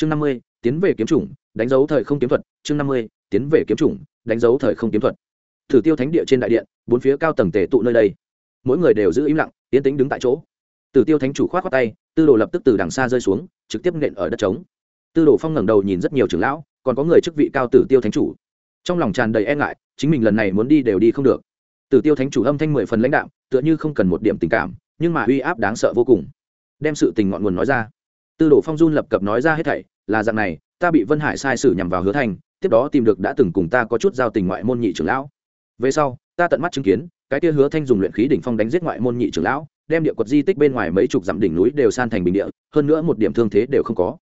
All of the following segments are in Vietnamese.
chương năm mươi, tiến về kiếm chủng, đánh dấu thời không kiếm thuật. Chương năm mươi, tiến về kiếm chủng, đánh dấu thời không kiếm thuật. Thử tiêu thánh địa trên đại điện, bốn phía cao tầng tề tụ nơi đây. Mỗi người đều giữ im lặng tiến tĩnh đứng tại chỗ. Tử tiêu thánh chủ khoát khoác tay, tư đồ lập tức từ đằng xa rơi xuống, trực tiếp nện ở đất trống. Tư đồ phong ngẩng đầu nhìn rất nhiều trưởng lão, còn có người chức vị cao tử tiêu thánh chủ. Trong lòng tràn đầy e ngại, chính mình lần này muốn đi đều đi không được. Tử tiêu thánh chủ âm thanh mười phần lãnh đạo tựa như không cần một điểm tình cảm, nhưng mà uy áp đáng sợ vô cùng. Đem sự tình ngọn nguồn nói ra tư đồ phong run lập cập nói ra hết thảy, là dạng này, ta bị vân hải sai sử nhằm vào hứa thành, tiếp đó tìm được đã từng cùng ta có chút giao tình ngoại môn nhị trưởng lão. Về sau, ta tận mắt chứng kiến, cái kia hứa thanh dùng luyện khí đỉnh phong đánh giết ngoại môn nhị trưởng lão, đem địa quật di tích bên ngoài mấy chục dặm đỉnh núi đều san thành bình địa, hơn nữa một điểm thương thế đều không có.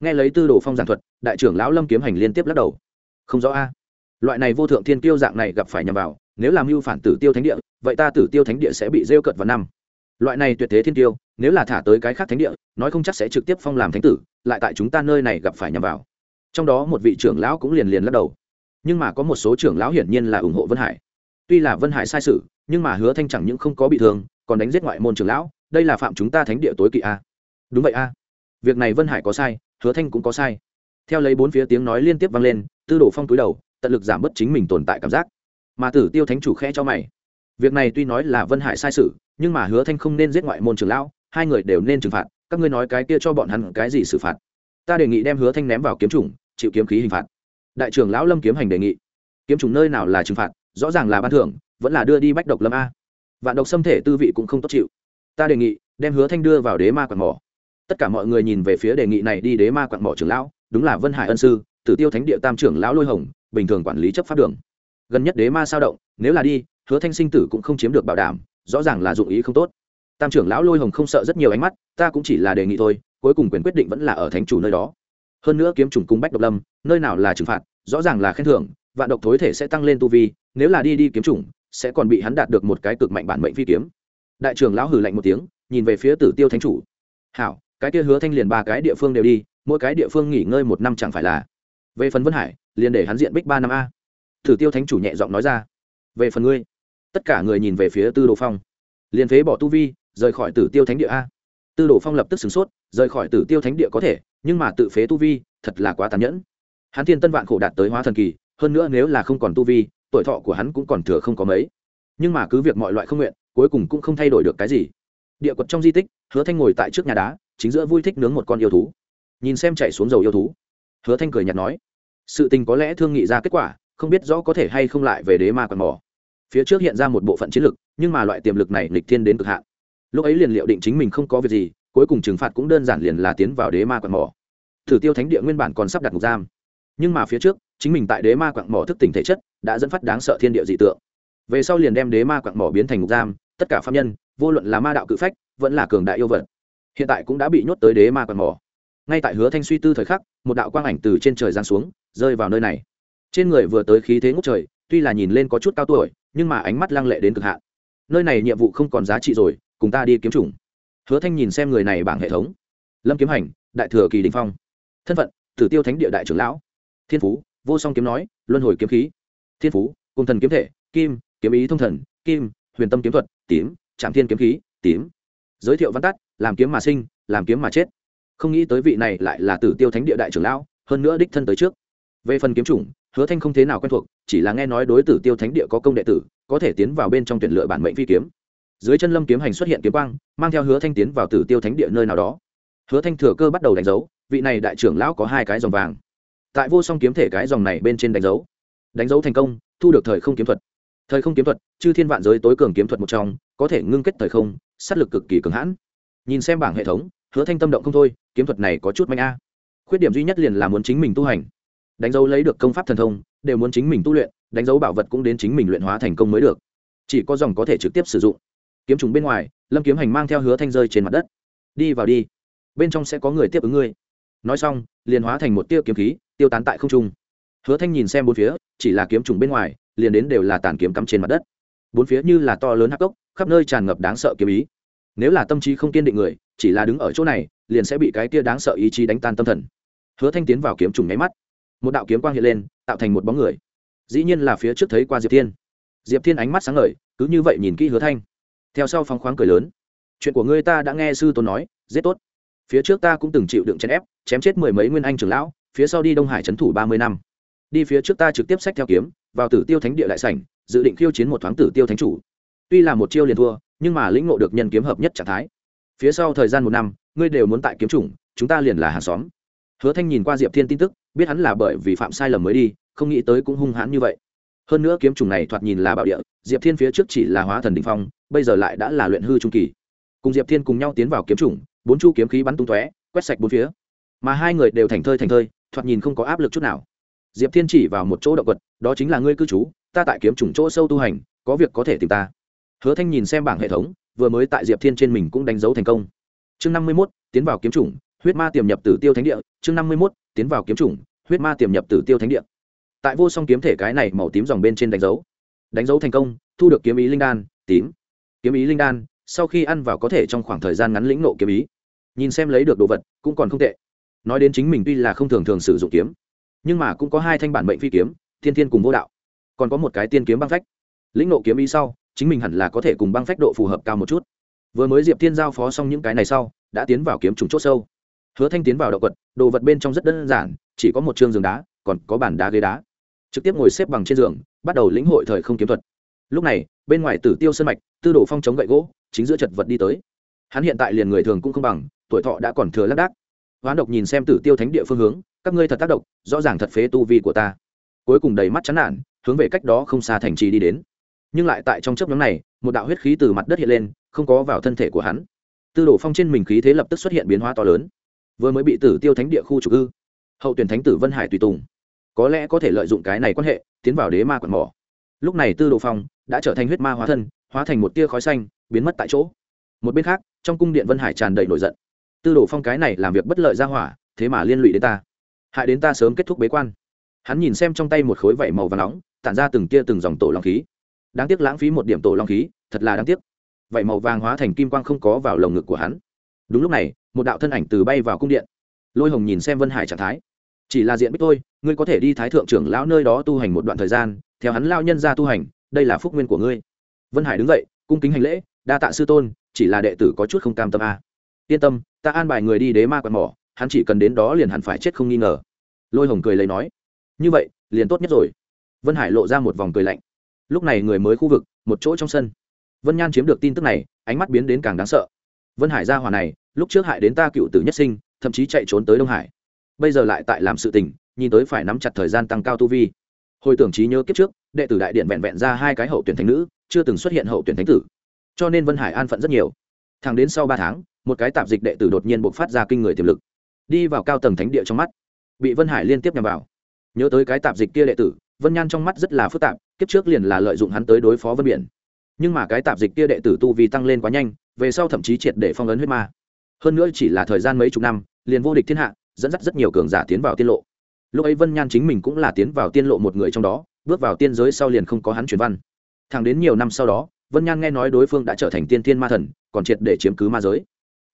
Nghe lấy tư đồ phong giảng thuật, đại trưởng lão lâm kiếm hành liên tiếp lắc đầu. Không rõ a. Loại này vô thượng thiên tiêu dạng này gặp phải nhầm vào, nếu làm mưu phản tử tiêu thánh địa, vậy ta tử tiêu thánh địa sẽ bị rêu cợt vào năm loại này tuyệt thế thiên tiêu, nếu là thả tới cái khác thánh địa, nói không chắc sẽ trực tiếp phong làm thánh tử, lại tại chúng ta nơi này gặp phải nhầm vào. Trong đó một vị trưởng lão cũng liền liền lắc đầu. Nhưng mà có một số trưởng lão hiển nhiên là ủng hộ vân hải. Tuy là vân hải sai sự, nhưng mà hứa thanh chẳng những không có bị thương, còn đánh giết ngoại môn trưởng lão, đây là phạm chúng ta thánh địa tối kỵ a. Đúng vậy a. Việc này vân hải có sai, hứa thanh cũng có sai. Theo lấy bốn phía tiếng nói liên tiếp vang lên, tư đồ phong túi đầu, tận lực giảm bớt chính mình tồn tại cảm giác. Mà tử tiêu thánh chủ khẽ cho mày việc này tuy nói là vân hải sai sự, nhưng mà hứa thanh không nên giết ngoại môn trưởng lão, hai người đều nên trừng phạt, các ngươi nói cái kia cho bọn hắn cái gì xử phạt? Ta đề nghị đem hứa thanh ném vào kiếm chủng, chịu kiếm khí hình phạt. Đại trưởng lão lâm kiếm hành đề nghị. Kiếm chủng nơi nào là trừng phạt, rõ ràng là ban thưởng, vẫn là đưa đi bách độc lâm a. Vạn độc xâm thể tư vị cũng không tốt chịu. Ta đề nghị, đem hứa thanh đưa vào đế ma quạt mỏ. Tất cả mọi người nhìn về phía đề nghị này đi đế ma quạt mỏ trưởng lão, đúng là vân hải ân sư, tử tiêu thánh địa tam trưởng lão lôi hồng, bình thường quản lý chấp pháp đường. Gần nhất đế ma sao động, nếu là đi hứa thanh sinh tử cũng không chiếm được bảo đảm, rõ ràng là dụng ý không tốt. Tam trưởng lão lôi hồng không sợ rất nhiều ánh mắt, ta cũng chỉ là đề nghị thôi, cuối cùng quyền quyết định vẫn là ở thánh chủ nơi đó. Hơn nữa kiếm trùng cung bách độc lâm, nơi nào là trừng phạt, rõ ràng là khen thưởng, vạn độc thối thể sẽ tăng lên tu vi, nếu là đi đi kiếm trùng sẽ còn bị hắn đạt được một cái cực mạnh bản mệnh phi kiếm. Đại trưởng lão hử lạnh một tiếng, nhìn về phía tử tiêu thánh chủ. Hảo, cái kia hứa thanh liền ba cái địa phương đều đi, mỗi cái địa phương nghỉ ngơi một năm chẳng phải là về phần vân hải, liền để hắn diện bích ba năm a. Tử tiêu thánh chủ nhẹ giọng nói ra. Về phần ngươi tất cả người nhìn về phía tư đồ phong. Liền phế bỏ tu vi, rời khỏi tử tiêu thánh địa a. Tư đồ phong lập tức sửng sốt, rời khỏi tử tiêu thánh địa có thể, nhưng mà tự phế tu vi, thật là quá tàn nhẫn. Hắn thiên tân vạn khổ đạt tới hóa thần kỳ, hơn nữa nếu là không còn tu vi, tuổi thọ của hắn cũng còn thừa không có mấy. Nhưng mà cứ việc mọi loại không nguyện, cuối cùng cũng không thay đổi được cái gì. Địa quật trong di tích, hứa thanh ngồi tại trước nhà đá, chính giữa vui thích nướng một con yêu thú. Nhìn xem chạy xuống dầu yêu thú. Hứa thanh cười nhạt nói, sự tình có lẽ thương nghị ra kết quả, không biết rõ có thể hay không lại về đế ma quạt mỏ phía trước hiện ra một bộ phận chiến lực, nhưng mà loại tiềm lực này lịch thiên đến cực hạn. Lúc ấy liền liệu định chính mình không có việc gì, cuối cùng trừng phạt cũng đơn giản liền là tiến vào đế ma quạt mỏ. Thử tiêu thánh địa nguyên bản còn sắp đặt ngục giam. Nhưng mà phía trước, chính mình tại đế ma quặng mỏ thức tỉnh thể chất, đã dẫn phát đáng sợ thiên địa dị tượng. Về sau liền đem đế ma quặng mỏ biến thành ngục giam, tất cả phạm nhân, vô luận là ma đạo cự phách, vẫn là cường đại yêu vật, hiện tại cũng đã bị nhốt tới đế ma quặng mỏ. Ngay tại hứa thanh suy tư thời khắc, một đạo quang ảnh từ trên trời giáng xuống, rơi vào nơi này. Trên người vừa tới khí thế ngốc trời, tuy là nhìn lên có chút cao tuổi nhưng mà ánh mắt lăng lệ đến cực hạn. Nơi này nhiệm vụ không còn giá trị rồi, cùng ta đi kiếm chủng. Hứa thanh nhìn xem người này bảng hệ thống. Lâm kiếm hành, đại thừa kỳ đình phong. Thân phận, tử tiêu thánh địa đại trưởng lão. Thiên phú, vô song kiếm nói, luân hồi kiếm khí. Thiên phú, cùng thần kiếm thể, kim, kiếm ý thông thần, kim, huyền tâm kiếm thuật, tím trạm thiên kiếm khí, tím. Giới thiệu văn tắt, làm kiếm mà sinh, làm kiếm mà chết. Không nghĩ tới vị này lại là tử tiêu thánh địa đại trưởng lão, hơn nữa đích thân tới trước về phần kiếm chủng, hứa thanh không thế nào quen thuộc, chỉ là nghe nói đối tử tiêu thánh địa có công đệ tử, có thể tiến vào bên trong tuyển lựa bản mệnh phi kiếm. Dưới chân lâm kiếm hành xuất hiện kiếm quang, mang theo hứa thanh tiến vào tử tiêu thánh địa nơi nào đó. Hứa thanh thừa cơ bắt đầu đánh dấu, vị này đại trưởng lão có hai cái dòng vàng. Tại vô song kiếm thể cái dòng này bên trên đánh dấu. Đánh dấu thành công, thu được thời không kiếm thuật. Thời không kiếm thuật, chư thiên vạn giới tối cường kiếm thuật một trong, có thể ngưng kết thời không, sát lực cực kỳ cường hãn. Nhìn xem bảng hệ thống, hứa thanh tâm động không thôi, kiếm thuật này có chút manh a. Khuyết điểm duy nhất liền là muốn chính mình tu hành đánh dấu lấy được công pháp thần thông, đều muốn chính mình tu luyện, đánh dấu bảo vật cũng đến chính mình luyện hóa thành công mới được. Chỉ có dòng có thể trực tiếp sử dụng. Kiếm trùng bên ngoài, lâm kiếm hành mang theo hứa thanh rơi trên mặt đất. Đi vào đi. Bên trong sẽ có người tiếp ứng ngươi. Nói xong, liền hóa thành một tia kiếm khí, tiêu tán tại không trung. Hứa thanh nhìn xem bốn phía, chỉ là kiếm trùng bên ngoài, liền đến đều là tàn kiếm cắm trên mặt đất. Bốn phía như là to lớn hắc cốc, khắp nơi tràn ngập đáng sợ kiếm ý. Nếu là tâm trí không kiên định người, chỉ là đứng ở chỗ này, liền sẽ bị cái tia đáng sợ ý chí đánh tan tâm thần. Hứa thanh tiến vào kiếm trùng nháy mắt một đạo kiếm quang hiện lên, tạo thành một bóng người. Dĩ nhiên là phía trước thấy qua diệp thiên. Diệp thiên ánh mắt sáng ngời, cứ như vậy nhìn kỹ hứa thanh. Theo sau phóng khoáng cười lớn. Chuyện của ngươi ta đã nghe sư tôn nói, rất tốt. Phía trước ta cũng từng chịu đựng chèn ép, chém chết mười mấy nguyên anh trưởng lão, phía sau đi đông hải trấn thủ ba mươi năm. Đi phía trước ta trực tiếp sách theo kiếm, vào tử tiêu thánh địa đại sảnh, dự định khiêu chiến một thoáng tử tiêu thánh chủ. Tuy là một chiêu liền thua, nhưng mà lĩnh ngộ được nhân kiếm hợp nhất trạng thái. Phía sau thời gian một năm, ngươi đều muốn tại kiếm chủng, chúng ta liền là hàng xóm. Hứa thanh nhìn qua diệp thiên tin tức biết hắn là bởi vì phạm sai lầm mới đi không nghĩ tới cũng hung hãn như vậy. Hơn nữa kiếm trùng này thoạt nhìn là bảo địa diệp thiên phía trước chỉ là hóa thần đình phong bây giờ lại đã là luyện hư trung kỳ. Cùng diệp thiên cùng nhau tiến vào kiếm trùng, bốn chu kiếm khí bắn tung tóe quét sạch bốn phía. Mà hai người đều thành thơi thành thơi thoạt nhìn không có áp lực chút nào. Diệp thiên chỉ vào một chỗ động vật đó chính là ngươi cư trú ta tại kiếm trùng chỗ sâu tu hành có việc có thể tìm ta. Hứa thanh nhìn xem bảng hệ thống vừa mới tại diệp thiên trên mình cũng đánh dấu thành công. Chương năm mươi mốt tiến vào kiếm chủng huyết ma tiềm nhập tử tiêu thánh địa, chương năm mươi mốt, tiến vào kiếm chủng, huyết ma tiềm nhập tử tiêu thánh địa. Tại vô song kiếm thể cái này màu tím dòng bên trên đánh dấu. Đánh dấu thành công, thu được kiếm ý linh đan, tím. Kiếm ý linh đan, sau khi ăn vào có thể trong khoảng thời gian ngắn lĩnh nộ kiếm ý. Nhìn xem lấy được đồ vật, cũng còn không tệ. Nói đến chính mình tuy là không thường thường sử dụng kiếm, nhưng mà cũng có hai thanh bản mệnh phi kiếm, thiên thiên cùng vô đạo. Còn có một cái tiên kiếm băng phách. Lĩnh nộ kiếm ý sau, chính mình hẳn là có thể cùng băng phách độ phù hợp cao một chút. Vừa mới diệp thiên giao phó xong những cái này sau, đã tiến vào kiếm trùng chốt sâu hứa thanh tiến vào động quật, đồ vật bên trong rất đơn giản, chỉ có một chương giường đá, còn có bàn đá ghế đá. Trực tiếp ngồi xếp bằng trên giường, bắt đầu lĩnh hội thời không kiếm thuật. Lúc này, bên ngoài tử tiêu sân mạch, tư đồ phong chống gậy gỗ, chính giữa chật vật đi tới. Hắn hiện tại liền người thường cũng không bằng, tuổi thọ đã còn thừa lác đác. Hoán độc nhìn xem tử tiêu thánh địa phương hướng, các ngươi thật tác động, rõ ràng thật phế tu vi của ta. Cuối cùng đầy mắt chán nản, hướng về cách đó không xa thành trì đi đến. Nhưng lại tại trong chớp nhóm này, một đạo huyết khí từ mặt đất hiện lên, không có vào thân thể của hắn. Tư đồ phong trên mình khí thế lập tức xuất hiện biến hóa to lớn vừa mới bị tử tiêu thánh địa khu trục ư? Hậu tuyển thánh tử vân hải tùy tùng. Có lẽ có thể lợi dụng cái này quan hệ, tiến vào đế ma quận mỏ. Lúc này tư đồ phong đã trở thành huyết ma hóa thân, hóa thành một tia khói xanh, biến mất tại chỗ. Một bên khác, trong cung điện vân hải tràn đầy nổi giận. Tư đồ phong cái này làm việc bất lợi ra hỏa, thế mà liên lụy đến ta. Hại đến ta sớm kết thúc bế quan. Hắn nhìn xem trong tay một khối vẩy màu và nóng, tản ra từng tia từng dòng tổ long khí. Đáng tiếc lãng phí một điểm tổ long khí, thật là đáng tiếc. Vậy màu vàng hóa thành kim quang không có vào lồng ngực của hắn đúng lúc này, một đạo thân ảnh từ bay vào cung điện. Lôi hồng nhìn xem vân hải trạng thái. Chỉ là diện bích thôi, ngươi có thể đi thái thượng trưởng lão nơi đó tu hành một đoạn thời gian, theo hắn lao nhân ra tu hành, đây là phúc nguyên của ngươi. Vân hải đứng dậy, cung kính hành lễ, đa tạ sư tôn, chỉ là đệ tử có chút không cam tâm a. À. yên tâm, ta an bài người đi đế ma quạt mỏ, hắn chỉ cần đến đó liền hẳn phải chết không nghi ngờ. Lôi hồng cười lấy nói. Như vậy, liền tốt nhất rồi. Vân hải lộ ra một vòng cười lạnh. Lúc này người mới khu vực, một chỗ trong sân. Vân nhan chiếm được tin tức này, ánh mắt biến đến càng đáng sợ. Vân hải gia hòa này lúc trước hại đến ta cựu tử nhất sinh, thậm chí chạy trốn tới đông hải. Bây giờ lại tại làm sự tình, nhìn tới phải nắm chặt thời gian tăng cao tu vi. Hồi tưởng trí nhớ kiếp trước, đệ tử đại điện vẹn vẹn ra hai cái hậu tuyển thánh nữ, chưa từng xuất hiện hậu tuyển thánh tử. Cho nên vân hải an phận rất nhiều. Thẳng đến sau ba tháng, một cái tạp dịch đệ tử đột nhiên buộc phát ra kinh người tiềm lực, đi vào cao tầng thánh địa trong mắt. Bị vân hải liên tiếp nhằm vào. Nhớ tới cái tạp dịch kia đệ tử, vân nhan trong mắt rất là phức tạp, kiếp trước liền là lợi dụng hắn tới đối phó vân biển. Nhưng mà cái tạp dịch kia đệ tử tu vì tăng lên quá nhanh, về sau thậm chí triệt để phong ấn huyết ma hơn nữa chỉ là thời gian mấy chục năm, liền vô địch thiên hạ, dẫn dắt rất nhiều cường giả tiến vào tiên lộ. Lúc ấy vân nhan chính mình cũng là tiến vào tiên lộ một người trong đó, bước vào tiên giới sau liền không có hắn truyền văn. Thẳng đến nhiều năm sau đó, vân nhan nghe nói đối phương đã trở thành tiên tiên ma thần, còn triệt để chiếm cứ ma giới.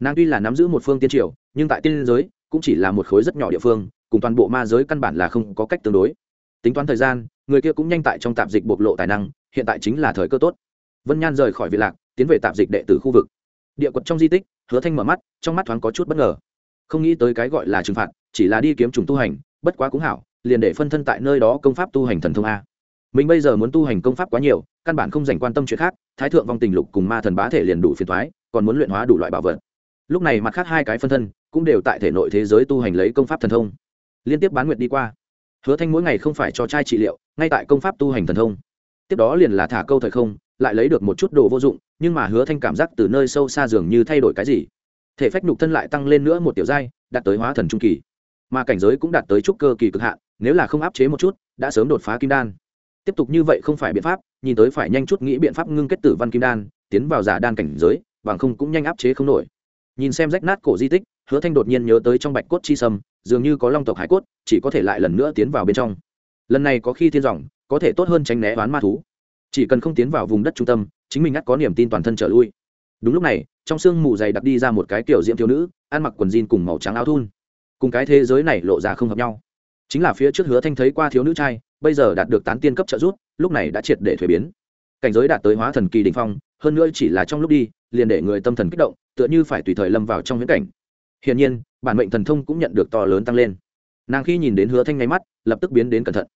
Nàng tuy là nắm giữ một phương tiên triều, nhưng tại tiên giới cũng chỉ là một khối rất nhỏ địa phương, cùng toàn bộ ma giới căn bản là không có cách tương đối. Tính toán thời gian, người kia cũng nhanh tại trong tạp dịch bộc lộ tài năng, hiện tại chính là thời cơ tốt. Vân nhan rời khỏi vị lạc, tiến về tạp dịch đệ tử khu vực. Địa quật trong di tích hứa thanh mở mắt, trong mắt thoáng có chút bất ngờ. Không nghĩ tới cái gọi là trừng phạt, chỉ là đi kiếm trùng tu hành, bất quá cũng hảo, liền để phân thân tại nơi đó công pháp tu hành thần thông a. Mình bây giờ muốn tu hành công pháp quá nhiều, căn bản không dành quan tâm chuyện khác, thái thượng vong tình lục cùng ma thần bá thể liền đủ phiền thoái còn muốn luyện hóa đủ loại bảo vật. Lúc này mặt khác hai cái phân thân cũng đều tại thể nội thế giới tu hành lấy công pháp thần thông. Liên tiếp bán nguyệt đi qua. Hứa thanh mỗi ngày không phải cho trai trị liệu, ngay tại công pháp tu hành thần thông. Tiếp đó liền là thả câu thời không lại lấy được một chút đồ vô dụng, nhưng mà hứa thanh cảm giác từ nơi sâu xa dường như thay đổi cái gì. Thể phách nhục thân lại tăng lên nữa một tiểu giai, đạt tới hóa thần trung kỳ. Mà cảnh giới cũng đạt tới trúc cơ kỳ cực hạn, nếu là không áp chế một chút, đã sớm đột phá kim đan. Tiếp tục như vậy không phải biện pháp, nhìn tới phải nhanh chút nghĩ biện pháp ngưng kết tử văn kim đan, tiến vào giả đan cảnh giới, bằng không cũng nhanh áp chế không nổi. Nhìn xem rách nát cổ di tích, hứa thanh đột nhiên nhớ tới trong bạch cốt chi sâm, dường như có long tộc hải cốt, chỉ có thể lại lần nữa tiến vào bên trong. Lần này có khi thiên dòng, có thể tốt hơn tránh né toán ma thú chỉ cần không tiến vào vùng đất trung tâm, chính mình ngắt có niềm tin toàn thân trở lui. Đúng lúc này, trong sương mù dày đặc đi ra một cái kiểu diễm thiếu nữ, ăn mặc quần jean cùng màu trắng áo thun. Cùng cái thế giới này lộ ra không hợp nhau. Chính là phía trước hứa thanh thấy qua thiếu nữ trai, bây giờ đạt được tán tiên cấp trợ rút lúc này đã triệt để thuế biến. Cảnh giới đạt tới hóa thần kỳ đình phong, hơn nữa chỉ là trong lúc đi, liền để người tâm thần kích động, tựa như phải tùy thời lâm vào trong viễn cảnh. Hiển nhiên, bản mệnh thần thông cũng nhận được to lớn tăng lên. Nàng khi nhìn đến hứa thanh ngay mắt, lập tức biến đến cẩn thận.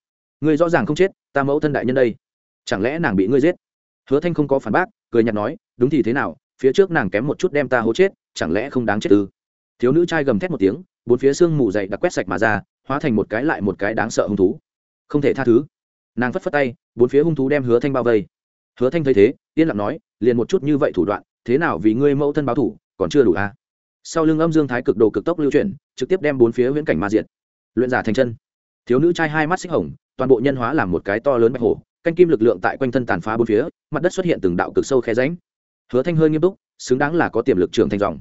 Người rõ ràng không chết, ta mẫu thân đại nhân đây chẳng lẽ nàng bị ngươi giết? Hứa thanh không có phản bác, cười nhạt nói, đúng thì thế nào, phía trước nàng kém một chút đem ta hố chết, chẳng lẽ không đáng chết ư? Thiếu nữ trai gầm thét một tiếng, bốn phía xương mù dậy đã quét sạch mà ra, hóa thành một cái lại một cái đáng sợ hung thú. Không thể tha thứ. Nàng phất phất tay, bốn phía hung thú đem hứa thanh bao vây. Hứa thanh thấy thế, yên lặng nói, liền một chút như vậy thủ đoạn, thế nào vì ngươi mẫu thân báo thủ, còn chưa đủ à? sau lưng âm dương thái cực đồ cực tốc lưu chuyển, trực tiếp đem bốn phía viễn cảnh ma diệt. Luyện giả thành chân. Thiếu nữ trai hai mắt xích hồng, toàn bộ nhân hóa làm một cái to lớn bạch hổ canh kim lực lượng tại quanh thân tàn phá bốn phía, mặt đất xuất hiện từng đạo cực sâu khe ránh hứa thanh hơi nghiêm túc, xứng đáng là có tiềm lực trưởng thành dòng.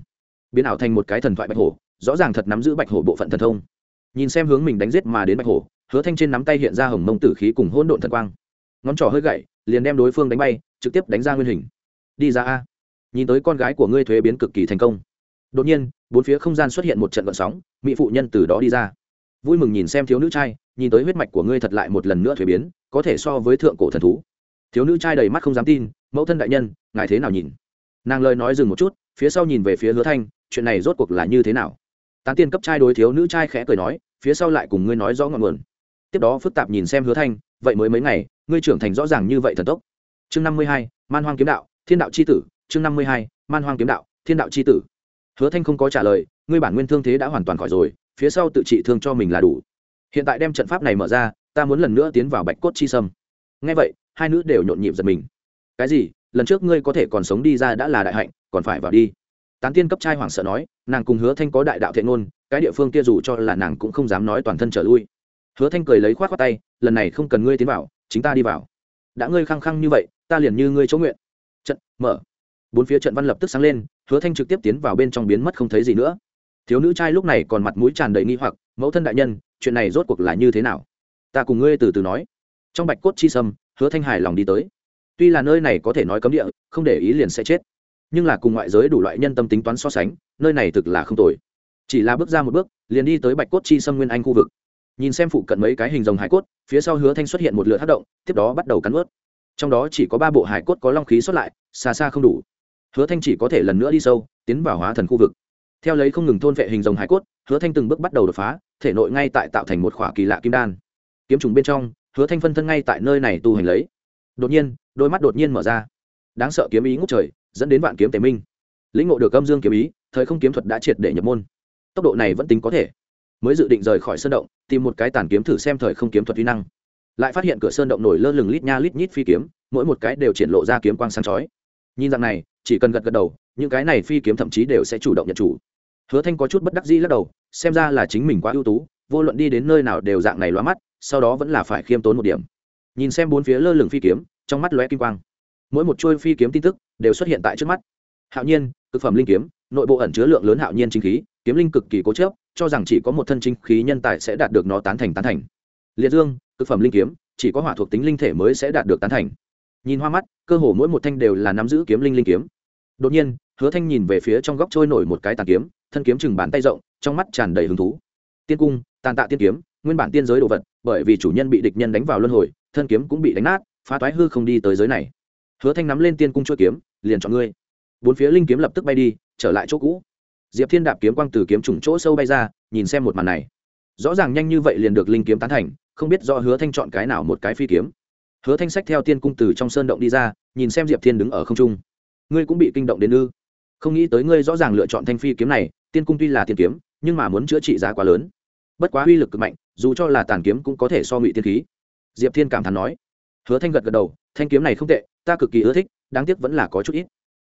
Biến ảo thành một cái thần thoại bạch hổ, rõ ràng thật nắm giữ bạch hổ bộ phận thần thông. Nhìn xem hướng mình đánh giết mà đến bạch hổ, hứa thanh trên nắm tay hiện ra hồng mông tử khí cùng hỗn độn thần quang. Ngón trỏ hơi gậy, liền đem đối phương đánh bay, trực tiếp đánh ra nguyên hình. Đi ra a. Nhìn tới con gái của ngươi thuế biến cực kỳ thành công. Đột nhiên, bốn phía không gian xuất hiện một trận vận sóng, mỹ phụ nhân từ đó đi ra vui mừng nhìn xem thiếu nữ trai, nhìn tới huyết mạch của ngươi thật lại một lần nữa thuế biến, có thể so với thượng cổ thần thú. Thiếu nữ trai đầy mắt không dám tin, mẫu thân đại nhân, ngài thế nào nhìn? Nàng lời nói dừng một chút, phía sau nhìn về phía hứa thanh, chuyện này rốt cuộc là như thế nào? Tán tiên cấp trai đối thiếu nữ trai khẽ cười nói, phía sau lại cùng ngươi nói rõ ngọn nguồn. Tiếp đó phức tạp nhìn xem hứa thanh, vậy mới mấy ngày, ngươi trưởng thành rõ ràng như vậy thần tốc. Chương năm mươi hai, man hoang kiếm đạo, thiên đạo c h i tử, chương năm mươi hai, man hoang kiếm đạo, thiên đạo c h i tử. Hứa thanh không có trả lời, ngươi bản nguyên thương thế đã hoàn toàn khỏi rồi phía sau tự trị thương cho mình là đủ. Hiện tại đem trận pháp này mở ra, ta muốn lần nữa tiến vào bạch cốt chi sâm. Ngay vậy, hai nữ đều nhộn nhịp giật mình. Cái gì? Lần trước ngươi có thể còn sống đi ra đã là đại hạnh, còn phải vào đi. Tán tiên cấp trai hoảng sợ nói, nàng cùng hứa thanh có đại đạo thiện ngôn, cái địa phương kia dù cho là nàng cũng không dám nói toàn thân trở lui. Hứa thanh cười lấy khoát khoát tay, lần này không cần ngươi tiến vào, chính ta đi vào. Đã ngươi khăng khăng như vậy, ta liền như ngươi chỗ nguyện. Trận mở. Bốn phía trận văn lập tức sáng lên, hứa thanh trực tiếp tiến vào bên trong biến mất không thấy gì nữa thiếu nữ trai lúc này còn mặt mũi tràn đầy nghi hoặc, mẫu thân đại nhân, chuyện này rốt cuộc là như thế nào? Ta cùng ngươi từ từ nói. Trong bạch cốt chi sâm, hứa thanh hải lòng đi tới. Tuy là nơi này có thể nói cấm địa, không để ý liền sẽ chết. Nhưng là cùng ngoại giới đủ loại nhân tâm tính toán so sánh, nơi này thực là không tồi. Chỉ là bước ra một bước, liền đi tới bạch cốt chi sâm nguyên anh khu vực. Nhìn xem phụ cận mấy cái hình rồng hải cốt, phía sau hứa thanh xuất hiện một lượt hát động, tiếp đó bắt đầu cắn ướt trong đó chỉ có ba bộ hải cốt có long khí xuất lại, xa xa không đủ. Hứa thanh chỉ có thể lần nữa đi sâu, tiến vào hóa thần khu vực theo lấy không ngừng thôn vệ hình dòng hải cốt, hứa thanh từng bước bắt đầu đột phá, thể nội ngay tại tạo thành một khỏa kỳ lạ kim đan. Kiếm trùng bên trong, hứa thanh phân thân ngay tại nơi này tu hành lấy. Đột nhiên, đôi mắt đột nhiên mở ra. Đáng sợ kiếm ý ngút trời, dẫn đến vạn kiếm tề minh. Lĩnh ngộ được âm dương kiếm ý, thời không kiếm thuật đã triệt để nhập môn. Tốc độ này vẫn tính có thể. Mới dự định rời khỏi sơn động, tìm một cái tàn kiếm thử xem thời không kiếm thuật uy năng. Lại phát hiện cửa sơn động nổi lơ lửng lít nha lít nhít phi kiếm, mỗi một cái đều triển lộ ra kiếm quang sáng chói. Nhìn rằng này, chỉ cần gật gật đầu, những cái này phi kiếm thậm chí đều sẽ chủ động nhận chủ hứa thanh có chút bất đắc dĩ lắc đầu, xem ra là chính mình quá ưu tú, vô luận đi đến nơi nào đều dạng này lóa mắt, sau đó vẫn là phải khiêm tốn một điểm. Nhìn xem bốn phía lơ lửng phi kiếm, trong mắt lóe kim quang. Mỗi một chuôi phi kiếm tin tức đều xuất hiện tại trước mắt. Hạo nhiên, cực phẩm linh kiếm, nội bộ ẩn chứa lượng lớn hạo nhiên chính khí, kiếm linh cực kỳ cố chớp cho rằng chỉ có một thân chính khí nhân tài sẽ đạt được nó tán thành tán thành. Liệt dương, cực phẩm linh kiếm, chỉ có hỏa thuộc tính linh thể mới sẽ đạt được tán thành. Nhìn hoa mắt, cơ hồ mỗi một thanh đều là nắm giữ kiếm linh linh kiếm. Đột nhiên, hứa thanh nhìn về phía trong góc trôi nổi một cái tàn kiếm thân kiếm chừng bàn tay rộng, trong mắt tràn đầy hứng thú. Tiên cung, tàn tạ tiên kiếm, nguyên bản tiên giới đồ vật, bởi vì chủ nhân bị địch nhân đánh vào luân hồi, thân kiếm cũng bị đánh nát, phá toái hư không đi tới giới này. Hứa thanh nắm lên tiên cung chuôi kiếm, liền chọn ngươi. Bốn phía linh kiếm lập tức bay đi, trở lại chỗ cũ. Diệp thiên đạp kiếm quang từ kiếm trùng chỗ sâu bay ra, nhìn xem một màn này. Rõ ràng nhanh như vậy liền được linh kiếm tán thành, không biết do hứa thanh chọn cái nào một cái phi kiếm. Hứa thanh sách theo tiên cung từ trong sơn động đi ra, nhìn xem diệp thiên đứng ở không trung. Ngươi cũng bị kinh động đến ư? Không nghĩ tới ngươi rõ ràng lựa chọn thanh phi kiếm này tiên cung tuy là tiên kiếm, nhưng mà muốn chữa trị giá quá lớn. Bất quá uy lực cực mạnh, dù cho là tàn kiếm cũng có thể so ngụy tiên khí. Diệp thiên cảm thán nói. Hứa thanh gật gật đầu, thanh kiếm này không tệ, ta cực kỳ ưa thích, đáng tiếc vẫn là có chút ít.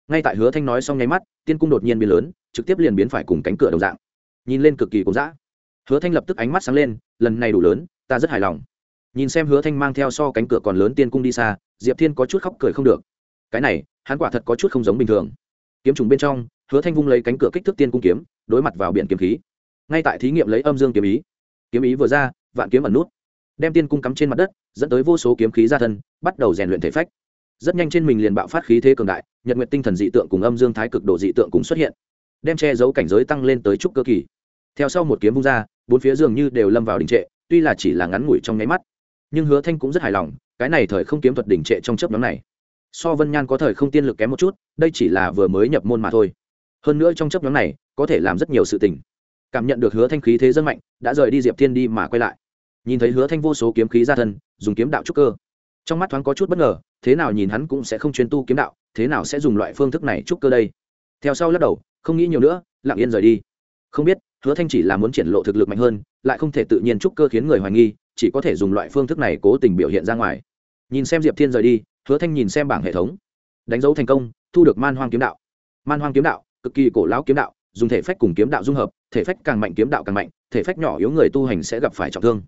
Ngay tại hứa thanh nói xong nháy mắt, tiên cung đột nhiên biến lớn, trực tiếp liền biến phải cùng cánh cửa đồng dạng. Nhìn lên cực kỳ cũng dã. Hứa thanh lập tức ánh mắt sáng lên, lần này đủ lớn, ta rất hài lòng. Nhìn xem hứa thanh mang theo so cánh cửa còn lớn tiên cung đi xa, diệp thiên có chút khóc cười không được. Cái này, hắn quả thật có chút không giống bình thường kiếm trùng bên trong, hứa thanh vung lấy cánh cửa kích thước tiên cung kiếm, đối mặt vào biển kiếm khí. Ngay tại thí nghiệm lấy âm dương kiếm ý kiếm ý vừa ra, vạn kiếm ẩn nút, đem tiên cung cắm trên mặt đất, dẫn tới vô số kiếm khí ra thân, bắt đầu rèn luyện thể phách. Rất nhanh trên mình liền bạo phát khí thế cường đại, nhật nguyện tinh thần dị tượng cùng âm dương thái cực độ dị tượng cùng xuất hiện, đem che giấu cảnh giới tăng lên tới trúc cơ kỳ. Theo sau một kiếm vung ra, bốn phía dường như đều lâm vào đình trệ, tuy là chỉ là ngắn ngủi trong nháy mắt, nhưng hứa thanh cũng rất hài lòng, cái này thời không kiếm thuật đỉnh trệ trong chớp nhóm này so vân nhan có thời không tiên lực kém một chút, đây chỉ là vừa mới nhập môn mà thôi. Hơn nữa trong chấp nhóm này, có thể làm rất nhiều sự tình. Cảm nhận được hứa thanh khí thế dân mạnh, đã rời đi diệp thiên đi mà quay lại. Nhìn thấy hứa thanh vô số kiếm khí ra thân, dùng kiếm đạo trúc cơ. Trong mắt thoáng có chút bất ngờ, thế nào nhìn hắn cũng sẽ không chuyên tu kiếm đạo, thế nào sẽ dùng loại phương thức này trúc cơ đây? Theo sau lắc đầu, không nghĩ nhiều nữa, lặng yên rời đi. Không biết, hứa thanh chỉ là muốn triển lộ thực lực mạnh hơn, lại không thể tự nhiên trúc cơ khiến người hoài nghi, chỉ có thể dùng loại phương thức này cố tình biểu hiện ra ngoài nhìn xem diệp thiên rời đi, hứa thanh nhìn xem bảng hệ thống. Đánh dấu thành công, thu được man hoang kiếm đạo. Man hoang kiếm đạo, cực kỳ cổ lão kiếm đạo, dùng thể phách cùng kiếm đạo dung hợp, thể phách càng mạnh, kiếm đạo càng mạnh, thể phách nhỏ yếu người tu hành sẽ gặp phải trọng thương.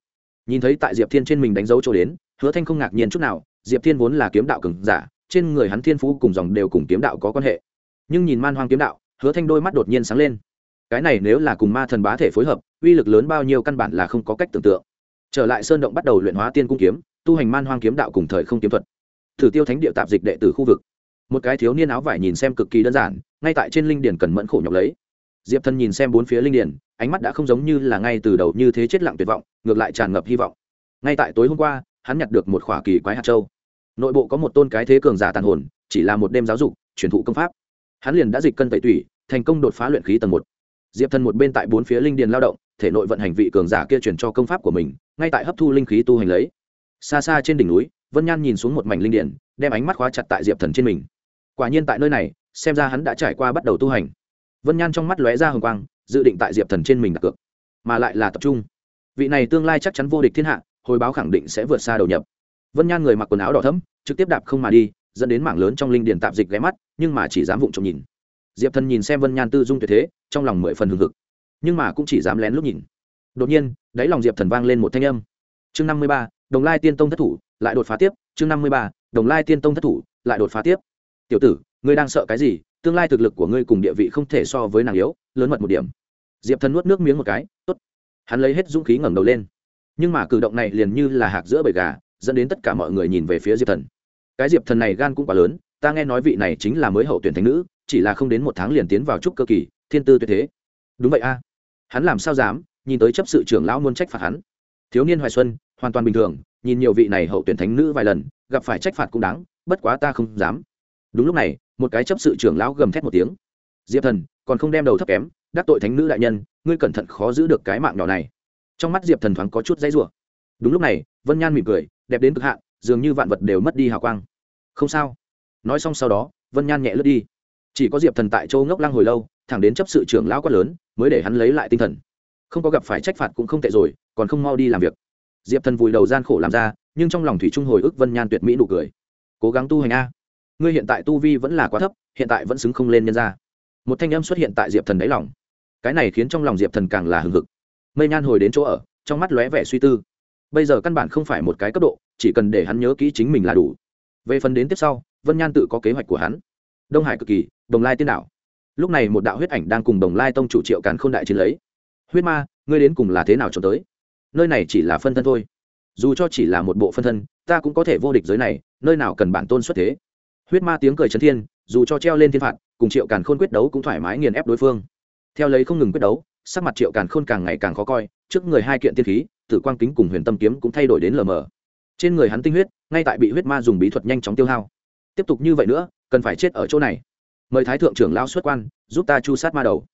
Nhìn thấy tại diệp thiên trên mình đánh dấu chỗ đến, hứa thanh không ngạc nhiên chút nào, diệp thiên vốn là kiếm đạo cường giả, trên người hắn thiên phú cùng dòng đều cùng kiếm đạo có quan hệ. Nhưng nhìn man hoang kiếm đạo, hứa thanh đôi mắt đột nhiên sáng lên. Cái này nếu là cùng ma thần bá thể phối hợp, uy lực lớn bao nhiêu căn bản là không có cách tưởng tượng. Trở lại sơn động bắt đầu luyện hóa tiên cung kiếm tu hành man hoang kiếm đạo cùng thời không kiếm thuật. Thử tiêu thánh địa tạp dịch đệ tử khu vực. Một cái thiếu niên áo vải nhìn xem cực kỳ đơn giản, ngay tại trên linh điển cần mẫn khổ nhọc lấy. Diệp thân nhìn xem bốn phía linh điển ánh mắt đã không giống như là ngay từ đầu như thế chết lặng tuyệt vọng, ngược lại tràn ngập hy vọng. Ngay tại tối hôm qua, hắn nhặt được một khỏa kỳ quái hạt châu. Nội bộ có một tôn cái thế cường giả tàn hồn, chỉ là một đêm giáo dục, truyền thụ công pháp. Hắn liền đã dịch cân tẩy tủy, thành công đột phá luyện khí tầng một. Diệp thân một bên tại bốn phía linh điền lao động, thể nội vận hành vị cường giả kia truyền cho công pháp của mình, ngay tại hấp thu linh khí tu hành lấy xa xa trên đỉnh núi, vân nhan nhìn xuống một mảnh linh điển đem ánh mắt khóa chặt tại diệp thần trên mình. Quả nhiên tại nơi này, xem ra hắn đã trải qua bắt đầu tu hành. Vân nhan trong mắt lóe ra hồng quang, dự định tại diệp thần trên mình đặt cược, mà lại là tập trung. Vị này tương lai chắc chắn vô địch thiên hạ, hồi báo khẳng định sẽ vượt xa đầu nhập. Vân nhan người mặc quần áo đỏ thấm trực tiếp đạp không mà đi, dẫn đến mảng lớn trong linh điền tạp dịch ghé mắt, nhưng mà chỉ dám vụng trộm nhìn. Diệp thần nhìn xem vân nhan tư dung tuyệt thế, trong lòng mười phần hừng hực, nhưng mà cũng chỉ dám lén lúc nhìn. Đột nhiên, đáy lòng diệp thần vang lên một thanh âm. Chương năm mươi ba đồng lai tiên tông thất thủ, lại đột phá tiếp, chương năm mươi ba, đồng lai tiên tông thất thủ, lại đột phá tiếp. Tiểu tử, ngươi đang sợ cái gì? Tương lai thực lực của ngươi cùng địa vị không thể so với nàng yếu, lớn mật một điểm. Diệp thần nuốt nước miếng một cái, tốt. Hắn lấy hết dũng khí ngẩng đầu lên. Nhưng mà cử động này liền như là hạc giữa bầy gà, dẫn đến tất cả mọi người nhìn về phía diệp thần. Cái diệp thần này gan cũng quá lớn, ta nghe nói vị này chính là mới hậu tuyển thánh nữ, chỉ là không đến một tháng liền tiến vào trúc cơ kỳ, thiên tư tuyệt thế. Đúng vậy a. Hắn làm sao dám, nhìn tới chấp sự trưởng lão muốn trách phạt hắn. Thiếu niên hoài xuân hoàn toàn bình thường, nhìn nhiều vị này hậu tuyển thánh nữ vài lần, gặp phải trách phạt cũng đáng, bất quá ta không dám. Đúng lúc này, một cái chấp sự trưởng lão gầm thét một tiếng. Diệp thần, còn không đem đầu thấp kém, đắc tội thánh nữ đại nhân, ngươi cẩn thận khó giữ được cái mạng nhỏ này. Trong mắt diệp thần thoáng có chút dãy rủa. Đúng lúc này, vân nhan mỉm cười, đẹp đến cực hạn, dường như vạn vật đều mất đi hào quang. Không sao. Nói xong sau đó, vân nhan nhẹ lướt đi. Chỉ có diệp thần tại châu ngốc lăng hồi lâu, thẳng đến chấp sự trưởng lão quát lớn, mới để hắn lấy lại tinh thần. Không có gặp phải trách phạt cũng không tệ rồi, còn không mau đi làm việc diệp thần vùi đầu gian khổ làm ra, nhưng trong lòng thủy trung hồi ức vân nhan tuyệt mỹ nụ cười. Cố gắng tu hành a. Ngươi hiện tại tu vi vẫn là quá thấp, hiện tại vẫn xứng không lên nhân ra một thanh âm xuất hiện tại diệp thần đáy lòng. Cái này khiến trong lòng diệp thần càng là hừng hực. Mây nhan hồi đến chỗ ở, trong mắt lóe vẻ suy tư. Bây giờ căn bản không phải một cái cấp độ, chỉ cần để hắn nhớ kỹ chính mình là đủ. Về phần đến tiếp sau, vân nhan tự có kế hoạch của hắn. Đông hải cực kỳ, đồng lai tiên đảo. Lúc này một đạo huyết ảnh đang cùng đồng lai tông chủ triệu càn k h ô n đại chiến lấy. Huyết ma, ngươi đến cùng là thế nào trốn tới? Nơi này chỉ là phân thân thôi. Dù cho chỉ là một bộ phân thân, ta cũng có thể vô địch giới này, nơi nào cần bản tôn xuất thế. Huyết ma tiếng cười trấn thiên, dù cho treo lên thiên phạt, cùng triệu càn khôn quyết đấu cũng thoải mái nghiền ép đối phương. Theo lấy không ngừng quyết đấu, sắc mặt triệu càn khôn càng ngày càng khó coi, trước người hai kiện tiên khí, tử quang kính cùng huyền tâm kiếm cũng thay đổi đến lờ mờ. Trên người hắn tinh huyết, ngay tại bị huyết ma dùng bí thuật nhanh chóng tiêu hao. Tiếp tục như vậy nữa, cần phải chết ở chỗ này. Mời thái thượng trưởng lao xuất quan, giúp ta chu sát ma đầu.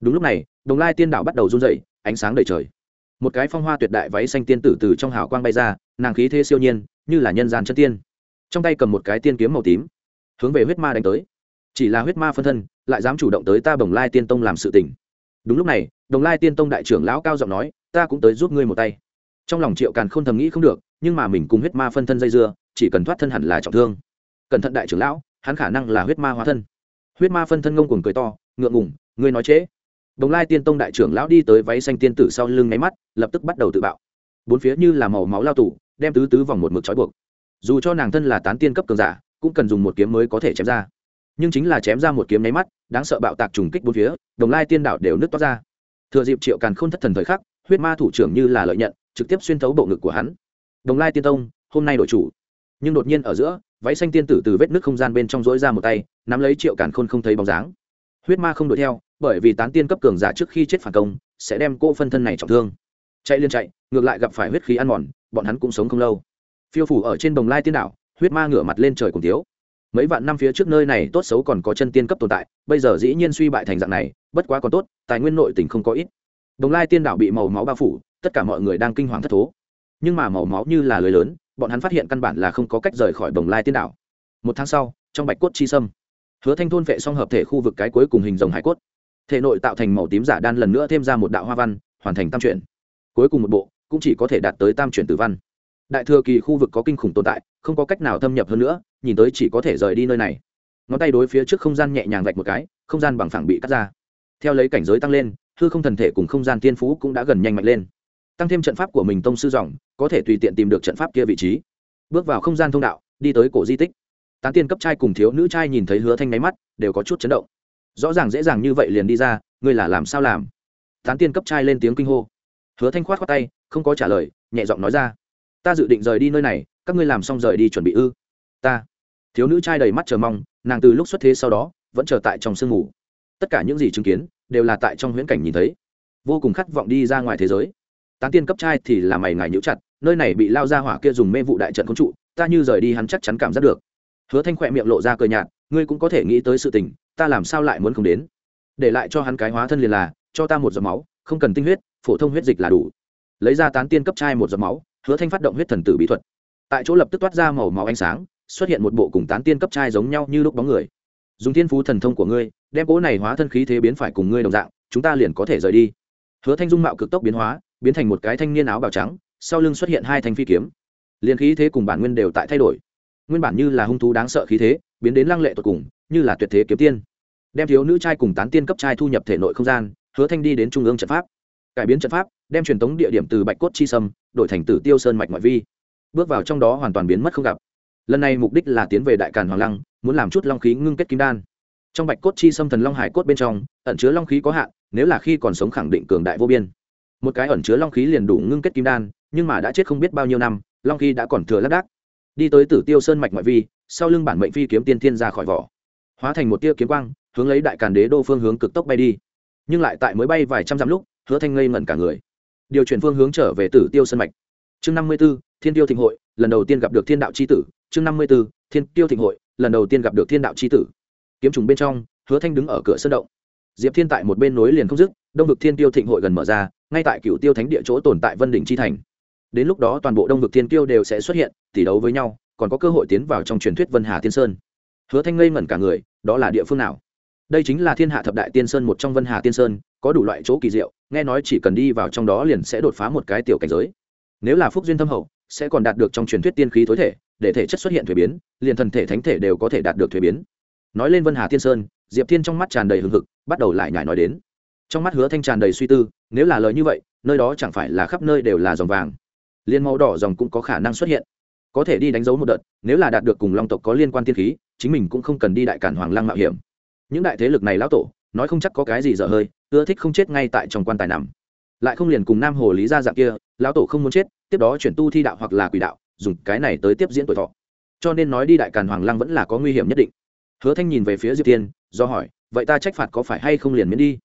Đúng lúc này, đồng lai tiên đảo bắt đầu run dậy ánh sáng đầy trời một cái phong hoa tuyệt đại váy xanh tiên tử từ trong hào quang bay ra, nàng khí thế siêu nhiên, như là nhân gian chân tiên. Trong tay cầm một cái tiên kiếm màu tím, hướng về huyết ma đánh tới. Chỉ là huyết ma phân thân, lại dám chủ động tới ta bồng lai tiên tông làm sự tình. Đúng lúc này đồng lai tiên tông đại trưởng lão cao giọng nói, ta cũng tới giúp ngươi một tay. Trong lòng triệu càn k h ô n thầm nghĩ không được, nhưng mà mình cùng huyết ma phân thân dây dưa, chỉ cần thoát thân hẳn là trọng thương. Cẩn thận đại trưởng lão, hắn khả năng là huyết ma hóa thân. Huyết ma phân thân ngông cuồng cười to, ngượng ngủng ngươi nói trễ đồng lai tiên tông đại trưởng lão đi tới váy xanh tiên tử sau lưng ngáy mắt, lập tức bắt đầu tự bạo. Bốn phía như là màu máu lao tủ đem tứ tứ vòng một mực trói buộc. Dù cho nàng thân là tán tiên cấp cường giả, cũng cần dùng một kiếm mới có thể chém ra. Nhưng chính là chém ra một kiếm nháy mắt, đáng sợ bạo tạc trùng kích bốn phía, đồng lai tiên đảo đều nứt toát ra. Thừa dịp triệu càn khôn thất thần thời khắc, huyết ma thủ trưởng như là lợi nhận, trực tiếp xuyên thấu bộ ngực của hắn. Đồng lai tiên tông, hôm nay đổi chủ. Nhưng đột nhiên ở giữa, váy xanh tiên tử từ vết nứt không gian bên trong rỗi ra một tay, nắm lấy triệu càn khôn không thấy bóng dáng huyết ma không đuổi theo, bởi vì tán tiên cấp cường giả trước khi chết phản công, sẽ đem cô phân thân này trọng thương. Chạy liên chạy, ngược lại gặp phải huyết khí ăn mòn, bọn hắn cũng sống không lâu. Phiêu phủ ở trên bồng lai tiên đảo, huyết ma ngửa mặt lên trời cùng tiếu. Mấy vạn năm phía trước nơi này tốt xấu còn có chân tiên cấp tồn tại, bây giờ dĩ nhiên suy bại thành dạng này, bất quá còn tốt, tài nguyên nội tình không có ít. Đồng lai tiên đảo bị màu máu bao phủ, tất cả mọi người đang kinh hoàng thất thố. Nhưng mà màu máu như là lưới lớn, bọn hắn phát hiện căn bản là không có cách rời khỏi đồng lai tiên đảo. Một tháng sau, trong bạch cốt chi sâm hứa thanh thôn vệ xong hợp thể khu vực cái cuối cùng hình rồng hải cốt. Thể nội tạo thành màu tím giả đan lần nữa thêm ra một đạo hoa văn, hoàn thành tam chuyển. Cuối cùng một bộ, cũng chỉ có thể đạt tới tam chuyển tử văn. Đại thừa kỳ khu vực có kinh khủng tồn tại, không có cách nào thâm nhập hơn nữa, nhìn tới chỉ có thể rời đi nơi này. Ngón tay đối phía trước không gian nhẹ nhàng vạch một cái, không gian bằng phẳng bị cắt ra. Theo lấy cảnh giới tăng lên, hư không thần thể cùng không gian tiên phú cũng đã gần nhanh mạnh lên. Tăng thêm trận pháp của mình tông sư dòng, có thể tùy tiện tìm được trận pháp kia vị trí. Bước vào không gian thông đạo, đi tới cổ di tích tán tiên cấp trai cùng thiếu nữ trai nhìn thấy hứa thanh nháy mắt, đều có chút chấn động. Rõ ràng dễ dàng như vậy liền đi ra, ngươi là làm sao làm? Tán tiên cấp trai lên tiếng kinh hô. Hứa thanh khoát khoát tay, không có trả lời, nhẹ giọng nói ra. Ta dự định rời đi nơi này, các ngươi làm xong rời đi chuẩn bị ư? Ta. Thiếu nữ trai đầy mắt chờ mong, nàng từ lúc xuất thế sau đó, vẫn chờ tại trong sương ngủ. tất cả những gì chứng kiến, đều là tại trong huyễn cảnh nhìn thấy. Vô cùng khát vọng đi ra ngoài thế giới. Tán tiên cấp trai thì là mày ngài nhũ chặt, nơi này bị lao ra hỏa kia dùng mê vụ đại trận công trụ, ta như rời đi hắn chắc chắn cảm giác được hứa thanh khỏe miệng lộ ra cờ nhạt, ngươi cũng có thể nghĩ tới sự tình, ta làm sao lại muốn không đến? Để lại cho hắn cái hóa thân liền là, cho ta một giọt máu, không cần tinh huyết, phổ thông huyết dịch là đủ. Lấy ra tán tiên cấp trai một giọt máu, hứa thanh phát động huyết thần tử bí thuật. Tại chỗ lập tức toát ra màu máu ánh sáng, xuất hiện một bộ cùng tán tiên cấp trai giống nhau như lúc bóng người. Dùng thiên phú thần thông của ngươi, đem cỗ này hóa thân khí thế biến phải cùng ngươi đồng dạng, chúng ta liền có thể rời đi. Hứa thanh dung mạo cực tốc biến hóa, biến thành một cái thanh niên áo bào trắng, sau lưng xuất hiện hai thanh phi kiếm. Liền khí thế cùng bản nguyên đều tại thay đổi nguyên bản như là hung thú đáng sợ khí thế, biến đến lăng lệ tột cùng, như là tuyệt thế kiếm tiên. Đem thiếu nữ trai cùng tán tiên cấp trai thu nhập thể nội không gian, hứa thanh đi đến trung ương trận pháp. Cải biến trận pháp, đem truyền tống địa điểm từ bạch cốt chi sâm, đổi thành tử tiêu sơn mạch ngoại vi. Bước vào trong đó hoàn toàn biến mất không gặp. Lần này mục đích là tiến về đại càn hoàng lăng, muốn làm chút long khí ngưng kết kim đan. Trong bạch cốt chi sâm thần long hải cốt bên trong, ẩn chứa long khí có hạn, nếu là khi còn sống khẳng định cường đại vô biên. Một cái ẩn chứa long khí liền đủ ngưng kết kim đan, nhưng mà đã chết không biết bao nhiêu năm, long khí đã còn thừa lác đác đi tới tử tiêu sơn mạch ngoại vi, sau lưng bản mệnh phi kiếm tiên thiên ra khỏi vỏ. Hóa thành một tia kiếm quang, hướng lấy đại càn đế đô phương hướng cực tốc bay đi. Nhưng lại tại mới bay vài trăm dặm lúc, hứa thanh ngây ngẩn cả người. Điều chuyển phương hướng trở về tử tiêu sơn mạch. Chương năm mươi b ố thiên tiêu thịnh hội, lần đầu tiên gặp được thiên đạo c h i tử. Chương năm mươi b ố thiên tiêu thịnh hội, lần đầu tiên gặp được thiên đạo c h i tử. Kiếm trùng bên trong, hứa thanh đứng ở cửa sân động. Diệp thiên tại một bên nối liền không dứt, đông vực thiên tiêu thịnh hội gần mở ra, ngay tại cựu tiêu thánh địa chỗ tồn tại vân đỉnh chi thành. Đến lúc đó toàn bộ đông vực thiên tiêu đều sẽ xuất hiện tỷ đấu với nhau, còn có cơ hội tiến vào trong truyền thuyết vân hà tiên sơn. Hứa thanh ngây ngẩn cả người, đó là địa phương nào? Đây chính là thiên hạ thập đại tiên sơn một trong vân hà tiên sơn, có đủ loại chỗ kỳ diệu, nghe nói chỉ cần đi vào trong đó liền sẽ đột phá một cái tiểu cảnh giới. Nếu là phúc duyên thâm hậu, sẽ còn đạt được trong truyền thuyết tiên khí tối thể, để thể chất xuất hiện thuế biến, liền thần thể thánh thể đều có thể đạt được thuế biến. Nói lên vân hà tiên sơn, diệp thiên trong mắt tràn đầy hừng hực, bắt đầu lại nhải nói đến. Trong mắt hứa thanh tràn đầy suy tư, nếu là lời như vậy, nơi đó chẳng phải là khắp nơi đều là dòng vàng. Liên màu đỏ dòng cũng có khả năng xuất hiện có thể đi đánh dấu một đợt, nếu là đạt được cùng long tộc có liên quan tiên khí, chính mình cũng không cần đi đại cản hoàng lăng mạo hiểm. Những đại thế lực này lão tổ, nói không chắc có cái gì dở hơi, ưa thích không chết ngay tại trong quan tài nằm. Lại không liền cùng nam hồ lý ra dạng kia, lão tổ không muốn chết, tiếp đó chuyển tu thi đạo hoặc là quỷ đạo, dùng cái này tới tiếp diễn tuổi thọ. Cho nên nói đi đại càn hoàng lăng vẫn là có nguy hiểm nhất định. Hứa thanh nhìn về phía diệp tiên do hỏi, vậy ta trách phạt có phải hay không liền miễn đi?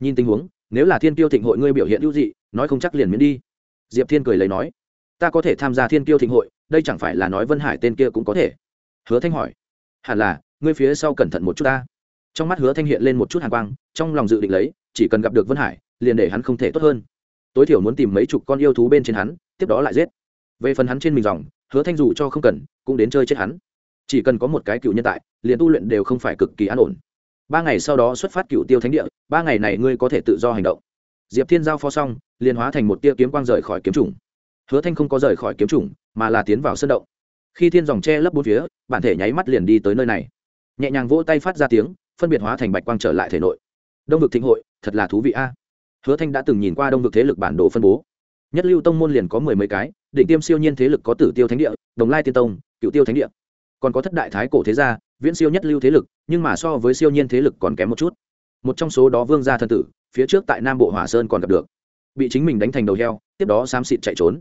Nhìn tình huống, nếu là thiên tiêu thịnh hội ngươi biểu hiện hữu dị, nói không chắc liền miễn đi. Diệp thiên cười lấy nói, ta có thể tham gia thiên tiêu thịnh hội đây chẳng phải là nói vân hải tên kia cũng có thể? Hứa thanh hỏi. Hẳn là, ngươi phía sau cẩn thận một chút ta. Trong mắt hứa thanh hiện lên một chút hàn quang, trong lòng dự định lấy, chỉ cần gặp được vân hải, liền để hắn không thể tốt hơn. Tối thiểu muốn tìm mấy chục con yêu thú bên trên hắn, tiếp đó lại giết. Về phần hắn trên mình dòng, hứa thanh dù cho không cần, cũng đến chơi chết hắn. Chỉ cần có một cái cựu nhân tại, liền tu luyện đều không phải cực kỳ an ổn. Ba ngày sau đó xuất phát cựu tiêu thánh địa, ba ngày này ngươi có thể tự do hành động. Diệp thiên giao pho xong, liền hóa thành một tia kiếm quang rời khỏi kiếm chủng hứa thanh không có rời khỏi kiếm trùng, mà là tiến vào sân động. Khi thiên dòng che lấp bốn phía bản thể nháy mắt liền đi tới nơi này. Nhẹ nhàng vỗ tay phát ra tiếng phân biệt hóa thành bạch quang trở lại thể nội. Đông vực thịnh hội thật là thú vị a. Hứa thanh đã từng nhìn qua đông vực thế lực bản đồ phân bố. Nhất lưu tông môn liền có mười mấy cái đỉnh tiêm siêu nhiên thế lực có tử tiêu thánh địa đồng lai tiên tông cựu tiêu thánh địa. Còn có thất đại thái cổ thế gia viễn siêu nhất lưu thế lực nhưng mà so với siêu nhiên thế lực còn kém một chút. Một trong số đó vương gia thân tử phía trước tại nam bộ hỏa sơn còn gặp được. Bị chính mình đánh thành đầu heo tiếp đó xám xịt chạy trốn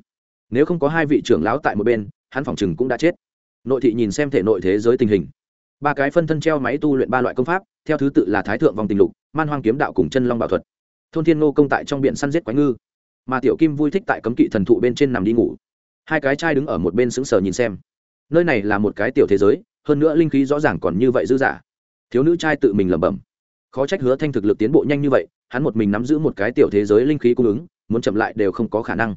nếu không có hai vị trưởng lão tại một bên, hắn phòng chừng cũng đã chết. Nội thị nhìn xem thể nội thế giới tình hình. Ba cái phân thân treo máy tu luyện ba loại công pháp, theo thứ tự là thái thượng vòng tình lục, man hoang kiếm đạo cùng chân long bảo thuật. Thôn thiên ngô công tại trong biển săn giết quái ngư. Mà tiểu kim vui thích tại cấm kỵ thần thụ bên trên nằm đi ngủ. Hai cái trai đứng ở một bên sững sờ nhìn xem. Nơi này là một cái tiểu thế giới, hơn nữa linh khí rõ ràng còn như vậy dư dả. Thiếu nữ trai tự mình lẩm bẩm. Khó trách hứa thanh thực lực tiến bộ nhanh như vậy, hắn một mình nắm giữ một cái tiểu thế giới linh khí cung ứng, muốn chậm lại đều không có khả năng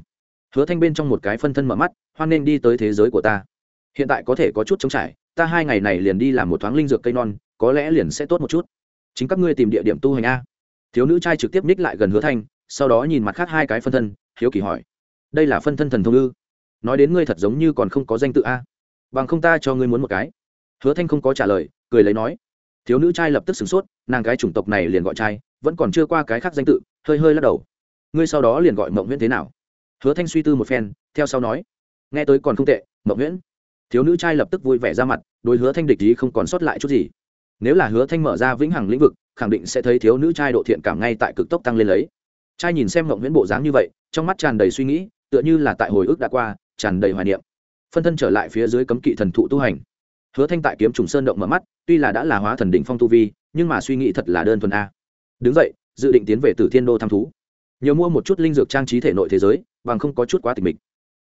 hứa thanh bên trong một cái phân thân mở mắt, hoan nên đi tới thế giới của ta. Hiện tại có thể có chút chống trải, ta hai ngày này liền đi làm một thoáng linh dược cây non, có lẽ liền sẽ tốt một chút. Chính các ngươi tìm địa điểm tu hành a. Thiếu nữ trai trực tiếp ních lại gần hứa thanh, sau đó nhìn mặt khác hai cái phân thân, hiếu kỳ hỏi. Đây là phân thân thần thông ư? Nói đến ngươi thật giống như còn không có danh tự a. Bằng không ta cho ngươi muốn một cái. Hứa thanh không có trả lời, cười lấy nói. Thiếu nữ trai lập tức sửng sốt, nàng cái chủng tộc này liền gọi trai, vẫn còn chưa qua cái khác danh tự, hơi hơi lắc đầu. Ngươi sau đó liền gọi mộng nguyễn thế nào? Hứa thanh suy tư một phen, theo sau nói, nghe tới còn không tệ mộng nguyễn. Thiếu nữ trai lập tức vui vẻ ra mặt, đối hứa thanh địch ý không còn sót lại chút gì. Nếu là hứa thanh mở ra vĩnh hằng lĩnh vực, khẳng định sẽ thấy thiếu nữ trai độ thiện cảm ngay tại cực tốc tăng lên lấy. Trai nhìn xem mộng nguyễn bộ dáng như vậy, trong mắt tràn đầy suy nghĩ, tựa như là tại hồi ức đã qua, tràn đầy hoài niệm. Phân thân trở lại phía dưới cấm kỵ thần thụ tu hành. Hứa thanh tại kiếm trùng sơn động mở mắt, tuy là đã là hóa thần đỉnh phong tu vi, nhưng mà suy nghĩ thật là đơn thuần a. Đứng dậy, dự định tiến về tử thiên đô thăm thú. Nhiều mua một chút linh dược trang trí thể nội thế giới bằng không có chút quá tịch mịch.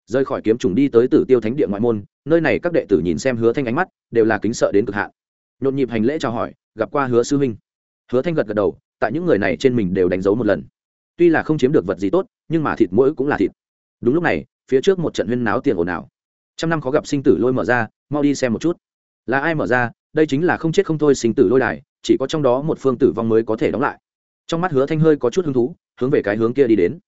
Rời khỏi kiếm trùng đi tới tử tiêu thánh địa ngoại môn, nơi này các đệ tử nhìn xem hứa thanh ánh mắt, đều là kính sợ đến cực hạn. Nhộn nhịp hành lễ chào hỏi, gặp qua hứa sư huynh. Hứa thanh gật gật đầu, tại những người này trên mình đều đánh dấu một lần. Tuy là không chiếm được vật gì tốt, nhưng mà thịt mũi cũng là thịt. Đúng lúc này, phía trước một trận huyên náo tiền ồn ào. Trăm năm khó gặp sinh tử lôi mở ra, mau đi xem một chút. Là ai mở ra, đây chính là không chết không thôi sinh tử lôi đài, chỉ có trong đó một phương tử vong mới có thể đóng lại. Trong mắt hứa thanh hơi có chút hứng thú, hướng về cái hướng kia đi đến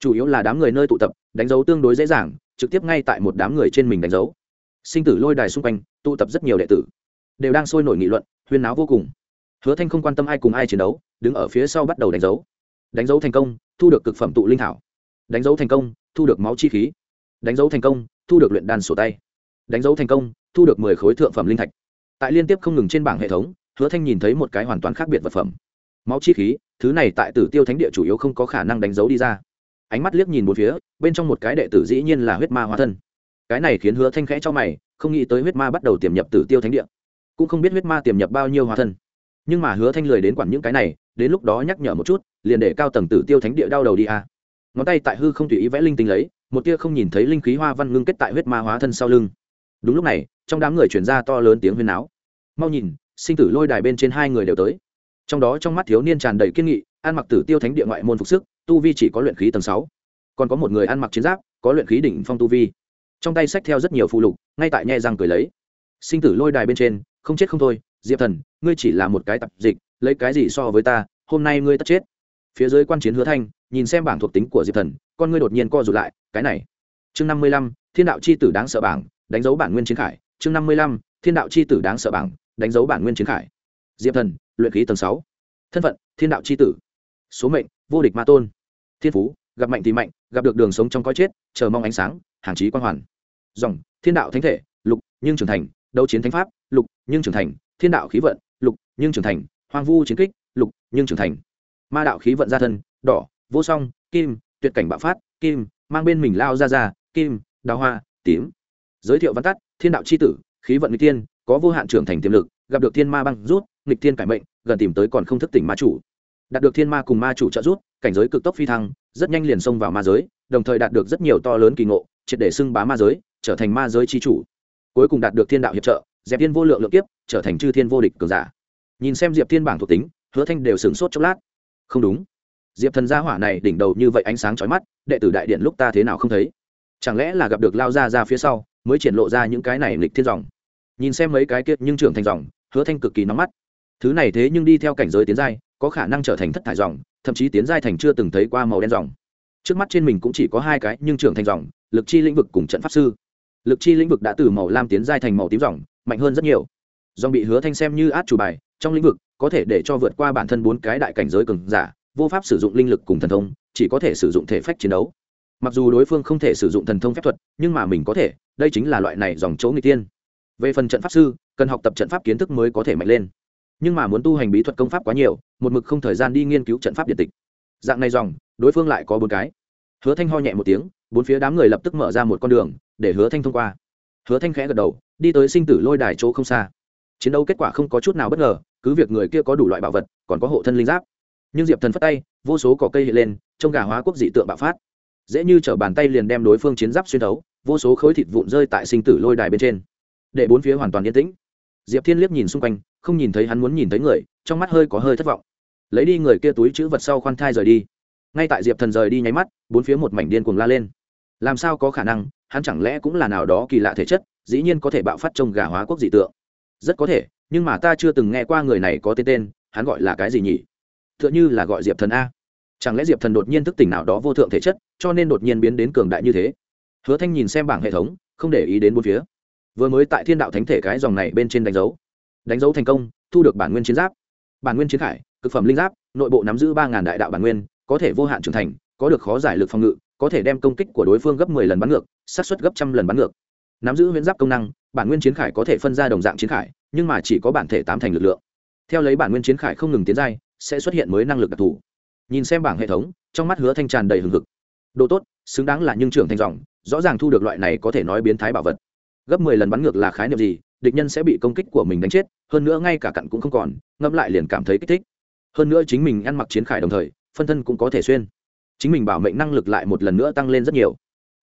chủ yếu là đám người nơi tụ tập, đánh dấu tương đối dễ dàng, trực tiếp ngay tại một đám người trên mình đánh dấu. Sinh tử lôi đài xung quanh, tụ tập rất nhiều đệ tử, đều đang sôi nổi nghị luận, huyên náo vô cùng. Hứa thanh không quan tâm ai cùng ai chiến đấu, đứng ở phía sau bắt đầu đánh dấu. Đánh dấu thành công, thu được cực phẩm tụ linh thảo. Đánh dấu thành công, thu được máu chi khí. Đánh dấu thành công, thu được luyện đan sổ tay. Đánh dấu thành công, thu được mười khối thượng phẩm linh thạch. Tại liên tiếp không ngừng trên bảng hệ thống, hứa thanh nhìn thấy một cái hoàn toàn khác biệt vật phẩm. Máu chi khí, thứ này tại tử tiêu thánh địa chủ yếu không có khả năng đánh dấu đi ra ánh mắt liếc nhìn một phía, bên trong một cái đệ tử dĩ nhiên là huyết ma hóa thân. Cái này khiến hứa thanh khẽ cho mày, không nghĩ tới huyết ma bắt đầu tiềm nhập tử tiêu thánh địa. Cũng không biết huyết ma tiềm nhập bao nhiêu hóa thân. Nhưng mà hứa thanh lười đến quản những cái này, đến lúc đó nhắc nhở một chút, liền để cao tầng tử tiêu thánh địa đau đầu đi a à. ngón tay tại hư không tùy ý vẽ linh tinh lấy, một tia không nhìn thấy linh khí hoa văn ngưng kết tại huyết ma hóa thân sau lưng. Đúng lúc này, trong đám người chuyển ra to lớn tiếng huyên náo. Mau nhìn, sinh tử lôi đài bên trên hai người đều tới. Trong đó trong mắt thiếu niên tràn đầy kiên nghị, ăn mặc tử tiêu thánh địa ngoại môn phục sức tu vi chỉ có luyện khí tầng sáu, còn có một người ăn mặc chiến giáp, có luyện khí đỉnh phong tu vi. Trong tay sách theo rất nhiều phụ lục, ngay tại nhẹ răng cười lấy. Sinh tử lôi đài bên trên, không chết không thôi, diệp thần, ngươi chỉ là một cái tập dịch, lấy cái gì so với ta, hôm nay ngươi tất chết. Phía dưới quan chiến hứa thanh, nhìn xem bảng thuộc tính của diệp thần, con ngươi đột nhiên co rụt lại, cái này. Chương năm mươi lăm, thiên đạo c h i tử đáng sợ bảng, đánh dấu bản nguyên chiến khải. Chương năm mươi lăm, thiên đạo c h i tử đáng sợ bảng, đánh dấu bản nguyên chiến khải. Diệp thần, luyện khí tầng sáu. Thân phận, thiên đạo c h i tử. Số mệnh, vô địch ma tôn thiên phú, gặp mạnh thì mạnh, gặp được đường sống trong coi chết, chờ mong ánh sáng, hàng trí quan hoàn. Dòng, thiên đạo thánh thể, lục, nhưng trưởng thành, đấu chiến thánh pháp, lục, nhưng trưởng thành, thiên đạo khí vận, lục, nhưng trưởng thành, hoang vu chiến kích, lục, nhưng trưởng thành. Ma đạo khí vận gia thân, đỏ, vô song, kim, tuyệt cảnh bạo phát, kim, mang bên mình lao ra ra, kim, đào hoa, tím. Giới thiệu văn tắt, thiên đạo c h i tử, khí vận n g tiên có vô hạn trưởng thành tiềm lực, gặp được thiên ma băng rút, nghịch thiên cải mệnh, gần tìm tới còn không thức tỉnh ma chủ. Đạt được thiên ma cùng ma chủ trợ rút cảnh giới cực tốc phi thăng, rất nhanh liền xông vào ma giới, đồng thời đạt được rất nhiều to lớn kỳ ngộ, triệt để xưng bá ma giới, trở thành ma giới chi chủ. Cuối cùng đạt được thiên đạo hiệp trợ dẹp thiên vô lượng lượng kiếp, trở thành chư thiên vô địch cường giả. Nhìn xem diệp thiên bảng thuộc tính, hứa thanh đều sửng sốt chốc lát. Không đúng. Diệp thần gia hỏa này đỉnh đầu như vậy ánh sáng chói mắt, đệ tử đại điện lúc ta thế nào không thấy? Chẳng lẽ là gặp được lao ra ra phía sau, mới triển lộ ra những cái này lịch thiên dòng? Nhìn xem mấy cái kiệt nhưng trưởng thành dòng, hứa thanh cực kỳ nóng mắt. Thứ này thế nhưng đi theo cảnh giới tiến giai, có khả năng trở thành thất thải dòng thậm chí tiến giai thành chưa từng thấy qua màu đen dòng. Trước mắt trên mình cũng chỉ có hai cái, nhưng trưởng thành dòng, lực chi lĩnh vực cùng trận pháp sư. Lực chi lĩnh vực đã từ màu lam tiến giai thành màu tím dòng, mạnh hơn rất nhiều. Dòng bị hứa thanh xem như át chủ bài, trong lĩnh vực, có thể để cho vượt qua bản thân bốn cái đại cảnh giới cường giả, vô pháp sử dụng linh lực cùng thần thông, chỉ có thể sử dụng thể phách chiến đấu. Mặc dù đối phương không thể sử dụng thần thông phép thuật, nhưng mà mình có thể, đây chính là loại này dòng chỗ người tiên. Về phần trận pháp sư, cần học tập trận pháp kiến thức mới có thể mạnh lên nhưng mà muốn tu hành bí thuật công pháp quá nhiều, một mực không thời gian đi nghiên cứu trận pháp điện tịch. Dạng này dòng, đối phương lại có bốn cái. Hứa thanh ho nhẹ một tiếng, bốn phía đám người lập tức mở ra một con đường, để hứa thanh thông qua. Hứa thanh khẽ gật đầu, đi tới sinh tử lôi đài chỗ không xa. Chiến đấu kết quả không có chút nào bất ngờ, cứ việc người kia có đủ loại bảo vật, còn có hộ thân linh giáp. Nhưng diệp thần phất tay, vô số cỏ cây hiện lên, trông gà hóa quốc dị tượng bạo phát. Dễ như t bàn tay liền đem đối phương chiến giáp xuyên thấu, vô số khối thịt vụn rơi tại sinh tử lôi đài bên trên. Để bốn phía hoàn toàn yên tĩnh. Diệp thiên liếc nhìn xung quanh không nhìn thấy hắn muốn nhìn thấy người, trong mắt hơi có hơi thất vọng. Lấy đi người kia túi chữ vật sau khoan thai rời đi. Ngay tại diệp thần rời đi nháy mắt, bốn phía một mảnh điên cuồng la lên. Làm sao có khả năng, hắn chẳng lẽ cũng là nào đó kỳ lạ thể chất, dĩ nhiên có thể bạo phát trông gà hóa quốc dị tượng. Rất có thể, nhưng mà ta chưa từng nghe qua người này có tên tên, hắn gọi là cái gì nhỉ? T h ư ợ n h ư là gọi diệp thần a. Chẳng lẽ diệp thần đột nhiên thức tỉnh nào đó vô thượng thể chất, cho nên đột nhiên biến đến cường đại như thế? Hứa thanh nhìn xem bảng hệ thống, không để ý đến bốn phía. Vừa mới tại thiên đạo thánh thể cái dòng này bên trên đánh dấu đánh dấu thành công, thu được bản nguyên chiến giáp. Bản nguyên chiến khải, cực phẩm linh giáp, nội bộ nắm giữ ba ngàn đại đạo bản nguyên, có thể vô hạn trưởng thành, có được khó giải lực phòng ngự, có thể đem công kích của đối phương gấp mười lần bắn ngược sát xuất gấp trăm lần bắn ngược. Nắm giữ huyễn giáp công năng, bản nguyên chiến khải có thể phân ra đồng dạng chiến khải, nhưng mà chỉ có bản thể tám thành lực lượng. Theo lấy bản nguyên chiến khải không ngừng tiến giai, sẽ xuất hiện mới năng lực đặc thù. Nhìn xem bảng hệ thống, trong mắt hứa thanh tràn đầy hừng hực. Độ tốt, xứng đáng là nhưng trưởng thành dòng, rõ ràng thu được loại này có thể nói biến thái bảo vật. Gấp mười lần bắn ngược là khái niệm gì? Địch nhân sẽ bị công kích của mình đánh chết, hơn nữa ngay cả cặn cũng không còn, ngẫm lại liền cảm thấy kích thích. Hơn nữa chính mình ăn mặc chiến khải đồng thời, phân thân cũng có thể xuyên. Chính mình bảo mệnh năng lực lại một lần nữa tăng lên rất nhiều.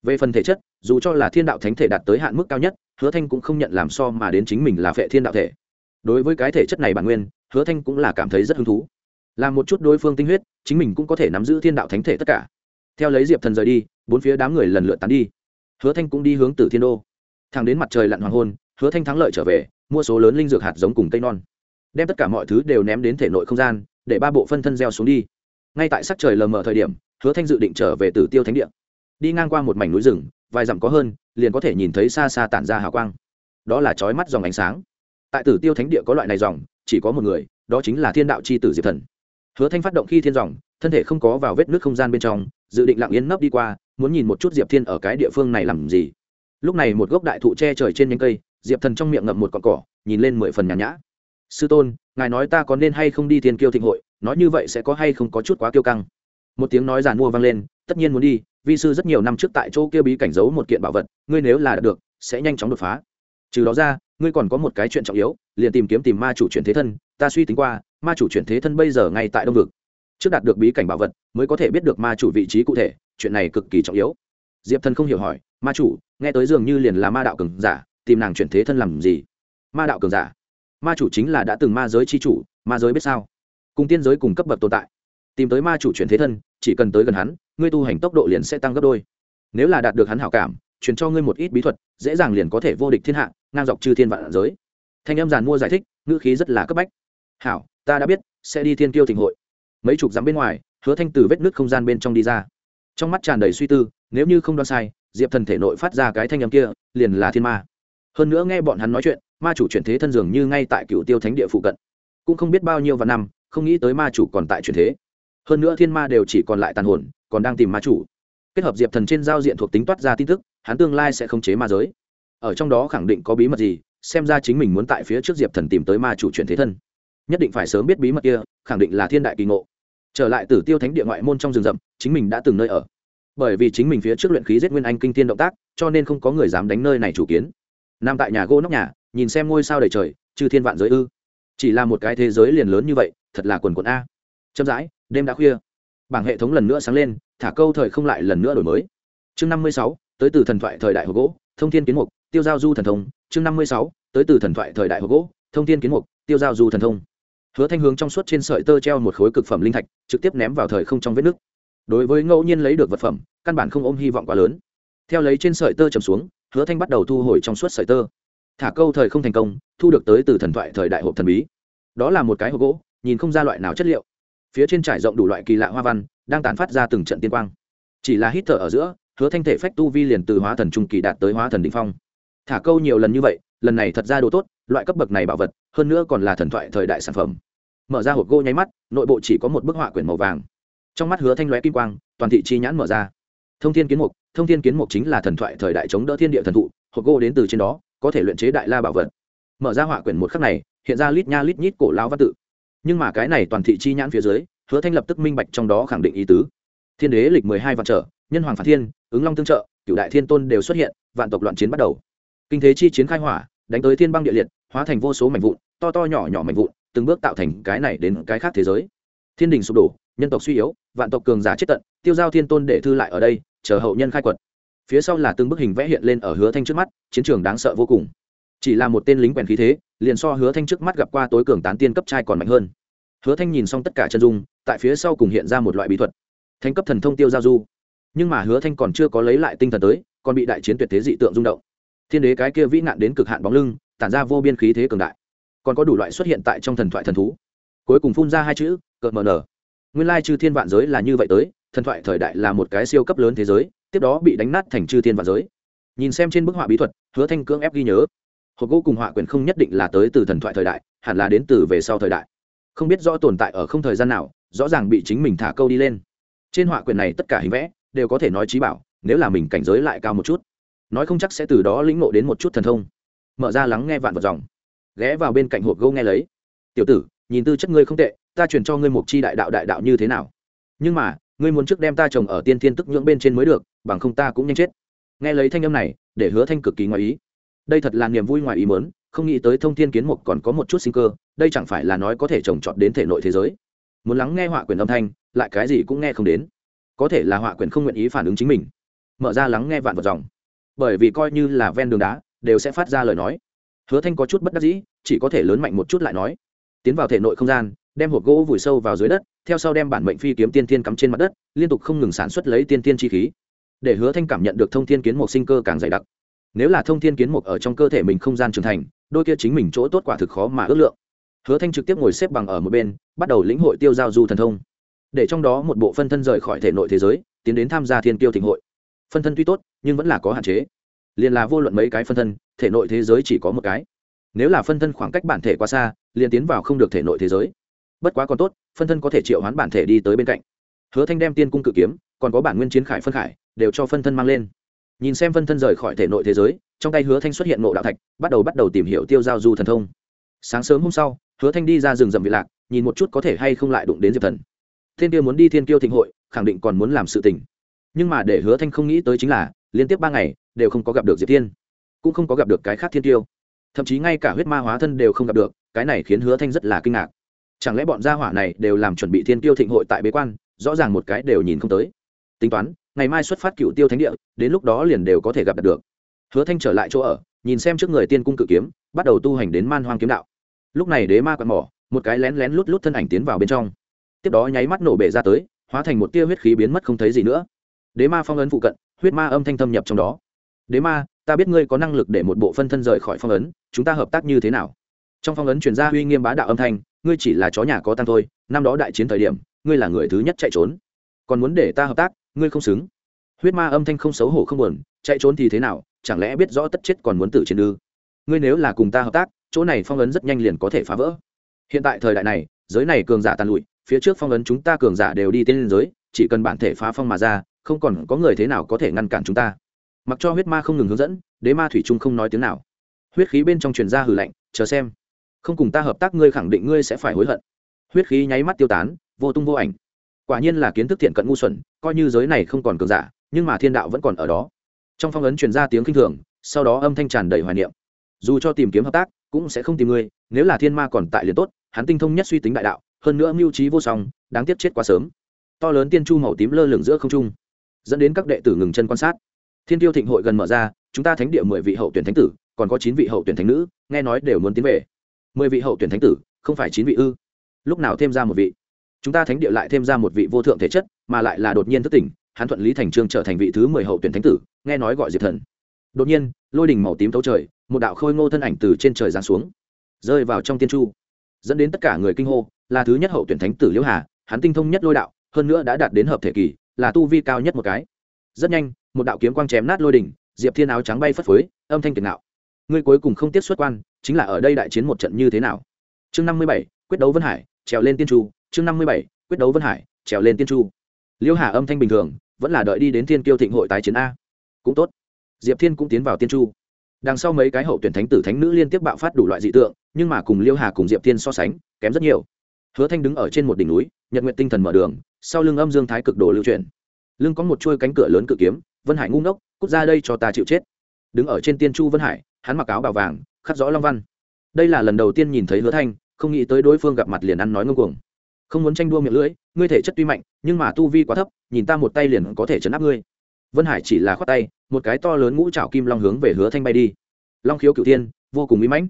Về phần thể chất, dù cho là thiên đạo thánh thể đạt tới hạn mức cao nhất, hứa thanh cũng không nhận làm so mà đến chính mình là phệ thiên đạo thể. Đối với cái thể chất này bản nguyên, hứa thanh cũng là cảm thấy rất hứng thú. Làm một chút đối phương tinh huyết, chính mình cũng có thể nắm giữ thiên đạo thánh thể tất cả. Theo lấy diệp thần rời đi, bốn phía đám người lần lượt tán đi. Hứa thanh cũng đi hướng từ thiên đô. Thẳng đến mặt trời lặn hoàng hôn hứa thanh thắng lợi trở về, mua số lớn linh dược hạt giống cùng cây non. Đem tất cả mọi thứ đều ném đến thể nội không gian, để ba bộ phân thân gieo xuống đi. Ngay tại sắc trời lờ mờ thời điểm, hứa thanh dự định trở về tử tiêu thánh địa. Đi ngang qua một mảnh núi rừng, vài dặm có hơn, liền có thể nhìn thấy xa xa tản ra hào quang. Đó là chói mắt dòng ánh sáng. Tại tử tiêu thánh địa có loại này dòng, chỉ có một người, đó chính là thiên đạo c h i tử diệp thần. Hứa thanh phát động khi thiên dòng, thân thể không có vào vết nước không gian bên trong, dự định lặng yên nấp đi qua, muốn nhìn một chút diệp thiên ở cái địa phương này làm gì. Lúc này một gốc đại thụ che trời trên nhánh cây diệp thần trong miệng ngậm một con cỏ, nhìn lên mười phần nhàn nhã. Sư tôn, ngài nói ta có nên hay không đi thiên kiêu thịnh hội, nói như vậy sẽ có hay không có chút quá kiêu căng? Một tiếng nói giàn mua vang lên, tất nhiên muốn đi, vi sư rất nhiều năm trước tại chỗ kia bí cảnh giấu một kiện bảo vật, ngươi nếu là được, sẽ nhanh chóng đột phá. Trừ đó ra, ngươi còn có một cái chuyện trọng yếu, liền tìm kiếm tìm ma chủ chuyển thế thân, ta suy tính qua, ma chủ chuyển thế thân bây giờ ngay tại đông vực. Trước đạt được bí cảnh bảo vật, mới có thể biết được ma chủ vị trí cụ thể, chuyện này cực kỳ trọng yếu. Diệp thần không hiểu hỏi, ma chủ, nghe tới dường như liền là ma đạo cường giả tìm nàng chuyển thế thân làm gì? Ma đạo cường giả. Ma chủ chính là đã từng ma giới c h i chủ, ma giới biết sao? Cùng tiên giới cùng cấp bậc tồn tại. Tìm tới ma chủ chuyển thế thân, chỉ cần tới gần hắn, ngươi tu hành tốc độ liền sẽ tăng gấp đôi. Nếu là đạt được hắn hảo cảm, truyền cho ngươi một ít bí thuật, dễ dàng liền có thể vô địch thiên hạ, ngang dọc chư thiên vạn giới. Thanh em giàn mua giải thích, ngữ khí rất là cấp bách. Hảo, ta đã biết, sẽ đi thiên kiêu thịnh hội. Mấy chục dặm bên ngoài, hứa thanh từ vết nước không gian bên trong đi ra. Trong mắt tràn đầy suy tư, nếu như không đoán sai, diệp thần thể nội phát ra cái thanh âm kia, liền là thiên ma hơn nữa nghe bọn hắn nói chuyện, ma chủ chuyển thế thân dường như ngay tại cựu tiêu thánh địa phụ cận. Cũng không biết bao nhiêu và năm, không nghĩ tới ma chủ còn tại chuyển thế. Hơn nữa thiên ma đều chỉ còn lại tàn hồn, còn đang tìm ma chủ. Kết hợp diệp thần trên giao diện thuộc tính toát ra tin tức, hắn tương lai sẽ không chế ma giới. Ở trong đó khẳng định có bí mật gì, xem ra chính mình muốn tại phía trước diệp thần tìm tới ma chủ chuyển thế thân. Nhất định phải sớm biết bí mật kia, khẳng định là thiên đại kỳ ngộ. Trở lại tử tiêu thánh địa ngoại môn trong rừng rậm, chính mình đã từng nơi ở. Bởi vì chính mình phía trước luyện khí giết nguyên anh kinh tiên động tác, cho nên không có người dám đánh nơi này chủ kiến nằm tại nhà gỗ nóc nhà, nhìn xem ngôi sao đầy trời, chư thiên vạn giới ư. Chỉ là một cái thế giới liền lớn như vậy, thật là quần quần a. Chậm rãi, đêm đã khuya. Bảng hệ thống lần nữa sáng lên, thả câu thời không lại lần nữa đổi mới. Chương năm mươi sáu, tới từ thần thoại thời đại hồ gỗ, thông thiên kiến mục, tiêu giao du thần thông. Chương năm mươi sáu, tới từ thần thoại thời đại hồ gỗ, thông thiên kiến mục, tiêu giao du thần thông. Hứa thanh hướng trong suốt trên sợi tơ treo một khối cực phẩm linh thạch, trực tiếp ném vào thời không trong vết nước đối với ngẫu nhiên lấy được vật phẩm, căn bản không ôm hy vọng quá lớn. Theo lấy trên sợi tơ trầm xuống hứa thanh bắt đầu thu hồi trong suốt sợi tơ. Thả câu thời không thành công, thu được tới từ thần thoại thời đại hộp thần bí. Đó là một cái hộp gỗ, nhìn không ra loại nào chất liệu. Phía trên trải rộng đủ loại kỳ lạ hoa văn, đang tàn phát ra từng trận tiên quang. Chỉ là hít thở ở giữa, hứa thanh thể phách tu vi liền từ hóa thần trung kỳ đạt tới hóa thần định phong. Thả câu nhiều lần như vậy, lần này thật ra đồ tốt, loại cấp bậc này bảo vật, hơn nữa còn là thần thoại thời đại sản phẩm. Mở ra hộp gỗ nháy mắt, nội bộ chỉ có một bức họa quyển màu vàng. Trong mắt hứa thanh lóe kim quang, toàn thị chi nhãn mở ra thông thiên kiến mục thông thiên kiến mục chính là thần thoại thời đại chống đỡ thiên địa thần thụ hộp gỗ đến từ trên đó có thể luyện chế đại la bảo vật. Mở ra họa quyển một khắc này hiện ra lít nha lít nhít cổ lao văn tự. Nhưng mà cái này toàn thị chi nhãn phía dưới hứa thanh lập tức minh bạch trong đó khẳng định ý tứ. Thiên đế lịch mười hai vạn trợ, nhân hoàng phản thiên ứng long tương trợ cựu đại thiên tôn đều xuất hiện vạn tộc loạn chiến bắt đầu. Kinh thế chi chiến khai hỏa đánh tới thiên băng địa liệt hóa thành vô số mảnh vụn to to nhỏ nhỏ mảnh vụn từng bước tạo thành cái này đến cái khác thế giới. Thiên đình sụp đổ nhân tộc suy yếu vạn tộc cường giả chết tận tiêu giao thiên tôn để thư lại ở đây chờ hậu nhân khai quật. Phía sau là từng bức hình vẽ hiện lên ở hứa thanh trước mắt, chiến trường đáng sợ vô cùng. Chỉ là một tên lính quèn khí thế, liền so hứa thanh trước mắt gặp qua tối cường tán tiên cấp trai còn mạnh hơn. Hứa thanh nhìn xong tất cả chân dung, tại phía sau cùng hiện ra một loại bí thuật. Thanh cấp thần thông tiêu giao du. Nhưng mà hứa thanh còn chưa có lấy lại tinh thần tới, còn bị đại chiến tuyệt thế dị tượng rung động. Thiên đế cái kia vĩ nạn đến cực hạn bóng lưng, tản ra vô biên khí thế cường đại. Còn có đủ loại xuất hiện tại trong thần thoại thần thú. Cuối cùng phun ra hai chữ, cợt mờ nở. Nguyên lai chư thiên vạn giới là như vậy tới thần thoại thời đại là một cái siêu cấp lớn thế giới, tiếp đó bị đánh nát thành chư thiên vạn giới. Nhìn xem trên bức họa bí thuật, hứa thanh cưỡng ép ghi nhớ. Hộp gỗ cùng họa quyền không nhất định là tới từ thần thoại thời đại, hẳn là đến từ về sau thời đại. Không biết rõ tồn tại ở không thời gian nào, rõ ràng bị chính mình thả câu đi lên. Trên họa quyền này tất cả hình vẽ đều có thể nói trí bảo, nếu là mình cảnh giới lại cao một chút, nói không chắc sẽ từ đó lĩnh ngộ đến một chút thần thông. Mở ra lắng nghe vạn vật dòng. Ghé vào bên cạnh hộp gỗ nghe lấy. Tiểu tử, nhìn tư chất ngươi không tệ, ta truyền cho ngươi một chi đại đạo đại đạo như thế nào? Nhưng mà ngươi muốn trước đem ta trồng ở tiên thiên tức nhưỡng bên trên mới được, bằng không ta cũng nhanh chết. Nghe lấy thanh âm này, để hứa thanh cực kỳ ngoài ý. Đây thật là niềm vui ngoài ý mớn không nghĩ tới thông thiên kiến mục còn có một chút sinh cơ, đây chẳng phải là nói có thể trồng trọt đến thể nội thế giới. Muốn lắng nghe họa quyền âm thanh, lại cái gì cũng nghe không đến. Có thể là họa quyền không nguyện ý phản ứng chính mình. Mở ra lắng nghe vạn vật dòng. Bởi vì coi như là ven đường đá, đều sẽ phát ra lời nói. Hứa thanh có chút bất đắc dĩ, chỉ có thể lớn mạnh một chút lại nói. Tiến vào thể nội không gian đem hộp gỗ vùi sâu vào dưới đất, theo sau đem bản mệnh phi kiếm tiên tiên cắm trên mặt đất, liên tục không ngừng sản xuất lấy tiên tiên chi khí. Để hứa thanh cảm nhận được thông thiên kiến một sinh cơ càng dày đặc. Nếu là thông thiên kiến một ở trong cơ thể mình không gian trưởng thành, đôi kia chính mình chỗ tốt quả thực khó mà ước lượng. Hứa thanh trực tiếp ngồi xếp bằng ở một bên, bắt đầu lĩnh hội tiêu giao du thần thông. Để trong đó một bộ phân thân rời khỏi thể nội thế giới, tiến đến tham gia thiên tiêu thịnh hội. Phân thân tuy tốt, nhưng vẫn là có hạn chế. Liền là vô luận mấy cái phân thân, thể nội thế giới chỉ có một cái. Nếu là phân thân khoảng cách bản thể quá xa, liền tiến vào không được thể nội thế giới bất quá còn tốt, phân thân có thể triệu hoán bản thể đi tới bên cạnh. Hứa thanh đem tiên cung cự kiếm, còn có bản nguyên chiến khải phân khải, đều cho phân thân mang lên. Nhìn xem phân thân rời khỏi thể nội thế giới, trong tay hứa thanh xuất hiện ngộ đạo thạch, bắt đầu bắt đầu tìm hiểu tiêu giao du thần thông. Sáng sớm hôm sau, hứa thanh đi ra rừng rậm vị lạc, nhìn một chút có thể hay không lại đụng đến diệp thần. Thiên tiêu muốn đi thiên kiêu thịnh hội, khẳng định còn muốn làm sự tình. Nhưng mà để hứa thanh không nghĩ tới chính là, liên tiếp ba ngày, đều không có gặp được diệp thiên cũng không có gặp được cái khác thiên tiêu. Thậm chí ngay cả huyết ma hóa thân đều không gặp được, cái này khiến hứa thanh rất là kinh ngạc chẳng lẽ bọn gia hỏa này đều làm chuẩn bị thiên tiêu thịnh hội tại bế quan, rõ ràng một cái đều nhìn không tới. Tính toán, ngày mai xuất phát cựu tiêu thánh địa, đến lúc đó liền đều có thể gặp được. Hứa thanh trở lại chỗ ở, nhìn xem trước người tiên cung cự kiếm, bắt đầu tu hành đến man hoang kiếm đạo. Lúc này đế ma quạt mỏ, một cái lén lén lút lút thân ảnh tiến vào bên trong. Tiếp đó nháy mắt nổ bể ra tới, hóa thành một tia huyết khí biến mất không thấy gì nữa. Đế ma phong ấn phụ cận, huyết ma âm thanh thâm nhập trong đó. Đế ma, ta biết ngươi có năng lực để một bộ phân thân rời khỏi phong ấn, chúng ta hợp tác như thế nào? Trong phong ấn truyền ra uy nghiêm bá đạo âm thanh ngươi chỉ là chó nhà có tăng thôi, năm đó đại chiến thời điểm, ngươi là người thứ nhất chạy trốn. Còn muốn để ta hợp tác, ngươi không xứng. Huyết ma âm thanh không xấu hổ không buồn, chạy trốn thì thế nào, chẳng lẽ biết rõ tất chết còn muốn tự chiến ư? Ngươi nếu là cùng ta hợp tác, chỗ này phong ấn rất nhanh liền có thể phá vỡ. Hiện tại thời đại này, giới này cường giả tàn lụi, phía trước phong ấn chúng ta cường giả đều đi tên liên giới, chỉ cần bản thể phá phong mà ra, không còn có người thế nào có thể ngăn cản chúng ta. Mặc cho huyết ma không ngừng hướng dẫn, đế ma thủy trung không nói tiếng nào. Huyết khí bên trong truyền ra hử lạnh, chờ xem không cùng ta hợp tác ngươi khẳng định ngươi sẽ phải hối hận. Huyết khí nháy mắt tiêu tán, vô tung vô ảnh. Quả nhiên là kiến thức thiện cận ngu xuẩn, coi như giới này không còn cường giả, nhưng mà thiên đạo vẫn còn ở đó. Trong phong ấn truyền ra tiếng kinh thường, sau đó âm thanh tràn đầy hoài niệm. Dù cho tìm kiếm hợp tác, cũng sẽ không tìm ngươi, nếu là thiên ma còn tại liền tốt, hắn tinh thông nhất suy tính đại đạo, hơn nữa mưu trí vô song, đáng tiếc chết quá sớm. To lớn tiên chu màu tím lơ lửng giữa không trung, dẫn đến các đệ tử ngừng chân quan sát. Thiên tiêu thịnh hội gần mở ra, chúng ta thánh địa mười vị hậu tuyển thánh tử, còn có chín vị hậu tuyển thánh nữ, nghe nói đều muốn tiến về mười vị hậu tuyển thánh tử, không phải chín vị ư? Lúc nào thêm ra một vị? Chúng ta thánh địa lại thêm ra một vị vô thượng thể chất, mà lại là đột nhiên thất tỉnh, hắn thuận lý thành trương trở thành vị thứ mười hậu tuyển thánh tử, nghe nói gọi diệp thần. Đột nhiên, lôi đình màu tím tấu trời, một đạo khôi ngô thân ảnh từ trên trời giáng xuống, rơi vào trong tiên chu. Dẫn đến tất cả người kinh hô, là thứ nhất hậu tuyển thánh tử liễu hà, hắn tinh thông nhất lôi đạo, hơn nữa đã đạt đến hợp thể kỳ, là tu vi cao nhất một cái. Rất nhanh, một đạo kiếm quang chém nát lôi đỉnh, diệp thiên áo trắng bay phất phới, âm thanh kiệt nạo ngươi cuối cùng không tiết xuất quan chính là ở đây đại chiến một trận như thế nào? Chương năm mươi bảy, quyết đấu vân hải, trèo lên tiên chu. Chương năm mươi bảy, quyết đấu vân hải, trèo lên tiên chu. Liêu hà âm thanh bình thường, vẫn là đợi đi đến thiên kiêu thịnh hội tái chiến a. Cũng tốt. Diệp thiên cũng tiến vào tiên chu. Đằng sau mấy cái hậu tuyển thánh tử thánh nữ liên tiếp bạo phát đủ loại dị tượng, nhưng mà cùng liêu hà cùng diệp thiên so sánh, kém rất nhiều. Hứa thanh đứng ở trên một đỉnh núi, nhật nguyện tinh thần mở đường, sau lưng âm dương thái cực đồ lưu truyền lưng có một chuôi cánh cửa lớn cự kiếm, vân hải ngu ngốc, cút ra đây cho ta chịu chết. Đứng ở trên tiên chu vân hải, hắn mặc áo bào vàng khắc rõ long văn. Đây là lần đầu tiên nhìn thấy hứa thanh, không nghĩ tới đối phương gặp mặt liền ăn nói ngông cuồng. Không muốn tranh đua miệng lưỡi, ngươi thể chất tuy mạnh, nhưng mà tu vi quá thấp, nhìn ta một tay liền có thể chấn áp ngươi. Vân hải chỉ là khoát tay, một cái to lớn ngũ trảo kim long hướng về hứa thanh bay đi. Long khiếu cửu thiên, vô cùng mỹ mãnh.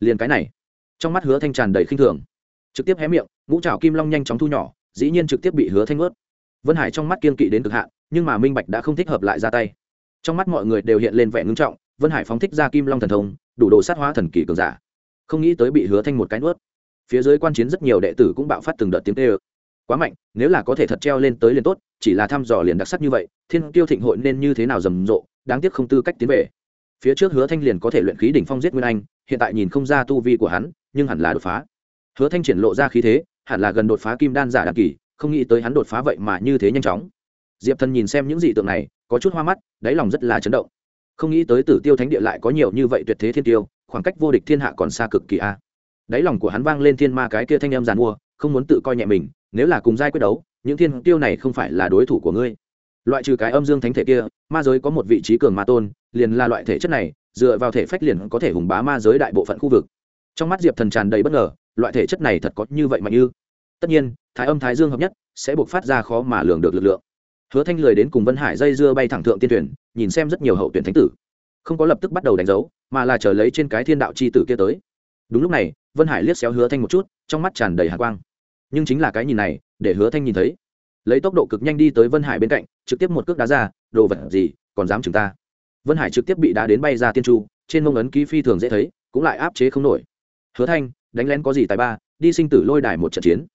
Liền cái này, trong mắt hứa thanh tràn đầy khinh thường. Trực tiếp hé miệng, ngũ trảo kim long nhanh chóng thu nhỏ, dĩ nhiên trực tiếp bị hứa thanh ướt vân hải trong mắt kiên kỵ đến cực hạn, nhưng mà minh bạch đã không thích hợp lại ra tay. Trong mắt mọi người đều hiện lên vẻ ngưng trọng vân hải phóng thích ra kim long thần thông, đủ đồ sát hóa thần kỳ cường giả. Không nghĩ tới bị hứa thanh một cái nuốt. Phía dưới quan chiến rất nhiều đệ tử cũng bạo phát từng đợt tiếng tê ơ quá mạnh, nếu là có thể thật treo lên tới liền tốt, chỉ là thăm dò liền đặc sắc như vậy, thiên tiêu thịnh hội nên như thế nào rầm rộ, đáng tiếc không tư cách tiến về. Phía trước hứa thanh liền có thể luyện khí đỉnh phong giết nguyên anh, hiện tại nhìn không ra tu vi của hắn, nhưng hẳn là đột phá. Hứa thanh triển lộ ra khí thế, hẳn là gần đột phá kim đan giả đan kỳ, không nghĩ tới hắn đột phá vậy mà như thế nhanh chóng. Diệp thần nhìn xem những dị tượng này, có chút hoa mắt, đáy lòng rất là chấn động không nghĩ tới tử tiêu thánh địa lại có nhiều như vậy tuyệt thế thiên tiêu, khoảng cách vô địch thiên hạ còn xa cực kỳ a. Đáy lòng của hắn vang lên thiên ma cái kia thanh em giàn mua, không muốn tự coi nhẹ mình, nếu là cùng giai quyết đấu, những thiên tiêu này không phải là đối thủ của ngươi. Loại trừ cái âm dương thánh thể kia, ma giới có một vị trí cường ma tôn, liền là loại thể chất này, dựa vào thể phách liền có thể hùng bá ma giới đại bộ phận khu vực. Trong mắt diệp thần tràn đầy bất ngờ, loại thể chất này thật có như vậy mạnh như. Tất nhiên, thái âm thái dương hợp nhất, sẽ buộc phát ra khó mà lường được lực lượng hứa thanh lười đến cùng vân hải dây dưa bay thẳng thượng tiên tuyển, nhìn xem rất nhiều hậu tuyển thánh tử. Không có lập tức bắt đầu đánh dấu, mà là chờ lấy trên cái thiên đạo c h i tử kia tới. Đúng lúc này, vân hải liếc xéo hứa thanh một chút, trong mắt tràn đầy hạ quang. Nhưng chính là cái nhìn này, để hứa thanh nhìn thấy. Lấy tốc độ cực nhanh đi tới vân hải bên cạnh, trực tiếp một cước đá ra, đồ vật gì, còn dám chừng ta. Vân hải trực tiếp bị đá đến bay ra tiên chu trên mông ấn ký phi thường dễ thấy, cũng lại áp chế không nổi. Hứa thanh, đánh lén có gì tài ba, đi sinh tử lôi đài một trận chiến.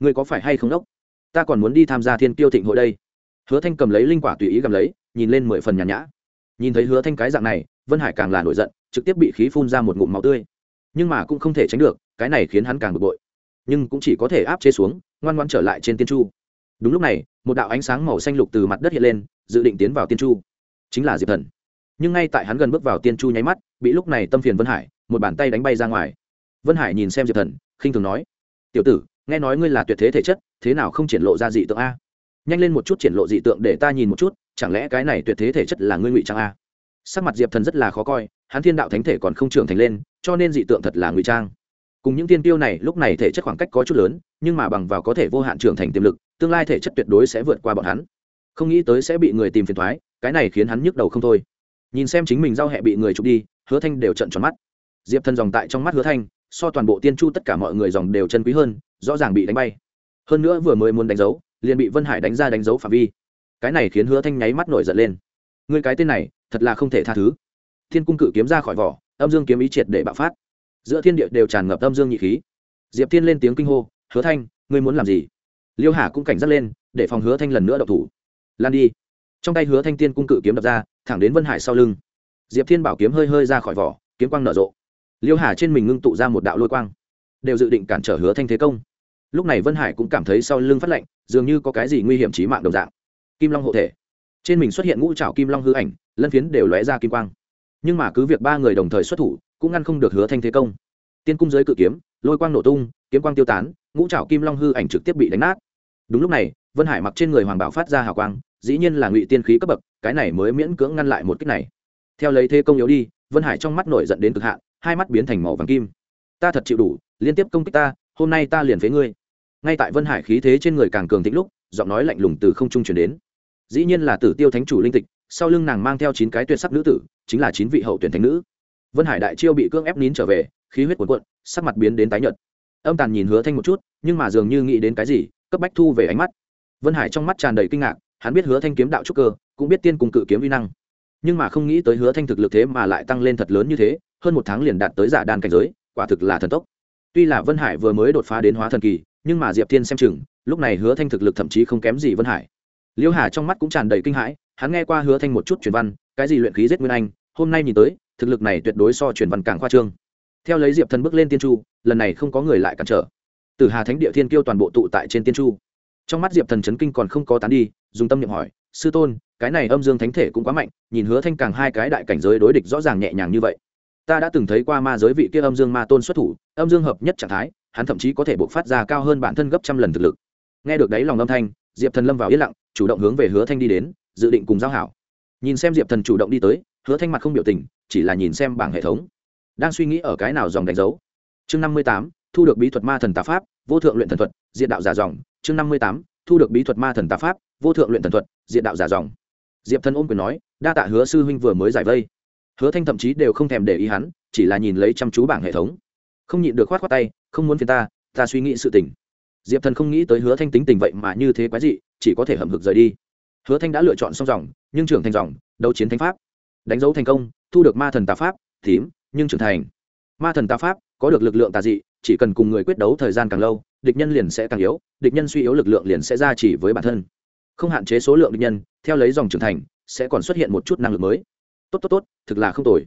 Ngươi có phải hay không đốc? Ta còn muốn đi tham gia thiên tiêu thịnh hội đây hứa thanh cầm lấy linh quả tùy ý cầm lấy, nhìn lên mười phần nhàn nhã. Nhìn thấy hứa thanh cái dạng này, vân hải càng là nổi giận, trực tiếp bị khí phun ra một ngụm máu tươi. Nhưng mà cũng không thể tránh được, cái này khiến hắn càng bực bội. Nhưng cũng chỉ có thể áp chế xuống, ngoan ngoan trở lại trên tiên chu. Đúng lúc này, một đạo ánh sáng màu xanh lục từ mặt đất hiện lên, dự định tiến vào tiên chu. Chính là diệp thần. Nhưng ngay tại hắn gần bước vào tiên chu nháy mắt, bị lúc này tâm phiền vân hải, một bàn tay đánh bay ra ngoài. Vân hải nhìn xem diệp thần, khinh thường nói, tiểu tử, nghe nói ngươi là tuyệt thế thể chất, thế nào không triển lộ ra dị tượng a? Nhanh lên một chút triển lộ dị tượng để ta nhìn một chút, chẳng lẽ cái này tuyệt thế thể chất là ngươi ngụy trang a? Sắc mặt diệp thần rất là khó coi, hắn thiên đạo thánh thể còn không trưởng thành lên, cho nên dị tượng thật là ngụy trang. Cùng những tiên tiêu này, lúc này thể chất khoảng cách có chút lớn, nhưng mà bằng vào có thể vô hạn trưởng thành tiềm lực, tương lai thể chất tuyệt đối sẽ vượt qua bọn hắn. Không nghĩ tới sẽ bị người tìm phiền thoái cái này khiến hắn nhức đầu không thôi. Nhìn xem chính mình giao hẹ bị người chụp đi, hứa thanh đều trận tròn mắt. Diệp thần dòng tại trong mắt hứa thanh, so toàn bộ tiên chu tất cả mọi người dòng đều chân quý hơn, rõ ràng bị đánh bay. Hơn nữa vừa mới muốn đánh dấu liền bị vân hải đánh ra đánh dấu phạm vi. Cái này khiến hứa thanh nháy mắt nổi giận lên. Người cái tên này, thật là không thể tha thứ. Thiên cung cự kiếm ra khỏi vỏ, âm dương kiếm ý triệt để bạo phát. Giữa thiên địa đều tràn ngập âm dương nhị khí. Diệp thiên lên tiếng kinh hô, hứa thanh, ngươi muốn làm gì? Liêu hà cũng cảnh giác lên, để phòng hứa thanh lần nữa độc thủ. Lan đi. Trong tay hứa thanh tiên cung cự kiếm đập ra, thẳng đến vân hải sau lưng. Diệp thiên bảo kiếm hơi hơi ra khỏi vỏ, kiếm quang nở rộ. Liêu hà trên mình ngưng tụ ra một đạo lôi quang, đều dự định cản trở hứa thanh thế công lúc này vân hải cũng cảm thấy sau lưng phát lạnh, dường như có cái gì nguy hiểm trí mạng đồng dạng. Kim long hộ thể. Trên mình xuất hiện ngũ trảo kim long hư ảnh, lân phiến đều lóe ra kim quang. Nhưng mà cứ việc ba người đồng thời xuất thủ, cũng ngăn không được hứa thanh thế công. Tiên cung giới cự kiếm, lôi quang nổ tung, kiếm quang tiêu tán, ngũ trảo kim long hư ảnh trực tiếp bị đánh nát. Đúng lúc này, vân hải mặc trên người hoàng bảo phát ra hào quang, dĩ nhiên là ngụy tiên khí cấp bậc, cái này mới miễn cưỡng ngăn lại một cách này. Theo lấy thế công yếu đi, vân hải trong mắt nổi giận đến cực hạn, hai mắt biến thành màu vàng kim. Ta thật chịu đủ, liên tiếp công kích ta, hôm nay ta liền phế ngươi ngay tại vân hải khí thế trên người càng cường thịnh lúc, giọng nói lạnh lùng từ không trung chuyển đến. Dĩ nhiên là tử tiêu thánh chủ linh tịch, sau lưng nàng mang theo chín cái tuyệt sắc nữ tử, chính là chín vị hậu tuyển thánh nữ. Vân hải đại chiêu bị cưỡng ép nín trở về, khí huyết cuồn cuộn, sắc mặt biến đến tái nhợt. Âm tàn nhìn hứa thanh một chút, nhưng mà dường như nghĩ đến cái gì, cấp bách thu về ánh mắt. Vân hải trong mắt tràn đầy kinh ngạc, hắn biết hứa thanh kiếm đạo trúc cơ, cũng biết tiên cùng cự kiếm vi năng. Nhưng mà không nghĩ tới hứa thanh thực lực thế mà lại tăng lên thật lớn như thế, hơn một tháng liền đạt tới giả đan cảnh giới, quả thực là thần tốc. Tuy là vân hải vừa mới đột phá đến hóa thần kỳ nhưng mà diệp thiên xem chừng, lúc này hứa thanh thực lực thậm chí không kém gì vân hải. Liêu hà trong mắt cũng tràn đầy kinh hãi, hắn nghe qua hứa thanh một chút truyền văn, cái gì luyện khí giết nguyên anh, hôm nay nhìn tới, thực lực này tuyệt đối so truyền văn càng khoa trương. Theo lấy diệp thần bước lên tiên chu, lần này không có người lại cản trở. Từ hà thánh địa thiên kêu toàn bộ tụ tại trên tiên chu. Trong mắt diệp thần chấn kinh còn không có tán đi, dùng tâm niệm hỏi, sư tôn, cái này âm dương thánh thể cũng quá mạnh, nhìn hứa thanh càng hai cái đại cảnh giới đối địch rõ ràng nhẹ nhàng như vậy. Ta đã từng thấy qua ma giới vị kia âm dương ma tôn xuất thủ, âm dương hợp nhất trạng thái hắn thậm chí có thể buộc phát ra cao hơn bản thân gấp trăm lần thực lực. Nghe được đấy lòng âm thanh, diệp thần lâm vào yên lặng, chủ động hướng về hứa thanh đi đến, dự định cùng giao hảo. Nhìn xem diệp thần chủ động đi tới, hứa thanh mặt không biểu tình, chỉ là nhìn xem bảng hệ thống. Đang suy nghĩ ở cái nào dòng đánh dấu. Chương năm mươi tám, thu được bí thuật ma thần tà pháp, vô thượng luyện thần thuật diện đạo giả dòng. Chương năm mươi tám, thu được bí thuật ma thần tà pháp, vô thượng luyện thần thuật diện đạo giả dòng. Diệp thần ôm quyền nói, đa tạ hứa sư huynh vừa mới giải vây. Hứa thanh thậm chí đều không thèm để ý hắn, chỉ là nhìn lấy chăm chú bảng hệ thống không nhịn được khoát khoát tay, không muốn phiền ta ta suy nghĩ sự tình. Diệp thần không nghĩ tới hứa thanh tính tình vậy mà như thế quái dị, chỉ có thể hầm hực rời đi. Hứa thanh đã lựa chọn xong dòng, nhưng trưởng thành dòng, đấu chiến thánh pháp. Đánh dấu thành công, thu được ma thần tà pháp, tím, nhưng trưởng thành. Ma thần tà pháp, có được lực lượng tà dị, chỉ cần cùng người quyết đấu thời gian càng lâu, địch nhân liền sẽ càng yếu, địch nhân suy yếu lực lượng liền sẽ ra chỉ với bản thân. Không hạn chế số lượng địch nhân, theo lấy dòng trưởng thành, sẽ còn xuất hiện một chút năng lực mới. Tốt tốt tốt, thực là không tồi.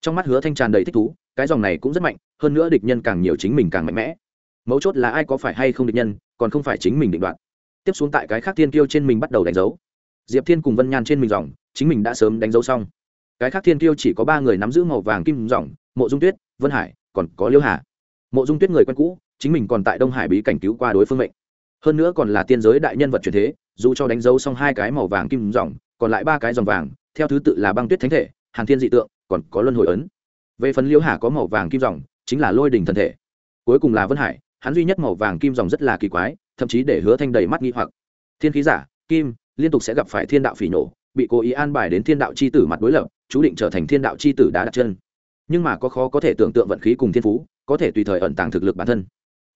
Trong mắt hứa thanh tràn đầy thích thú cái dòng này cũng rất mạnh, hơn nữa địch nhân càng nhiều chính mình càng mạnh mẽ. Mấu chốt là ai có phải hay không địch nhân, còn không phải chính mình định đoạt. Tiếp xuống tại cái khác thiên kiêu trên mình bắt đầu đánh dấu. Diệp thiên cùng vân nhan trên mình dòng, chính mình đã sớm đánh dấu xong. Cái khác thiên kiêu chỉ có ba người nắm giữ màu vàng kim dòng, mộ dung tuyết, vân hải, còn có liêu hà. Mộ dung tuyết người quen cũ, chính mình còn tại đông hải bí cảnh cứu qua đối phương mệnh. Hơn nữa còn là tiên giới đại nhân vật truyền thế, dù cho đánh dấu xong hai cái màu vàng kim dòng, còn lại ba cái dòng vàng, theo thứ tự là băng tuyết thánh thể, hàn thiên dị tượng, còn có luân hồi ấn về phần liễu hà có màu vàng kim dòng, chính là lôi đình thần thể. Cuối cùng là vân hải, hắn duy nhất màu vàng kim dòng rất là kỳ quái, thậm chí để hứa thanh đầy mắt nghi hoặc. Thiên khí giả, kim, liên tục sẽ gặp phải thiên đạo phỉ nổ, bị cố ý an bài đến thiên đạo c h i tử mặt đối lập, chú định trở thành thiên đạo c h i tử đã đặt chân. Nhưng mà có khó có thể tưởng tượng vận khí cùng thiên phú, có thể tùy thời ẩn tàng thực lực bản thân.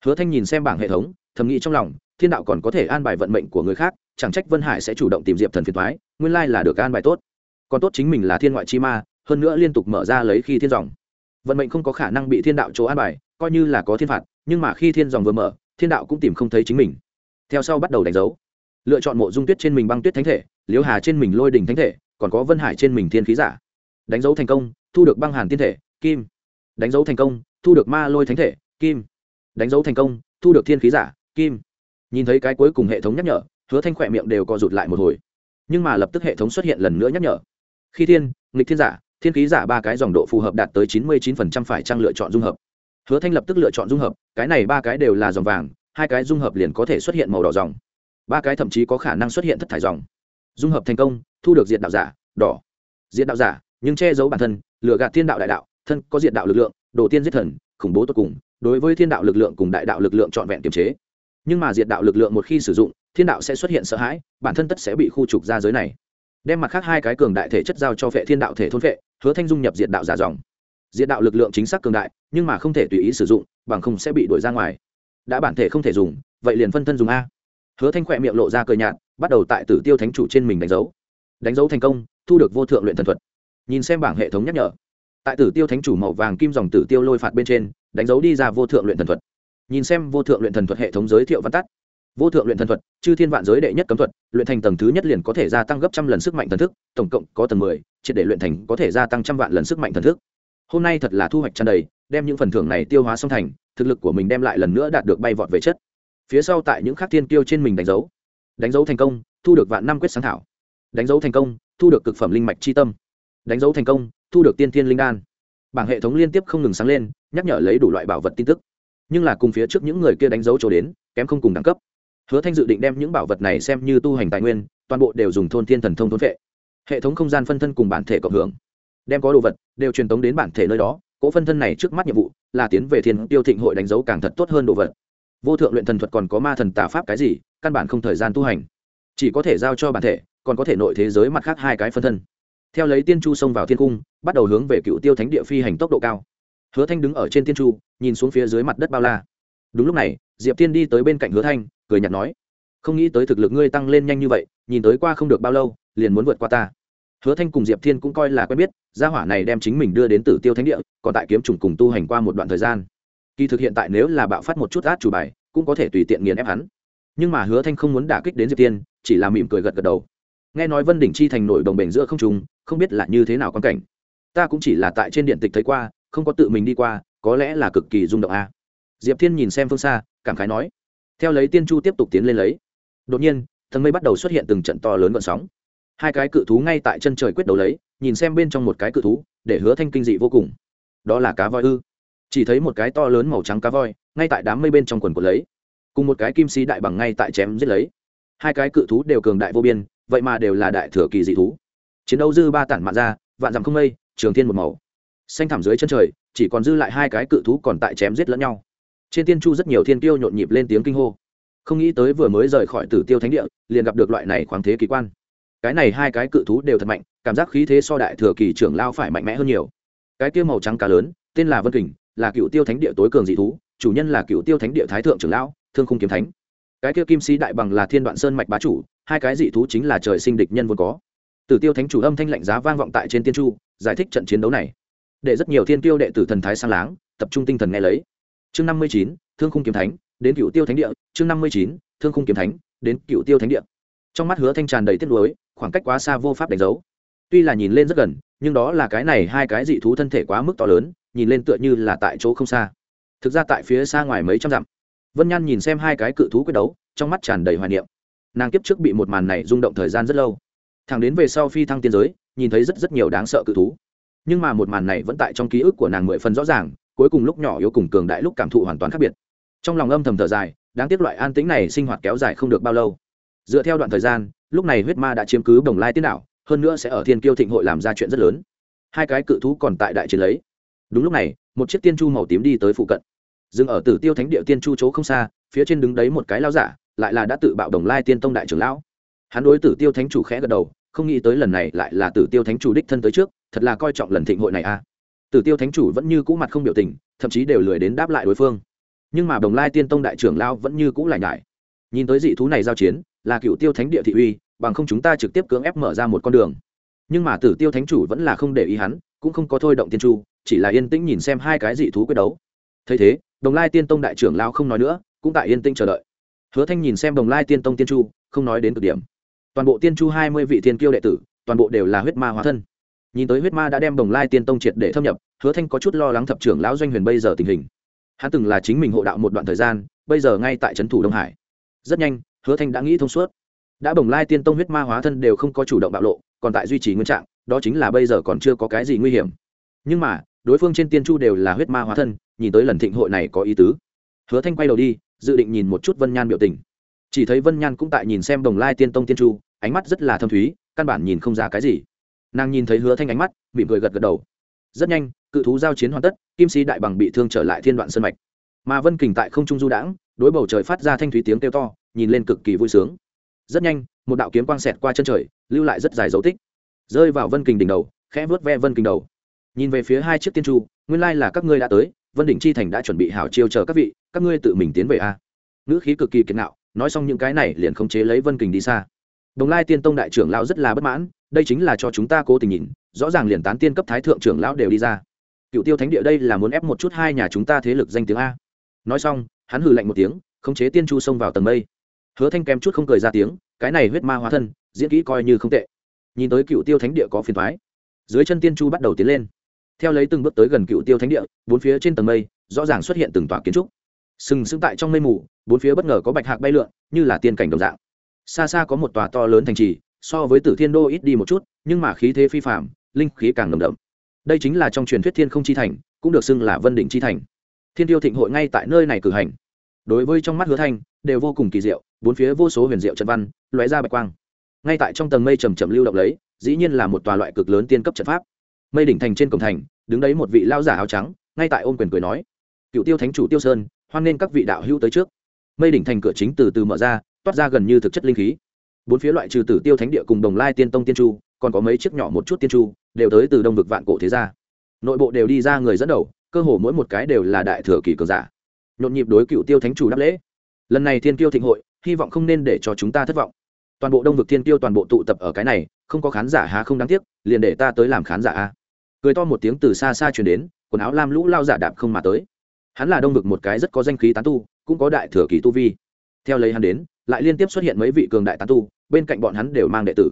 Hứa thanh nhìn xem bảng hệ thống, thầm nghĩ trong lòng, thiên đạo còn có thể an bài vận mệnh của người khác, chẳng trách vân hải sẽ chủ động tìm diệp thần phiền thoái nguyên lai là được an bài tốt. Còn tốt chính mình là thiên ngoại chi ma hơn nữa liên tục mở ra lấy khi thiên dòng. Vận mệnh không có khả năng bị thiên đạo chỗ an bài, coi như là có thiên phạt, nhưng mà khi thiên dòng vừa mở, thiên đạo cũng tìm không thấy chính mình. Theo sau bắt đầu đánh dấu. Lựa chọn mộ dung tuyết trên mình băng tuyết thánh thể, liễu hà trên mình lôi đình thánh thể, còn có vân hải trên mình thiên khí giả. Đánh dấu thành công, thu được băng hàn thiên thể, kim. Đánh dấu thành công, thu được ma lôi thánh thể, kim. Đánh dấu thành công, thu được thiên khí giả, kim. Nhìn thấy cái cuối cùng hệ thống nhắc nhở, hứa thanh khỏe miệng đều co rụt lại một hồi. Nhưng mà lập tức hệ thống xuất hiện lần nữa nhắc nhở. Khi thiên, nghịch thiên giả thiên khí giả ba cái dòng độ phù hợp đạt tới chín mươi chín phải trang lựa chọn dung hợp? Hứa thanh lập tức lựa chọn dung hợp, cái này ba cái đều là dòng vàng, hai cái dung hợp liền có thể xuất hiện màu đỏ dòng. Ba cái thậm chí có khả năng xuất hiện thất thải dòng. Dung hợp thành công, thu được diện đạo giả, đỏ. Diện đạo giả, nhưng che giấu bản thân, lừa gạt thiên đạo đại đạo, thân có diện đạo lực lượng, đồ tiên giết thần, khủng bố tốt cùng, đối với thiên đạo lực lượng cùng đại đạo lực lượng trọn vẹn kiềm chế. Nhưng mà diệt đạo lực lượng một khi sử dụng, thiên đạo sẽ xuất hiện sợ hãi, bản thân tất sẽ bị khu trục ra giới này. Đem mặt khác hai cái cường đại thể chất giao cho vệ thiên đạo thể thôn vệ hứa thanh dung nhập diện đạo giả dòng. Diện đạo lực lượng chính xác cường đại, nhưng mà không thể tùy ý sử dụng, bằng không sẽ bị đuổi ra ngoài. Đã bản thể không thể dùng, vậy liền phân thân dùng a. Hứa thanh khỏe miệng lộ ra cười nhạt, bắt đầu tại tử tiêu thánh chủ trên mình đánh dấu. Đánh dấu thành công, thu được vô thượng luyện thần thuật. Nhìn xem bảng hệ thống nhắc nhở. Tại tử tiêu thánh chủ màu vàng kim dòng tử tiêu lôi phạt bên trên, đánh dấu đi ra vô thượng luyện thần thuật. Nhìn xem vô thượng luyện thần thuật hệ thống giới thiệu văn tắt vô thượng luyện thần thuật, chư thiên vạn giới đệ nhất cấm thuật, luyện thành tầng thứ nhất liền có thể gia tăng gấp trăm lần sức mạnh thần thức, tổng cộng có tầng mười, triệt để luyện thành có thể gia tăng trăm vạn lần sức mạnh thần thức. Hôm nay thật là thu hoạch tràn đầy, đem những phần thưởng này tiêu hóa xong thành, thực lực của mình đem lại lần nữa đạt được bay vọt về chất. Phía sau tại những khắc thiên tiêu trên mình đánh dấu. Đánh dấu thành công, thu được vạn năm quyết sáng thảo. Đánh dấu thành công, thu được cực phẩm linh mạch c h i tâm. Đánh dấu thành công, thu được tiên thiên linh đan. Bảng hệ thống liên tiếp không ngừng sáng lên, nhắc nhở lấy đủ loại bảo vật tin tức. Nhưng là cùng phía trước những người kia đánh dấu chỗ đến, kém không cùng đẳng cấp hứa thanh dự định đem những bảo vật này xem như tu hành tài nguyên, toàn bộ đều dùng thôn thiên thần thông thôn vệ. Hệ thống không gian phân thân cùng bản thể cộng hưởng. Đem có đồ vật đều truyền tống đến bản thể nơi đó, cỗ phân thân này trước mắt nhiệm vụ là tiến về thiên tiêu thịnh hội đánh dấu càng thật tốt hơn đồ vật. Vô thượng luyện thần thuật còn có ma thần tà pháp cái gì, căn bản không thời gian tu hành. Chỉ có thể giao cho bản thể, còn có thể nội thế giới mặt khác hai cái phân thân. Theo lấy tiên chu xông vào thiên cung, bắt đầu hướng về cựu tiêu thánh địa phi hành tốc độ cao. Hứa thanh đứng ở trên tiên chu, nhìn xuống phía dưới mặt đất bao la. Đúng lúc này, diệp tiên đi tới bên cạnh hứa thanh cười nhạt nói không nghĩ tới thực lực ngươi tăng lên nhanh như vậy nhìn tới qua không được bao lâu liền muốn vượt qua ta. Hứa thanh cùng diệp thiên cũng coi là quen biết gia hỏa này đem chính mình đưa đến tử tiêu thánh địa còn tại kiếm trùng cùng tu hành qua một đoạn thời gian. Kỳ thực hiện tại nếu là bạo phát một chút át chủ bài cũng có thể tùy tiện nghiền ép hắn. Nhưng mà hứa thanh không muốn đả kích đến diệp Thiên, chỉ là mỉm cười gật gật đầu. Nghe nói vân đỉnh chi thành nổi đồng bền giữa không trùng không biết là như thế nào quan cảnh. Ta cũng chỉ là tại trên điện tịch thấy qua không có tự mình đi qua có lẽ là cực kỳ rung động a. Diệp thiên nhìn xem phương xa cảm khái nói theo lấy tiên chu tiếp tục tiến lên lấy. Đột nhiên, thần mây bắt đầu xuất hiện từng trận to lớn gọn sóng. Hai cái cự thú ngay tại chân trời quyết đấu lấy, nhìn xem bên trong một cái cự thú, để hứa thanh kinh dị vô cùng. Đó là cá voi ư? Chỉ thấy một cái to lớn màu trắng cá voi, ngay tại đám mây bên trong quần của lấy. Cùng một cái kim sĩ đại bằng ngay tại chém giết lấy. Hai cái cự thú đều cường đại vô biên, vậy mà đều là đại thừa kỳ dị thú. Chiến đấu dư ba tản mạn ra, vạn dặm không mây, trường thiên một màu. Xanh thẳm dưới chân trời, chỉ còn dư lại hai cái cự thú còn tại chém giết lẫn nhau trên tiên chu rất nhiều thiên tiêu nhộn nhịp lên tiếng kinh hô. Không nghĩ tới vừa mới rời khỏi tử tiêu thánh địa, liền gặp được loại này khoáng thế kỳ quan. Cái này hai cái cự thú đều thật mạnh, cảm giác khí thế so đại thừa kỳ trưởng lao phải mạnh mẽ hơn nhiều. Cái tiêu màu trắng cá lớn, tên là vân kình, là cựu tiêu thánh địa tối cường dị thú, chủ nhân là cựu tiêu thánh địa thái thượng trưởng lão, thương khung kiếm thánh. Cái kia kim sĩ đại bằng là thiên đoạn sơn mạch bá chủ, hai cái dị thú chính là trời sinh địch nhân vốn có. Tử tiêu thánh chủ âm thanh lạnh giá vang vọng tại trên tiên chu, giải thích trận chiến đấu này. Để rất nhiều thiên tiêu đệ tử thần thái sang láng, tập trung tinh thần nghe lấy chương năm mươi chín, thương khung kiếm thánh, đến cựu tiêu thánh địa, chương năm mươi chín, thương khung kiếm thánh, đến cựu tiêu thánh địa. Trong mắt hứa thanh tràn đầy tiếc nuối, khoảng cách quá xa vô pháp đánh dấu. Tuy là nhìn lên rất gần, nhưng đó là cái này hai cái dị thú thân thể quá mức to lớn, nhìn lên tựa như là tại chỗ không xa. Thực ra tại phía xa ngoài mấy trăm dặm, vân nhan nhìn xem hai cái cự thú quyết đấu, trong mắt tràn đầy hoài niệm. Nàng kiếp trước bị một màn này rung động thời gian rất lâu. Thằng đến về sau phi thăng tiên giới, nhìn thấy rất rất nhiều đáng sợ cự thú. Nhưng mà một màn này vẫn tại trong ký ức của nàng mười phần rõ ràng cuối cùng lúc nhỏ yếu cùng cường đại lúc cảm thụ hoàn toàn khác biệt. Trong lòng âm thầm thở dài, đáng tiếc loại an tĩnh này sinh hoạt kéo dài không được bao lâu. Dựa theo đoạn thời gian, lúc này huyết ma đã chiếm cứ đồng lai tiên đạo hơn nữa sẽ ở thiên kiêu thịnh hội làm ra chuyện rất lớn. Hai cái cự thú còn tại đại chiến lấy. Đúng lúc này, một chiếc tiên chu màu tím đi tới phụ cận. Dừng ở tử tiêu thánh địa tiên chu chỗ không xa, phía trên đứng đấy một cái lao giả, lại là đã tự bạo đồng lai tiên tông đại trưởng lão. Hắn đối tử tiêu thánh chủ khẽ gật đầu, không nghĩ tới lần này lại là tử tiêu thánh chủ đích thân tới trước, thật là coi trọng lần thịnh hội này a tử tiêu thánh chủ vẫn như cũ mặt không biểu tình, thậm chí đều lười đến đáp lại đối phương. Nhưng mà đồng lai tiên tông đại trưởng lao vẫn như cũ lại nhải. Nhìn tới dị thú này giao chiến, là cựu tiêu thánh địa thị uy, bằng không chúng ta trực tiếp cưỡng ép mở ra một con đường. Nhưng mà tử tiêu thánh chủ vẫn là không để ý hắn, cũng không có thôi động tiên chu, chỉ là yên tĩnh nhìn xem hai cái dị thú quyết đấu. Thấy thế, đồng lai tiên tông đại trưởng lao không nói nữa, cũng tại yên tĩnh chờ đợi. Hứa thanh nhìn xem đồng lai tiên tông tiên chu, không nói đến cực điểm. Toàn bộ tiên chu hai mươi vị tiên kiêu đệ tử, toàn bộ đều là huyết ma hóa thân nhìn tới huyết ma đã đem đồng lai tiên tông triệt để thâm nhập, hứa thanh có chút lo lắng thập trưởng lão doanh huyền bây giờ tình hình. Hắn từng là chính mình hộ đạo một đoạn thời gian, bây giờ ngay tại trấn thủ đông hải. Rất nhanh, hứa thanh đã nghĩ thông suốt. Đã bồng lai tiên tông huyết ma hóa thân đều không có chủ động bạo lộ, còn tại duy trì nguyên trạng, đó chính là bây giờ còn chưa có cái gì nguy hiểm. Nhưng mà, đối phương trên tiên chu đều là huyết ma hóa thân, nhìn tới lần thịnh hội này có ý tứ. Hứa thanh quay đầu đi, dự định nhìn một chút vân nhan biểu tình. Chỉ thấy vân nhan cũng tại nhìn xem đồng lai tiên tông tiên chu, ánh mắt rất là thâm thúy, căn bản nhìn không ra cái gì nàng nhìn thấy hứa thanh ánh mắt mỉm cười gật gật đầu. Rất nhanh cự thú giao chiến hoàn tất kim sĩ đại bằng bị thương trở lại thiên đoạn sân mạch. Mà vân kình tại không trung du đãng đối bầu trời phát ra thanh thúy tiếng kêu to nhìn lên cực kỳ vui sướng. Rất nhanh một đạo kiếm quang xẹt qua chân trời lưu lại rất dài dấu tích. Rơi vào vân kình đỉnh đầu khẽ vớt ve vân kình đầu. Nhìn về phía hai chiếc tiên chu nguyên lai là các ngươi đã tới vân đỉnh chi thành đã chuẩn bị hảo chiêu chờ các vị các ngươi tự mình tiến về a. Ngữ khí cực kỳ kiệt nạo, nói xong những cái này liền khống chế lấy vân kình đi xa đồng lai tiên tông đại trưởng lão rất là bất mãn, đây chính là cho chúng ta cố tình nhìn, rõ ràng liền tán tiên cấp thái thượng trưởng lão đều đi ra. Cựu tiêu thánh địa đây là muốn ép một chút hai nhà chúng ta thế lực danh tiếng a. Nói xong, hắn hừ lạnh một tiếng, khống chế tiên chu xông vào tầng mây. Hứa thanh kém chút không cười ra tiếng, cái này huyết ma hóa thân, diễn kỹ coi như không tệ. Nhìn tới cựu tiêu thánh địa có phiền thoái dưới chân tiên chu bắt đầu tiến lên. Theo lấy từng bước tới gần cựu tiêu thánh địa, bốn phía trên tầng mây, rõ ràng xuất hiện từng tòa kiến trúc. Sừng sững tại trong mây mù, bốn phía bất ngờ có bạch hạc bay lượn, như là tiên cảnh đồng dạng xa xa có một tòa to lớn thành trì, so với tử thiên đô ít đi một chút, nhưng mà khí thế phi phạm linh khí càng nồng đậm. Đây chính là trong truyền thuyết thiên không chi thành, cũng được xưng là vân đỉnh chi thành. Thiên tiêu thịnh hội ngay tại nơi này cử hành. Đối với trong mắt hứa thanh, đều vô cùng kỳ diệu, bốn phía vô số huyền diệu trận văn, lóe ra bạch quang. Ngay tại trong tầng mây trầm trầm lưu động lấy, dĩ nhiên là một tòa loại cực lớn tiên cấp trận pháp. Mây đỉnh thành trên cổng thành, đứng đấy một vị lao giả áo trắng, ngay tại ôm quyền cười nói, cựu tiêu thánh chủ tiêu sơn, hoan nên các vị đạo hữu tới trước. Mây đỉnh thành cửa chính từ từ mở ra toát ra gần như thực chất linh khí. Bốn phía loại trừ tử tiêu thánh địa cùng đồng lai tiên tông tiên chu, còn có mấy chiếc nhỏ một chút tiên chu, đều tới từ đông vực vạn cổ thế gia. Nội bộ đều đi ra người dẫn đầu, cơ hồ mỗi một cái đều là đại thừa kỳ cường giả. Nhộn nhịp đối cựu tiêu thánh chủ đáp lễ. Lần này thiên tiêu thịnh hội, hy vọng không nên để cho chúng ta thất vọng. Toàn bộ đông vực thiên tiêu toàn bộ tụ tập ở cái này, không có khán giả há không đáng tiếc, liền để ta tới làm khán giả a. Cười to một tiếng từ xa xa chuyển đến, quần áo lam lũ lao giả đạp không mà tới. Hắn là đông vực một cái rất có danh khí tán tu, cũng có đại thừa kỳ tu vi. Theo lấy hắn đến lại liên tiếp xuất hiện mấy vị cường đại tán tu, bên cạnh bọn hắn đều mang đệ tử.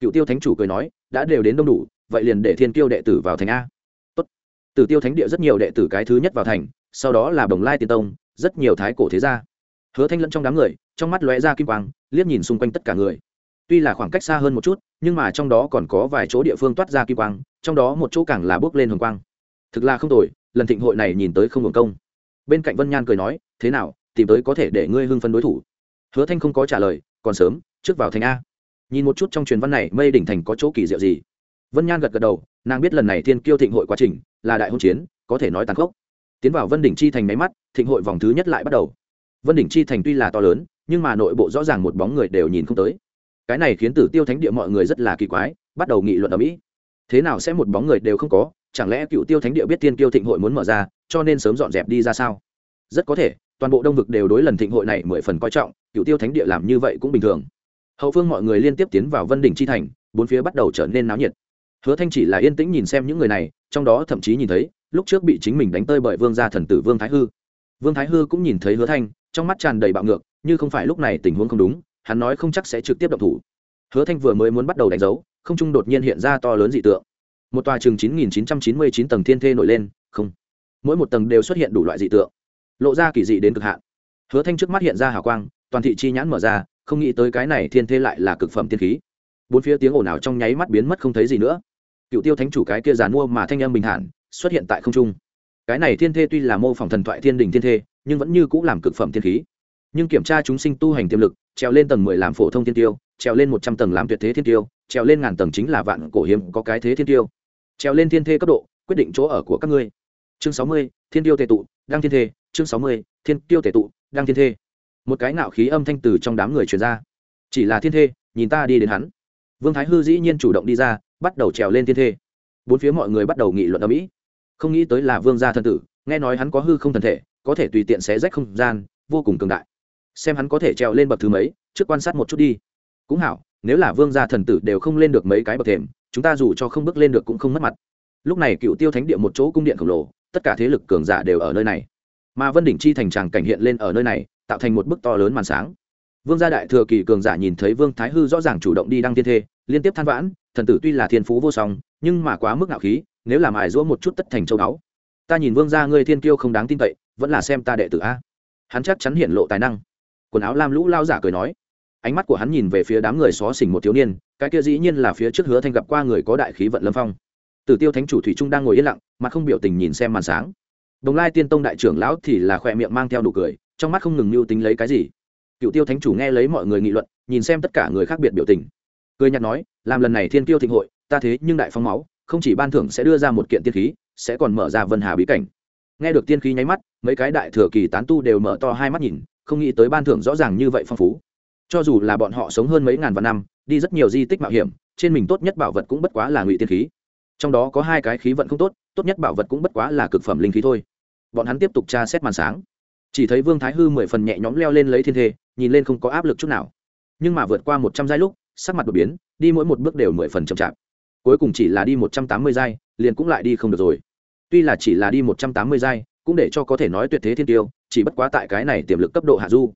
Cựu tiêu thánh chủ cười nói, đã đều đến đông đủ, vậy liền để thiên tiêu đệ tử vào thành a. Tốt. từ tiêu thánh địa rất nhiều đệ tử cái thứ nhất vào thành, sau đó là bồng lai tiên tông, rất nhiều thái cổ thế gia. Hứa thanh lẫn trong đám người, trong mắt lóe ra kim quang, liếc nhìn xung quanh tất cả người. Tuy là khoảng cách xa hơn một chút, nhưng mà trong đó còn có vài chỗ địa phương toát ra kim quang, trong đó một chỗ càng là bước lên hồng quang. Thực là không tồi, lần thịnh hội này nhìn tới không hưởng công. Bên cạnh vân nhan cười nói, thế nào, tìm tới có thể để ngươi hưng phân đối thủ hứa thanh không có trả lời, còn sớm, trước vào thành a. Nhìn một chút trong truyền văn này, mây đỉnh thành có chỗ kỳ diệu gì? Vân nhan gật gật đầu, nàng biết lần này thiên kiêu thịnh hội quá trình, là đại hôn chiến, có thể nói tàn khốc. Tiến vào vân đỉnh chi thành máy mắt, thịnh hội vòng thứ nhất lại bắt đầu. Vân đỉnh chi thành tuy là to lớn, nhưng mà nội bộ rõ ràng một bóng người đều nhìn không tới. Cái này khiến tử tiêu thánh địa mọi người rất là kỳ quái, bắt đầu nghị luận ở mỹ. Thế nào sẽ một bóng người đều không có? Chẳng lẽ cựu tiêu thánh địa biết tiên kiêu thịnh hội muốn mở ra, cho nên sớm dọn dẹp đi ra sao? Rất có thể, toàn bộ đông vực đều đối lần thịnh hội này mười phần coi trọng cựu tiêu thánh địa làm như vậy cũng bình thường. Hậu phương mọi người liên tiếp tiến vào vân đỉnh chi thành, bốn phía bắt đầu trở nên náo nhiệt. Hứa thanh chỉ là yên tĩnh nhìn xem những người này, trong đó thậm chí nhìn thấy, lúc trước bị chính mình đánh tơi bởi vương gia thần tử vương thái hư. Vương thái hư cũng nhìn thấy hứa thanh, trong mắt tràn đầy bạo ngược, như không phải lúc này tình huống không đúng, hắn nói không chắc sẽ trực tiếp động thủ. Hứa thanh vừa mới muốn bắt đầu đánh dấu, không trung đột nhiên hiện ra to lớn dị tượng. Một tòa chừng chín nghìn chín trăm chín mươi chín tầng thiên thê nổi lên, không. Mỗi một tầng đều xuất hiện đủ loại dị tượng, lộ ra kỳ dị đến cực hạn. Hứa thanh trước mắt hiện ra hào quang toàn thị chi nhãn mở ra, không nghĩ tới cái này thiên thế lại là cực phẩm tiên khí. Bốn phía tiếng ồn ào trong nháy mắt biến mất không thấy gì nữa. Cựu tiêu thánh chủ cái kia giàn mua mà thanh âm bình thản, xuất hiện tại không trung. Cái này thiên thê tuy là mô phỏng thần thoại thiên đình thiên thê nhưng vẫn như cũng làm cực phẩm thiên khí. Nhưng kiểm tra chúng sinh tu hành tiềm lực, trèo lên tầng mười làm phổ thông thiên tiêu, trèo lên một trăm tầng làm tuyệt thế thiên tiêu, trèo lên ngàn tầng chính là vạn cổ hiếm có cái thế thiên tiêu. Trèo lên thiên thê cấp độ, quyết định chỗ ở của các ngươi. Chương sáu mươi, thiên tiêu tề tụ, đăng thiên thê. Chương sáu mươi, thiên tiêu tề tụ, đăng thiên thê một cái nạo khí âm thanh từ trong đám người truyền ra. Chỉ là thiên thê, nhìn ta đi đến hắn. Vương thái hư dĩ nhiên chủ động đi ra, bắt đầu trèo lên thiên thê. Bốn phía mọi người bắt đầu nghị luận ở mỹ không nghĩ tới là vương gia thân tử, nghe nói hắn có hư không thần thể, có thể tùy tiện xé rách không gian, vô cùng cường đại. Xem hắn có thể trèo lên bậc thứ mấy, trước quan sát một chút đi. Cũng hảo, nếu là vương gia thần tử đều không lên được mấy cái bậc thềm, chúng ta dù cho không bước lên được cũng không mất mặt. Lúc này cựu tiêu thánh địa một chỗ cung điện khổng lồ, tất cả thế lực cường giả đều ở nơi này. Mà vân đỉnh chi thành tràng cảnh hiện lên ở nơi này tạo thành một bức to lớn màn sáng. Vương gia đại thừa kỳ cường giả nhìn thấy vương thái hư rõ ràng chủ động đi đăng thiên thê, liên tiếp than vãn, thần tử tuy là thiên phú vô song, nhưng mà quá mức ngạo khí, nếu làm ải giũa một chút tất thành châu báu. Ta nhìn vương gia ngươi thiên kiêu không đáng tin cậy, vẫn là xem ta đệ tử a. Hắn chắc chắn hiện lộ tài năng. Quần áo lam lũ lao giả cười nói. Ánh mắt của hắn nhìn về phía đám người xó xỉnh một thiếu niên, cái kia dĩ nhiên là phía trước hứa thanh gặp qua người có đại khí vận lâm phong. Tử tiêu thánh chủ thủy trung đang ngồi yên lặng mà không biểu tình nhìn xem màn sáng. Đồng lai tiên tông đại trưởng lão thì là khoe miệng mang theo đủ cười trong mắt không ngừng mưu tính lấy cái gì. Cựu tiêu thánh chủ nghe lấy mọi người nghị luận, nhìn xem tất cả người khác biệt biểu tình. Cười nhạt nói, làm lần này thiên tiêu thịnh hội, ta thế nhưng đại phong máu, không chỉ ban thưởng sẽ đưa ra một kiện tiên khí, sẽ còn mở ra vân hà bí cảnh. Nghe được tiên khí nháy mắt, mấy cái đại thừa kỳ tán tu đều mở to hai mắt nhìn, không nghĩ tới ban thưởng rõ ràng như vậy phong phú. Cho dù là bọn họ sống hơn mấy ngàn vạn năm, đi rất nhiều di tích mạo hiểm, trên mình tốt nhất bảo vật cũng bất quá là ngụy tiên khí. Trong đó có hai cái khí vận không tốt tốt nhất bảo vật cũng bất quá là cực phẩm linh khí thôi. Bọn hắn tiếp tục tra xét màn sáng chỉ thấy vương thái hư mười phần nhẹ nhõm leo lên lấy thiên thê, nhìn lên không có áp lực chút nào. Nhưng mà vượt qua một trăm giai lúc, sắc mặt đột biến, đi mỗi một bước đều mười phần chậm chạp. Cuối cùng chỉ là đi một trăm tám mươi giai, liền cũng lại đi không được rồi. Tuy là chỉ là đi một trăm tám mươi giai, cũng để cho có thể nói tuyệt thế thiên tiêu, chỉ bất quá tại cái này tiềm lực cấp độ hạ du.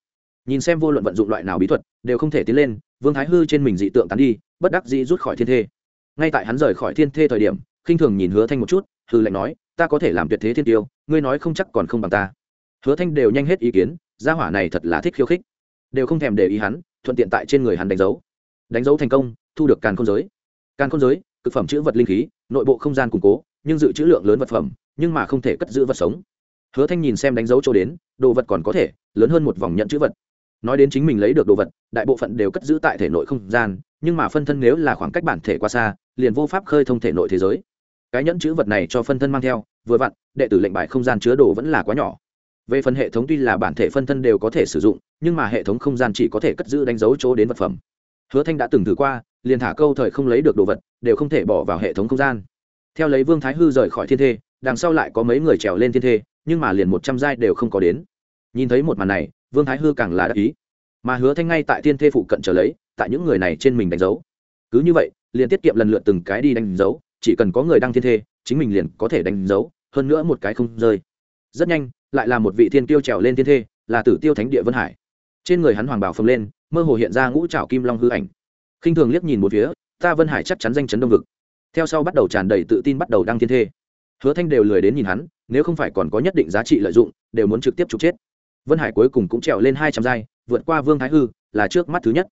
Nhìn xem vô luận vận dụng loại nào bí thuật, đều không thể tiến lên, vương thái hư trên mình dị tượng tán đi, bất đắc dĩ rút khỏi thiên thê. Ngay tại hắn rời khỏi thiên thê thời điểm, khinh thường nhìn hứa thanh một chút, hư lệnh nói, ta có thể làm tuyệt thế thiên tiêu, ngươi nói không chắc còn không bằng ta hứa thanh đều nhanh hết ý kiến, gia hỏa này thật là thích khiêu khích. Đều không thèm để ý hắn, thuận tiện tại trên người hắn đánh dấu. Đánh dấu thành công, thu được càn không giới. Càn không giới, cực phẩm chữ vật linh khí, nội bộ không gian củng cố, nhưng dự trữ lượng lớn vật phẩm, nhưng mà không thể cất giữ vật sống. Hứa thanh nhìn xem đánh dấu chỗ đến, đồ vật còn có thể, lớn hơn một vòng nhận chữ vật. Nói đến chính mình lấy được đồ vật, đại bộ phận đều cất giữ tại thể nội không gian, nhưng mà phân thân nếu là khoảng cách bản thể quá xa, liền vô pháp khơi thông thể nội thế giới. Cái nhẫn chữ vật này cho phân thân mang theo, vừa vặn, đệ tử lệnh bài không gian chứa đồ vẫn là quá nhỏ về phần hệ thống tuy là bản thể phân thân đều có thể sử dụng, nhưng mà hệ thống không gian chỉ có thể cất giữ đánh dấu chỗ đến vật phẩm. Hứa thanh đã từng thử qua, liền thả câu thời không lấy được đồ vật, đều không thể bỏ vào hệ thống không gian. Theo lấy vương thái hư rời khỏi thiên thê, đằng sau lại có mấy người trèo lên thiên thê, nhưng mà liền một trăm giai đều không có đến. Nhìn thấy một màn này, vương thái hư càng là đắc ý. Mà hứa thanh ngay tại thiên thê phụ cận trở lấy, tại những người này trên mình đánh dấu. Cứ như vậy, liền tiết kiệm lần lượt từng cái đi đánh dấu, chỉ cần có người đăng thiên thê, chính mình liền có thể đánh dấu, hơn nữa một cái không rơi. Rất nhanh lại là một vị thiên tiêu trèo lên thiên thê, là tử tiêu thánh địa vân hải. Trên người hắn hoàng bảo phồng lên, mơ hồ hiện ra ngũ trào kim long hư ảnh. Khinh thường liếc nhìn một phía, ta vân hải chắc chắn danh chấn đông vực. Theo sau bắt đầu tràn đầy tự tin bắt đầu đăng thiên thê. Hứa thanh đều lười đến nhìn hắn, nếu không phải còn có nhất định giá trị lợi dụng, đều muốn trực tiếp trục chết. Vân hải cuối cùng cũng trèo lên hai trăm giai, vượt qua vương thái hư, là trước mắt thứ nhất.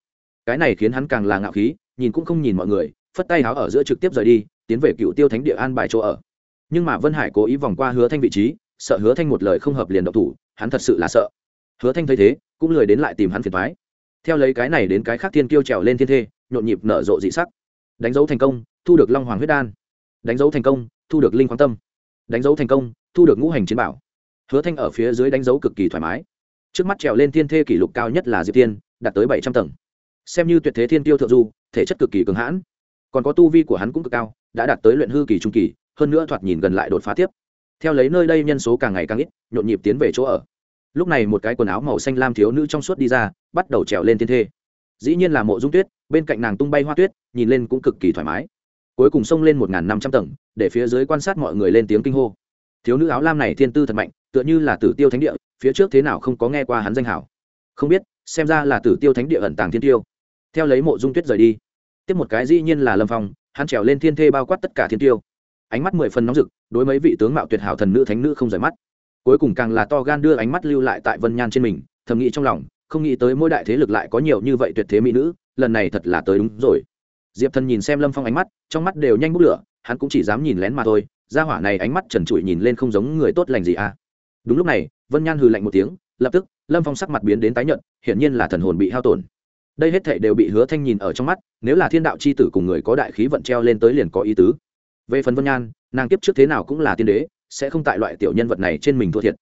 Cái này khiến hắn càng là ngạo khí, nhìn cũng không nhìn mọi người, phất tay háo ở giữa trực tiếp rời đi, tiến về cựu tiêu thánh địa an bài chỗ ở. Nhưng mà vân hải cố ý vòng qua hứa thanh vị trí sợ hứa thanh một lời không hợp liền độc thủ, hắn thật sự là sợ. Hứa thanh thấy thế, cũng lười đến lại tìm hắn phiền thoái theo lấy cái này đến cái khác thiên kiêu trèo lên thiên thê, nhộn nhịp nở rộ dị sắc. Đánh dấu thành công, thu được long hoàng huyết đan. Đánh dấu thành công, thu được linh quan tâm. Đánh dấu thành công, thu được ngũ hành chiến bảo. Hứa thanh ở phía dưới đánh dấu cực kỳ thoải mái. Trước mắt trèo lên thiên thê kỷ lục cao nhất là diệp tiên, đạt tới bảy trăm tầng. Xem như tuyệt thế thiên tiêu thượng du, thể chất cực kỳ cường hãn. Còn có tu vi của hắn cũng cực cao, đã đạt tới luyện hư kỳ trung kỳ, hơn nữa thoạt nhìn gần lại đột phá tiếp theo lấy nơi đây nhân số càng ngày càng ít, nhộn nhịp tiến về chỗ ở. Lúc này một cái quần áo màu xanh lam thiếu nữ trong suốt đi ra, bắt đầu trèo lên thiên thê. Dĩ nhiên là mộ dung tuyết, bên cạnh nàng tung bay hoa tuyết, nhìn lên cũng cực kỳ thoải mái. Cuối cùng xông lên một năm trăm tầng, để phía dưới quan sát mọi người lên tiếng kinh hô. Thiếu nữ áo lam này thiên tư thật mạnh, tựa như là tử tiêu thánh địa, phía trước thế nào không có nghe qua hắn danh hảo. Không biết, xem ra là tử tiêu thánh địa ẩn tàng thiên tiêu. Theo lấy mộ dung tuyết rời đi. Tiếp một cái dĩ nhiên là lâm phong, hắn trèo lên thiên thê bao quát tất cả thiên tiêu ánh mắt mười phần nóng rực, đối mấy vị tướng mạo tuyệt hảo thần nữ thánh nữ không rời mắt. Cuối cùng càng là to gan đưa ánh mắt lưu lại tại vân nhan trên mình, thầm nghĩ trong lòng, không nghĩ tới mỗi đại thế lực lại có nhiều như vậy tuyệt thế mỹ nữ, lần này thật là tới đúng rồi. Diệp thần nhìn xem lâm phong ánh mắt, trong mắt đều nhanh bút lửa, hắn cũng chỉ dám nhìn lén mà thôi ra hỏa này ánh mắt trần trụi nhìn lên không giống người tốt lành gì à. Đúng lúc này, vân nhan hừ lạnh một tiếng, lập tức, lâm phong sắc mặt biến đến tái nhợt, hiển nhiên là thần hồn bị hao tổn. Đây hết thảy đều bị hứa thanh nhìn ở trong mắt, nếu là thiên đạo c h i tử cùng người có đại khí vận treo lên tới liền có ý tứ về phần vân nhan, nàng tiếp trước thế nào cũng là tiên đế, sẽ không tại loại tiểu nhân vật này trên mình thua thiệt.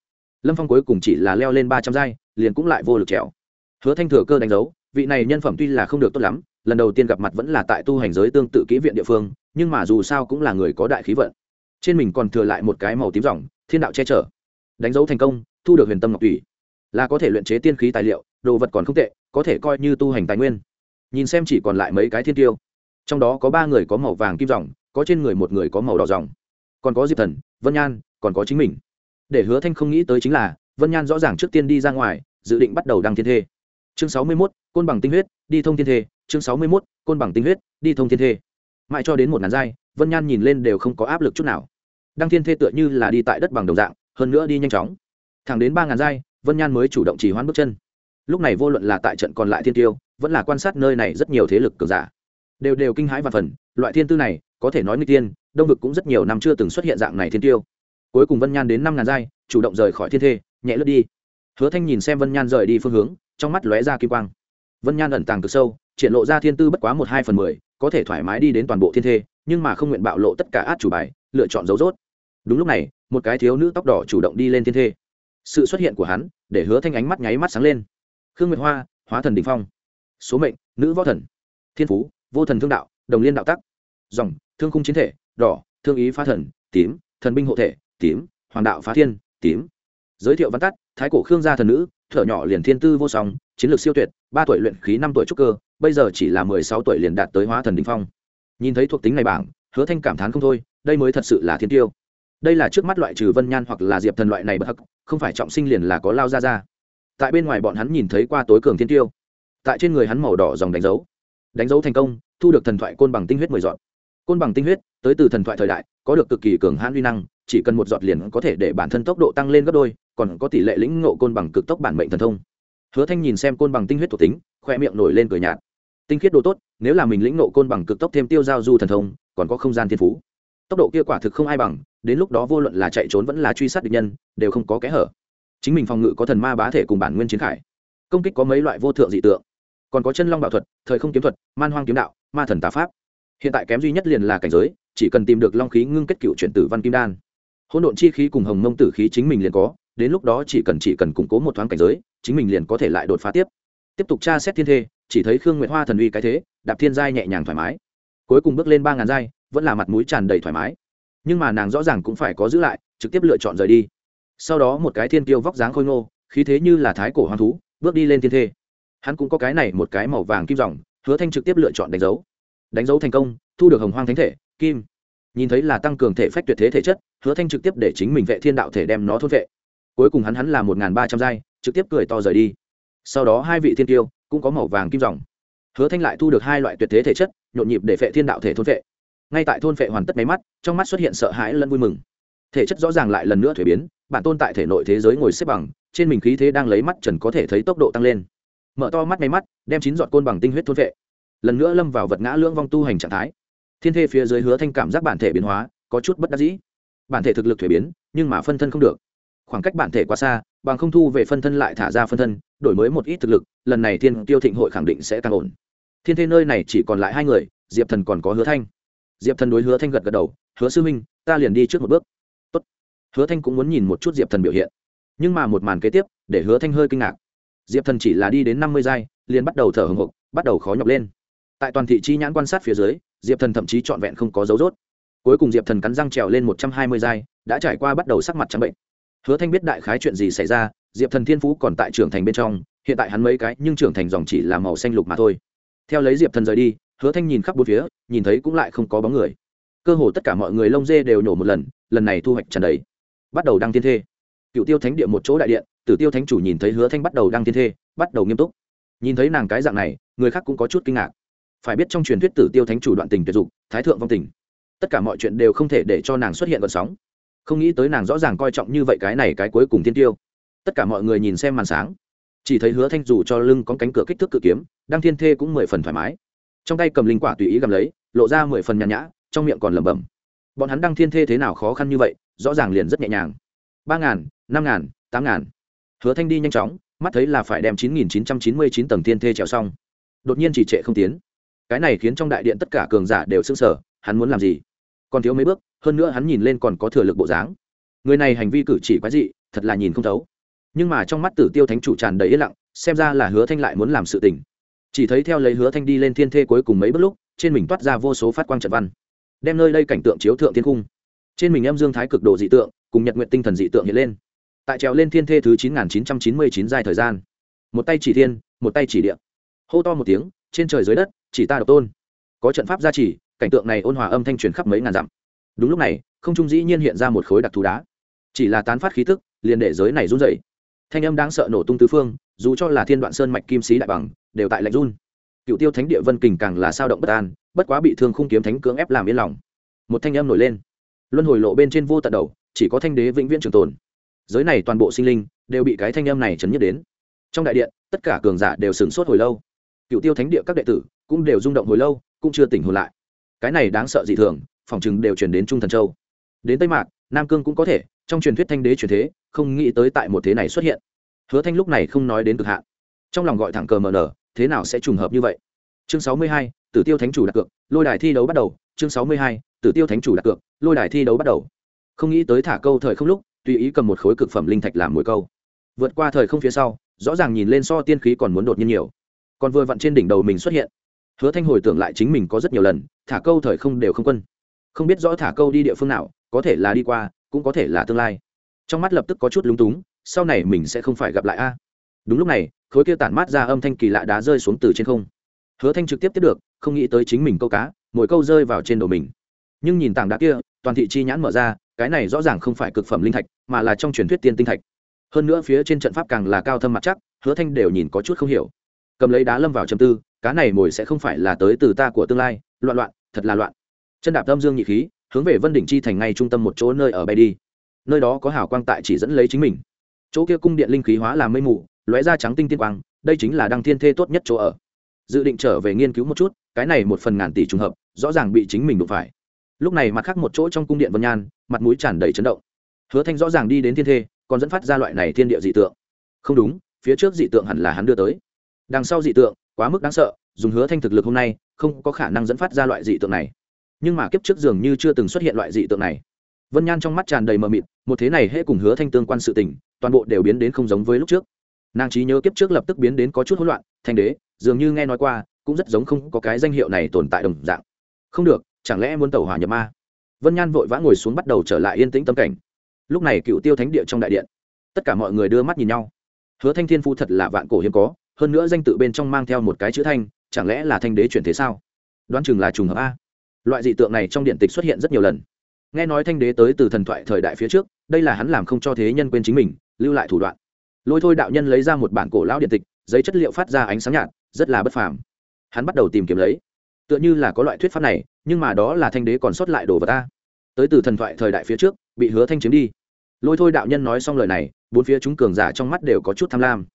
Lâm phong cuối cùng chỉ là leo lên ba trăm giai, liền cũng lại vô lực trèo. Hứa thanh thừa cơ đánh dấu, vị này nhân phẩm tuy là không được tốt lắm, lần đầu tiên gặp mặt vẫn là tại tu hành giới tương tự kỹ viện địa phương, nhưng mà dù sao cũng là người có đại khí vận. Trên mình còn thừa lại một cái màu tím ròng thiên đạo che chở. Đánh dấu thành công, thu được huyền tâm ngọc thủy là có thể luyện chế tiên khí tài liệu, đồ vật còn không tệ, có thể coi như tu hành tài nguyên. Nhìn xem chỉ còn lại mấy cái thiên tiêu. Trong đó có ba người có màu vàng kim dòng có trên người một người có màu đỏ dòng còn có diệp thần, vân nhan, còn có chính mình. Để hứa thanh không nghĩ tới chính là, vân nhan rõ ràng trước tiên đi ra ngoài, dự định bắt đầu đăng thiên thê. Chương sáu mươi mốt, côn bằng tinh huyết, đi thông thiên thê. Chương sáu mươi mốt, côn bằng tinh huyết, đi thông thiên thê. Mãi cho đến một ngàn giai, vân nhan nhìn lên đều không có áp lực chút nào. Đăng thiên thê tựa như là đi tại đất bằng đồng dạng, hơn nữa đi nhanh chóng. Thẳng đến ba ngàn giai, vân nhan mới chủ động chỉ hoãn bước chân. Lúc này vô luận là tại trận còn lại thiên tiêu, vẫn là quan sát nơi này rất nhiều thế lực cường giả, đều đều kinh hãi và phần, loại thiên tư này có thể nói nguy tiên, đông vực cũng rất nhiều năm chưa từng xuất hiện dạng này thiên tiêu. Cuối cùng vân nhan đến năm ngàn giai, chủ động rời khỏi thiên thê, nhẹ lướt đi. Hứa thanh nhìn xem vân nhan rời đi phương hướng, trong mắt lóe ra kim quang. Vân nhan ẩn tàng cực sâu, triển lộ ra thiên tư bất quá một hai phần mười, có thể thoải mái đi đến toàn bộ thiên thê, nhưng mà không nguyện bạo lộ tất cả át chủ bài, lựa chọn dấu rốt. Đúng lúc này, một cái thiếu nữ tóc đỏ chủ động đi lên thiên thê. Sự xuất hiện của hắn, để hứa thanh ánh mắt nháy mắt sáng lên. Khương nguyệt hoa, hóa thần đình phong. Số mệnh, nữ võ thần. Thiên phú, vô thần thương đạo, đồng liên đạo tắc. Dòng thương khung chiến thể, đỏ, thương ý phá thần, tím, thần binh hộ thể, tím, hoàng đạo phá thiên, tím. Giới thiệu văn tắt, thái cổ khương gia thần nữ, thở nhỏ liền thiên tư vô song, chiến lược siêu tuyệt, ba tuổi luyện khí, năm tuổi trúc cơ, bây giờ chỉ là mười sáu tuổi liền đạt tới hóa thần đình phong. Nhìn thấy thuộc tính này bảng, hứa thanh cảm thán không thôi, đây mới thật sự là thiên tiêu. Đây là trước mắt loại trừ vân nhan hoặc là diệp thần loại này bất hắc, không phải trọng sinh liền là có lao ra ra. Tại bên ngoài bọn hắn nhìn thấy qua tối cường thiên tiêu. Tại trên người hắn màu đỏ dòng đánh dấu. Đánh dấu thành công, thu được thần thoại côn bằng tinh huyết mười dọn côn bằng tinh huyết, tới từ thần thoại thời đại, có được cực kỳ cường hãn uy năng, chỉ cần một giọt liền có thể để bản thân tốc độ tăng lên gấp đôi, còn có tỷ lệ lĩnh ngộ côn bằng cực tốc bản mệnh thần thông. Hứa thanh nhìn xem côn bằng tinh huyết thuộc tính khoe miệng nổi lên cười nhạt. Tinh khiết đồ tốt, nếu là mình lĩnh ngộ côn bằng cực tốc thêm tiêu giao du thần thông, còn có không gian thiên phú. Tốc độ kia quả thực không ai bằng, đến lúc đó vô luận là chạy trốn vẫn là truy sát địch nhân, đều không có kẽ hở. Chính mình phòng ngự có thần ma bá thể cùng bản nguyên chiến khải. Công kích có mấy loại vô thượng dị tượng. Còn có chân long bảo thuật, thời không kiếm thuật, man hoang kiếm đạo, ma thần tà pháp hiện tại kém duy nhất liền là cảnh giới, chỉ cần tìm được long khí ngưng kết cựu chuyển tử văn kim đan. Hỗn độn chi khí cùng hồng mông tử khí chính mình liền có, đến lúc đó chỉ cần chỉ cần củng cố một thoáng cảnh giới, chính mình liền có thể lại đột phá tiếp. Tiếp tục tra xét thiên thê, chỉ thấy khương nguyệt hoa thần uy cái thế, đạp thiên giai nhẹ nhàng thoải mái. Cuối cùng bước lên ba ngàn giai, vẫn là mặt mũi tràn đầy thoải mái. Nhưng mà nàng rõ ràng cũng phải có giữ lại, trực tiếp lựa chọn rời đi. Sau đó một cái thiên tiêu vóc dáng khôi ngô, khí thế như là thái cổ hoang thú, bước đi lên thiên thê. Hắn cũng có cái này một cái màu vàng kim dòng, hứa thanh trực tiếp lựa chọn đánh dấu đánh dấu thành công, thu được hồng hoang thánh thể, kim. Nhìn thấy là tăng cường thể phách tuyệt thế thể chất, hứa thanh trực tiếp để chính mình vệ thiên đạo thể đem nó thôn vệ. Cuối cùng hắn hắn là một ba trăm giai, trực tiếp cười to rời đi. Sau đó hai vị thiên tiêu cũng có màu vàng kim dòng. Hứa thanh lại thu được hai loại tuyệt thế thể chất, nhộn nhịp để vệ thiên đạo thể thôn vệ. Ngay tại thôn vệ hoàn tất máy mắt, trong mắt xuất hiện sợ hãi lẫn vui mừng. Thể chất rõ ràng lại lần nữa thuế biến, bản tôn tại thể nội thế giới ngồi xếp bằng, trên mình khí thế đang lấy mắt trần có thể thấy tốc độ tăng lên. Mở to mắt máy mắt, đem chín giọt côn bằng tinh huyết thôn vệ lần nữa lâm vào vật ngã lưỡng vong tu hành trạng thái. Thiên thê phía dưới hứa thanh cảm giác bản thể biến hóa, có chút bất đắc dĩ. Bản thể thực lực thuế biến, nhưng mà phân thân không được. Khoảng cách bản thể quá xa, bằng không thu về phân thân lại thả ra phân thân, đổi mới một ít thực lực, lần này thiên tiêu thịnh hội khẳng định sẽ càng ổn. Thiên thê nơi này chỉ còn lại hai người, diệp thần còn có hứa thanh. Diệp thần đối hứa thanh gật gật đầu, hứa sư minh ta liền đi trước một bước. Tốt. hứa thanh cũng muốn nhìn một chút diệp thần biểu hiện. Nhưng mà một màn kế tiếp, để hứa thanh hơi kinh ngạc. Diệp thần chỉ là đi đến năm mươi giai, liền bắt đầu thở hồng hộc, bắt đầu khó nhọc lên tại toàn thị chi nhãn quan sát phía dưới, diệp thần thậm chí trọn vẹn không có dấu rốt. Cuối cùng diệp thần cắn răng trèo lên một trăm hai mươi giai, đã trải qua bắt đầu sắc mặt trắng bệnh. Hứa thanh biết đại khái chuyện gì xảy ra, diệp thần thiên phú còn tại trưởng thành bên trong, hiện tại hắn mấy cái nhưng trưởng thành dòng chỉ là màu xanh lục mà thôi. Theo lấy diệp thần rời đi, hứa thanh nhìn khắp bốn phía, nhìn thấy cũng lại không có bóng người. Cơ hồ tất cả mọi người lông dê đều nổ một lần lần này thu hoạch trần đầy. Bắt đầu đăng thiên thê. Cựu tiêu thánh địa một chỗ đại điện, tử tiêu thánh chủ nhìn thấy hứa thanh bắt đầu đăng thiên thê, bắt đầu nghiêm túc. Nhìn thấy nàng cái dạng này, người khác cũng có chút kinh ngạc phải biết trong truyền thuyết tử tiêu thánh chủ đoạn tình tuyệt dục, thái thượng vong tình. Tất cả mọi chuyện đều không thể để cho nàng xuất hiện gợn sóng. Không nghĩ tới nàng rõ ràng coi trọng như vậy cái này cái cuối cùng thiên tiêu. Tất cả mọi người nhìn xem màn sáng. Chỉ thấy hứa thanh dù cho lưng có cánh cửa kích thước cự kiếm đăng thiên thê cũng mười phần thoải mái. Trong tay cầm linh quả tùy ý cầm lấy, lộ ra mười phần nhàn nhã, trong miệng còn lẩm bẩm. Bọn hắn đăng thiên thê thế nào khó khăn như vậy, rõ ràng liền rất nhẹ nhàng. Ba ngàn, năm ngàn, tám ngàn. Hứa thanh đi nhanh chóng, mắt thấy là phải đem chín nghìn chín trăm chín mươi chín tầng thiên thê trèo xong. Đột nhiên chỉ trệ không tiến cái này khiến trong đại điện tất cả cường giả đều sững sờ, hắn muốn làm gì? Còn thiếu mấy bước, hơn nữa hắn nhìn lên còn có thừa lực bộ dáng. Người này hành vi cử chỉ quái dị, thật là nhìn không thấu. Nhưng mà trong mắt tử tiêu thánh chủ tràn đầy yên lặng, xem ra là hứa thanh lại muốn làm sự tình. Chỉ thấy theo lấy hứa thanh đi lên thiên thê cuối cùng mấy bước lúc, trên mình toát ra vô số phát quang trận văn. Đem nơi đây cảnh tượng chiếu thượng thiên cung. Trên mình em dương thái cực độ dị tượng, cùng nhật nguyện tinh thần dị tượng hiện lên. Tại trèo lên thiên thê thứ chín nghìn chín trăm chín mươi chín dài thời gian. Một tay chỉ thiên, một tay chỉ địa. Hô to một tiếng, trên trời dưới đất chỉ ta độc tôn. Có trận pháp gia trì, cảnh tượng này ôn hòa âm thanh truyền khắp mấy ngàn dặm. Đúng lúc này, không trung dĩ nhiên hiện ra một khối đặc thù đá. Chỉ là tán phát khí tức, liền để giới này run rẩy. Thanh âm đang sợ nổ tung tứ phương, dù cho là thiên đoạn sơn mạch kim sĩ đại bằng, đều tại lạnh run. Cựu tiêu thánh địa vân kình càng là sao động bất an, bất quá bị thương khung kiếm thánh cưỡng ép làm yên lòng. Một thanh âm nổi lên. Luân hồi lộ bên trên vô tận đầu, chỉ có thanh đế vĩnh viễn trường tồn. Giới này toàn bộ sinh linh, đều bị cái thanh âm này chấn nhất đến. Trong đại điện, tất cả cường giả đều sửng sốt hồi lâu. Cựu tiêu thánh địa các đệ tử cũng đều rung động hồi lâu, cũng chưa tỉnh hồn lại. Cái này đáng sợ dị thường, phòng chừng đều truyền đến trung thần châu. Đến tây mạc, nam cương cũng có thể, trong truyền thuyết thanh đế truyền thế, không nghĩ tới tại một thế này xuất hiện. Hứa thanh lúc này không nói đến cực hạn. Trong lòng gọi thẳng cờ mờ nở thế nào sẽ trùng hợp như vậy? Chương sáu mươi hai, tử tiêu thánh chủ đặt cược, lôi đài thi đấu bắt đầu. Chương sáu mươi hai, tử tiêu thánh chủ đặt cược, lôi đài thi đấu bắt đầu. Không nghĩ tới thả câu thời không lúc, tùy ý cầm một khối cực phẩm linh thạch làm mồi câu. Vượt qua thời không phía sau, rõ ràng nhìn lên so tiên khí còn muốn đột nhiên nhiều. Còn vừa vặn trên đỉnh đầu mình xuất hiện hứa thanh hồi tưởng lại chính mình có rất nhiều lần, thả câu thời không đều không quân. Không biết rõ thả câu đi địa phương nào, có thể là đi qua, cũng có thể là tương lai. Trong mắt lập tức có chút lúng túng, sau này mình sẽ không phải gặp lại a. Đúng lúc này, khối kia tản mát ra âm thanh kỳ lạ đá rơi xuống từ trên không. Hứa thanh trực tiếp tiếp được, không nghĩ tới chính mình câu cá, mỗi câu rơi vào trên đầu mình. Nhưng nhìn tảng đá kia, toàn thị chi nhãn mở ra, cái này rõ ràng không phải cực phẩm linh thạch, mà là trong truyền thuyết tiên tinh thạch. Hơn nữa phía trên trận pháp càng là cao thâm mặt chắc, hứa thanh đều nhìn có chút không hiểu. Cầm lấy đá lâm vào trầm tư cá này mồi sẽ không phải là tới từ ta của tương lai, loạn loạn, thật là loạn. Chân đạp tâm dương nhị khí, hướng về vân đỉnh chi thành ngay trung tâm một chỗ nơi ở bay đi. Nơi đó có hào quang tại chỉ dẫn lấy chính mình. Chỗ kia cung điện linh khí hóa làm mây mù, lóe ra trắng tinh tiên quang, đây chính là đăng thiên thê tốt nhất chỗ ở. Dự định trở về nghiên cứu một chút, cái này một phần ngàn tỷ trùng hợp, rõ ràng bị chính mình đụng phải. Lúc này mặt khác một chỗ trong cung điện vân nhan, mặt mũi tràn đầy chấn động. Hứa thanh rõ ràng đi đến thiên thê, còn dẫn phát ra loại này thiên địa dị tượng. Không đúng, phía trước dị tượng hẳn là hắn đưa tới. Đằng sau dị tượng quá mức đáng sợ, dùng hứa thanh thực lực hôm nay, không có khả năng dẫn phát ra loại dị tượng này. Nhưng mà kiếp trước dường như chưa từng xuất hiện loại dị tượng này. Vân nhan trong mắt tràn đầy mờ mịt, một thế này hễ cùng hứa thanh tương quan sự tình, toàn bộ đều biến đến không giống với lúc trước. Nàng trí nhớ kiếp trước lập tức biến đến có chút hỗn loạn, thanh đế, dường như nghe nói qua, cũng rất giống không có cái danh hiệu này tồn tại đồng dạng. Không được, chẳng lẽ muốn tẩu hỏa nhập ma? Vân nhan vội vã ngồi xuống bắt đầu trở lại yên tĩnh tâm cảnh. Lúc này cựu tiêu thánh địa trong đại điện, tất cả mọi người đưa mắt nhìn nhau. Hứa thanh thiên phu thật là vạn cổ hiếm có hơn nữa danh tự bên trong mang theo một cái chữ thanh, chẳng lẽ là thanh đế chuyển thế sao? Đoán chừng là trùng hợp a. Loại dị tượng này trong điện tịch xuất hiện rất nhiều lần. Nghe nói thanh đế tới từ thần thoại thời đại phía trước, đây là hắn làm không cho thế nhân quên chính mình, lưu lại thủ đoạn. Lôi thôi đạo nhân lấy ra một bản cổ lão điện tịch, giấy chất liệu phát ra ánh sáng nhạt, rất là bất phàm. Hắn bắt đầu tìm kiếm lấy. Tựa như là có loại thuyết pháp này, nhưng mà đó là thanh đế còn sót lại đồ vật ta tới từ thần thoại thời đại phía trước, bị hứa thanh chiếm đi. Lôi thôi đạo nhân nói xong lời này, bốn phía chúng cường giả trong mắt đều có chút tham lam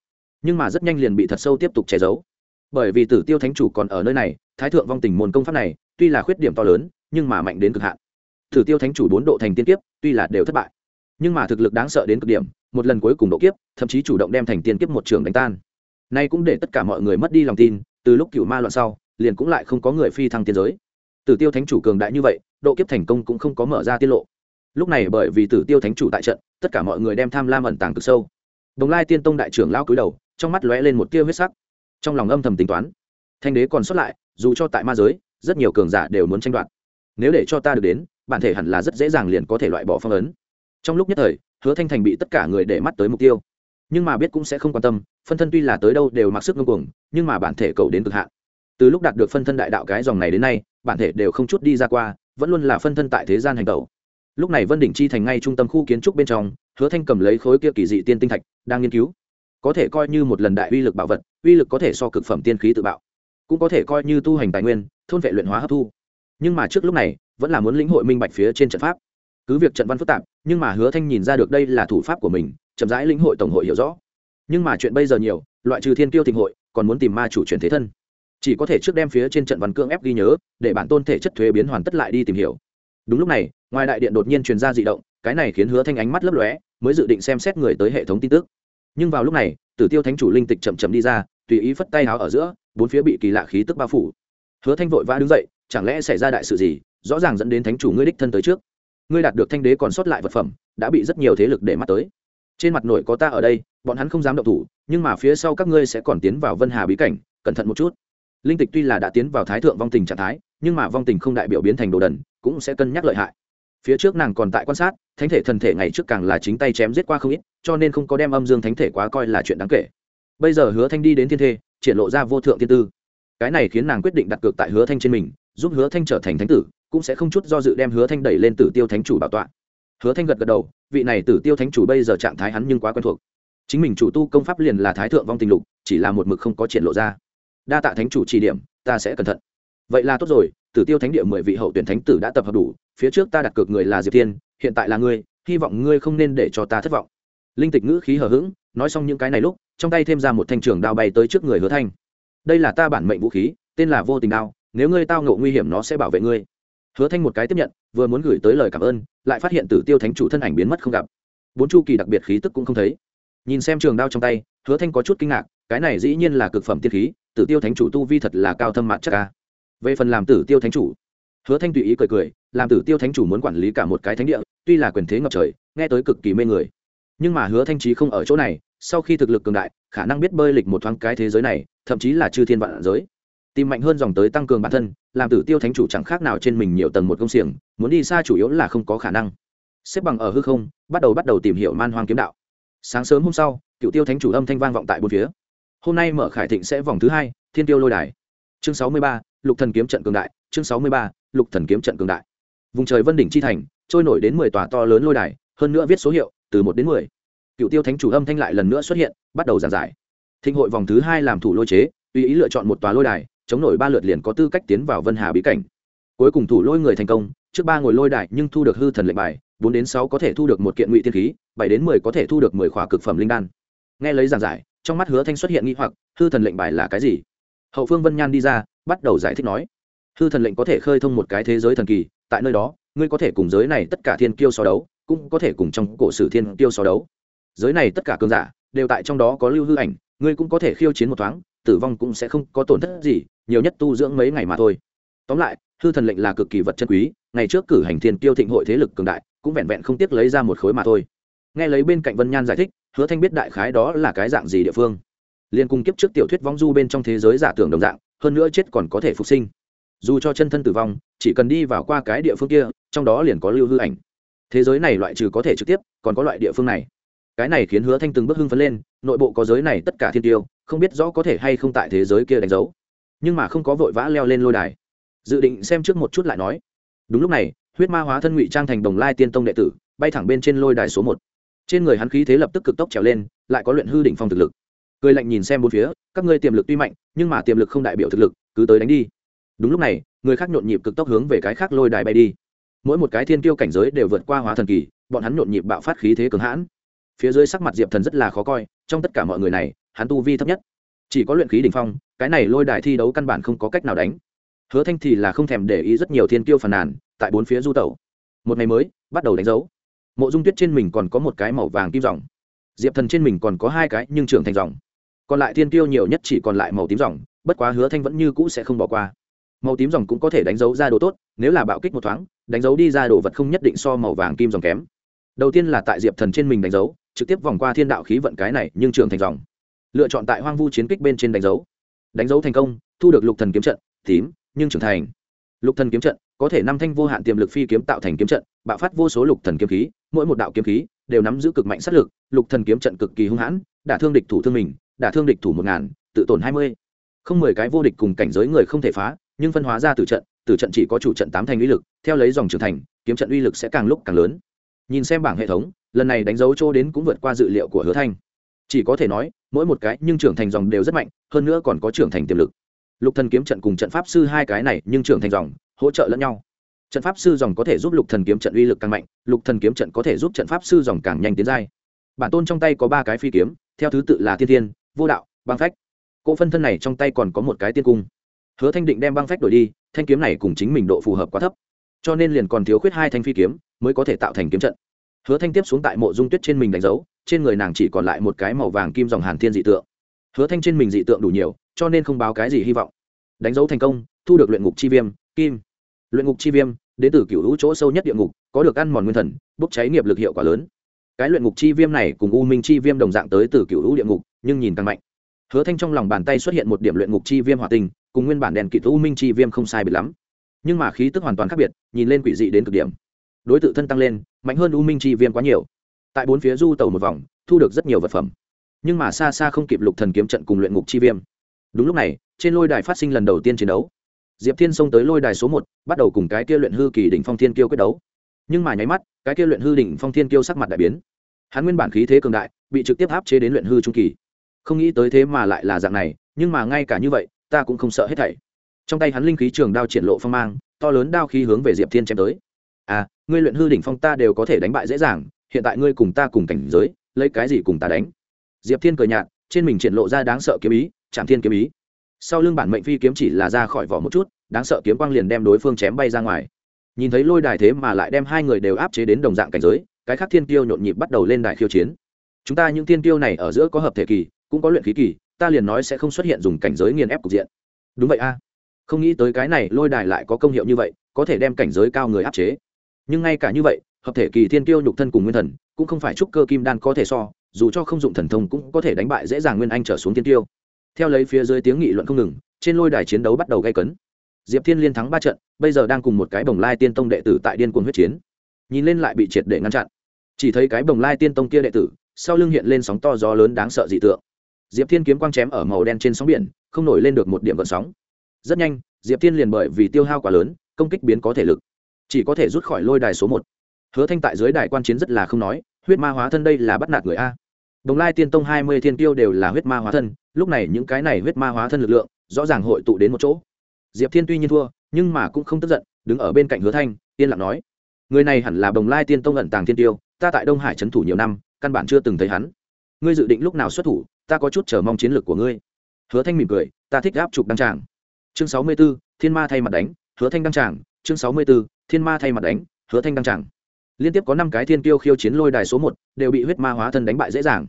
nhưng mà rất nhanh liền bị thật sâu tiếp tục che giấu. Bởi vì tử tiêu thánh chủ còn ở nơi này, thái thượng vong tình môn công pháp này, tuy là khuyết điểm to lớn, nhưng mà mạnh đến cực hạn. Tử tiêu thánh chủ bốn độ thành tiên kiếp, tuy là đều thất bại, nhưng mà thực lực đáng sợ đến cực điểm, một lần cuối cùng độ kiếp, thậm chí chủ động đem thành tiên kiếp một trường đánh tan. Nay cũng để tất cả mọi người mất đi lòng tin, từ lúc cựu ma loạn sau, liền cũng lại không có người phi thăng tiên giới. Tử tiêu thánh chủ cường đại như vậy, độ kiếp thành công cũng không có mở ra tiết lộ. Lúc này bởi vì tử tiêu thánh chủ tại trận, tất cả mọi người đem tham lam ẩn tàng cực sâu đồng lai tiên tông đại trưởng lao cúi đầu, trong mắt lóe lên một tia huyết sắc. Trong lòng âm thầm tính toán, thanh đế còn sót lại, dù cho tại ma giới, rất nhiều cường giả đều muốn tranh đoạt. Nếu để cho ta được đến, bản thể hẳn là rất dễ dàng liền có thể loại bỏ phong ấn. Trong lúc nhất thời, hứa thanh thành bị tất cả người để mắt tới mục tiêu. Nhưng mà biết cũng sẽ không quan tâm, phân thân tuy là tới đâu đều mặc sức ngưng cuồng, nhưng mà bản thể cầu đến cực hạn. Từ lúc đạt được phân thân đại đạo cái dòng này đến nay, bản thể đều không chút đi ra qua, vẫn luôn là phân thân tại thế gian hành tẩu. Lúc này vân đỉnh chi thành ngay trung tâm khu kiến trúc bên trong hứa thanh cầm lấy khối kia kỳ dị tiên tinh thạch, đang nghiên cứu. Có thể coi như một lần đại uy lực bảo vật, uy lực có thể so cực phẩm tiên khí tự bạo. Cũng có thể coi như tu hành tài nguyên, thôn vệ luyện hóa hấp thu. Nhưng mà trước lúc này, vẫn là muốn lĩnh hội minh bạch phía trên trận pháp. Cứ việc trận văn phức tạp, nhưng mà hứa thanh nhìn ra được đây là thủ pháp của mình, chậm rãi lĩnh hội tổng hội hiểu rõ. Nhưng mà chuyện bây giờ nhiều, loại trừ thiên tiêu thịnh hội, còn muốn tìm ma chủ chuyển thế thân. Chỉ có thể trước đem phía trên trận văn cương ép ghi nhớ, để bản tôn thể chất thuế biến hoàn tất lại đi tìm hiểu đúng lúc này, ngoài đại điện đột nhiên truyền ra dị động, cái này khiến hứa thanh ánh mắt lấp lóe, mới dự định xem xét người tới hệ thống tin tức. Nhưng vào lúc này, tử tiêu thánh chủ linh tịch chậm chậm đi ra, tùy ý phất tay áo ở giữa, bốn phía bị kỳ lạ khí tức bao phủ. Hứa thanh vội vã đứng dậy, chẳng lẽ xảy ra đại sự gì, rõ ràng dẫn đến thánh chủ ngươi đích thân tới trước. Ngươi đạt được thanh đế còn sót lại vật phẩm, đã bị rất nhiều thế lực để mắt tới. Trên mặt nội có ta ở đây, bọn hắn không dám động thủ, nhưng mà phía sau các ngươi sẽ còn tiến vào vân hà bí cảnh, cẩn thận một chút. Linh tịch tuy là đã tiến vào thái thượng vong tình trạng thái, nhưng mà vong tình không đại biểu biến thành đồ đần cũng sẽ cân nhắc lợi hại. Phía trước nàng còn tại quan sát, thánh thể thần thể ngày trước càng là chính tay chém giết qua không ít, cho nên không có đem âm dương thánh thể quá coi là chuyện đáng kể. Bây giờ hứa thanh đi đến thiên thê, triển lộ ra vô thượng thiên tư. Cái này khiến nàng quyết định đặt cược tại hứa thanh trên mình, giúp hứa thanh trở thành thánh tử, cũng sẽ không chút do dự đem hứa thanh đẩy lên tử tiêu thánh chủ bảo tọa. Hứa thanh gật gật đầu, vị này tử tiêu thánh chủ bây giờ trạng thái hắn nhưng quá quen thuộc. Chính mình chủ tu công pháp liền là thái thượng vong tình lục, chỉ là một mực không có triển lộ ra. Đa tạ thánh chủ chỉ điểm, ta sẽ cẩn thận. Vậy là tốt rồi tử tiêu thánh địa mười vị hậu tuyển thánh tử đã tập hợp đủ, phía trước ta đặt cược người là diệp tiên hiện tại là ngươi, hy vọng ngươi không nên để cho ta thất vọng. Linh tịch ngữ khí hờ hững, nói xong những cái này lúc, trong tay thêm ra một thanh trường đao bay tới trước người hứa thanh. Đây là ta bản mệnh vũ khí, tên là vô tình đao, nếu ngươi tao ngộ nguy hiểm nó sẽ bảo vệ ngươi. Hứa thanh một cái tiếp nhận, vừa muốn gửi tới lời cảm ơn, lại phát hiện tử tiêu thánh chủ thân ảnh biến mất không gặp. Bốn chu kỳ đặc biệt khí tức cũng không thấy. Nhìn xem trường đao trong tay, hứa thanh có chút kinh ngạc, cái này dĩ nhiên là cực phẩm tiên khí, tử tiêu thánh chủ tu vi thật là cao thâm mặt chắc ca về phần làm tử tiêu thánh chủ. Hứa thanh tùy ý cười cười, làm tử tiêu thánh chủ muốn quản lý cả một cái thánh địa, tuy là quyền thế ngập trời, nghe tới cực kỳ mê người. Nhưng mà hứa thanh trí không ở chỗ này, sau khi thực lực cường đại, khả năng biết bơi lịch một thoáng cái thế giới này, thậm chí là chư thiên vạn giới. Tìm mạnh hơn dòng tới tăng cường bản thân, làm tử tiêu thánh chủ chẳng khác nào trên mình nhiều tầng một công xiềng, muốn đi xa chủ yếu là không có khả năng. Xếp bằng ở hư không, bắt đầu bắt đầu tìm hiểu man hoang kiếm đạo. Sáng sớm hôm sau, cựu tiêu thánh chủ âm thanh vang vọng tại bốn phía. Hôm nay mở khải thịnh sẽ vòng thứ hai, thiên tiêu lôi đài. Chương sáu mươi ba lục thần kiếm trận cường đại, chương sáu mươi ba, lục thần kiếm trận cường đại. Vùng trời vân đỉnh chi thành, trôi nổi đến mười tòa to lớn lôi đài, hơn nữa viết số hiệu, từ một đến mười. Cựu tiêu thánh chủ âm thanh lại lần nữa xuất hiện, bắt đầu giảng giải. Thịnh hội vòng thứ hai làm thủ lôi chế, tùy ý lựa chọn một tòa lôi đài, chống nổi ba lượt liền có tư cách tiến vào vân hà bí cảnh. Cuối cùng thủ lôi người thành công, trước ba ngồi lôi đài nhưng thu được hư thần lệnh bài, bốn đến sáu có thể thu được một kiện ngụy tiên khí, bảy đến mười có thể thu được mười khỏa cực phẩm linh đan. Nghe lấy giảng giải, trong mắt hứa thanh xuất hiện nghi hoặc, hư thần lệnh bài là cái gì? Hậu phương vân nhan đi ra bắt đầu giải thích nói, hư thần lệnh có thể khơi thông một cái thế giới thần kỳ, tại nơi đó, ngươi có thể cùng giới này tất cả thiên kiêu so đấu, cũng có thể cùng trong cổ sử thiên kiêu so đấu. Giới này tất cả cường giả, đều tại trong đó có lưu hư ảnh, ngươi cũng có thể khiêu chiến một thoáng, tử vong cũng sẽ không có tổn thất gì, nhiều nhất tu dưỡng mấy ngày mà thôi. Tóm lại, hư thần lệnh là cực kỳ vật chân quý, ngày trước cử hành thiên kiêu thịnh hội thế lực cường đại, cũng vẹn vẹn không tiếc lấy ra một khối mà thôi. Nghe lấy bên cạnh vân nhan giải thích, hứa thanh biết đại khái đó là cái dạng gì địa phương. Liên cung kiếp trước tiểu thuyết vong du bên trong thế giới giả tưởng đồng dạng hơn nữa chết còn có thể phục sinh. Dù cho chân thân tử vong, chỉ cần đi vào qua cái địa phương kia, trong đó liền có lưu hư ảnh. Thế giới này loại trừ có thể trực tiếp, còn có loại địa phương này. Cái này khiến hứa thanh từng bước hưng phấn lên, nội bộ có giới này tất cả thiên tiêu, không biết rõ có thể hay không tại thế giới kia đánh dấu. Nhưng mà không có vội vã leo lên lôi đài. Dự định xem trước một chút lại nói. Đúng lúc này, huyết ma hóa thân ngụy trang thành đồng lai tiên tông đệ tử, bay thẳng bên trên lôi đài số một. Trên người hắn khí thế lập tức cực tốc trèo lên, lại có luyện hư đỉnh phong thực lực cười lạnh nhìn xem bốn phía, các ngươi tiềm lực tuy mạnh, nhưng mà tiềm lực không đại biểu thực lực, cứ tới đánh đi. Đúng lúc này, người khác nhộn nhịp cực tốc hướng về cái khác lôi đài bay đi. Mỗi một cái thiên kiêu cảnh giới đều vượt qua hóa thần kỳ, bọn hắn nhộn nhịp bạo phát khí thế cường hãn. Phía dưới sắc mặt diệp thần rất là khó coi, trong tất cả mọi người này, hắn tu vi thấp nhất. Chỉ có luyện khí đ ỉ n h phong, cái này lôi đài thi đấu căn bản không có cách nào đánh. Hứa thanh thì là không thèm để ý rất nhiều thiên kiêu phàn nàn, tại bốn phía du tẩu. Một ngày mới, bắt đầu đánh dấu. Mộ dung tuyết trên mình còn có một cái màu vàng kim dòng. Diệp thần trên mình còn có hai cái, nhưng trưởng thành dòng còn lại thiên tiêu nhiều nhất chỉ còn lại màu tím dòng, bất quá hứa thanh vẫn như cũ sẽ không bỏ qua. Màu tím dòng cũng có thể đánh dấu ra đồ tốt, nếu là bạo kích một thoáng, đánh dấu đi ra đồ vật không nhất định so màu vàng kim dòng kém. Đầu tiên là tại diệp thần trên mình đánh dấu, trực tiếp vòng qua thiên đạo khí vận cái này, nhưng trường thành dòng. Lựa chọn tại hoang vu chiến kích bên trên đánh dấu. Đánh dấu thành công, thu được lục thần kiếm trận, tím, nhưng trưởng thành. Lục thần kiếm trận, có thể năm thanh vô hạn tiềm lực phi kiếm tạo thành kiếm trận, bạo phát vô số lục thần kiếm khí, mỗi một đạo kiếm khí đều nắm giữ cực mạnh sát lực, lục thần kiếm trận cực kỳ hung hãn, đả thương địch thủ thương mình đả thương địch thủ một ngàn, tự tổn hai mươi. Không mười cái vô địch cùng cảnh giới người không thể phá, nhưng phân hóa ra từ trận từ trận chỉ có chủ trận tám thành uy lực, theo lấy dòng trưởng thành, kiếm trận uy lực sẽ càng lúc càng lớn. Nhìn xem bảng hệ thống, lần này đánh dấu chỗ đến cũng vượt qua dự liệu của hứa thanh. Chỉ có thể nói, mỗi một cái nhưng trưởng thành dòng đều rất mạnh, hơn nữa còn có trưởng thành tiềm lực. Lục thần kiếm trận cùng trận pháp sư hai cái này nhưng trưởng thành dòng, hỗ trợ lẫn nhau. Trận pháp sư dòng có thể giúp lục thần kiếm trận uy lực càng mạnh, lục thần kiếm trận có thể giúp trận pháp sư dòng càng nhanh tiến giai. Bản tôn trong tay có ba cái phi kiếm, theo thứ tự là thiên thiên vô đạo, băng phách. Cỗ phân thân này trong tay còn có một cái tiên cung. Hứa thanh định đem băng phách đổi đi, thanh kiếm này cùng chính mình độ phù hợp quá thấp. Cho nên liền còn thiếu khuyết hai thanh phi kiếm, mới có thể tạo thành kiếm trận. Hứa thanh tiếp xuống tại mộ dung tuyết trên mình đánh dấu, trên người nàng chỉ còn lại một cái màu vàng kim dòng hàn thiên dị tượng. Hứa thanh trên mình dị tượng đủ nhiều, cho nên không báo cái gì hy vọng. Đánh dấu thành công, thu được luyện ngục chi viêm, kim. Luyện ngục chi viêm, đến từ cựu hữu chỗ sâu nhất địa ngục, có được ăn mòn nguyên thần, bốc cháy nghiệp lực hiệu quả lớn cái luyện ngục chi viêm này cùng u minh chi viêm đồng dạng tới từ cựu hữu địa ngục nhưng nhìn càng mạnh. Hứa thanh trong lòng bàn tay xuất hiện một điểm luyện ngục chi viêm hỏa tình, cùng nguyên bản đèn kỵ u minh chi viêm không sai biệt lắm. Nhưng mà khí tức hoàn toàn khác biệt nhìn lên quỷ dị đến cực điểm. Đối tượng thân tăng lên mạnh hơn u minh chi viêm quá nhiều. Tại bốn phía du tàu một vòng thu được rất nhiều vật phẩm. Nhưng mà xa xa không kịp lục thần kiếm trận cùng luyện ngục chi viêm. Đúng lúc này trên lôi đài phát sinh lần đầu tiên chiến đấu. Diệp thiên xông tới lôi đài số một bắt đầu cùng cái kia luyện hư kỳ đỉnh phong thiên kiêu quyết đấu nhưng mà nháy mắt, cái kia luyện hư đỉnh phong thiên kiêu sắc mặt đại biến. Hắn nguyên bản khí thế cường đại, bị trực tiếp áp chế đến luyện hư trung kỳ. Không nghĩ tới thế mà lại là dạng này, nhưng mà ngay cả như vậy, ta cũng không sợ hết thảy. Trong tay hắn linh khí trường đao triển lộ phong mang, to lớn đao khí hướng về diệp thiên chém tới. À ngươi luyện hư đỉnh phong ta đều có thể đánh bại dễ dàng, hiện tại ngươi cùng ta cùng cảnh giới, lấy cái gì cùng ta đánh? Diệp thiên cười nhạt, trên mình triển lộ ra đáng sợ kiếm ý chạm thiên kiếm ý. Sau lưng bản mệnh phi kiếm chỉ là ra khỏi vỏ một chút, đáng sợ kiếm quang liền đem đối phương chém bay ra ngoài nhìn thấy lôi đài thế mà lại đem hai người đều áp chế đến đồng dạng cảnh giới, cái khác thiên tiêu nhộn nhịp bắt đầu lên đài khiêu chiến. Chúng ta những thiên tiêu này ở giữa có hợp thể kỳ, cũng có luyện khí kỳ, ta liền nói sẽ không xuất hiện dùng cảnh giới nghiền ép cục diện. Đúng vậy a. Không nghĩ tới cái này lôi đài lại có công hiệu như vậy, có thể đem cảnh giới cao người áp chế. Nhưng ngay cả như vậy, hợp thể kỳ thiên tiêu nhục thân cùng nguyên thần, cũng không phải trúc cơ kim đan có thể so, dù cho không dụng thần thông cũng có thể đánh bại dễ dàng nguyên anh trở xuống thiên tiêu theo lấy phía dưới tiếng nghị luận không ngừng, trên lôi đài chiến đấu bắt đầu gây cấn diệp thiên liên thắng ba trận, bây giờ đang cùng một cái bồng lai tiên tông đệ tử tại điên cuồng huyết chiến. Nhìn lên lại bị triệt để ngăn chặn. Chỉ thấy cái bồng lai tiên tông kia đệ tử, sau lưng hiện lên sóng to gió lớn đáng sợ dị tượng. Diệp thiên kiếm quang chém ở màu đen trên sóng biển, không nổi lên được một điểm vận sóng. Rất nhanh, diệp thiên liền bởi vì tiêu hao quá lớn, công kích biến có thể lực. Chỉ có thể rút khỏi lôi đài số một. Hứa thanh tại dưới đài quan chiến rất là không nói, huyết ma hóa thân đây là bắt nạt người a. Đồng lai tiên tông hai mươi thiên tiêu đều là huyết ma hóa thân, lúc này những cái này huyết ma hóa thân lực lượng, rõ ràng hội tụ đến một chỗ diệp thiên tuy nhiên thua, nhưng mà cũng không tức giận, đứng ở bên cạnh hứa thanh, yên lặng nói, người này hẳn là bồng lai tiên tông ẩn tàng thiên tiêu, ta tại đông hải trấn thủ nhiều năm, căn bản chưa từng thấy hắn. Ngươi dự định lúc nào xuất thủ, ta có chút chờ mong chiến lược của ngươi. Hứa thanh mỉm cười, ta thích gáp trục đăng tràng. Chương sáu mươi b ố thiên ma thay mặt đánh, hứa thanh đăng tràng. Chương sáu mươi b ố thiên ma thay mặt đánh, hứa thanh đăng tràng. Liên tiếp có năm cái thiên tiêu khiêu chiến lôi đài số một, đều bị huyết ma hóa thân đánh bại dễ dàng.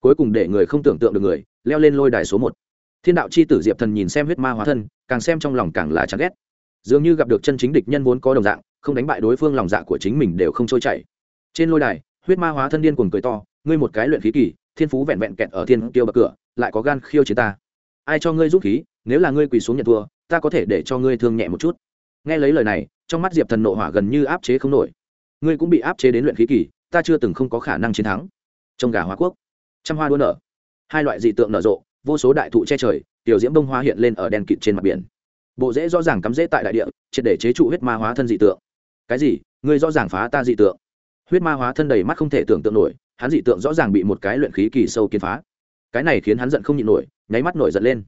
Cuối cùng để người không tưởng tượng được người, leo lên lôi đài số một thiên đạo c h i tử diệp thần nhìn xem huyết ma hóa thân, càng xem trong lòng càng là chán ghét. Dường như gặp được chân chính địch nhân vốn có đồng dạng, không đánh bại đối phương lòng dạ của chính mình đều không trôi chảy. Trên lôi đài, huyết ma hóa thân điên cuồng cười to, ngươi một cái luyện khí kỳ, thiên phú vẹn vẹn kẹt ở thiên tiêu bậc cửa, lại có gan khiêu chiến ta. Ai cho ngươi giúp khí, nếu là ngươi quỳ xuống nhận thua, ta có thể để cho ngươi thương nhẹ một chút. Nghe lấy lời này, trong mắt diệp thần nộ hỏa gần như áp chế không nổi. Ngươi cũng bị áp chế đến luyện khí kỳ, ta chưa từng không có khả năng chiến thắng. Trong gà hoa quốc, trăm hoa đua nở, hai loại dị tượng nở rộ vô số đại thụ che trời, tiểu diễm bông hoa hiện lên ở đèn kịt trên mặt biển. Bộ dễ rõ ràng cắm rễ tại đại địa, triệt để chế trụ huyết ma hóa thân dị tượng. Cái gì? Ngươi rõ ràng phá ta dị tượng. Huyết ma hóa thân đầy mắt không thể tưởng tượng nổi, hắn dị tượng rõ ràng bị một cái luyện khí kỳ sâu kiến phá. Cái này khiến hắn giận không nhịn nổi, nháy mắt nổi giận lên.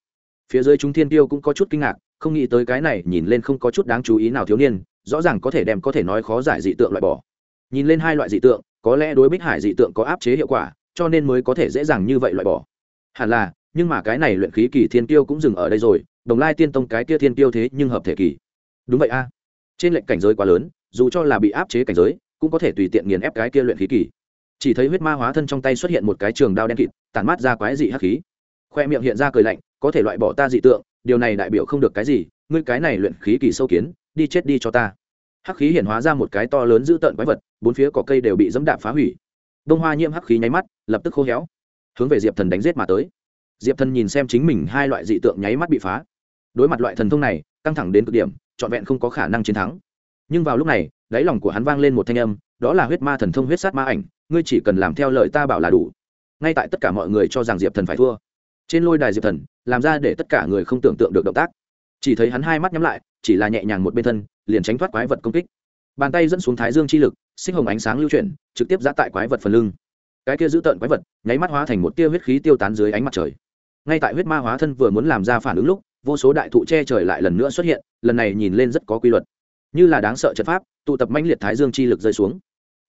Phía dưới chúng thiên tiêu cũng có chút kinh ngạc, không nghĩ tới cái này nhìn lên không có chút đáng chú ý nào thiếu niên, rõ ràng có thể đem có thể nói khó giải dị tượng loại bỏ. Nhìn lên hai loại dị tượng, có lẽ đối bích hải dị tượng có áp chế hiệu quả, cho nên mới có thể dễ dàng như vậy loại bỏ. Hẳn là nhưng mà cái này luyện khí kỳ thiên tiêu cũng dừng ở đây rồi, đồng lai tiên tông cái kia thiên tiêu thế nhưng hợp thể kỳ. Đúng vậy a. Trên lệnh cảnh giới quá lớn, dù cho là bị áp chế cảnh giới, cũng có thể tùy tiện nghiền ép cái kia luyện khí kỳ. Chỉ thấy huyết ma hóa thân trong tay xuất hiện một cái trường đao đen kịt, tản mát ra quái dị hắc khí. Khoe miệng hiện ra cười lạnh, có thể loại bỏ ta dị tượng, điều này đại biểu không được cái gì, ngươi cái này luyện khí kỳ sâu kiến, đi chết đi cho ta. Hắc khí hiện hóa ra một cái to lớn dữ tợn quái vật, bốn phía cỏ cây đều bị dẫm đạp phá hủy. Đông hoa nhiễm hắc khí nháy mắt, lập tức khô héo, hướng về diệp thần đánh giết mà tới diệp thần nhìn xem chính mình hai loại dị tượng nháy mắt bị phá. Đối mặt loại thần thông này, căng thẳng đến cực điểm, trọn vẹn không có khả năng chiến thắng. Nhưng vào lúc này, đáy lòng của hắn vang lên một thanh âm, đó là huyết ma thần thông huyết sát ma ảnh, ngươi chỉ cần làm theo lời ta bảo là đủ. Ngay tại tất cả mọi người cho rằng diệp thần phải thua. Trên lôi đài diệp thần, làm ra để tất cả người không tưởng tượng được động tác. Chỉ thấy hắn hai mắt nhắm lại, chỉ là nhẹ nhàng một bên thân, liền tránh thoát quái vật công kích. Bàn tay dẫn xuống thái dương chi lực sinh hồng ánh sáng lưu chuyển, trực tiếp giã tại quái vật phần lưng. Cái kia giữ tợn quái vật, nháy mắt hóa thành một tia huyết khí tiêu tán dưới ánh mặt trời ngay tại huyết ma hóa thân vừa muốn làm ra phản ứng lúc, vô số đại thụ che trời lại lần nữa xuất hiện, lần này nhìn lên rất có quy luật. Như là đáng sợ trận pháp, tụ tập mãnh liệt thái dương chi lực rơi xuống.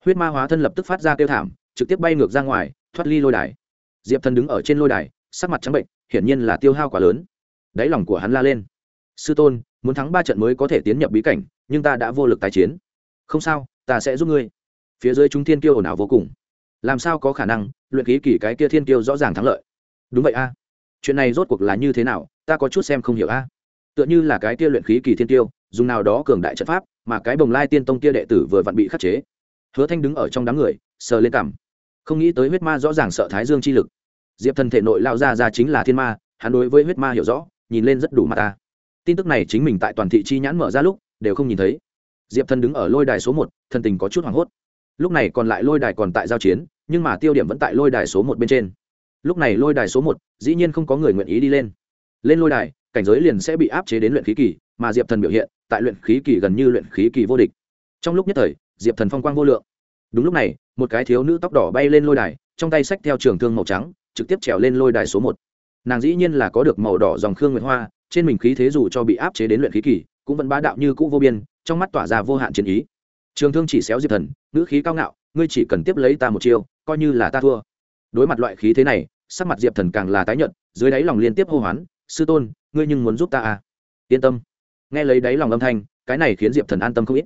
Huyết ma hóa thân lập tức phát ra kêu thảm, trực tiếp bay ngược ra ngoài, thoát ly lôi đài. Diệp thần đứng ở trên lôi đài, sắc mặt trắng bệnh, hiển nhiên là tiêu hao quá lớn. Đáy lòng của hắn la lên. Sư tôn, muốn thắng ba trận mới có thể tiến nhập bí cảnh, nhưng ta đã vô lực tái chiến. Không sao, ta sẽ giúp ngươi. Phía dưới chúng thiên kiêu ồn ào vô cùng. Làm sao có khả năng, luyện ký kỳ cái kia thiên kiêu rõ ràng thắng lợi? Đúng vậy a chuyện này rốt cuộc là như thế nào ta có chút xem không hiểu a. À? Tựa như là cái kia luyện khí kỳ thiên tiêu, dùng nào đó cường đại trận pháp mà cái bồng lai tiên tông kia đệ tử vừa vặn bị khắc chế. Hứa thanh đứng ở trong đám người sờ lên cằm. Không nghĩ tới huyết ma rõ ràng sợ thái dương chi lực. Diệp thần thể nội lao ra ra chính là thiên ma hắn đối với huyết ma hiểu rõ nhìn lên rất đủ mặt ta. Tin tức này chính mình tại toàn thị chi nhãn mở ra lúc đều không nhìn thấy. Diệp thần đứng ở lôi đài số một thần tình có chút hoảng hốt. Lúc này còn lại lôi đài còn tại giao chiến nhưng mà tiêu điểm vẫn tại lôi đài số một bên trên lúc này lôi đài số một, dĩ nhiên không có người nguyện ý đi lên. Lên lôi đài, cảnh giới liền sẽ bị áp chế đến luyện khí kỳ, mà diệp thần biểu hiện, tại luyện khí kỳ gần như luyện khí kỳ vô địch. Trong lúc nhất thời, diệp thần phong quang vô lượng. Đúng lúc này, một cái thiếu nữ tóc đỏ bay lên lôi đài, trong tay xách theo trường thương màu trắng, trực tiếp trèo lên lôi đài số một. Nàng dĩ nhiên là có được màu đỏ dòng khương nguyệt hoa, trên mình khí thế dù cho bị áp chế đến luyện khí kỳ, cũng vẫn bá đạo như cũ vô biên, trong mắt tỏa ra vô hạn chiến ý. Trường thương chỉ xéo diệp thần, ngữ khí cao ngạo, ngươi chỉ cần tiếp lấy ta một chiêu, coi như là ta thua. Đối mặt loại khí thế này sắc mặt diệp thần càng là tái nhợt, dưới đáy lòng liên tiếp hô hoán, sư tôn, ngươi nhưng muốn giúp ta à? Yên tâm. Nghe lấy đáy lòng âm thanh, cái này khiến diệp thần an tâm không ít.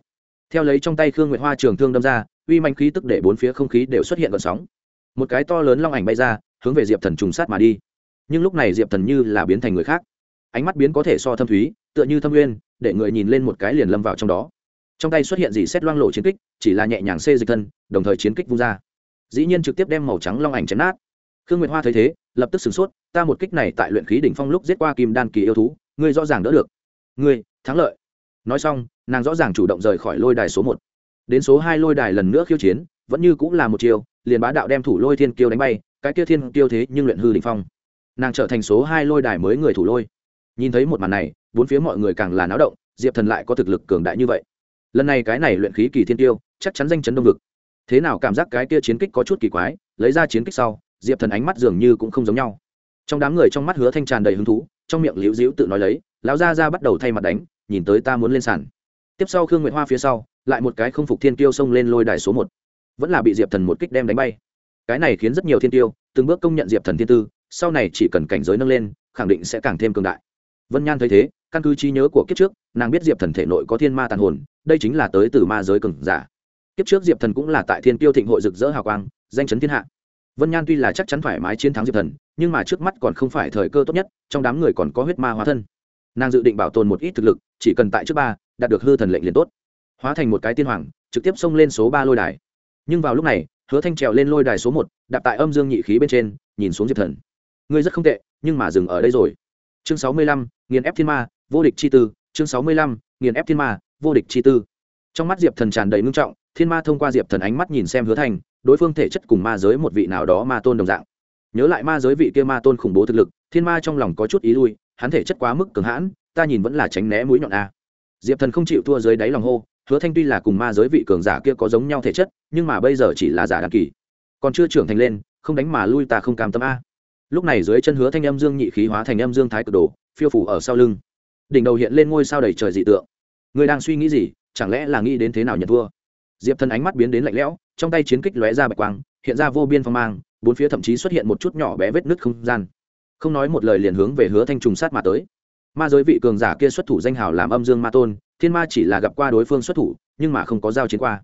Theo lấy trong tay khương nguyệt hoa trường thương đâm ra, uy manh khí tức để bốn phía không khí đều xuất hiện gợn sóng. Một cái to lớn long ảnh bay ra, hướng về diệp thần trùng sát mà đi. Nhưng lúc này diệp thần như là biến thành người khác. Ánh mắt biến có thể so thâm thúy, tựa như thâm nguyên, để người nhìn lên một cái liền lâm vào trong đó. Trong tay xuất hiện dì xét loang lộ chiến kích, chỉ là nhẹ nhàng xê dịch thân, đồng thời chiến kích vung ra. Dĩ nhiên trực tiếp đem màu trắng long ảnh chấn nát khương nguyệt hoa thấy thế, lập tức sửng sốt, ta một kích này tại luyện khí đỉnh phong lúc giết qua kim đan kỳ yêu thú, ngươi rõ ràng đỡ được. Ngươi, thắng lợi. Nói xong, nàng rõ ràng chủ động rời khỏi lôi đài số một. Đến số hai lôi đài lần nữa khiêu chiến, vẫn như cũng là một chiều liền bá đạo đem thủ lôi thiên kiêu đánh bay, cái kia thiên kiêu thế nhưng luyện hư đỉnh phong. Nàng trở thành số hai lôi đài mới người thủ lôi. Nhìn thấy một màn này, bốn phía mọi người càng là náo động, diệp thần lại có thực lực cường đại như vậy. Lần này cái này luyện khí kỳ thiên tiêu chắc chắn danh chấn đông vực. Thế nào cảm giác cái kia chiến kích có chút kỳ quái, lấy ra chiến kích sau diệp thần ánh mắt dường như cũng không giống nhau. Trong đám người trong mắt hứa thanh tràn đầy hứng thú, trong miệng liễu diễu tự nói lấy, lão gia ra bắt đầu thay mặt đánh, nhìn tới ta muốn lên sàn. Tiếp sau khương nguyệt hoa phía sau, lại một cái không phục thiên tiêu xông lên lôi đài số một. Vẫn là bị diệp thần một kích đem đánh bay. Cái này khiến rất nhiều thiên tiêu từng bước công nhận diệp thần thiên tư, sau này chỉ cần cảnh giới nâng lên, khẳng định sẽ càng thêm cường đại. Vân nhan thấy thế, căn cứ trí nhớ của kiếp trước, nàng biết diệp thần thể nội có thiên ma tàn hồn, đây chính là tới từ ma giới cường giả. Kiếp trước diệp thần cũng là tại thiên tiêu thịnh hội rực rỡ hào quang, danh chấn thiên hạ vân nhan tuy là chắc chắn thoải mái chiến thắng diệp thần, nhưng mà trước mắt còn không phải thời cơ tốt nhất, trong đám người còn có huyết ma hóa thân. Nàng dự định bảo tồn một ít thực lực, chỉ cần tại trước ba, đạt được hư thần lệnh liền tốt. Hóa thành một cái tiên hoàng, trực tiếp xông lên số ba lôi đài. Nhưng vào lúc này, hứa thanh trèo lên lôi đài số một, đạp tại âm dương nhị khí bên trên, nhìn xuống diệp thần. Ngươi rất không tệ, nhưng mà dừng ở đây rồi. Chương sáu mươi lăm, nghiền ép thiên ma, vô địch chi tư. Chương sáu mươi lăm, nghiền ép thiên ma, vô địch chi tư. Trong mắt diệp thần tràn đầy ngưng trọng, thiên ma thông qua diệp thần ánh mắt nhìn xem hứa Thanh đối phương thể chất cùng ma giới một vị nào đó ma tôn đồng dạng. Nhớ lại ma giới vị kia ma tôn khủng bố thực lực, thiên ma trong lòng có chút ý lui, hắn thể chất quá mức cường hãn, ta nhìn vẫn là tránh né mũi nhọn a. Diệp thần không chịu thua dưới đáy lòng hô, hứa thanh tuy là cùng ma giới vị cường giả kia có giống nhau thể chất, nhưng mà bây giờ chỉ là giả đăng kỳ. Còn chưa trưởng thành lên, không đánh mà lui ta không cam tâm a. Lúc này dưới chân hứa thanh âm dương nhị khí hóa thành âm dương thái cực đồ, phiêu phủ ở sau lưng. Đỉnh đầu hiện lên ngôi sao đầy trời dị tượng. Người đang suy nghĩ gì, chẳng lẽ là nghĩ đến thế nào nhận thua? Diệp thần ánh mắt biến đến lạnh lẽo, trong tay chiến kích lóe ra bạch quang, hiện ra vô biên phong mang, bốn phía thậm chí xuất hiện một chút nhỏ bé vết nứt không gian. Không nói một lời liền hướng về hứa thanh trùng sát mà tới. Ma giới vị cường giả kia xuất thủ danh hào làm âm dương ma tôn, thiên ma chỉ là gặp qua đối phương xuất thủ, nhưng mà không có giao chiến qua.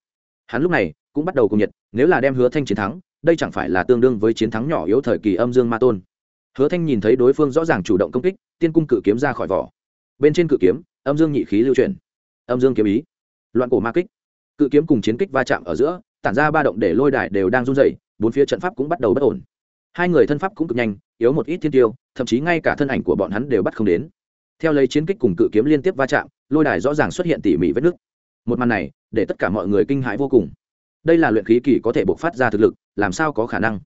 Hắn lúc này cũng bắt đầu cùng nhiệt, nếu là đem hứa thanh chiến thắng, đây chẳng phải là tương đương với chiến thắng nhỏ yếu thời kỳ âm dương ma tôn. Hứa thanh nhìn thấy đối phương rõ ràng chủ động công kích, tiên cung cự kiếm ra khỏi vỏ. Bên trên cự kiếm, âm dương nhị khí lưu chuyển. Âm dương kiếm ý. Loạn cổ ma kích cự kiếm cùng chiến kích va chạm ở giữa, tản ra ba động để lôi đài đều đang run rẩy, bốn phía trận pháp cũng bắt đầu bất ổn. Hai người thân pháp cũng cực nhanh, yếu một ít thiên tiêu, thậm chí ngay cả thân ảnh của bọn hắn đều bắt không đến. Theo lấy chiến kích cùng cự kiếm liên tiếp va chạm, lôi đài rõ ràng xuất hiện tỉ mỉ vết nứt. Một màn này, để tất cả mọi người kinh hãi vô cùng. Đây là luyện khí kỳ có thể bộc phát ra thực lực, làm sao có khả năng?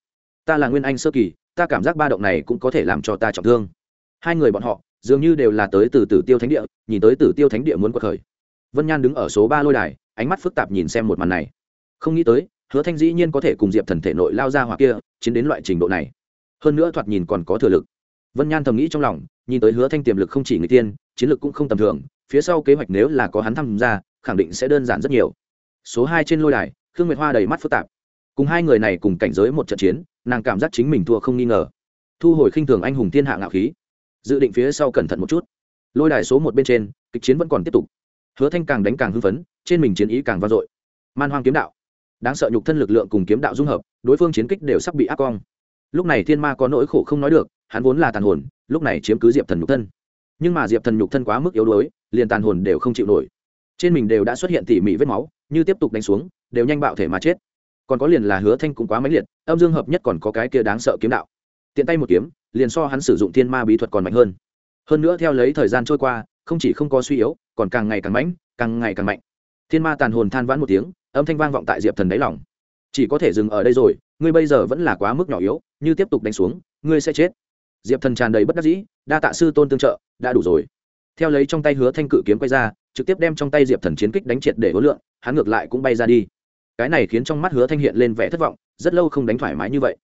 Ta là nguyên anh sơ kỳ, ta cảm giác ba động này cũng có thể làm cho ta trọng thương. Hai người bọn họ, dường như đều là tới từ tử tiêu thánh địa, nhìn tới tử tiêu thánh địa muốn quật khởi. Vân nhan đứng ở số ba lôi đài ánh mắt phức tạp nhìn xem một màn này. Không nghĩ tới, hứa thanh dĩ nhiên có thể cùng diệp thần thể nội lao ra hoặc kia chiến đến loại trình độ này. Hơn nữa thoạt nhìn còn có thừa lực. Vân nhan thầm nghĩ trong lòng, nhìn tới hứa thanh tiềm lực không chỉ người tiên, chiến lực cũng không tầm thường, phía sau kế hoạch nếu là có hắn tham gia, khẳng định sẽ đơn giản rất nhiều. Số hai trên lôi đài, khương nguyệt hoa đầy mắt phức tạp. Cùng hai người này cùng cảnh giới một trận chiến, nàng cảm giác chính mình thua không nghi ngờ. Thu hồi khinh thường anh hùng thiên hạ ngạo khí. Dự định phía sau cẩn thận một chút. Lôi đài số một bên trên, kịch chiến vẫn còn tiếp tục. Hứa thanh càng đánh càng hưng phấn trên mình chiến ý càng vang dội. Man hoang kiếm đạo. Đáng sợ nhục thân lực lượng cùng kiếm đạo dung hợp, đối phương chiến kích đều sắp bị áp cong lúc này thiên ma có nỗi khổ không nói được, hắn vốn là tàn hồn, lúc này chiếm cứ diệp thần nhục thân. Nhưng mà diệp thần nhục thân quá mức yếu đuối, liền tàn hồn đều không chịu nổi. Trên mình đều đã xuất hiện tỉ mỉ vết máu, như tiếp tục đánh xuống, đều nhanh bạo thể mà chết. Còn có liền là hứa thanh cũng quá mãnh liệt, âm dương hợp nhất còn có cái kia đáng sợ kiếm đạo. Tiện tay một kiếm, liền so hắn sử dụng thiên ma bí thuật còn mạnh hơn. Hơn nữa theo lấy thời gian trôi qua, không chỉ không có suy yếu, còn càng ngày càng mãnh càng ngày càng mạnh thiên ma tàn hồn than vãn một tiếng, âm thanh vang vọng tại diệp thần đáy lòng. Chỉ có thể dừng ở đây rồi, ngươi bây giờ vẫn là quá mức nhỏ yếu, như tiếp tục đánh xuống, ngươi sẽ chết. Diệp thần tràn đầy bất đắc dĩ, đa tạ sư tôn tương trợ, đã đủ rồi. Theo lấy trong tay hứa thanh cự kiếm quay ra, trực tiếp đem trong tay diệp thần chiến kích đánh triệt để hối lượng, hắn ngược lại cũng bay ra đi. Cái này khiến trong mắt hứa thanh hiện lên vẻ thất vọng, rất lâu không đánh thoải mái như vậy.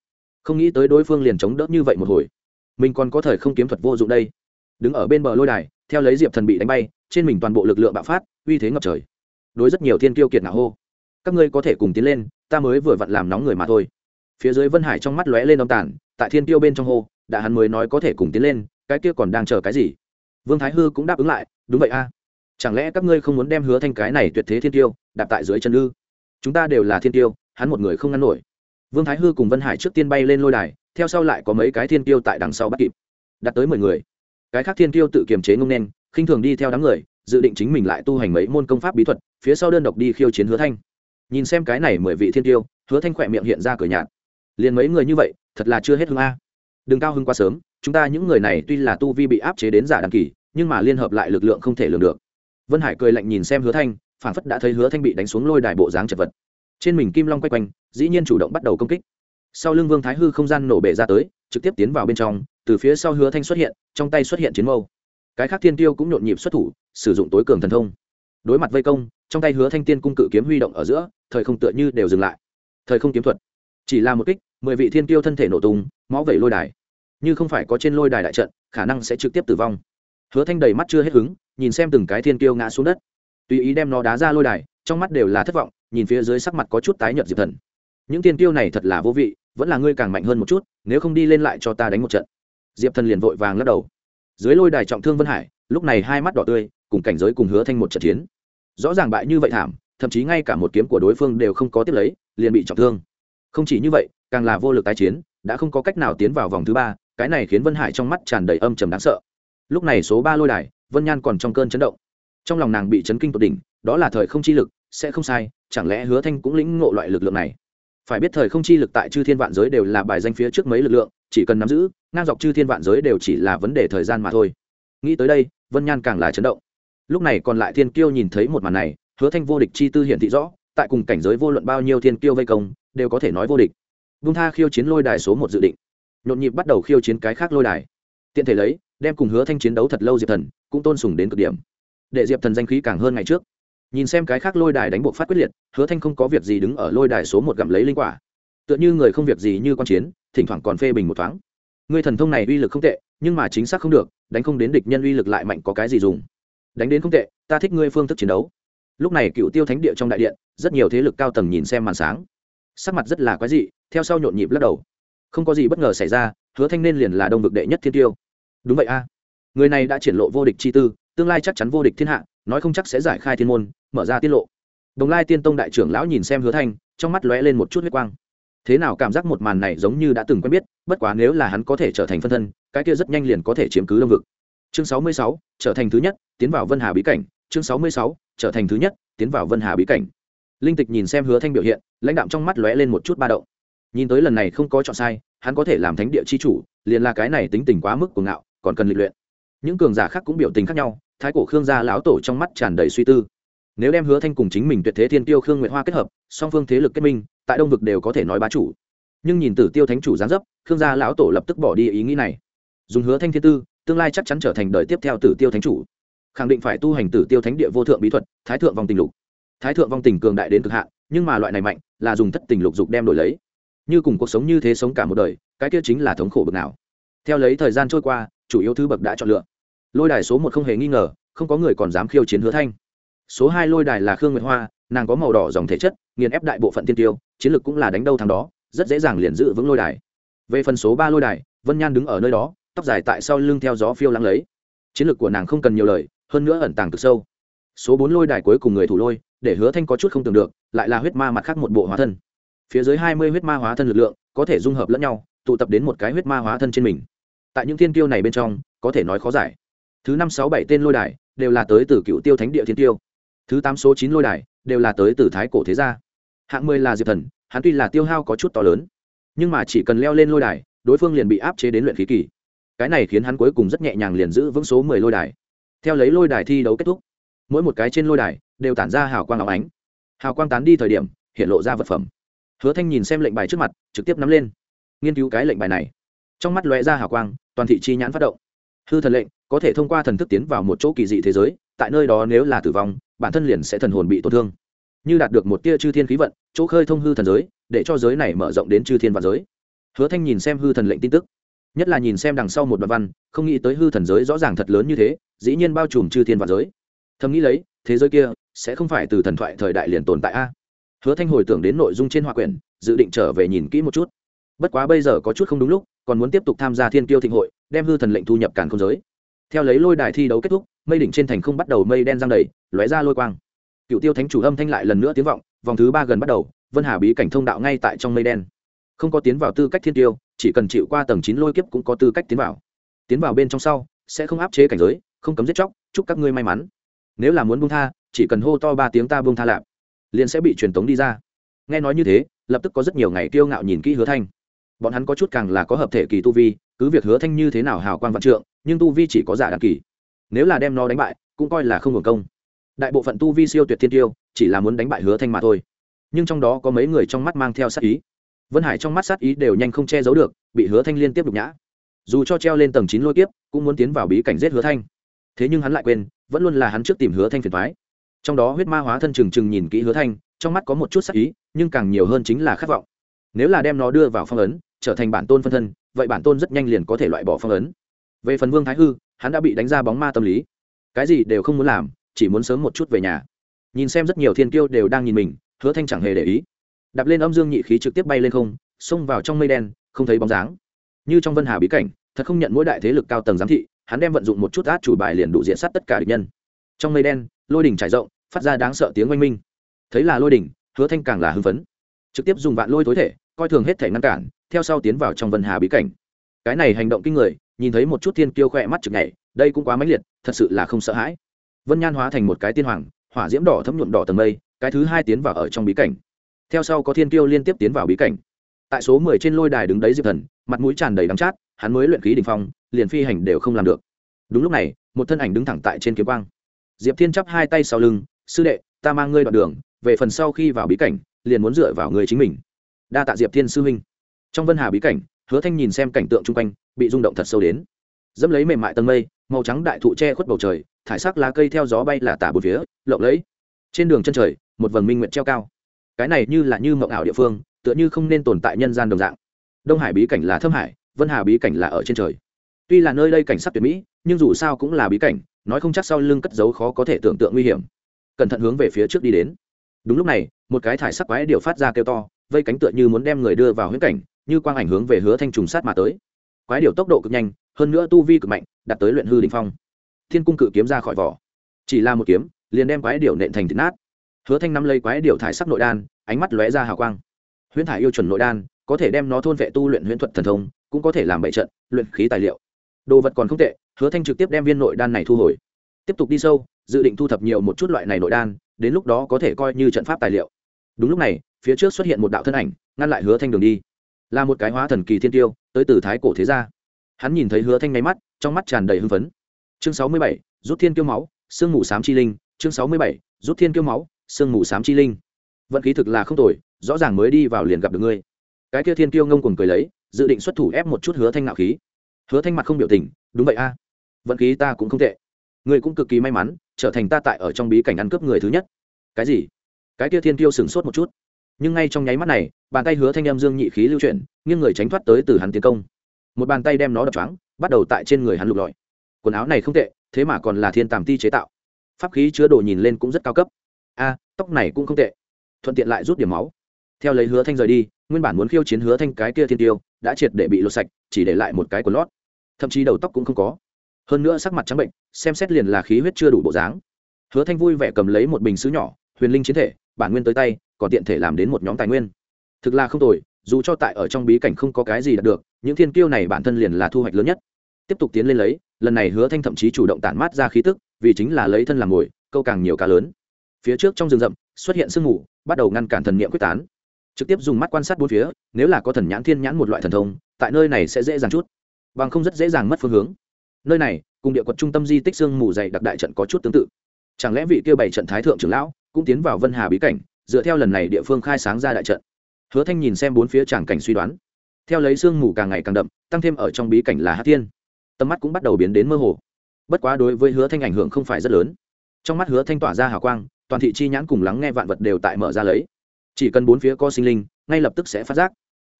Không nghĩ tới đối phương liền chống đỡ như vậy một hồi. Mình còn có thời không kiếm thuật vô dụng đây. Đứng ở bên bờ lôi đài, theo lấy diệp thần bị đánh bay, trên mình toàn bộ lực lượng bạo phát, uy thế ngập trời đối rất nhiều thiên tiêu kiệt ngạo hô. Các ngươi có thể cùng tiến lên, ta mới vừa vặn làm nóng người mà thôi. Phía dưới vân hải trong mắt lóe lên âm tàn, tại thiên tiêu bên trong hô, đã hắn mới nói có thể cùng tiến lên, cái kia còn đang chờ cái gì? Vương thái hư cũng đáp ứng lại, đúng vậy a. Chẳng lẽ các ngươi không muốn đem hứa thanh cái này tuyệt thế thiên tiêu đặt tại dưới chân ư? Chúng ta đều là thiên tiêu hắn một người không ngăn nổi. Vương thái hư cùng vân hải trước tiên bay lên lôi đài, theo sau lại có mấy cái thiên tiêu tại đằng sau bắt kịp. Đặt tới mười người. Cái khác thiên tiêu tự kiềm chế ngông nên, khinh thường đi theo đám người dự định chính mình lại tu hành mấy môn công pháp bí thuật, phía sau đơn độc đi khiêu chiến hứa thanh. Nhìn xem cái này mười vị thiên tiêu, hứa thanh khỏe miệng hiện ra cửa nhạt. Liền mấy người như vậy, thật là chưa hết hưng a. Đừng cao hưng quá sớm, chúng ta những người này tuy là tu vi bị áp chế đến giả đăng kỳ, nhưng mà liên hợp lại lực lượng không thể lường được. Vân hải cười lạnh nhìn xem hứa thanh phản phất đã thấy hứa thanh bị đánh xuống lôi đài bộ dáng chật vật. Trên mình kim long quay quanh, dĩ nhiên chủ động bắt đầu công kích. Sau lưng vương thái hư không gian nổ bể ra tới, trực tiếp tiến vào bên trong, từ phía sau hứa thanh xuất hiện, trong tay xuất hiện chiến mâu cái khác thiên tiêu cũng nhộn nhịp xuất thủ, sử dụng tối cường thần thông. Đối mặt vây công, trong tay hứa thanh tiên cung cự kiếm huy động ở giữa, thời không tựa như đều dừng lại. Thời không kiếm thuật, chỉ là một kích, mười vị thiên tiêu thân thể nổ tung, máu vẩy lôi đài. Như không phải có trên lôi đài đại trận, khả năng sẽ trực tiếp tử vong. Hứa thanh đầy mắt chưa hết hứng, nhìn xem từng cái thiên tiêu ngã xuống đất. Tùy ý đem nó đá ra lôi đài, trong mắt đều là thất vọng, nhìn phía dưới sắc mặt có chút tái nhợt diệp thần. Những thiên tiêu này thật là vô vị, vẫn là ngươi càng mạnh hơn một chút, nếu không đi lên lại cho ta đánh một trận. Diệp thần liền vội vàng lắc đầu dưới lôi đài trọng thương vân hải, lúc này hai mắt đỏ tươi, cùng cảnh giới cùng hứa thanh một trận chiến. Rõ ràng bại như vậy thảm, thậm chí ngay cả một kiếm của đối phương đều không có tiếp lấy, liền bị trọng thương. Không chỉ như vậy, càng là vô lực tái chiến, đã không có cách nào tiến vào vòng thứ ba, cái này khiến vân hải trong mắt tràn đầy âm trầm đáng sợ. Lúc này số ba lôi đài, vân nhan còn trong cơn chấn động. Trong lòng nàng bị chấn kinh tột đỉnh, đó là thời không chi lực, sẽ không sai, chẳng lẽ hứa thanh cũng lĩnh ngộ loại lực lượng này? Phải biết thời không chi lực tại chư thiên vạn giới đều là bài danh phía trước mấy lực lượng chỉ cần nắm giữ, ngang dọc chư thiên vạn giới đều chỉ là vấn đề thời gian mà thôi. Nghĩ tới đây, vân nhan càng là chấn động. Lúc này còn lại thiên kiêu nhìn thấy một màn này, hứa thanh vô địch chi tư hiển thị rõ, tại cùng cảnh giới vô luận bao nhiêu thiên kiêu vây công, đều có thể nói vô địch. Vung tha khiêu chiến lôi đài số một dự định. Nhộn nhịp bắt đầu khiêu chiến cái khác lôi đài. Tiện thể lấy, đem cùng hứa thanh chiến đấu thật lâu diệp thần, cũng tôn sùng đến cực điểm. Để diệp thần danh khí càng hơn ngày trước. Nhìn xem cái khác lôi đài đánh buộc phát quyết liệt, hứa thanh không có việc gì đứng ở lôi đài số một gặm lấy linh quả. Tựa như người không việc gì như con chiến thỉnh thoảng còn phê bình một thoáng. Người thần thông này uy lực không tệ, nhưng mà chính xác không được, đánh không đến địch nhân uy lực lại mạnh có cái gì dùng. Đánh đến không tệ, ta thích ngươi phương thức chiến đấu. Lúc này cựu tiêu thánh địa trong đại điện, rất nhiều thế lực cao tầng nhìn xem màn sáng. Sắc mặt rất là quái dị, theo sau nhộn nhịp lắc đầu. Không có gì bất ngờ xảy ra, hứa thanh nên liền là đông vực đệ nhất thiên tiêu. Đúng vậy a. Người này đã triển lộ vô địch chi tư, tương lai chắc chắn vô địch thiên hạ, nói không chắc sẽ giải khai thiên môn, mở ra tiết lộ. Đồng lai tiên tông đại trưởng lão nhìn xem hứa thanh, trong mắt lóe lên một chút huyết quang thế nào cảm giác một màn này giống như đã từng quen biết, bất quá nếu là hắn có thể trở thành phân thân, cái kia rất nhanh liền có thể chiếm cứ đông vực. Chương sáu mươi sáu, trở thành thứ nhất, tiến vào vân hà bí cảnh. Chương sáu mươi sáu, trở thành thứ nhất, tiến vào vân hà bí cảnh. Linh tịch nhìn xem hứa thanh biểu hiện, lãnh đạm trong mắt lóe lên một chút ba động. Nhìn tới lần này không có chọn sai, hắn có thể làm thánh địa chi chủ, liền là cái này tính tình quá mức của ngạo, còn cần lịch luyện. Những cường giả khác cũng biểu tình khác nhau, thái cổ khương gia lão tổ trong mắt tràn đầy suy tư nếu đem hứa thanh cùng chính mình tuyệt thế thiên tiêu khương nguyệt hoa kết hợp, song phương thế lực kết minh, tại đông vực đều có thể nói bá chủ. Nhưng nhìn tử tiêu thánh chủ gián dấp, khương gia lão tổ lập tức bỏ đi ý nghĩ này. Dùng hứa thanh thiên tư, tương lai chắc chắn trở thành đời tiếp theo tử tiêu thánh chủ. Khẳng định phải tu hành tử tiêu thánh địa vô thượng bí thuật, thái thượng vong tình lục. Thái thượng vong tình cường đại đến cực hạn, nhưng mà loại này mạnh, là dùng thất tình lục dục đem đổi lấy. Như cùng cuộc sống như thế sống cả một đời, cái kia chính là thống khổ bực nào. Theo lấy thời gian trôi qua, chủ yếu thứ bậc đã chọn lựa. Lôi đài số một không hề nghi ngờ, không có người còn dám khiêu chiến hứa thanh số hai lôi đài là khương nguyệt hoa, nàng có màu đỏ dòng thể chất, nghiền ép đại bộ phận tiên tiêu, chiến lược cũng là đánh đâu thằng đó, rất dễ dàng liền giữ vững lôi đài. Về phần số ba lôi đài, vân nhan đứng ở nơi đó, tóc dài tại sau lưng theo gió phiêu lắng lấy. Chiến lược của nàng không cần nhiều lời, hơn nữa ẩn tàng cực sâu. Số bốn lôi đài cuối cùng người thủ lôi, để hứa thanh có chút không tưởng được, lại là huyết ma mặt khác một bộ hóa thân. Phía dưới hai mươi huyết ma hóa thân lực lượng, có thể dung hợp lẫn nhau, tụ tập đến một cái huyết ma hóa thân trên mình. Tại những thiên tiêu này bên trong, có thể nói khó giải. Thứ năm sáu bảy tên lôi đài, đều là tới từ cựu tiêu thánh địa thiên tiêu thứ tám số chín lôi đài, đều là tới từ thái cổ thế gia. Hạng mười là diệp thần, hắn tuy là tiêu hao có chút to lớn, nhưng mà chỉ cần leo lên lôi đài, đối phương liền bị áp chế đến luyện khí kỳ. Cái này khiến hắn cuối cùng rất nhẹ nhàng liền giữ vững số mười lôi đài. Theo lấy lôi đài thi đấu kết thúc, mỗi một cái trên lôi đài đều tản ra hào quang áo ánh. Hào quang tán đi thời điểm, hiện lộ ra vật phẩm. Hứa thanh nhìn xem lệnh bài trước mặt, trực tiếp nắm lên. Nghiên cứu cái lệnh bài này. Trong mắt lóe ra hào quang, toàn thị chi nhãn phát động. Hư thần lệnh có thể thông qua thần thức tiến vào một chỗ kỳ dị thế giới, tại nơi đó nếu là tử vong bản thân liền sẽ thần hồn bị tổn thương. Như đạt được một tia chư thiên khí vận, chỗ khơi thông hư thần giới, để cho giới này mở rộng đến chư thiên vạn giới. Hứa thanh nhìn xem hư thần lệnh tin tức, nhất là nhìn xem đằng sau một đoạn văn, không nghĩ tới hư thần giới rõ ràng thật lớn như thế, dĩ nhiên bao trùm chư thiên vạn giới. Thầm nghĩ lấy, thế giới kia sẽ không phải từ thần thoại thời đại liền tồn tại a. Hứa thanh hồi tưởng đến nội dung trên hòa quyển, dự định trở về nhìn kỹ một chút. Bất quá bây giờ có chút không đúng lúc, còn muốn tiếp tục tham gia thiên tiêu thịnh hội, đem hư thần lệnh thu nhập càn không giới. Theo lấy lôi đài thi đấu kết thúc, mây đỉnh trên thành không bắt đầu mây đen giang đầy lóe ra lôi quang. Cựu tiêu thánh chủ âm thanh lại lần nữa tiếng vọng, vòng thứ ba gần bắt đầu, vân hà bí cảnh thông đạo ngay tại trong mây đen. Không có tiến vào tư cách thiên tiêu, chỉ cần chịu qua tầng chín lôi kiếp cũng có tư cách tiến vào. Tiến vào bên trong sau, sẽ không áp chế cảnh giới, không cấm giết chóc, chúc các ngươi may mắn. Nếu là muốn buông tha, chỉ cần hô to ba tiếng ta buông tha lạp, liền sẽ bị truyền tống đi ra. Nghe nói như thế, lập tức có rất nhiều ngày kiêu ngạo nhìn kỹ hứa thanh. Bọn hắn có chút càng là có hợp thể kỳ tu vi, cứ việc hứa thanh như thế nào hào quang vạn trượng, nhưng tu vi chỉ có giả đàn kỳ. Nếu là đem nó đánh bại, cũng coi là không hưởng công đại bộ phận tu vi siêu tuyệt thiên tiêu, chỉ là muốn đánh bại hứa thanh mà thôi. Nhưng trong đó có mấy người trong mắt mang theo sát ý. Vân hải trong mắt sát ý đều nhanh không che giấu được, bị hứa thanh liên tiếp đục nhã. Dù cho treo lên tầng chín lôi tiếp cũng muốn tiến vào bí cảnh giết hứa thanh. Thế nhưng hắn lại quên, vẫn luôn là hắn trước tìm hứa thanh phiền thoái trong đó huyết ma hóa thân trừng trừng nhìn kỹ hứa thanh, trong mắt có một chút sắc ý, nhưng càng nhiều hơn chính là khát vọng. Nếu là đem nó đưa vào phong ấn, trở thành bản tôn phân thân, vậy bản tôn rất nhanh liền có thể loại bỏ phong ấn. Về phần vương thái hư, hắn đã bị đánh ra bóng ma tâm lý. Cái gì đều không muốn làm chỉ muốn sớm một chút về nhà. Nhìn xem rất nhiều thiên kiêu đều đang nhìn mình, hứa thanh chẳng hề để ý. Đạp lên âm dương nhị khí trực tiếp bay lên không, xông vào trong mây đen, không thấy bóng dáng. Như trong vân hà bí cảnh, thật không nhận mỗi đại thế lực cao tầng giám thị, hắn đem vận dụng một chút át chủ bài liền đủ diện sát tất cả địch nhân. Trong mây đen, lôi đỉnh trải rộng, phát ra đáng sợ tiếng oanh minh. Thấy là lôi đỉnh, hứa thanh càng là hưng phấn. Trực tiếp dùng vạn lôi tối thể, coi thường hết thể ngăn cản, theo sau tiến vào trong vân hà bí cảnh. Cái này hành động kinh người, nhìn thấy một chút thiên kiêu khỏe mắt chực nhảy, đây cũng quá mãnh liệt, thật sự là không sợ hãi vân nhan hóa thành một cái tiên hoàng, hỏa diễm đỏ thấm nhuộm đỏ tầng mây, cái thứ hai tiến vào ở trong bí cảnh. Theo sau có thiên tiêu liên tiếp tiến vào bí cảnh. Tại số mười trên lôi đài đứng đấy diệp thần, mặt mũi tràn đầy đắng chát, hắn mới luyện khí đ ỉ n h phong, liền phi hành đều không làm được. Đúng lúc này, một thân ảnh đứng thẳng tại trên kiếm quang. Diệp thiên chắp hai tay sau lưng, sư đệ, ta mang ngươi đoạn đường, về phần sau khi vào bí cảnh, liền muốn dựa vào người chính mình. Đa tạ diệp thiên sư huynh. Trong vân hà bí cảnh, hứa thanh nhìn xem cảnh tượng chung quanh, bị rung động thật sâu đến. Dẫm lấy mềm mại tầng mây màu trắng đại thụ che khuất bầu trời, thải sắc lá cây theo gió bay là tả bùn phía, lộng lẫy. Trên đường chân trời, một vầng minh nguyện treo cao. Cái này như là như mộng ảo địa phương, tựa như không nên tồn tại nhân gian đồng dạng. Đông hải bí cảnh là thâm hải, vân hà bí cảnh là ở trên trời. Tuy là nơi đây cảnh sắc tuyệt mỹ, nhưng dù sao cũng là bí cảnh, nói không chắc sau lưng cất giấu khó có thể tưởng tượng nguy hiểm. Cẩn thận hướng về phía trước đi đến. Đúng lúc này, một cái thải sắc quái điệu phát ra kêu to, vây cánh tựa như muốn đem người đưa vào huyễn cảnh, như quang ảnh hướng về hứa thanh trùng sát mà tới quái điểu tốc độ cực nhanh, hơn nữa tu vi cực mạnh, đạt tới luyện hư đình phong. Thiên cung cự kiếm ra khỏi vỏ. Chỉ là một kiếm, liền đem quái điểu nện thành thịt nát. Hứa thanh nắm lấy quái điểu thải sắc nội đan, ánh mắt lóe ra hào quang. Huyễn thải yêu chuẩn nội đan, có thể đem nó thôn vệ tu luyện huyễn thuật thần thông, cũng có thể làm bậy trận, luyện khí tài liệu. Đồ vật còn không tệ, hứa thanh trực tiếp đem viên nội đan này thu hồi. Tiếp tục đi sâu, dự định thu thập nhiều một chút loại này nội đan, đến lúc đó có thể coi như trận pháp tài liệu. Đúng lúc này, phía trước xuất hiện một đạo thân ảnh, ngăn lại hứa thanh đường đi là một cái hóa thần kỳ thiên tiêu, tới từ thái cổ thế gia. Hắn nhìn thấy hứa thanh nháy mắt, trong mắt tràn đầy hưng phấn. Chương sáu mươi bảy, rút thiên kiêu máu, sương mù sám chi linh. Chương sáu mươi bảy, rút thiên kiêu máu, sương mù sám chi linh. Vận khí thực là không tồi, rõ ràng mới đi vào liền gặp được ngươi. Cái kia thiên tiêu ngông cuồng cười lấy, dự định xuất thủ ép một chút hứa thanh nạo khí. Hứa thanh mặt không biểu tình, đúng vậy a. Vận khí ta cũng không tệ. Ngươi cũng cực kỳ may mắn, trở thành ta tại ở trong bí cảnh ăn cướp người thứ nhất. Cái gì? Cái kia thiên tiêu sửng sốt một chút nhưng ngay trong nháy mắt này, bàn tay hứa thanh em dương nhị khí lưu chuyển, nghiêng người tránh thoát tới từ hắn tiến công. Một bàn tay đem nó đập choáng, bắt đầu tại trên người hắn lục lọi. Quần áo này không tệ, thế mà còn là thiên tàm ti chế tạo. Pháp khí chứa đồ nhìn lên cũng rất cao cấp. A, tóc này cũng không tệ. Thuận tiện lại rút điểm máu. Theo lấy hứa thanh rời đi, nguyên bản muốn khiêu chiến hứa thanh cái kia thiên tiêu, đã triệt để bị lột sạch, chỉ để lại một cái quần lót. Thậm chí đầu tóc cũng không có. Hơn nữa sắc mặt trắng bệnh, xem xét liền là khí huyết chưa đủ bộ dáng. Hứa thanh vui vẻ cầm lấy một bình xứ nhỏ, huyền linh chiến thể, bản nguyên tới tay còn tiện thể làm đến một nhóm tài nguyên. Thực là không tồi, dù cho tại ở trong bí cảnh không có cái gì đạt được, những thiên kiêu này bản thân liền là thu hoạch lớn nhất. Tiếp tục tiến lên lấy, lần này hứa thanh thậm chí chủ động tản mát ra khí tức, vì chính là lấy thân làm mồi, câu càng nhiều cá lớn. Phía trước trong rừng rậm, xuất hiện sương mù, bắt đầu ngăn cản thần niệm quyết tán. Trực tiếp dùng mắt quan sát bốn phía, nếu là có thần nhãn thiên nhãn một loại thần thông, tại nơi này sẽ dễ dàng chút, bằng không rất dễ dàng mất phương hướng. Nơi này, cùng địa quật trung tâm di tích sương mù dày đặc đại trận có chút tương tự. Chẳng lẽ vị kia bảy trận thái thượng trưởng lão cũng tiến vào vân hà bí cảnh dựa theo lần này địa phương khai sáng ra đại trận. Hứa thanh nhìn xem bốn phía tràng cảnh suy đoán. Theo lấy sương mù càng ngày càng đậm, tăng thêm ở trong bí cảnh là hát thiên. Tầm mắt cũng bắt đầu biến đến mơ hồ. Bất quá đối với hứa thanh ảnh hưởng không phải rất lớn. Trong mắt hứa thanh tỏa ra hào quang, toàn thị chi nhãn cùng lắng nghe vạn vật đều tại mở ra lấy. Chỉ cần bốn phía có sinh linh, ngay lập tức sẽ phát giác.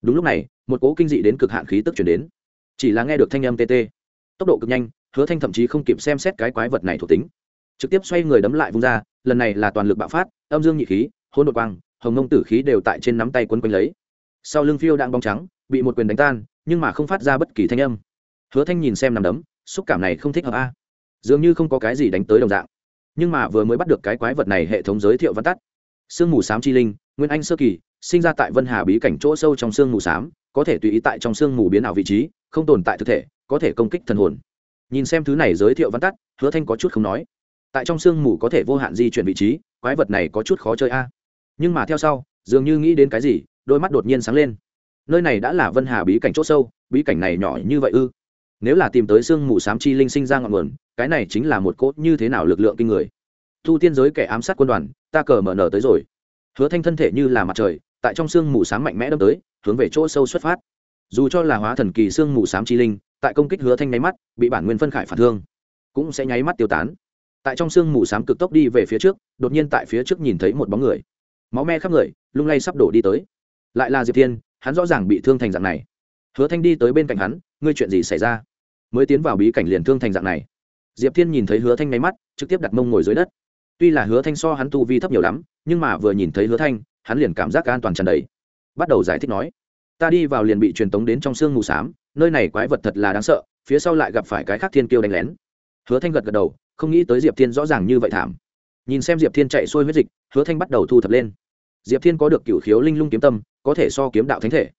Đúng lúc này, một cố kinh dị đến cực hạn khí tức chuyển đến. Chỉ là nghe được thanh âm tt tốc độ cực nhanh, hứa thanh thậm chí không kịp xem xét cái quái vật này thuộc tính. Trực tiếp xoay người đấm lại vung ra, lần này là toàn lực bạo phát, âm dương nhị khí hôn đột quang, hồng nông tử khí đều tại trên nắm tay quấn quanh lấy. Sau lưng phiêu đang bóng trắng, bị một quyền đánh tan, nhưng mà không phát ra bất kỳ thanh âm. Hứa thanh nhìn xem nằm đấm, xúc cảm này không thích hợp a. Dường như không có cái gì đánh tới đồng dạng. Nhưng mà vừa mới bắt được cái quái vật này hệ thống giới thiệu văn tắt. Sương mù s chi linh, nguyên anh sơ kỳ, sinh ra tại vân hà bí cảnh chỗ sâu trong sương mù s có thể tùy ý tại trong sương mù biến ảo vị trí, không tồn tại thực thể, có thể công kích thần hồn. Nhìn xem thứ này giới thiệu văn tắt, hứa thanh có chút không nói. Tại trong sương mù có thể vô hạn di chuyển vị trí, quái vật này có chút khó chơi a nhưng mà theo sau, dường như nghĩ đến cái gì, đôi mắt đột nhiên sáng lên. Nơi này đã là vân hà bí cảnh c h ỗ sâu, bí cảnh này nhỏ như vậy ư? Nếu là tìm tới sương mù s á m chi linh sinh ra ngọn nguồn, cái này chính là một cốt như thế nào lực lượng kinh người? Thu tiên giới kẻ ám sát quân đoàn, ta cờ mở nở tới rồi. Hứa thanh thân thể như là mặt trời, tại trong sương mù s á m mạnh mẽ đâm tới, hướng về chỗ sâu xuất phát. Dù cho là hóa thần kỳ sương mù s á m chi linh, tại công kích hứa thanh nháy mắt, bị bản nguyên phân khải phản thương, cũng sẽ nháy mắt tiêu tán. Tại trong sương mù s á m cực tốc đi về phía trước, đột nhiên tại phía trước nhìn thấy một bóng người máu me khắp người, lung lay sắp đổ đi tới. Lại là diệp thiên, hắn rõ ràng bị thương thành dạng này. Hứa thanh đi tới bên cạnh hắn, ngươi chuyện gì xảy ra? Mới tiến vào bí cảnh liền thương thành dạng này. Diệp thiên nhìn thấy hứa thanh nháy mắt, trực tiếp đặt mông ngồi dưới đất. Tuy là hứa thanh so hắn tu vi thấp nhiều lắm, nhưng mà vừa nhìn thấy hứa thanh, hắn liền cảm giác an toàn tràn đầy. Bắt đầu giải thích nói, ta đi vào liền bị truyền tống đến trong sương mù s á m nơi này quái vật thật là đáng sợ, phía sau lại gặp phải cái khác thiên kiêu đánh lén. Hứa thanh gật gật đầu, không nghĩ tới diệp thiên rõ ràng như vậy thảm nhìn xem diệp thiên chạy xuôi huyết dịch, hứa thanh bắt đầu thu thập lên. Diệp thiên có được cựu khiếu linh lung kiếm tâm, có thể so kiếm đạo thánh thể.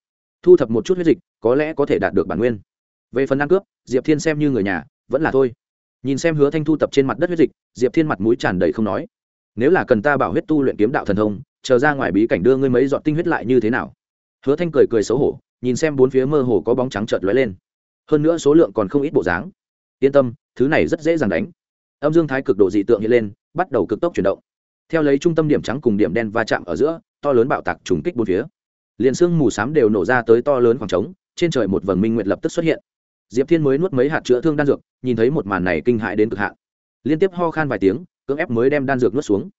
Thu thập một chút huyết dịch, có lẽ có thể đạt được bản nguyên. Về phần ăn cướp, diệp thiên xem như người nhà, vẫn là thôi. Nhìn xem hứa thanh thu tập trên mặt đất huyết dịch, diệp thiên mặt mũi tràn đầy không nói. Nếu là cần ta bảo huyết tu luyện kiếm đạo thần thông, chờ ra ngoài bí cảnh đưa ngươi mấy dọn tinh huyết lại như thế nào? Hứa thanh cười cười xấu hổ, nhìn xem bốn phía mơ hồ có bóng trắng trợt lóe lên. Hơn nữa số lượng còn không ít bộ dáng. Yên tâm, thứ này rất dễ dàng đánh. Âm dương thái cực độ dị tượng hiện lên bắt đầu cực tốc chuyển động. Theo lấy trung tâm điểm trắng cùng điểm đen va chạm ở giữa, to lớn bạo tạc trùng kích bốn phía. Liền xương mù s á m đều nổ ra tới to lớn khoảng trống, trên trời một vầng minh nguyện lập tức xuất hiện. Diệp thiên mới nuốt mấy hạt chữa thương đan dược, nhìn thấy một màn này kinh hại đến cực hạn. Liên tiếp ho khan vài tiếng, cưỡng ép mới đem đan dược nuốt xuống.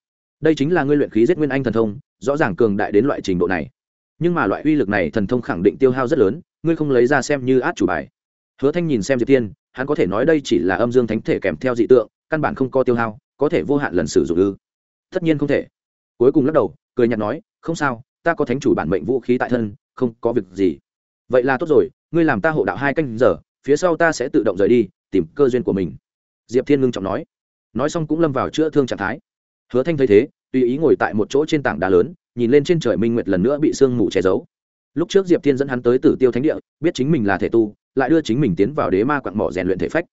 Đây chính là ngươi luyện khí giết nguyên anh thần thông, rõ ràng cường đại đến loại trình độ này. Nhưng mà loại uy lực này thần thông khẳng định tiêu hao rất lớn, ngươi không lấy ra xem như át chủ bài. Hứa thanh nhìn xem diệp thiên, hắn có thể nói đây chỉ là âm dương thánh thể kèm theo dị tượng, căn bản không có tiêu hao có thể vô hạn lần sử dụng ư? Tất nhiên không thể. Cuối cùng lắc đầu, cười nhạt nói, không sao, ta có thánh chủ bản mệnh vũ khí tại thân, không có việc gì. Vậy là tốt rồi, ngươi làm ta hộ đạo hai canh giờ, phía sau ta sẽ tự động rời đi, tìm cơ duyên của mình. Diệp thiên ngưng trọng nói. Nói xong cũng lâm vào chữa thương trạng thái. Hứa thanh thấy thế, tùy ý ngồi tại một chỗ trên tảng đá lớn, nhìn lên trên trời minh nguyệt lần nữa bị sương mù che giấu. Lúc trước diệp thiên dẫn hắn tới tử tiêu thánh địa, biết chính mình là thể tu, lại đưa chính mình tiến vào đế ma quặng mỏ rèn luyện thể phách.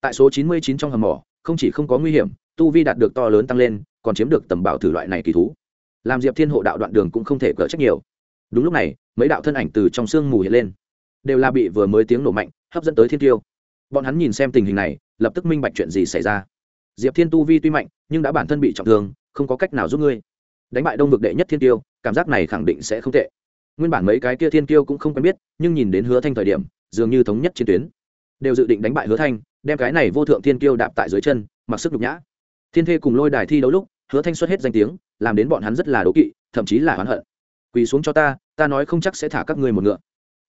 Tại số chín mươi chín trong hầm mỏ, không chỉ không có nguy hiểm tu vi đạt được to lớn tăng lên, còn chiếm được tầm bảo thử loại này kỳ thú. Làm diệp thiên hộ đạo đoạn đường cũng không thể cỡ trách nhiều. Đúng lúc này, mấy đạo thân ảnh từ trong sương mù hiện lên, đều là bị vừa mới tiếng nổ mạnh, hấp dẫn tới thiên tiêu. Bọn hắn nhìn xem tình hình này, lập tức minh bạch chuyện gì xảy ra. Diệp thiên tu vi tuy mạnh, nhưng đã bản thân bị trọng thương, không có cách nào giúp ngươi. Đánh bại đông vực đệ nhất thiên tiêu, cảm giác này khẳng định sẽ không tệ. Nguyên bản mấy cái kia thiên Tiêu cũng không quen biết, nhưng nhìn đến hứa thanh thời điểm, dường như thống nhất chiến tuyến. Đều dự định đánh bại hứa thanh, đem cái này vô thượng thiên Tiêu đạp tại dưới chân, mặc sức nhục nhã thiên thê cùng lôi đài thi đấu lúc, hứa thanh xuất hết danh tiếng, làm đến bọn hắn rất là đố kỵ, thậm chí là oán hận. Quỳ xuống cho ta ta nói không chắc sẽ thả các ngươi một ngựa.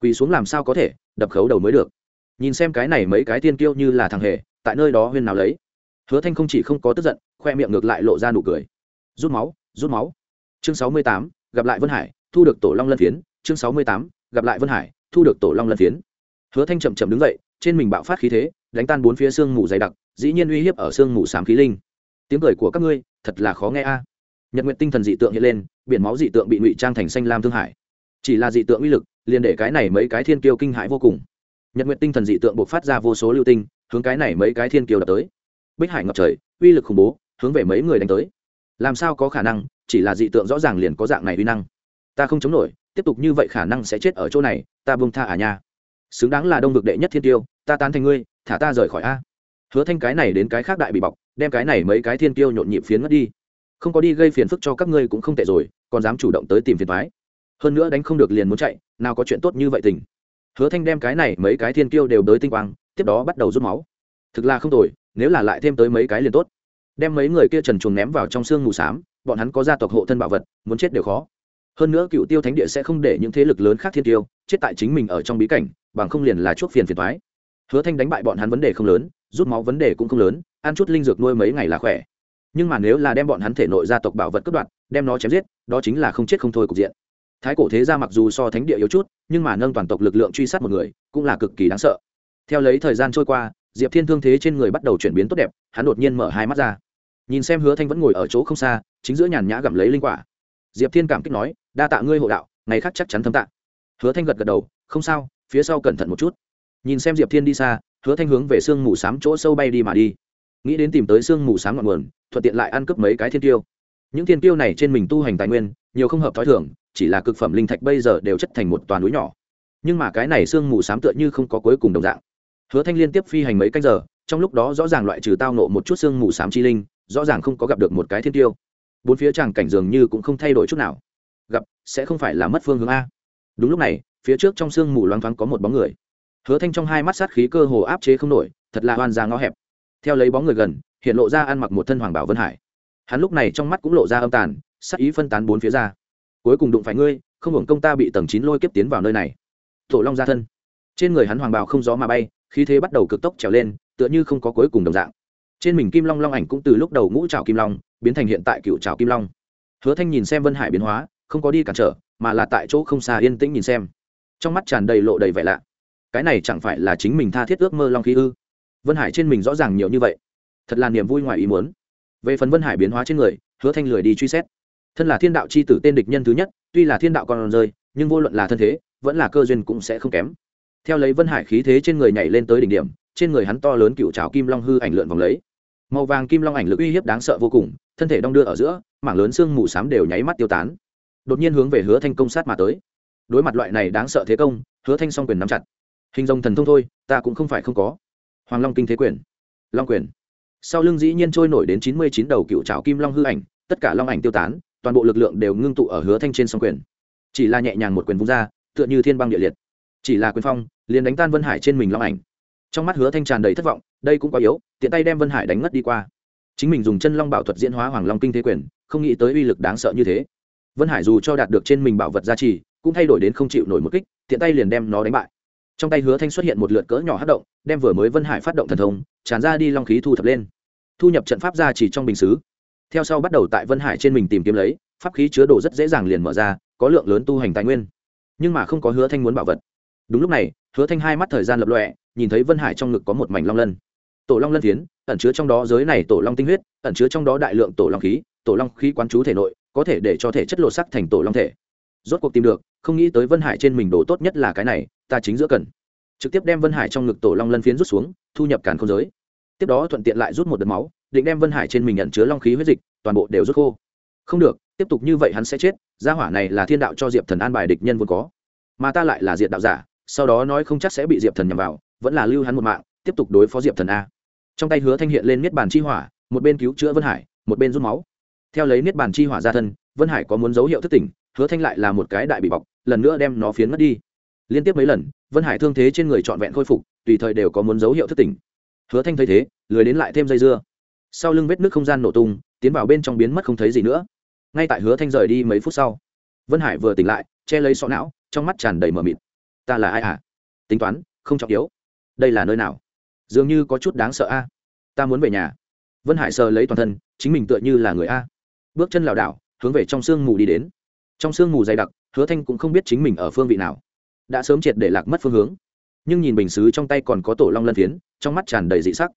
Quỳ xuống làm sao có thể, đập khấu đầu mới được. Nhìn xem cái này mấy cái tiên kiêu như là thằng hề, tại nơi đó huyên nào lấy. Hứa thanh không chỉ không có tức giận, khoe miệng ngược lại lộ ra nụ cười. Rút máu rút máu. Chương sáu mươi tám, gặp lại vân hải, thu được tổ long lân phiến. Chương sáu mươi tám, gặp lại vân hải, thu được tổ long lân phiến. Hứa thanh chậm chậm đứng dậy, trên mình bạo phát khí thế, đánh tan bốn phía xương mù dày đặc, dĩ nhiên uy hiếp ở xương mù sám khí linh tiếng cười của các ngươi, thật là khó nghe a. Nhật nguyện tinh thần dị tượng hiện lên, biển máu dị tượng bị ngụy trang thành xanh lam thương hải. Chỉ là dị tượng uy lực, liền để cái này mấy cái thiên kiêu kinh hãi vô cùng. Nhật nguyện tinh thần dị tượng buộc phát ra vô số lưu tinh, hướng cái này mấy cái thiên kiêu đập tới. Bích hải ngập trời, uy lực khủng bố, hướng về mấy người đánh tới. Làm sao có khả năng, chỉ là dị tượng rõ ràng liền có dạng này uy năng? Ta không chống nổi, tiếp tục như vậy khả năng sẽ chết ở chỗ này, ta bông tha à nha. Xứng đáng là đông vực đệ nhất thiên tiêu ta tán thành ngươi, thả ta rời khỏi a hứa thanh cái này đến cái khác đại bị bọc đem cái này mấy cái thiên tiêu nhộn nhịp phiến ngất đi. Không có đi gây phiền phức cho các ngươi cũng không tệ rồi còn dám chủ động tới tìm phiền thoái hơn nữa đánh không được liền muốn chạy nào có chuyện tốt như vậy tình. Hứa thanh đem cái này mấy cái thiên tiêu đều tới tinh quang tiếp đó bắt đầu rút máu. Thực là không tồi nếu là lại thêm tới mấy cái liền tốt. Đem mấy người kia trần chuồng ném vào trong xương mù sám, bọn hắn có gia tộc hộ thân bảo vật muốn chết đều khó. Hơn nữa cựu tiêu thánh địa sẽ không để những thế lực lớn khác thiên tiêu chết tại chính mình ở trong bí cảnh bằng không liền là chuốc phiền phiền thoái hứa thanh đánh bại bọn hắn vấn đề không lớn rút máu vấn đề cũng không lớn, ăn chút linh dược nuôi mấy ngày là khỏe. Nhưng mà nếu là đem bọn hắn thể nội gia tộc bảo vật cướp đoạt, đem nó chém giết, đó chính là không chết không thôi cục diện. Thái cổ thế gia mặc dù so thánh địa yếu chút, nhưng mà nâng toàn tộc lực lượng truy sát một người, cũng là cực kỳ đáng sợ. Theo lấy thời gian trôi qua, diệp thiên thương thế trên người bắt đầu chuyển biến tốt đẹp, hắn đột nhiên mở hai mắt ra. Nhìn xem hứa thanh vẫn ngồi ở chỗ không xa, chính giữa nhàn nhã gặm lấy linh quả. Diệp thiên cảm kích nói, đa tạ ngươi hộ đạo, ngày khác chắc chắn thâm tạ. Hứa thanh gật gật đầu, không sao, phía sau cẩn thận một chút nhìn xem diệp thiên đi xa, hứa thanh hướng về sương mù s á m chỗ sâu bay đi mà đi. Nghĩ đến tìm tới sương mù s á m ngọn nguồn, thuận tiện lại ăn cướp mấy cái thiên tiêu. Những thiên tiêu này trên mình tu hành tài nguyên, nhiều không hợp t h ó i thường, chỉ là cực phẩm linh thạch bây giờ đều chất thành một toàn núi nhỏ. Nhưng mà cái này sương mù s á m tựa như không có cuối cùng đồng dạng. Hứa thanh liên tiếp phi hành mấy canh giờ, trong lúc đó rõ ràng loại trừ tao nộ một chút sương mù s á m chi linh, rõ ràng không có gặp được một cái thiên tiêu. Bốn phía tràng cảnh dường như cũng không thay đổi chút nào. Gặp, sẽ không phải là mất phương hướng a. Đúng lúc này, phía trước trong sương mù loáng thoáng có một bóng người hứa thanh trong hai mắt sát khí cơ hồ áp chế không nổi, thật là hoàn ra ngõ hẹp. Theo lấy bóng người gần, hiện lộ ra ăn mặc một thân hoàng bảo vân hải. Hắn lúc này trong mắt cũng lộ ra âm tàn sát ý phân tán bốn phía ra. Cuối cùng đụng phải ngươi, không hưởng công ta bị tầng chín lôi kiếp tiến vào nơi này. Tổ long ra thân. Trên người hắn hoàng bảo không gió mà bay, khí thế bắt đầu cực tốc trèo lên, tựa như không có cuối cùng đồng dạng. Trên mình kim long long ảnh cũng từ lúc đầu ngũ trào kim long, biến thành hiện tại cựu trào kim long. Hứa thanh nhìn xem vân hải biến hóa, không có đi cản trở, mà là tại chỗ không xa yên tĩnh nhìn xem. Trong mắt tràn đầy lộ đầy vẻ lạ cái này chẳng phải là chính mình tha thiết ước mơ long khí ư? Vân hải trên mình rõ ràng nhiều như vậy. Thật là niềm vui ngoài ý muốn. Về phần vân hải biến hóa trên người, hứa thanh lười đi truy xét. Thân là thiên đạo c h i tử tên địch nhân thứ nhất, tuy là thiên đạo còn rơi, nhưng vô luận là thân thế, vẫn là cơ duyên cũng sẽ không kém. Theo lấy vân hải khí thế trên người nhảy lên tới đỉnh điểm, trên người hắn to lớn cựu trào kim long hư ảnh lượn vòng lấy. Màu vàng kim long ảnh lực uy hiếp đáng sợ vô cùng, thân thể đong đưa ở giữa, mảng lớn xương mù s á m đều nháy mắt tiêu tán. Đột nhiên hướng về hứa thanh công sát mà tới. Đối mặt loại này đáng sợ thế công, hứa thanh s o n g quyền nắm chặt hình dòng thần thông thôi, ta cũng không phải không có. Hoàng long kinh thế quyền. Long quyền. Sau lưng dĩ nhiên trôi nổi đến chín mươi chín đầu cựu trào kim long hư ảnh, tất cả long ảnh tiêu tán, toàn bộ lực lượng đều ngưng tụ ở hứa thanh trên song quyền. Chỉ là nhẹ nhàng một quyền vung ra, tựa như thiên băng địa liệt. Chỉ là quyền phong, liền đánh tan vân hải trên mình long ảnh. Trong mắt hứa thanh tràn đầy thất vọng, đây cũng quá yếu, tiện tay đem vân hải đánh ngất đi qua. Chính mình dùng chân long bảo thuật diễn hóa hoàng long kinh thế quyền, không nghĩ tới uy lực đáng sợ như thế. Vân hải dù cho đạt được trên mình bảo vật gia trì, cũng thay đổi đến không chịu nổi một kích, tiện tay liền đem nó đánh bại trong tay hứa thanh xuất hiện một lượt cỡ nhỏ hát động, đem vừa mới vân hải phát động thần thông, tràn ra đi long khí thu thập lên. Thu nhập trận pháp ra chỉ trong bình xứ. Theo sau bắt đầu tại vân hải trên mình tìm kiếm lấy, pháp khí chứa đồ rất dễ dàng liền mở ra, có lượng lớn tu hành tài nguyên. Nhưng mà không có hứa thanh muốn bảo vật. Đúng lúc này, hứa thanh hai mắt thời gian lập lọe nhìn thấy vân hải trong ngực có một mảnh long lân. Tổ long lân tiến ẩn chứa trong đó giới này tổ long tinh huyết, ẩn chứa trong đó đại lượng tổ long khí, tổ long khí quán chú thể nội, có thể để cho thể chất lộ sắc thành tổ long thể. Rốt cuộc tìm được, không nghĩ tới vân hải trên mình đồ tốt nhất là cái này ta chính giữa cần. Trực tiếp đem vân hải trong ngực tổ long lân phiến rút xuống, thu nhập càn không giới. Tiếp đó thuận tiện lại rút một đợt máu, định đem vân hải trên mình nhận chứa long khí huyết dịch, toàn bộ đều rút khô. Không được, tiếp tục như vậy hắn sẽ chết, gia hỏa này là thiên đạo cho diệp thần an bài địch nhân vốn có. Mà ta lại là diệt đạo giả, sau đó nói không chắc sẽ bị diệp thần nhằm vào, vẫn là lưu hắn một mạng, tiếp tục đối phó diệp thần a. Trong tay hứa thanh hiện lên niết bàn chi hỏa, một bên cứu chữa vân hải, một bên rút máu. Theo lấy niết bàn chi hỏa ra thân, vân hải có muốn dấu hiệu thất tỉnh, hứa thanh lại là một cái đại bị bọc, lần nữa đem nó phiến mất đi liên tiếp mấy lần, vân hải thương thế trên người trọn vẹn khôi phục, tùy thời đều có muốn dấu hiệu thất tỉnh hứa thanh thấy thế, lười đến lại thêm dây dưa. Sau lưng vết nước không gian nổ tung, tiến vào bên trong biến mất không thấy gì nữa. Ngay tại hứa thanh rời đi mấy phút sau, vân hải vừa tỉnh lại, che lấy sọ não, trong mắt tràn đầy mờ mịt. Ta là ai à tính toán, không trọng yếu. Đây là nơi nào? Dường như có chút đáng sợ a. Ta muốn về nhà. Vân hải sờ lấy toàn thân, chính mình tựa như là người a. Bước chân lảo đảo, hướng về trong sương mù đi đến. Trong sương mù dày đặc, hứa thanh cũng không biết chính mình ở phương vị nào đã sớm triệt để lạc mất phương hướng. Nhưng nhìn bình xứ trong tay còn có tổ long lân phiến, trong mắt tràn đầy dị sắc.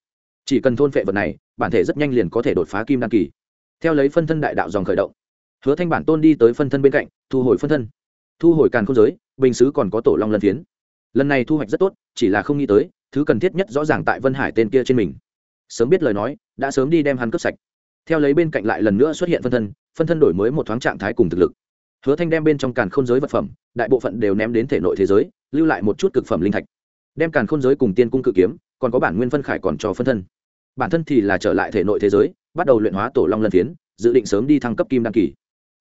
Chỉ cần thôn phệ vật này, bản thể rất nhanh liền có thể đột phá kim đan kỳ. Theo lấy phân thân đại đạo dòng khởi động, hứa thanh bản tôn đi tới phân thân bên cạnh, thu hồi phân thân. Thu hồi càn không giới, bình xứ còn có tổ long lân phiến. Lần này thu hoạch rất tốt, chỉ là không nghĩ tới, thứ cần thiết nhất rõ ràng tại vân hải tên kia trên mình. Sớm biết lời nói, đã sớm đi đem hắn cướp sạch. Theo lấy bên cạnh lại lần nữa xuất hiện phân thân phân thân đổi mới một thoáng trạng thái cùng thực lực hứa thanh đem bên trong càn khôn giới vật phẩm, đại bộ phận đều ném đến thể nội thế giới, lưu lại một chút cực phẩm linh thạch. Đem càn khôn giới cùng tiên cung cự kiếm, còn có bản nguyên phân khải còn cho phân thân. Bản thân thì là trở lại thể nội thế giới, bắt đầu luyện hóa tổ long lân phiến, dự định sớm đi thăng cấp kim đăng kỳ.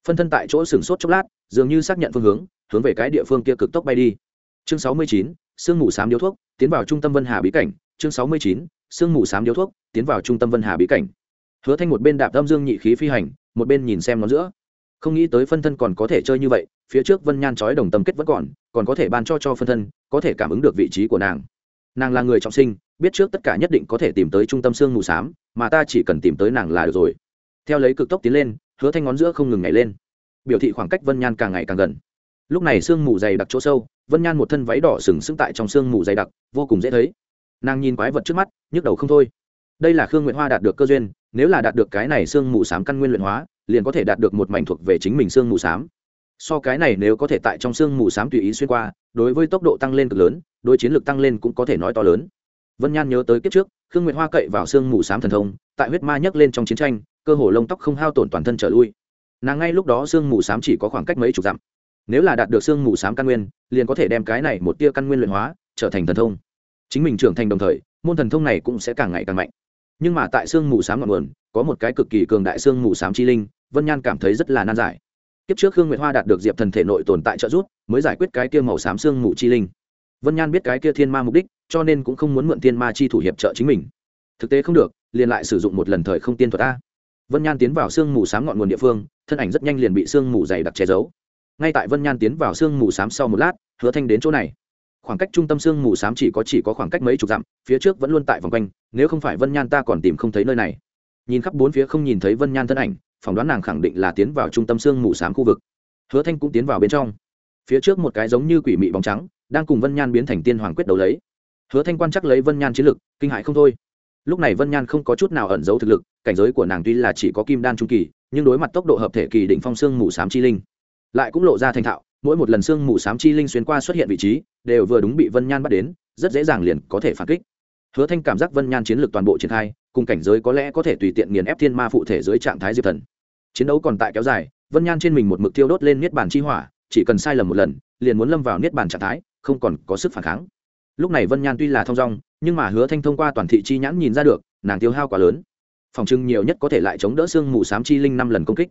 Phân thân tại chỗ sửng sốt chốc lát, dường như xác nhận phương hướng hướng về cái địa phương kia cực tốc bay đi. Chương sáu mươi chín, sương mù sám điếu thuốc, tiến vào trung tâm vân hà bí cảnh. Chương sáu mươi chín, sương mù sám điếu thuốc, tiến vào trung tâm vân hà bí cảnh. Hứa thanh một bên đạp âm dương nhị khí phi hành, một bên nhìn xem nó giữa không nghĩ tới phân thân còn có thể chơi như vậy, phía trước vân nhan trói đồng tâm kết vẫn còn còn có thể ban cho cho phân thân, có thể cảm ứng được vị trí của nàng. Nàng là người trọng sinh, biết trước tất cả nhất định có thể tìm tới trung tâm xương mù s á m mà ta chỉ cần tìm tới nàng là được rồi. Theo lấy cực tốc tiến lên, hứa thanh ngón giữa không ngừng nhảy lên. Biểu thị khoảng cách vân nhan càng ngày càng gần. Lúc này sương mù dày đặc chỗ sâu, vân nhan một thân váy đỏ sừng sững tại trong sương mù dày đặc, vô cùng dễ thấy. Nàng nhìn quái vật trước mắt, nhức đầu không thôi. Đây là khương nguyện hoa đạt được cơ duyên, nếu là đạt được cái này sương mù s á m căn nguyên luyện hóa liền có thể đạt được một mảnh thuộc về chính mình xương mù s á m so cái này nếu có thể tại trong xương mù s á m tùy ý xuyên qua, đối với tốc độ tăng lên cực lớn, đối chiến lược tăng lên cũng có thể nói to lớn. Vân nhan nhớ tới kiếp trước, khương nguyệt hoa cậy vào xương mù s á m thần thông, tại huyết ma nhấc lên trong chiến tranh, cơ hồ lông tóc không hao tổn toàn thân trở lui. Nàng ngay lúc đó xương mù s á m chỉ có khoảng cách mấy chục dặm. Nếu là đạt được xương mù s á m căn nguyên, liền có thể đem cái này một tia căn nguyên luyện hóa, trở thành thần thông. Chính mình trưởng thành đồng thời, môn thần thông này cũng sẽ càng ngày càng mạnh. Nhưng mà tại xương mù s á m ngọn nguồn, có một cái cực kỳ cường đại xương mù s á m chi linh vân nhan cảm thấy rất là nan giải. Kiếp trước hương nguyệt hoa đạt được diệp thần thể nội tồn tại trợ giúp, mới giải quyết cái kia màu xám xương mù chi linh. Vân nhan biết cái kia thiên ma mục đích, cho nên cũng không muốn mượn thiên ma chi thủ hiệp trợ chính mình. Thực tế không được, liền lại sử dụng một lần thời không tiên thuật a. Vân nhan tiến vào sương mù s á m ngọn nguồn địa phương, thân ảnh rất nhanh liền bị sương mù dày đặc che giấu. Ngay tại vân nhan tiến vào sương mù s á m sau một lát, hứa thanh đến chỗ này. Khoảng cách trung tâm sương mù s á m chỉ có chỉ có khoảng cách mấy chục dặm, phía trước vẫn luôn tại vòng quanh, nếu không phải vân nhan ta còn tìm không thấy nơi này. Nhìn khắp bốn phía không nhìn thấy vân nhan thân ảnh phỏng đoán nàng khẳng định là tiến vào trung tâm sương mù s á m khu vực. Hứa thanh cũng tiến vào bên trong. Phía trước một cái giống như quỷ mị bóng trắng, đang cùng vân nhan biến thành tiên hoàng quyết đấu lấy. Hứa thanh quan chắc lấy vân nhan chiến lực, kinh hại không thôi. Lúc này vân nhan không có chút nào ẩn giấu thực lực, cảnh giới của nàng tuy là chỉ có kim đan trung kỳ, nhưng đối mặt tốc độ hợp thể kỳ đỉnh phong xương mù s á m chi linh, lại cũng lộ ra thành thạo, mỗi một lần xương mù s á m chi linh xuyên qua xuất hiện vị trí, đều vừa đúng bị vân nhan bắt đến, rất dễ dàng liền có thể phản kích. Hứa thanh cảm giác vân nhan chiến lược toàn bộ triển khai cùng cảnh giới có lẽ có thể tùy tiện nghiền ép thiên ma phụ thể dưới trạng thái diệp thần. Chiến đấu còn tại kéo dài, vân nhan trên mình một mực tiêu đốt lên niết bàn chi hỏa, chỉ cần sai lầm một lần, liền muốn lâm vào niết bàn trạng thái, không còn có sức phản kháng. Lúc này vân nhan tuy là thong dong, nhưng mà hứa thanh thông qua toàn thị chi nhãn nhìn ra được, nàng tiêu hao quá lớn. Phòng trưng nhiều nhất có thể lại chống đỡ xương mù sám chi linh năm lần công kích.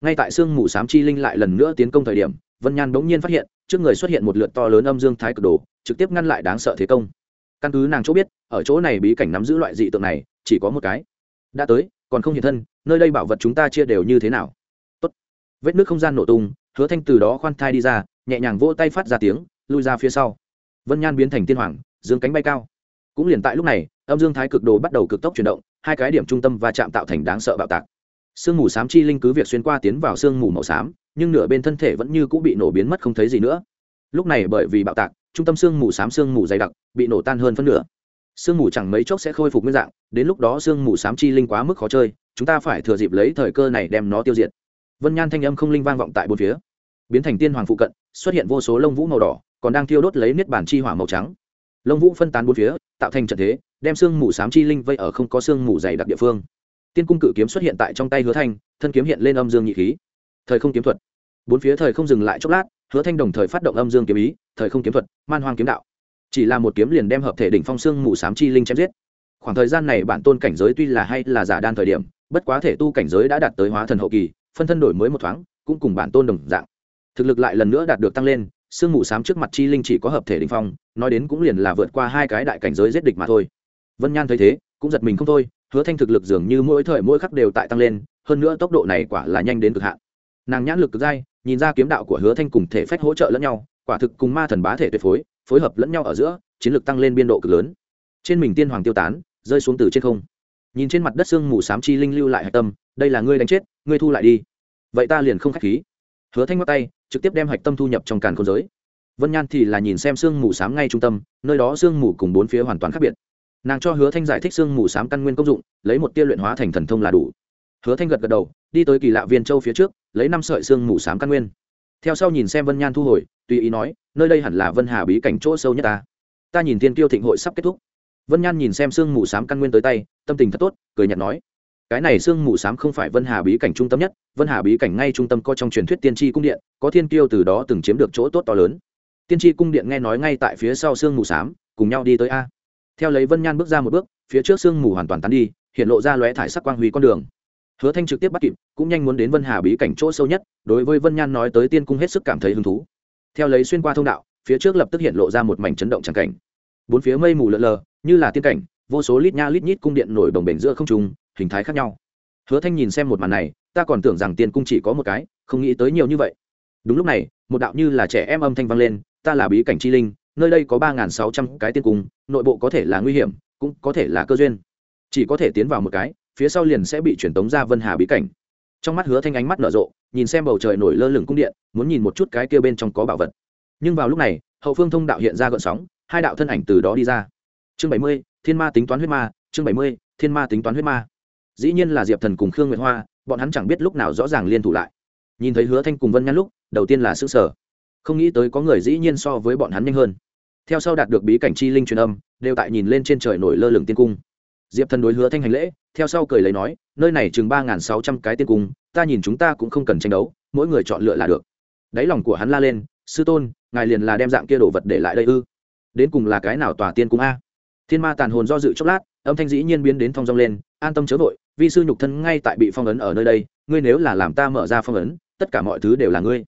Ngay tại xương mù sám chi linh lại lần nữa tiến công thời điểm, vân nhan bỗng nhiên phát hiện, trước người xuất hiện một lượt to lớn âm dương thái cực đồ, trực tiếp ngăn lại đáng sợ thế công. Căn cứ nàng chỗ biết, ở chỗ này bí cảnh nắm giữ loại dị tượng này chỉ có một cái. Đã tới, còn không hiện thân, nơi đây bảo vật chúng ta chia đều như thế nào? Tốt. vết nước không gian nổ tung, hứa thanh từ đó khoan thai đi ra, nhẹ nhàng vỗ tay phát ra tiếng, lui ra phía sau. Vân nhan biến thành tiên hoàng, dương cánh bay cao. Cũng liền tại lúc này, âm dương thái cực đồ bắt đầu cực tốc chuyển động, hai cái điểm trung tâm và chạm tạo thành đáng sợ bạo tạc. Sương mù xám chi linh cứ việc xuyên qua tiến vào sương mù màu xám, nhưng nửa bên thân thể vẫn như cũng bị nổ biến mất không thấy gì nữa. Lúc này bởi vì bạo tạc, trung tâm sương mù xám sương mù dày đặc, bị nổ tan hơn phân nửa sương mù chẳng mấy chốc sẽ khôi phục nguyên dạng, đến lúc đó sương mù sám chi linh quá mức khó chơi, chúng ta phải thừa dịp lấy thời cơ này đem nó tiêu diệt. Vân nhan thanh âm không linh vang vọng tại bốn phía. Biến thành tiên hoàng phụ cận, xuất hiện vô số lông vũ màu đỏ, còn đang thiêu đốt lấy niết bản chi hỏa màu trắng. Lông vũ phân tán bốn phía, tạo thành trận thế, đem sương mù sám chi linh vây ở không có sương mù dày đặc địa phương. Tiên cung cự kiếm xuất hiện tại trong tay hứa thanh, thân kiếm hiện lên âm dương nhị khí. Thời không kiếm thuật. Bốn phía thời không dừng lại chốc lát, hứa thanh đồng thời phát động âm dương kiếm ý, thời không kiếm thuật, man hoang kiếm đạo chỉ là một kiếm liền đem hợp thể đỉnh phong xương mù sám chi linh chém giết. Khoảng thời gian này bản tôn cảnh giới tuy là hay là giả đan thời điểm, bất quá thể tu cảnh giới đã đạt tới hóa thần hậu kỳ, phân thân đổi mới một thoáng, cũng cùng bản tôn đồng dạng. Thực lực lại lần nữa đạt được tăng lên sương mù s á m trước mặt chi linh chỉ có hợp thể đình phong, nói đến cũng liền là vượt qua hai cái đại cảnh giới giết địch mà thôi. Vân nhan thấy thế, cũng giật mình không thôi, hứa thanh thực lực dường như mỗi thời mỗi khắc đều tại tăng lên, hơn nữa tốc độ này quả là nhanh đến cực hạn. Nàng nhãn lực cực dai, nhìn ra kiếm đạo của hứa thanh cùng thể phách hỗ trợ lẫn nhau, quả thực cùng ma thần bá thể tuyệt phối phối hợp lẫn nhau ở giữa, chiến lược tăng lên biên độ cực lớn. Trên mình tiên hoàng tiêu tán, rơi xuống từ trên không. Nhìn trên mặt đất xương mù sám chi linh lưu lại hạch tâm, đây là ngươi đánh chết, ngươi thu lại đi. Vậy ta liền không k h á c h khí. Hứa thanh ngót tay, trực tiếp đem hạch tâm thu nhập trong càn khôn giới. Vân nhan thì là nhìn xem sương mù sám ngay trung tâm, nơi đó sương mù cùng bốn phía hoàn toàn khác biệt. Nàng cho hứa thanh giải thích sương mù sám căn nguyên công dụng, lấy một tia luyện hóa thành thần thông là đủ. Hứa thanh gật gật đầu, đi tới kỳ lạ viên châu phía trước, lấy năm sợi sương mù sám căn nguyên. Theo sau nhìn xem vân nhan thu hồi, tùy ý nói nơi đây hẳn là vân hà bí cảnh chỗ sâu nhất ta. Ta nhìn tiên tiêu thịnh hội sắp kết thúc. Vân nhan nhìn xem sương mù s á m căn nguyên tới tay, tâm tình thật tốt, cười nhạt nói, cái này sương mù s á m không phải vân hà bí cảnh trung tâm nhất, vân hà bí cảnh ngay trung tâm có trong truyền thuyết tiên tri cung điện, có thiên tiêu từ đó từng chiếm được chỗ tốt to lớn. Tiên tri cung điện nghe nói ngay tại phía sau sương mù s á m cùng nhau đi tới a. Theo lấy vân nhan bước ra một bước, phía trước sương mù hoàn toàn tán đi, hiện lộ ra lóe thải sắc quang huy con đường. Hứa thanh trực tiếp bắt kịp, cũng nhanh muốn đến vân hà bí cảnh chỗ sâu nhất, đối với vân nhan nói tới tiên cung hết sức cảm thấy hứng thú theo lấy xuyên qua thông đạo, phía trước lập tức hiện lộ ra một mảnh chấn động tràng cảnh. Bốn phía mây mù lợn lờ, như là tiên cảnh, vô số lít nha lít nhít cung điện nổi đồng bềnh giữa không trùng hình thái khác nhau. Hứa thanh nhìn xem một màn này, ta còn tưởng rằng tiên cung chỉ có một cái, không nghĩ tới nhiều như vậy. Đúng lúc này, một đạo như là trẻ em âm thanh vang lên, ta là bí cảnh chi linh, nơi đây có ba sáu trăm cái tiên cung, nội bộ có thể là nguy hiểm, cũng có thể là cơ duyên. Chỉ có thể tiến vào một cái, phía sau liền sẽ bị chuyển tống ra vân hà bí cảnh. Trong mắt hứa thanh ánh mắt nở rộ nhìn xem bầu trời nổi lơ lửng cung điện, muốn nhìn một chút cái kia bên trong có bảo vật. Nhưng vào lúc này, hậu phương thông đạo hiện ra gợn sóng, hai đạo thân ảnh từ đó đi ra. Chương bảy mươi, thiên ma tính toán huyết ma, chương bảy mươi, thiên ma tính toán huyết ma. Dĩ nhiên là diệp thần cùng khương nguyệt hoa, bọn hắn chẳng biết lúc nào rõ ràng liên thủ lại. Nhìn thấy hứa thanh cùng vân nhăn lúc, đầu tiên là s ư ơ sở không nghĩ tới có người dĩ nhiên so với bọn hắn nhanh hơn. Theo sau đạt được bí cảnh chi linh truyền âm, đều tại nhìn lên trên trời nổi lơ lửng tiên cung diệp thần đối hứa thanh hành lễ, theo sau cười lấy nói, nơi này chừng ba sáu trăm cái tiên cung, ta nhìn chúng ta cũng không cần tranh đấu, mỗi người chọn lựa là được. Đáy lòng của hắn la lên, sư tôn, ngài liền là đem dạng kia đồ vật để lại đây ư? Đến cùng là cái nào tòa tiên cung a? Thiên ma tàn hồn do dự chốc lát, âm thanh dĩ nhiên biến đến thong dong lên, an tâm chớ vội, vi sư nhục thân ngay tại bị phong ấn ở nơi đây, ngươi nếu là làm ta mở ra phong ấn, tất cả mọi thứ đều là ngươi.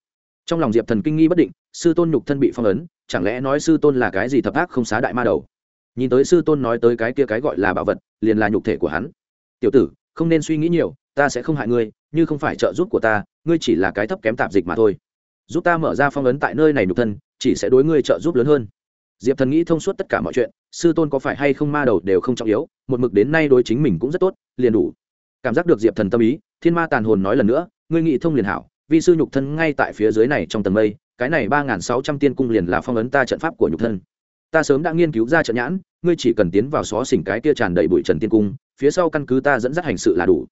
Trong lòng diệp thần kinh nghi bất định, sư tôn nhục thân bị phong ấn, chẳng lẽ nói sư tôn là cái gì thập ác không xá đại ma đầu? Nhìn tới sư tôn nói tới cái kia cái gọi là bảo vật, liền là nhục thể của hắn. Tiểu tử, không nên suy nghĩ nhiều, ta sẽ không hại ngươi, như không phải trợ giúp của ta, ngươi chỉ là cái thấp kém tạp dịch mà thôi. Giúp ta mở ra phong ấn tại nơi này nhục thân, chỉ sẽ đối ngươi trợ giúp lớn hơn. Diệp thần nghĩ thông suốt tất cả mọi chuyện, sư tôn có phải hay không ma đầu đều không trọng yếu, một mực đến nay đối chính mình cũng rất tốt, liền đủ. Cảm giác được diệp thần tâm ý, thiên ma tàn hồn nói lần nữa, ngươi nghĩ thông liền hảo vì sư nhục thân ngay tại phía dưới này trong tầng mây, cái này ba n sáu trăm tiên cung liền là phong ấn ta trận pháp của nhục thân ta sớm đã nghiên cứu ra trận nhãn, ngươi chỉ cần tiến vào xó xỉnh cái kia tràn đầy bụi trần tiên cung, phía sau căn cứ ta dẫn dắt hành sự là đủ.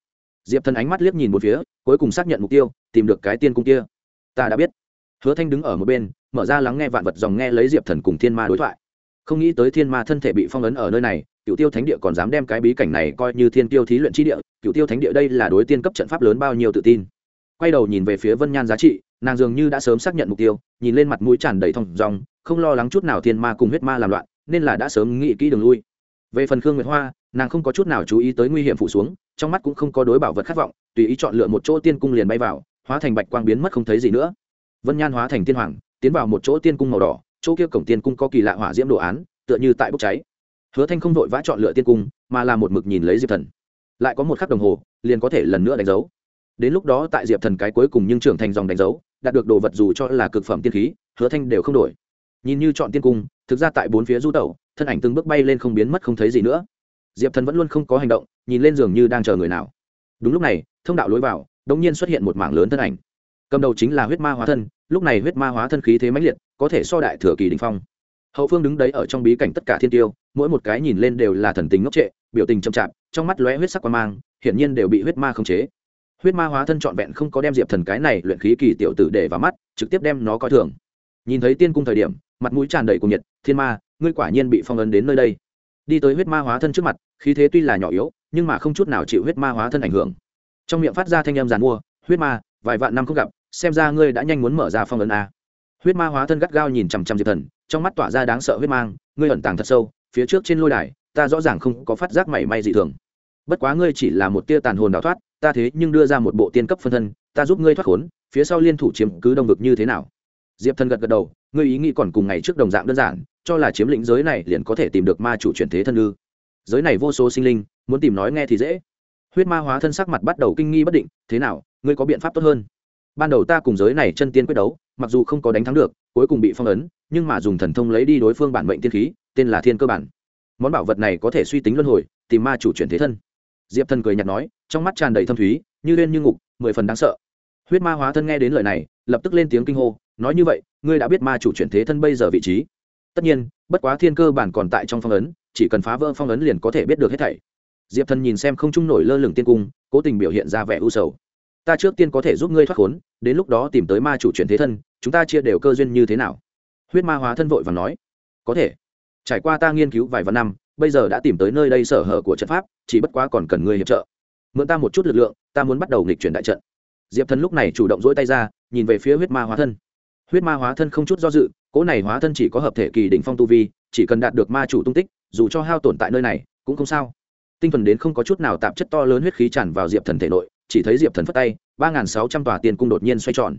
Diệp thần ánh mắt liếc nhìn một phía, cuối cùng xác nhận mục tiêu, tìm được cái tiên cung kia. Ta đã biết. Hứa thanh đứng ở một bên, mở ra lắng nghe vạn vật dòng nghe lấy diệp thần cùng thiên ma đối thoại. Không nghĩ tới thiên ma thân thể bị phong ấn ở nơi này cựu tiêu thánh địa còn dám đem cái bí cảnh này coi như thiên tiêu thí luyện chi địa cựu tiêu thánh địa đây là đối tiên cấp trận pháp lớn bao nhiêu tự tin. Quay đầu nhìn về phía vân nhan giá trị nàng dường như đã sớm xác nhận mục tiêu, nhìn lên mặt mũi tràn đầy thong dòng không lo lắng chút nào thiên ma cùng huyết ma làm loạn, nên là đã sớm nghĩ kỹ đường lui. Về phần khương nguyệt hoa, nàng không có chút nào chú ý tới nguy hiểm phủ xuống, trong mắt cũng không có đối bảo vật khát vọng, tùy ý chọn lựa một chỗ tiên cung liền bay vào, hóa thành bạch quang biến mất không thấy gì nữa. Vân nhan hóa thành tiên hoàng, tiến vào một chỗ tiên cung màu đỏ, chỗ kia cổng tiên cung có kỳ lạ hỏa diễm đồ án, tựa như tại bốc cháy. Hứa thanh không vội vã chọn lựa tiên cung, mà là một mực nhìn lấy diệp thần. Lại có một khắc đồng hồ, liền có thể lần nữa đánh dấu. Đến lúc đó tại diệp thần cái cuối cùng nhưng trưởng thành dòng đánh dấu đạt được đồ vật dù cho là cực phẩm tiên khí, hứa thanh đều không đổi. Nhìn như chọn tiên cung, thực ra tại bốn phía du tẩu, thân ảnh từng bước bay lên không biến mất không thấy gì nữa. Diệp thần vẫn luôn không có hành động, nhìn lên giường như đang chờ người nào. Đúng lúc này, thông đạo lối vào đ ỗ n g nhiên xuất hiện một mảng lớn thân ảnh. Cầm đầu chính là huyết ma hóa thân, lúc này huyết ma hóa thân khí thế mãnh liệt, có thể so đại thừa kỳ đình phong. Hậu phương đứng đấy ở trong bí cảnh tất cả thiên tiêu, mỗi một cái nhìn lên đều là thần tính ngốc trệ, biểu tình chậm chạp, trong mắt lóe huyết sắc quan mang, hiển nhiên đều bị huyết ma khống chế huyết ma hóa thân trọn vẹn không có đem diệp thần cái này luyện khí kỳ tiểu tử để vào mắt, trực tiếp đem nó coi thường. Nhìn thấy tiên cung thời điểm, mặt mũi tràn đầy cùng nhiệt, thiên ma, ngươi quả nhiên bị phong ấn đến nơi đây. Đi tới huyết ma hóa thân trước mặt, khí thế tuy là nhỏ yếu, nhưng mà không chút nào chịu huyết ma hóa thân ảnh hưởng. Trong miệng phát ra thanh âm giàn mua, huyết ma, vài vạn năm không gặp, xem ra ngươi đã nhanh muốn mở ra phong ấn a. Huyết ma hóa thân gắt gao nhìn chằm chằm diệp thần, trong mắt tỏa ra đáng sợ huyết mang, ngươi ẩn tàng thật sâu, phía trước trên lôi đài, ta rõ ràng không có phát giác mảy may dị thường. Bất quá ngươi chỉ là một tia tàn hồn đào thoát ta thế nhưng đưa ra một bộ tiên cấp phân thân, ta giúp ngươi thoát khốn, phía sau liên thủ chiếm cứ đông vực như thế nào? Diệp thần gật gật đầu, ngươi ý nghĩ còn cùng ngày trước đồng dạng đơn giản, cho là chiếm lĩnh giới này liền có thể tìm được ma chủ chuyển thế thân ư. Giới này vô số sinh linh, muốn tìm nói nghe thì dễ. Huyết ma hóa thân sắc mặt bắt đầu kinh nghi bất định, thế nào, ngươi có biện pháp tốt hơn? Ban đầu ta cùng giới này chân tiên quyết đấu, mặc dù không có đánh thắng được, cuối cùng bị phong ấn, nhưng mà dùng thần thông lấy đi đối phương bản mệnh tiên khí, tên là thiên cơ bản. Món bảo vật này có thể suy tính luân hồi, tìm ma chủ chuyển thế thân diệp thần cười nhạt nói, trong mắt tràn đầy thâm thúy, như lên như ngục, mười phần đáng sợ. Huyết ma hóa thân nghe đến lời này, lập tức lên tiếng kinh hô, nói như vậy, ngươi đã biết ma chủ chuyển thế thân bây giờ vị trí. Tất nhiên, bất quá thiên cơ bản còn tại trong phong ấn, chỉ cần phá vỡ phong ấn liền có thể biết được hết thảy. Diệp thần nhìn xem không trung nổi lơ lửng tiên cung, cố tình biểu hiện ra vẻ u sầu. Ta trước tiên có thể giúp ngươi thoát khốn, đến lúc đó tìm tới ma chủ chuyển thế thân, chúng ta chia đều cơ duyên như thế nào? Huyết ma hóa thân vội và nói. Có thể. Trải qua ta nghiên cứu vài vạn năm bây giờ đã tìm tới nơi đây sở hở của trận pháp, chỉ bất quá còn cần ngươi hiệp trợ. Mượn ta một chút lực lượng, ta muốn bắt đầu nghịch chuyển đại trận. Diệp thần lúc này chủ động dỗi tay ra, nhìn về phía huyết ma hóa thân. Huyết ma hóa thân không chút do dự, cỗ này hóa thân chỉ có hợp thể kỳ đỉnh phong tu vi, chỉ cần đạt được ma chủ tung tích, dù cho hao tổn tại nơi này, cũng không sao. Tinh thần đến không có chút nào tạp chất to lớn huyết khí tràn vào diệp thần thể nội, chỉ thấy diệp thần phất tay, ba n g h n sáu trăm tòa tiên cung đột nhiên xoay tròn.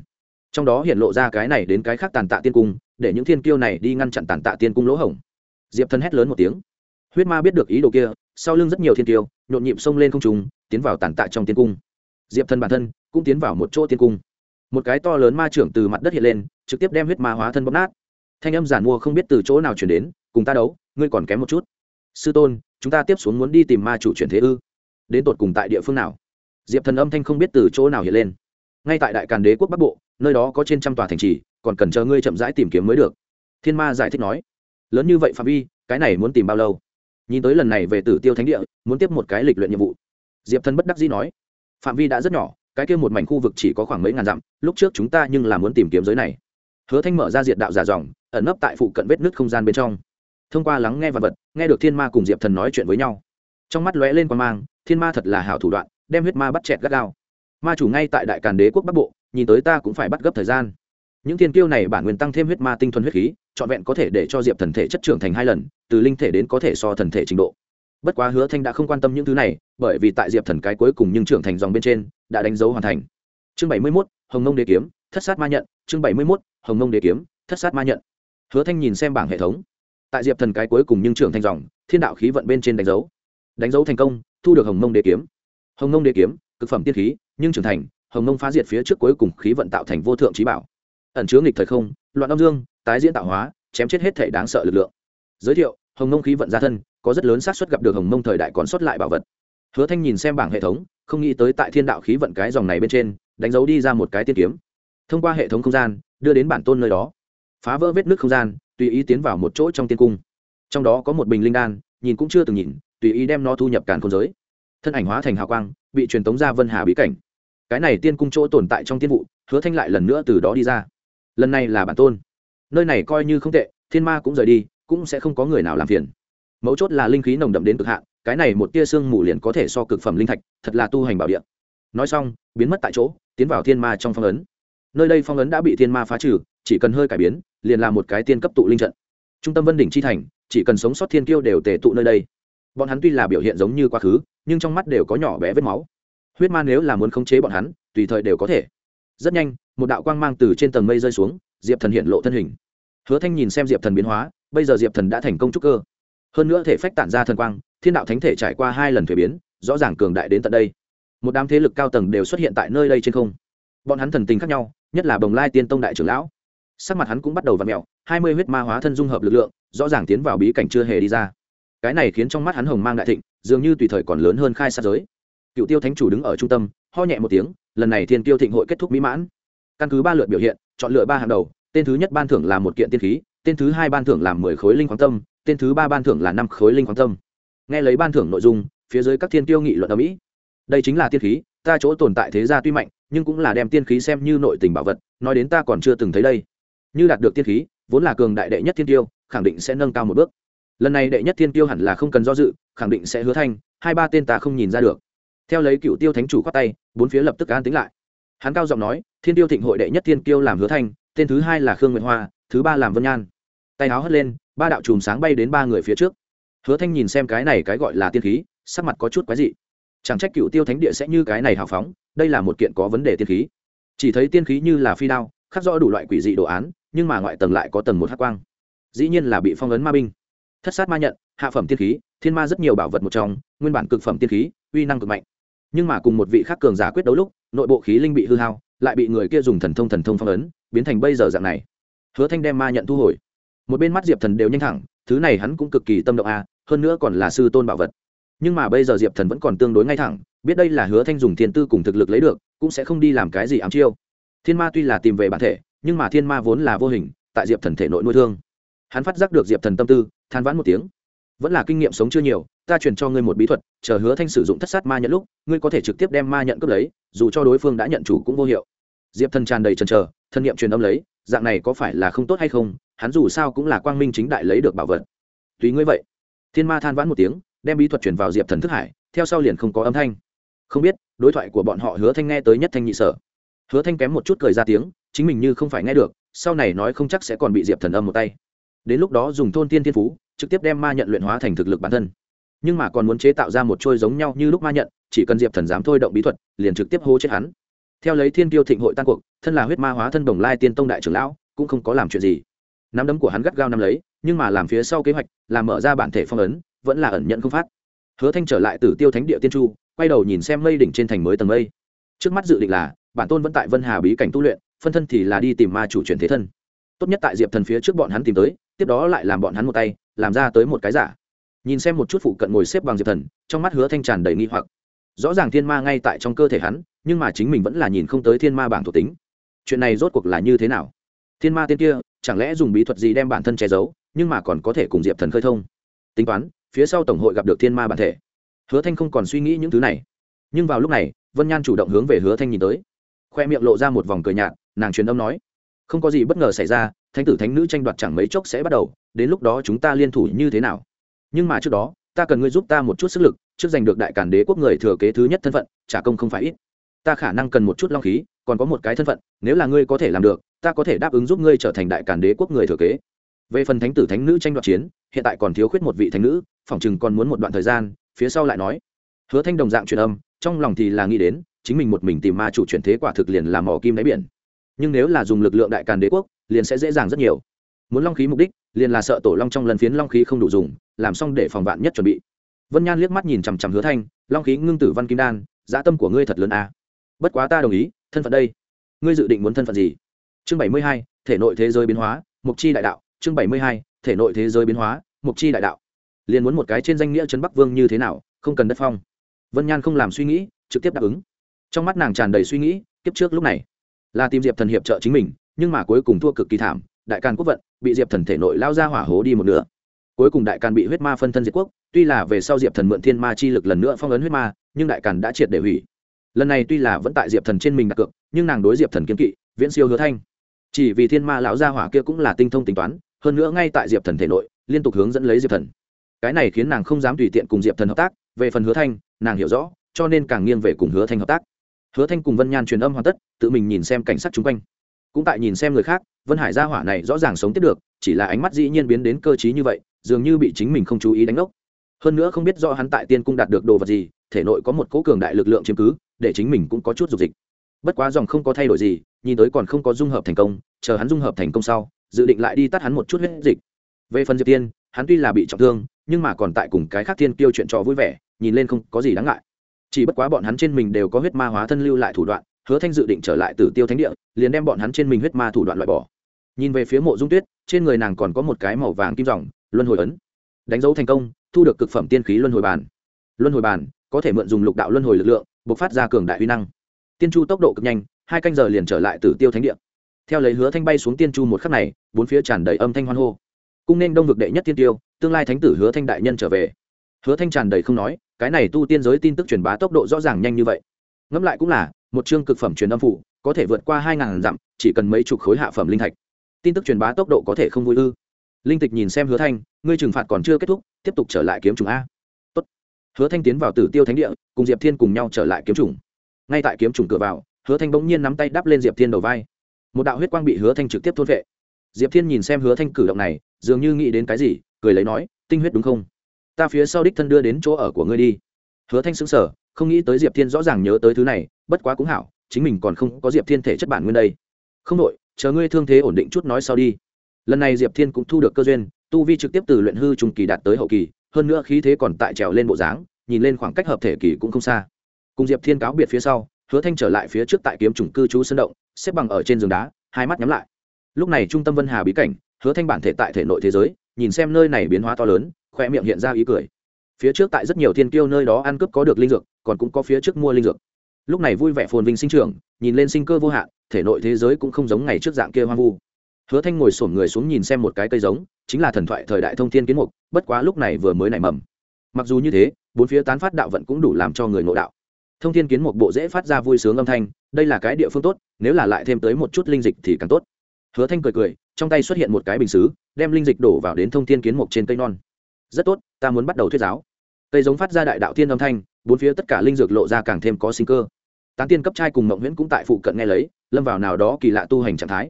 Trong đó hiện lộ ra cái này đến cái khác tàn tạ tiên cung, để những thiên kiêu này đi ngăn chặn tàn tạ tiên cung lỗ hổng. Diệp thần hét lớn một tiếng huyết ma biết được ý đồ kia, sau lưng rất nhiều thiên tiêu, nhộn nhịp xông lên không trùng tiến vào tàn tạ trong tiên cung. Diệp thần bản thân cũng tiến vào một chỗ tiên cung. Một cái to lớn ma trưởng từ mặt đất hiện lên, trực tiếp đem huyết ma hóa thân bóp nát. Thanh âm giản mua không biết từ chỗ nào chuyển đến, cùng ta đấu, ngươi còn kém một chút. Sư tôn, chúng ta tiếp xuống muốn đi tìm ma chủ chuyển thế ư? Đến tột cùng tại địa phương nào? Diệp thần âm thanh không biết từ chỗ nào hiện lên. Ngay tại đại càn đế quốc bắc bộ, nơi đó có trên trăm tòa thành trì, còn cần chờ ngươi chậm rãi tìm kiếm mới được. Thiên ma giải thích nói. Lớn như vậy phạm vi, cái này muốn tìm bao lâu? Nhìn tới lần này về tử tiêu thánh địa, muốn tiếp một cái lịch luyện nhiệm vụ. Diệp thần bất đắc dĩ nói, phạm vi đã rất nhỏ, cái kia một mảnh khu vực chỉ có khoảng mấy ngàn dặm, lúc trước chúng ta nhưng là muốn tìm kiếm giới này. Hứa thanh mở ra diệt đạo giả dòng, ẩn nấp tại phụ cận vết nứt không gian bên trong. Thông qua lắng nghe vật vật, nghe được thiên ma cùng diệp thần nói chuyện với nhau. Trong mắt lóe lên quan mang, thiên ma thật là hảo thủ đoạn, đem huyết ma bắt chẹt gắt gao. Ma chủ ngay tại đại càn đế quốc bắc bộ, nhìn tới ta cũng phải bắt gấp thời gian. Những thiên kiêu này bản nguyên tăng thêm huyết ma tinh thuần huyết khí trọn vẹn có thể để cho diệp thần thể chất trưởng thành hai lần, từ linh thể đến có thể so thần thể trình độ. Bất quá hứa thanh đã không quan tâm những thứ này, bởi vì tại diệp thần cái cuối cùng nhưng trưởng thành dòng bên trên, đã đánh dấu hoàn thành. Chương bảy mươi mốt, hồng nông đế kiếm, thất sát ma nhận. Chương bảy mươi mốt, hồng nông đế kiếm, thất sát ma nhận. Hứa thanh nhìn xem bảng hệ thống. Tại diệp thần cái cuối cùng nhưng trưởng thành dòng, thiên đạo khí vận bên trên đánh dấu. Đánh dấu thành công, thu được hồng nông đế kiếm. Hồng nông đế kiếm, cực phẩm tiên khí, nhưng trưởng thành, hồng nông phá diệt phía trước cuối cùng khí vận tạo thành vô thượng trí bảo. Ẩn chứa nghịch thời không, loạn âm dương tái diễn tạo hóa, chém chết hết thể đáng sợ lực lượng. Giới thiệu, hồng nông khí vận gia thân, có rất lớn xác suất gặp được hồng nông thời đại còn sót lại bảo vật. Hứa thanh nhìn xem bảng hệ thống, không nghĩ tới tại thiên đạo khí vận cái dòng này bên trên, đánh dấu đi ra một cái tiên kiếm. Thông qua hệ thống không gian, đưa đến bản tôn nơi đó. Phá vỡ vết nước không gian, tùy ý tiến vào một chỗ trong tiên cung. Trong đó có một bình linh đan, nhìn cũng chưa từng nhìn, tùy ý đem nó thu nhập càn khôn giới. Thân ảnh hóa thành hào quang, bị truyền tống ra vân hà bí cảnh. Cái này tiên cung chỗ tồn tại trong tiên vụ, hứa thanh lại lần nữa từ đó đi ra. Lần này là bản tôn nơi này coi như không tệ, thiên ma cũng rời đi, cũng sẽ không có người nào làm phiền. Mấu chốt là linh khí nồng đậm đến cực hạn, cái này một tia sương mù liền có thể so cực phẩm linh thạch, thật là tu hành bảo địa. Nói xong, biến mất tại chỗ, tiến vào thiên ma trong phong ấn. Nơi đây phong ấn đã bị thiên ma phá trừ, chỉ cần hơi cải biến, liền là một cái tiên cấp tụ linh trận. Trung tâm vân đỉnh chi thành, chỉ cần sống sót thiên kiêu đều tề tụ nơi đây. Bọn hắn tuy là biểu hiện giống như quá khứ, nhưng trong mắt đều có nhỏ bé vết máu. Huyết ma nếu là muốn khống chế bọn hắn, tùy thời đều có thể. Rất nhanh, một đạo quang mang từ trên tầng mây rơi xuống diệp thần hiện lộ thân hình. Hứa thanh nhìn xem diệp thần biến hóa, bây giờ diệp thần đã thành công trúc cơ. Hơn nữa thể phách tản ra thần quang, thiên đạo thánh thể trải qua hai lần thuế biến, rõ ràng cường đại đến tận đây. Một đám thế lực cao tầng đều xuất hiện tại nơi đây trên không. Bọn hắn thần tình khác nhau, nhất là bồng lai tiên tông đại trưởng lão. Sắc mặt hắn cũng bắt đầu v ặ mẹo hai mươi huyết ma hóa thân dung hợp lực lượng, rõ ràng tiến vào bí cảnh chưa hề đi ra. Cái này khiến trong mắt hắn hồng mang đại thịnh, dường như tùy thời còn lớn hơn khai sát giới. Cựu tiêu thánh chủ đứng ở trung tâm, ho nhẹ một tiếng, lần này thiên tiêu thịnh hội kết thúc mỹ mãn. Căn cứ ba lượt biểu hiện chọn lựa ba hàng đầu, tên thứ nhất ban thưởng là một kiện tiên khí, tên thứ hai ban thưởng là mười khối linh khoáng tâm, tên thứ ba ban thưởng là năm khối linh khoáng tâm. Nghe lấy ban thưởng nội dung, phía dưới các thiên tiêu nghị luận ở mỹ. Đây chính là tiên khí, ta chỗ tồn tại thế gia tuy mạnh, nhưng cũng là đem tiên khí xem như nội tình bảo vật, nói đến ta còn chưa từng thấy đây. Như đạt được tiên khí, vốn là cường đại đệ nhất thiên tiêu, khẳng định sẽ nâng cao một bước. Lần này đệ nhất thiên tiêu hẳn là không cần do dự, khẳng định sẽ hứa thanh, hai ba tên ta không nhìn ra được. Theo lấy cựu tiêu thánh chủ khoát tay, bốn phía lập tức an tính lại hắn cao giọng nói, thiên tiêu thịnh hội đệ nhất thiên kiêu làm hứa thanh, tên thứ hai là khương nguyệt hoa, thứ ba làm vân nhan. Tay áo hất lên, ba đạo chùm sáng bay đến ba người phía trước. Hứa thanh nhìn xem cái này cái gọi là tiên khí, sắc mặt có chút quái dị. Chẳng trách cựu tiêu thánh địa sẽ như cái này hào phóng, đây là một kiện có vấn đề tiên khí. Chỉ thấy tiên khí như là phi đao, khắc rõ đủ loại quỷ dị đồ án, nhưng mà ngoại tầng lại có tầng một hát quang. Dĩ nhiên là bị phong ấn ma binh. Thất sát ma nhận, hạ phẩm tiên khí, thiên ma rất nhiều bảo vật một trong, nguyên bản cực phẩm tiên khí, uy năng cực mạnh nhưng mà cùng một vị khác cường giả quyết đấu lúc, nội bộ khí linh bị hư hao, lại bị người kia dùng thần thông thần thông phong ấn, biến thành bây giờ dạng này. Hứa thanh đem ma nhận thu hồi. Một bên mắt diệp thần đều nhanh thẳng, thứ này hắn cũng cực kỳ tâm động a, hơn nữa còn là sư tôn bảo vật. Nhưng mà bây giờ diệp thần vẫn còn tương đối ngay thẳng, biết đây là hứa thanh dùng thiên tư cùng thực lực lấy được, cũng sẽ không đi làm cái gì ám chiêu. Thiên ma tuy là tìm về bản thể, nhưng mà thiên ma vốn là vô hình, tại diệp thần thể nội nuôi thương. Hắn phát giác được diệp thần tâm tư, than vãn một tiếng vẫn là kinh nghiệm sống chưa nhiều, ta truyền cho ngươi một bí thuật, chờ hứa thanh sử dụng thất sát ma nhận lúc, ngươi có thể trực tiếp đem ma nhận cướp lấy, dù cho đối phương đã nhận chủ cũng vô hiệu. Diệp thần tràn đầy trần trờ thân nhiệm truyền âm lấy, dạng này có phải là không tốt hay không? Hắn dù sao cũng là quang minh chính đại lấy được bảo vật. Tùy ngươi vậy. Thiên ma than vãn một tiếng, đem bí thuật truyền vào diệp thần thức hải, theo sau liền không có âm thanh. Không biết, đối thoại của bọn họ hứa thanh nghe tới nhất thanh nhị sở. Hứa thanh kém một chút cười ra tiếng, chính mình như không phải nghe được, sau này nói không chắc sẽ còn bị diệp thần âm một tay. Đến lúc đó dùng thôn tiên thiên phú trực tiếp đem ma nhận luyện hóa thành thực lực bản thân. Nhưng mà còn muốn chế tạo ra một trôi giống nhau như lúc ma nhận, chỉ cần diệp thần dám thôi động bí thuật, liền trực tiếp hô chết hắn. Theo lấy thiên tiêu thịnh hội tan cuộc, thân là huyết ma hóa thân đồng lai tiên tông đại trưởng lão, cũng không có làm chuyện gì. Nắm đấm của hắn gắt gao nắm lấy, nhưng mà làm phía sau kế hoạch làm mở ra bản thể phong ấn, vẫn là ẩn nhận không phát. Hứa thanh trở lại từ tiêu thánh địa tiên chu, quay đầu nhìn xem mây đỉnh trên thành mới tầng mây. Trước mắt dự định là, bản tôn vẫn tại vân hà bí cảnh tu luyện, phân thân thì là đi tìm ma chủ chuyển thế thân. Tốt nhất tại diệp thần phía trước bọn hắn tìm tới, tiếp đó lại làm bọn hắn một tay làm ra tới một cái giả. Nhìn xem một chút phụ cận ngồi xếp bằng diệp thần, trong mắt hứa thanh tràn đầy nghi hoặc. Rõ ràng thiên ma ngay tại trong cơ thể hắn, nhưng mà chính mình vẫn là nhìn không tới thiên ma bảng thuộc tính. Chuyện này rốt cuộc là như thế nào? Thiên ma tiên kia, chẳng lẽ dùng bí thuật gì đem bản thân che giấu, nhưng mà còn có thể cùng diệp thần khơi thông? Tính toán, phía sau tổng hội gặp được thiên ma bản thể. Hứa thanh không còn suy nghĩ những thứ này. Nhưng vào lúc này, vân nhan chủ động hướng về hứa thanh nhìn tới. Khoe miệng lộ ra một vòng cười nhạt, nàng truyền âm nói. Không có gì bất ngờ xảy ra, thánh tử thánh nữ tranh đoạt chẳng mấy chốc sẽ bắt đầu đến lúc đó chúng ta liên thủ như thế nào? Nhưng mà trước đó, ta cần ngươi giúp ta một chút sức lực, trước giành được đại cản đế quốc người thừa kế thứ nhất thân phận, trả công không phải ít. Ta khả năng cần một chút long khí, còn có một cái thân phận, nếu là ngươi có thể làm được, ta có thể đáp ứng giúp ngươi trở thành đại cản đế quốc người thừa kế. Về phần thánh tử thánh nữ tranh đoạt chiến, hiện tại còn thiếu khuyết một vị thánh nữ, phỏng chừng còn muốn một đoạn thời gian, phía sau lại nói. Hứa thanh đồng dạng truyền âm, trong lòng thì là nghĩ đến, chính mình một mình tìm ma chủ chuyển thế quả thực liền làm mỏ kim đáy biển. Nhưng nếu là dùng lực lượng đại càn đế quốc, liền sẽ dễ dàng rất nhiều muốn long khí mục đích, liền là sợ tổ long trong lần phiến long khí không đủ dùng, làm xong để phòng vạn nhất chuẩn bị. Vân nhan liếc mắt nhìn chằm chằm hứa thanh, long khí ngưng tử văn kim đan dã tâm của ngươi thật lớn à. bất quá ta đồng ý, thân phận đây. Ngươi dự định muốn thân phận gì? Chương bảy mươi hai, thể nội thế giới biến hóa, mục chi đại đạo. Chương bảy mươi hai, thể nội thế giới biến hóa, mục chi đại đạo. Liền muốn một cái trên danh nghĩa trấn bắc vương như thế nào, không cần đất phong. Vân nhan không làm suy nghĩ, trực tiếp đáp ứng. Trong mắt nàng tràn đầy suy nghĩ, kiếp trước lúc này, là tìm diệp thần hiệp trợ chính mình, nhưng mà cuối cùng thua cực kỳ thảm đại càn quốc vận, bị diệp thần thể nội lao ra hỏa hố đi một nửa. Cuối cùng đại càn bị huyết ma phân thân diệt quốc, tuy là về sau diệp thần mượn thiên ma chi lực lần nữa phong ấn huyết ma, nhưng đại càn đã triệt để hủy. Lần này tuy là vẫn tại diệp thần trên mình đặt cược, nhưng nàng đối diệp thần kiên kỵ, viễn siêu hứa thanh. Chỉ vì thiên ma lão gia hỏa kia cũng là tinh thông tính toán, hơn nữa ngay tại diệp thần thể nội, liên tục hướng dẫn lấy diệp thần. Cái này khiến nàng không dám tùy tiện cùng diệp thần hợp tác, về phần hứa thanh, nàng hiểu rõ, cho nên càng nghiêng về cùng hứa thanh hợp tác. Hứa thanh cùng vân nhan truyền âm hoàn tất, tự mình nhìn xem cảnh sát chung quanh cũng tại nhìn xem người khác, vân hải gia hỏa này rõ ràng sống tiếp được, chỉ là ánh mắt dĩ nhiên biến đến cơ t như vậy, dường như bị chính mình không chú ý đánh ốc hơn nữa không biết do hắn tại tiên cung đạt được đồ vật gì, thể nội có một cố cường đại lực lượng chiếm cứ, để chính mình cũng có chút dục dịch. Bất quá dòng không có thay đổi gì, nhìn tới còn không có dung hợp thành công, chờ hắn dung hợp thành công sau, dự định lại đi tắt hắn một chút huyết dịch. Về phần diệp tiên, hắn tuy là bị trọng thương, nhưng mà còn tại cùng cái khác thiên kêu chuyện trò vui vẻ, nhìn lên không có gì đáng ngại. Chỉ bất quá bọn hắn trên mình đều có huyết ma hóa thân lưu lại thủ đoạn hứa thanh dự định trở lại Tử tiêu thánh địa, liền đem bọn hắn trên mình huyết ma thủ đoạn loại bỏ. Nhìn về phía mộ dung tuyết, trên người nàng còn có một cái màu vàng kim dòng, luân hồi ấn. Đánh dấu thành công, thu được cực phẩm tiên khí luân hồi bàn. Luân hồi bàn, có thể mượn dùng lục đạo luân hồi lực lượng, bộc phát ra cường đại uy năng. Tiên chu tốc độ cực nhanh, hai canh giờ liền trở lại Tử tiêu thánh địa. Theo lấy hứa thanh bay xuống tiên chu một khắc này, bốn phía tràn đầy âm thanh hoan hô. Cung nên đông vực đệ nhất tiên tiêu, tương lai thánh tử hứa thanh đại nhân trở về. Hứa thanh tràn đầy không nói, cái này tu tiên giới tin tức truyền bá tốc độ rõ ràng nhanh như vậy. Ngẫm lại cũng là một chương cực phẩm truyền âm phủ, có thể vượt qua hai ngàn dặm, chỉ cần mấy chục khối hạ phẩm linh thạch. Tin tức truyền bá tốc độ có thể không vui ư? Linh tịch nhìn xem hứa thanh, ngươi trừng phạt còn chưa kết thúc, tiếp tục trở lại kiếm trùng a. Tốt. hứa thanh tiến vào tử tiêu thánh địa, cùng diệp thiên cùng nhau trở lại kiếm trùng ngay tại kiếm trùng cửa vào, hứa thanh bỗng nhiên nắm tay đắp lên diệp thiên đầu vai. Một đạo huyết quang bị hứa thanh trực tiếp thôn vệ diệp thiên nhìn xem hứa thanh cử động này, dường như nghĩ đến cái gì, cười lấy nói, tinh huyết đúng không? Ta phía sau đích thân đưa đến chỗ ở của ngươi đi. Hứa thanh xứng sở không nghĩ tới diệp thiên rõ ràng nhớ tới thứ này bất quá cũng hảo chính mình còn không có diệp thiên thể chất bản nguyên đây không đội, chờ ngươi thương thế ổn định chút nói sau đi lần này diệp thiên cũng thu được cơ duyên tu vi trực tiếp từ luyện hư trung kỳ đạt tới hậu kỳ hơn nữa khí thế còn tại trèo lên bộ dáng nhìn lên khoảng cách hợp thể kỳ cũng không xa cùng diệp thiên cáo biệt phía sau hứa thanh trở lại phía trước tại kiếm chủng cư trú sân động xếp bằng ở trên giường đá hai mắt nhắm lại lúc này trung tâm vân hà bí cảnh hứa thanh bản thể tại thể nội thế giới nhìn xem nơi này biến hóa to lớn khoe miệng hiện ra ý cười phía trước tại rất nhiều thiên kiêu nơi đó ăn cướp có được linh dược, còn cũng có phía trước mua linh dược. Lúc này vui vẻ phồn vinh sinh trưởng, nhìn lên sinh cơ vô hạn, thể nội thế giới cũng không giống ngày trước dạng kia hoang vu. Hứa thanh ngồi sổm người xuống nhìn xem một cái cây giống, chính là thần thoại thời đại thông thiên kiến mục, bất quá lúc này vừa mới nảy mầm. Mặc dù như thế, bốn phía tán phát đạo vận cũng đủ làm cho người ngộ đạo. Thông thiên kiến mục bộ dễ phát ra vui sướng âm thanh, đây là cái địa phương tốt, nếu là lại thêm tới một chút linh dịch thì càng tốt. Hứa thanh cười cười, trong tay xuất hiện một cái bình xứ, đem linh dịch đổ vào đến thông thiên kiến mục trên cây non. Rất tốt, ta muốn bắt đầu thuyết giáo cây giống phát ra đại đạo thiên âm thanh, bốn phía tất cả linh dược lộ ra càng thêm có sinh cơ. Tán tiên cấp trai cùng mộng nguyễn cũng tại phụ cận nghe lấy, lâm vào nào đó kỳ lạ tu hành trạng thái.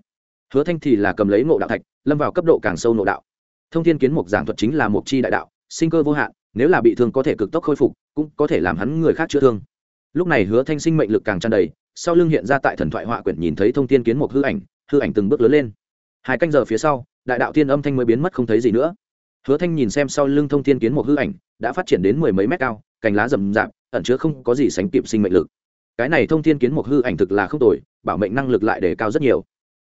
Hứa thanh thì là cầm lấy ngộ đạo thạch, lâm vào cấp độ càng sâu ngộ đạo. Thông thiên kiến mục giảng thuật chính là mục chi đại đạo, sinh cơ vô hạn, nếu là bị thương có thể cực tốc khôi phục, cũng có thể làm hắn người khác chữa thương. Lúc này hứa thanh sinh mệnh lực càng tràn đầy, sau lưng hiện ra tại thần thoại họa quyển nhìn thấy thông thiên kiến mục hư ảnh hư ảnh từng bước lớn lên. Hai canh giờ phía sau, đại đạo thiên âm thanh mới biến mất không thấy gì nữa hứa thanh nhìn xem sau lưng thông thiên kiến mục hư ảnh, đã phát triển đến mười mấy mét cao, cành lá rậm rạp, ẩn chứa không có gì sánh kịp sinh mệnh lực. Cái này thông thiên kiến mục hư ảnh thực là không tồi, bảo mệnh năng lực lại đề cao rất nhiều.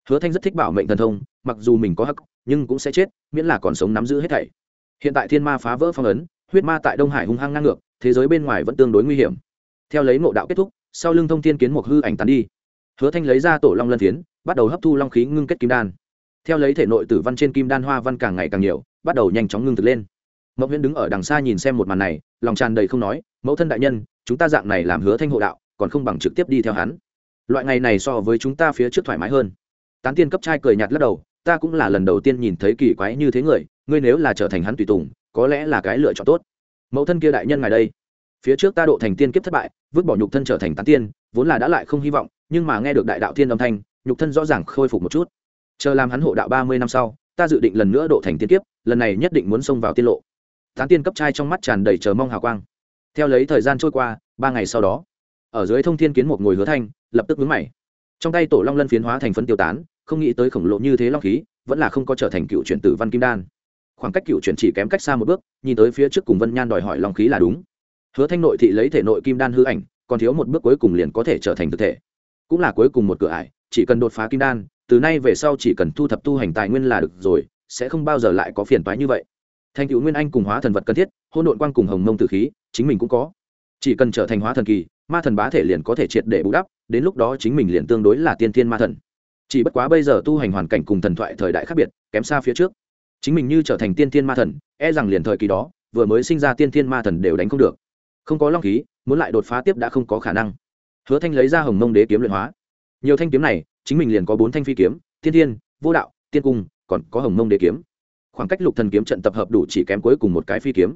Hứa thanh rất thích bảo mệnh thần thông, mặc dù mình có hắc, nhưng cũng sẽ chết, miễn là còn sống nắm giữ hết thảy. Hiện tại thiên ma phá vỡ phong ấn, huyết ma tại đông hải hung hăng ngang ngược, thế giới bên ngoài vẫn tương đối nguy hiểm. Theo lấy ngộ đạo kết thúc, sau lưng thông thiên kiến một hư ảnh tán đi. Hứa thanh lấy ra tổ long lân phiến, bắt đầu hấp thu long khí ngưng kết kim đan. Theo lấy thể nội tử văn trên kim đan hoa văn càng ngày càng nhiều bắt đầu nhanh chóng ngưng thực lên. Mẫu huyễn đứng ở đằng xa nhìn xem một màn này, lòng tràn đầy không nói, mẫu thân đại nhân, chúng ta dạng này làm hứa thanh hộ đạo, còn không bằng trực tiếp đi theo hắn. Loại ngày này so với chúng ta phía trước thoải mái hơn. Tán tiên cấp trai cười nhạt lắc đầu, ta cũng là lần đầu tiên nhìn thấy kỳ quái như thế người, ngươi nếu là trở thành hắn tùy tùng, có lẽ là cái lựa chọn tốt. Mẫu thân kia đại nhân ngài đây. Phía trước ta độ thành tiên kiếp thất bại, vứt bỏ nhục thân trở thành tán tiên, vốn là đã lại không hy vọng, nhưng mà nghe được đại đạo tiên âm thanh, nhục thân rõ ràng khôi phục một chút. Chờ làm hắn hộ đạo ba mươi năm sau, ta dự định lần nữa độ thành tiên kiếp lần này nhất định muốn xông vào tiên lộ. Tán tiên cấp trai trong mắt tràn đầy chờ mong hào quang. Theo lấy thời gian trôi qua, ba ngày sau đó, ở dưới thông thiên kiến một ngồi hứa thanh, lập tức vướng mày. Trong tay tổ long lân phiến hóa thành phấn tiêu tán, không nghĩ tới khổng lồ như thế long khí, vẫn là không có trở thành cựu chuyển tử văn kim đan. Khoảng cách cựu chuyển chỉ kém cách xa một bước, nhìn tới phía trước cùng vân nhan đòi hỏi long khí là đúng. Hứa thanh nội thị lấy thể nội kim đan hư ảnh, còn thiếu một bước cuối cùng liền có thể trở thành thực thể. Cũng là cuối cùng một cửa ải, chỉ cần đột phá kim đan, từ nay về sau chỉ cần thu thập tu hành tài nguyên là được rồi sẽ không bao giờ lại có phiền toái như vậy. Thành cựu nguyên anh cùng hóa thần vật cần thiết hôn độn quang cùng hồng mông tử khí, chính mình cũng có. Chỉ cần trở thành hóa thần kỳ, ma thần bá thể liền có thể triệt để bù đắp, đến lúc đó chính mình liền tương đối là tiên thiên ma thần. Chỉ bất quá bây giờ tu hành hoàn cảnh cùng thần thoại thời đại khác biệt, kém xa phía trước. Chính mình như trở thành tiên thiên ma thần e rằng liền thời kỳ đó, vừa mới sinh ra tiên thiên ma thần đều đánh không được. Không có long khí, muốn lại đột phá tiếp đã không có khả năng. Hứa thanh lấy ra hồng mông đế kiếm luyện hóa. Nhiều thanh kiếm này, chính mình liền có bốn thanh phi kiếm, thiên thiên, vô đạo, tiên cung còn có hồng mông đế kiếm. Khoảng cách lục thần kiếm trận tập hợp đủ chỉ kém cuối cùng một cái phi kiếm.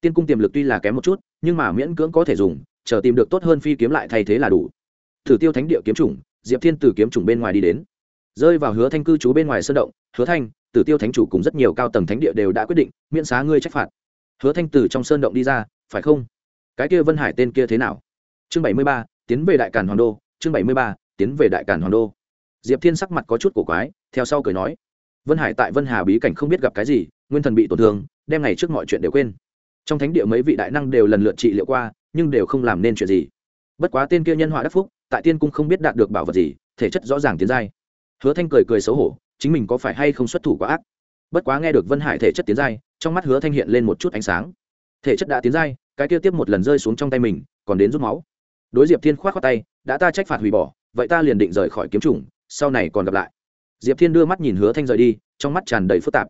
Tiên cung tiềm lực tuy là kém một chút, nhưng mà miễn cưỡng có thể dùng, chờ tìm được tốt hơn phi kiếm lại thay thế là đủ. Thử tiêu thánh địa kiếm chủng, diệp thiên từ kiếm chủng bên ngoài đi đến. Rơi vào hứa thanh cư trú bên ngoài sơn động, hứa thanh, tử tiêu thánh chủ cùng rất nhiều cao tầng thánh địa đều đã quyết định, miễn xá ngươi trách phạt. Hứa thanh từ trong sơn động đi ra, phải không? Cái kia vân hải tên kia thế nào? Chương bảy mươi ba, tiến về đại càn hoàng đô, chương bảy mươi ba, tiến về đại càn hoàng đô. Diệp thiên sắc mặt có chút cổ quái, theo sau cười nói vân hải tại vân hà bí cảnh không biết gặp cái gì, nguyên thần bị tổn thương, đem ngày trước mọi chuyện đều quên. Trong thánh địa mấy vị đại năng đều lần lượt trị liệu qua, nhưng đều không làm nên chuyện gì. Bất quá tên kia nhân họa đắc phúc, tại tiên cung không biết đạt được bảo vật gì, thể chất rõ ràng tiến giai. Hứa thanh cười cười xấu hổ, chính mình có phải hay không xuất thủ quá ác? Bất quá nghe được vân hải thể chất tiến giai, trong mắt hứa thanh hiện lên một chút ánh sáng. Thể chất đã tiến giai, cái kia tiếp một lần rơi xuống trong tay mình, còn đến rút máu. Đối diệp thiên khoát khoát tay, đã ta trách phạt hủy bỏ, vậy ta liền định rời khỏi kiếm chủng, sau này còn gặp lại diệp thiên đưa mắt nhìn hứa thanh rời đi, trong mắt tràn đầy phức tạp.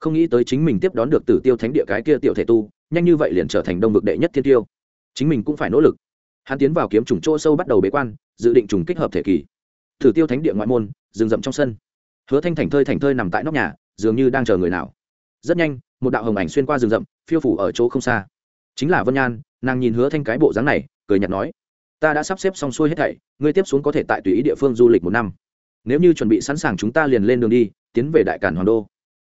Không nghĩ tới chính mình tiếp đón được tử tiêu thánh địa cái kia tiểu thể tu, nhanh như vậy liền trở thành đông vực đệ nhất thiên tiêu. Chính mình cũng phải nỗ lực. Hắn tiến vào kiếm trùng chỗ sâu bắt đầu bế quan, dự định trùng kích hợp thể kỳ. Tử tiêu thánh địa ngoại môn, rừng rậm trong sân. Hứa thanh thành thơi thành thơi nằm tại nóc nhà, dường như đang chờ người nào. Rất nhanh, một đạo hồng ảnh xuyên qua rừng rậm, phiêu phủ ở chỗ không xa. Chính là vân nhan, nàng nhìn hứa thanh cái bộ dáng này, cười nhạt nói, ta đã sắp xếp xong xuôi hết thảy, ngươi tiếp xuống có thể tại tùy ý địa phương du lịch một năm nếu như chuẩn bị sẵn sàng chúng ta liền lên đường đi, tiến về đại cản hoàng đô.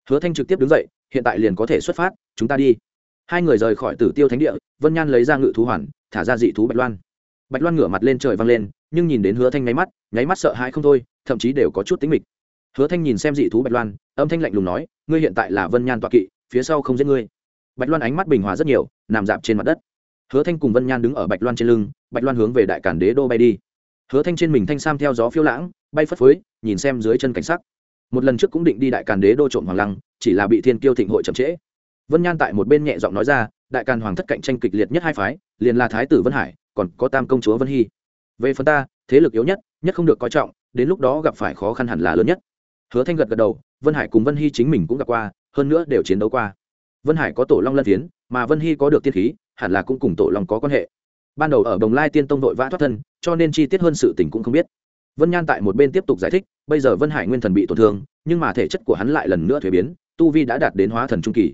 Hứa thanh trực tiếp đứng dậy, hiện tại liền có thể xuất phát, chúng ta đi. Hai người rời khỏi tử tiêu thánh địa, vân nhan lấy ra ngự thú hoàn, thả ra dị thú bạch loan. Bạch loan ngửa mặt lên trời văng lên, nhưng nhìn đến hứa thanh nháy mắt nháy mắt sợ hãi không thôi, thậm chí đều có chút tính mịch. Hứa thanh nhìn xem dị thú bạch loan, âm thanh lạnh lùng nói, ngươi hiện tại là vân nhan toạ kỵ, phía sau không giết ngươi. Bạch loan ánh mắt bình hòa rất nhiều, nằm dạp trên mặt đất. Hứa thanh cùng vân nhan đứng ở bạch loan trên lưng, bạch loan hướng về đại cản đế đô bay đi hứa thanh trên mình thanh sam theo gió phiêu lãng, bay phất phới, nhìn xem dưới chân cảnh sắc. Một lần trước cũng định đi đại càn đế đô trộm hoàng lăng, chỉ là bị thiên kiêu thịnh hội chậm trễ. Vân nhan tại một bên nhẹ giọng nói ra, đại càn hoàng thất cạnh tranh kịch liệt nhất hai phái, liền là thái tử vân hải, còn có tam công chúa vân hy. Về phần ta, thế lực yếu nhất nhất không được coi trọng, đến lúc đó gặp phải khó khăn hẳn là lớn nhất. Hứa thanh gật gật đầu, vân hải cùng vân hy chính mình cũng gặp qua, hơn nữa đều chiến đấu qua. Vân hải có tổ long lân tiến mà vân hy có được tiên khí, hẳn là cũng cùng tổ long có quan hệ. Ban đầu ở đồng lai tiên tông đội vã thoát thân cho nên chi tiết hơn sự tình cũng không biết. Vân nhan tại một bên tiếp tục giải thích, bây giờ vân hải nguyên thần bị tổn thương, nhưng mà thể chất của hắn lại lần nữa thuế biến, tu vi đã đạt đến hóa thần trung kỳ.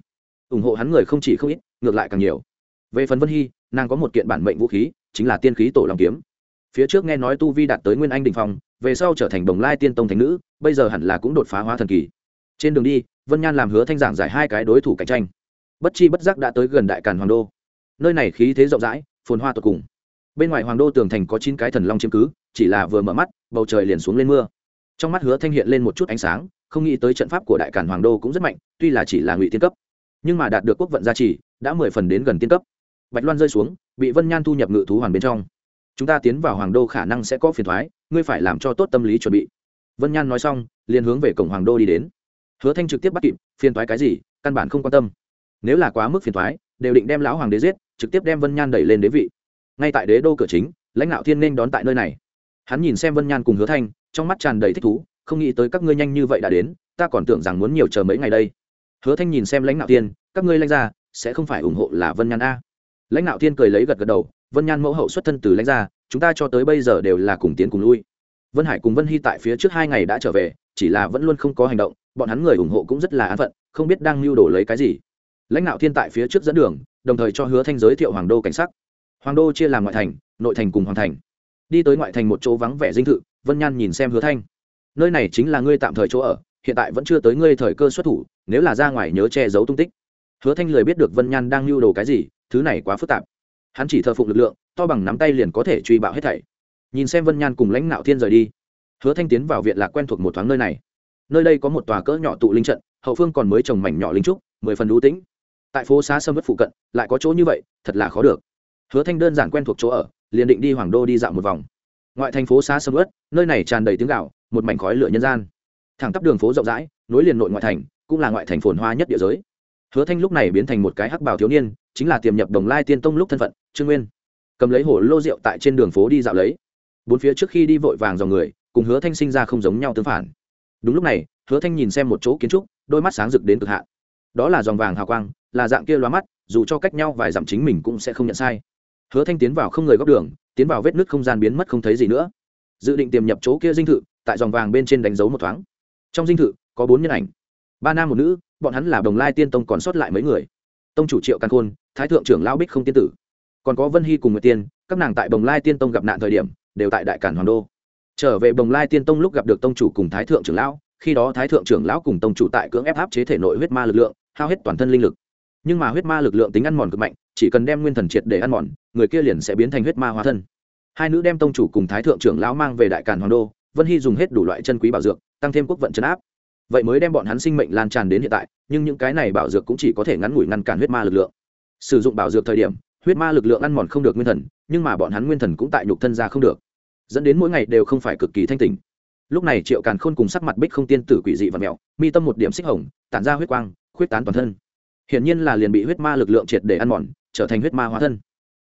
Ủng hộ hắn người không chỉ không ít, ngược lại càng nhiều. Về phần vân hy, nàng có một kiện bản mệnh vũ khí, chính là tiên khí tổ long kiếm. Phía trước nghe nói tu vi đạt tới nguyên anh đình phong, về sau trở thành đồng lai tiên tông thành nữ, bây giờ hẳn là cũng đột phá hóa thần kỳ. Trên đường đi, vân nhan làm hứa thanh giảng giải hai cái đối thủ cạnh tranh. Bất chi bất giác đã tới gần đại càn hoàng đô. Nơi này khí thế rộng rãi, phồn hoa tột cùng bên ngoài hoàng đô tường thành có chín cái thần long chiếm cứ, chỉ là vừa mở mắt, bầu trời liền xuống lên mưa. Trong mắt hứa thanh hiện lên một chút ánh sáng, không nghĩ tới trận pháp của đại càn hoàng đô cũng rất mạnh, tuy là chỉ là ngụy tiên cấp. Nhưng mà đạt được quốc vận gia trì, đã mười phần đến gần tiên cấp. Bạch loan rơi xuống, bị vân nhan thu nhập ngự thú hoàn bên trong. Chúng ta tiến vào hoàng đô khả năng sẽ có phiền thoái, ngươi phải làm cho tốt tâm lý chuẩn bị. Vân nhan nói xong, liền hướng về cổng hoàng đô đi đến. Hứa thanh trực tiếp bắt kịp, phiền thoái cái gì, căn bản không quan tâm. Nếu là quá mức phiền thoái, đều định đem lão hoàng đế giết, trực tiếp đem vân nhan đẩy lên đế vị ngay tại đế đô cửa chính lãnh đạo thiên nên đón tại nơi này. Hắn nhìn xem vân nhan cùng hứa thanh trong mắt tràn đầy thích thú không nghĩ tới các ngươi nhanh như vậy đã đến ta còn tưởng rằng muốn nhiều chờ mấy ngày đây. Hứa thanh nhìn xem lãnh đạo thiên, các ngươi lãnh ra sẽ không phải ủng hộ là vân nhan a. Lãnh đạo thiên cười lấy gật gật đầu vân nhan mẫu hậu xuất thân từ lãnh gia chúng ta cho tới bây giờ đều là cùng tiến cùng lui. Vân hải cùng vân hy tại phía trước hai ngày đã trở về chỉ là vẫn luôn không có hành động bọn hắn người ủng hộ cũng rất là an phận không biết đang lưu đổ lấy cái gì. Lãnh đạo thiên tại phía trước dẫn đường đồng thời cho hứa thanh giới thiệu hoàng đô cảnh sắc hoàng đô chia làm ngoại thành, nội thành cùng hoàng thành. Đi tới ngoại thành một chỗ vắng vẻ dinh thự, vân nhan nhìn xem hứa thanh. Nơi này chính là ngươi tạm thời chỗ ở, hiện tại vẫn chưa tới ngươi thời cơ xuất thủ, nếu là ra ngoài nhớ che giấu tung tích. Hứa thanh lười biết được vân nhan đang lưu đồ cái gì, thứ này quá phức tạp. Hắn chỉ thờ phụng lực lượng, to bằng nắm tay liền có thể truy bạo hết thảy. Nhìn xem vân nhan cùng lãnh nạo thiên rời đi, hứa thanh tiến vào viện lạc quen thuộc một thoáng nơi này. Nơi đây có một tòa cỡ nhỏ tụ linh trận, hậu phương còn mới trồng mảnh nhỏ linh trúc, mười phần lũ tĩnh. Tại phố xá sâm vất phụ cận, lại có chỗ như vậy, thật là khó được hứa thanh đơn giản quen thuộc chỗ ở, liền định đi hoàng đô đi dạo một vòng. Ngoại thành phố xa xăm ớt nơi này tràn đầy tiếng gạo, một mảnh khói lửa nhân gian. Thẳng tắp đường phố rộng rãi, nối liền nội ngoại thành, cũng là ngoại thành phồn hoa nhất địa giới. Hứa thanh lúc này biến thành một cái hắc bào thiếu niên, chính là tiềm nhập đồng lai tiên tông lúc thân phận, trương nguyên. Cầm lấy hổ lô rượu tại trên đường phố đi dạo lấy. Bốn phía trước khi đi vội vàng dòng người, cùng hứa thanh sinh ra không giống nhau tương phản. Đúng lúc này, hứa thanh nhìn xem một chỗ kiến trúc, đôi mắt sáng rực đến cực hạn. Đó là dòng vàng hào quang, là dạng kia loa mắt, dù cho cách nhau vài dặm chính mình cũng sẽ không nhận sai hứa thanh tiến vào không người góc đường, tiến vào vết nứt không gian biến mất không thấy gì nữa. Dự định tiềm nhập chỗ kia dinh thự, tại dòng vàng bên trên đánh dấu một thoáng. Trong dinh thự, có bốn nhân ảnh. Ba nam một nữ, bọn hắn là đồng lai tiên tông còn sót lại mấy người. Tông chủ triệu căn khôn, thái thượng trưởng lão bích không tiên tử. Còn có vân hy cùng nguyệt tiên, các nàng tại đồng lai tiên tông gặp nạn thời điểm, đều tại đại cản hoàng đô. Trở về đồng lai tiên tông lúc gặp được tông chủ cùng thái thượng trưởng lão, khi đó thái thượng trưởng lão cùng tông chủ tại cưỡng ép áp chế thể nội huyết ma lực lượng, hao hết toàn thân linh lực nhưng mà huyết ma lực lượng tính ăn mòn cực mạnh, chỉ cần đem nguyên thần triệt để ăn mòn, người kia liền sẽ biến thành huyết ma hóa thân. Hai nữ đem tông chủ cùng thái thượng trưởng lão mang về đại càn hoàng đô, vân hy dùng hết đủ loại chân quý bảo dược, tăng thêm quốc vận chấn áp. Vậy mới đem bọn hắn sinh mệnh lan tràn đến hiện tại, nhưng những cái này bảo dược cũng chỉ có thể ngắn ngủi ngăn cản huyết ma lực lượng. Sử dụng bảo dược thời điểm, huyết ma lực lượng ăn mòn không được nguyên thần, nhưng mà bọn hắn nguyên thần cũng tại nhục thân ra không được. Dẫn đến mỗi ngày đều không phải cực kỳ thanh tình lúc này triệu càn khôn cùng sắc mặt bích không tiên tử quỷ dị và mèo mi tâm một điểm xích hồng, tản ra huyết quang, khuyết tán toàn thân hiển nhiên là liền bị huyết ma lực lượng triệt để ăn mòn, trở thành huyết ma hóa thân.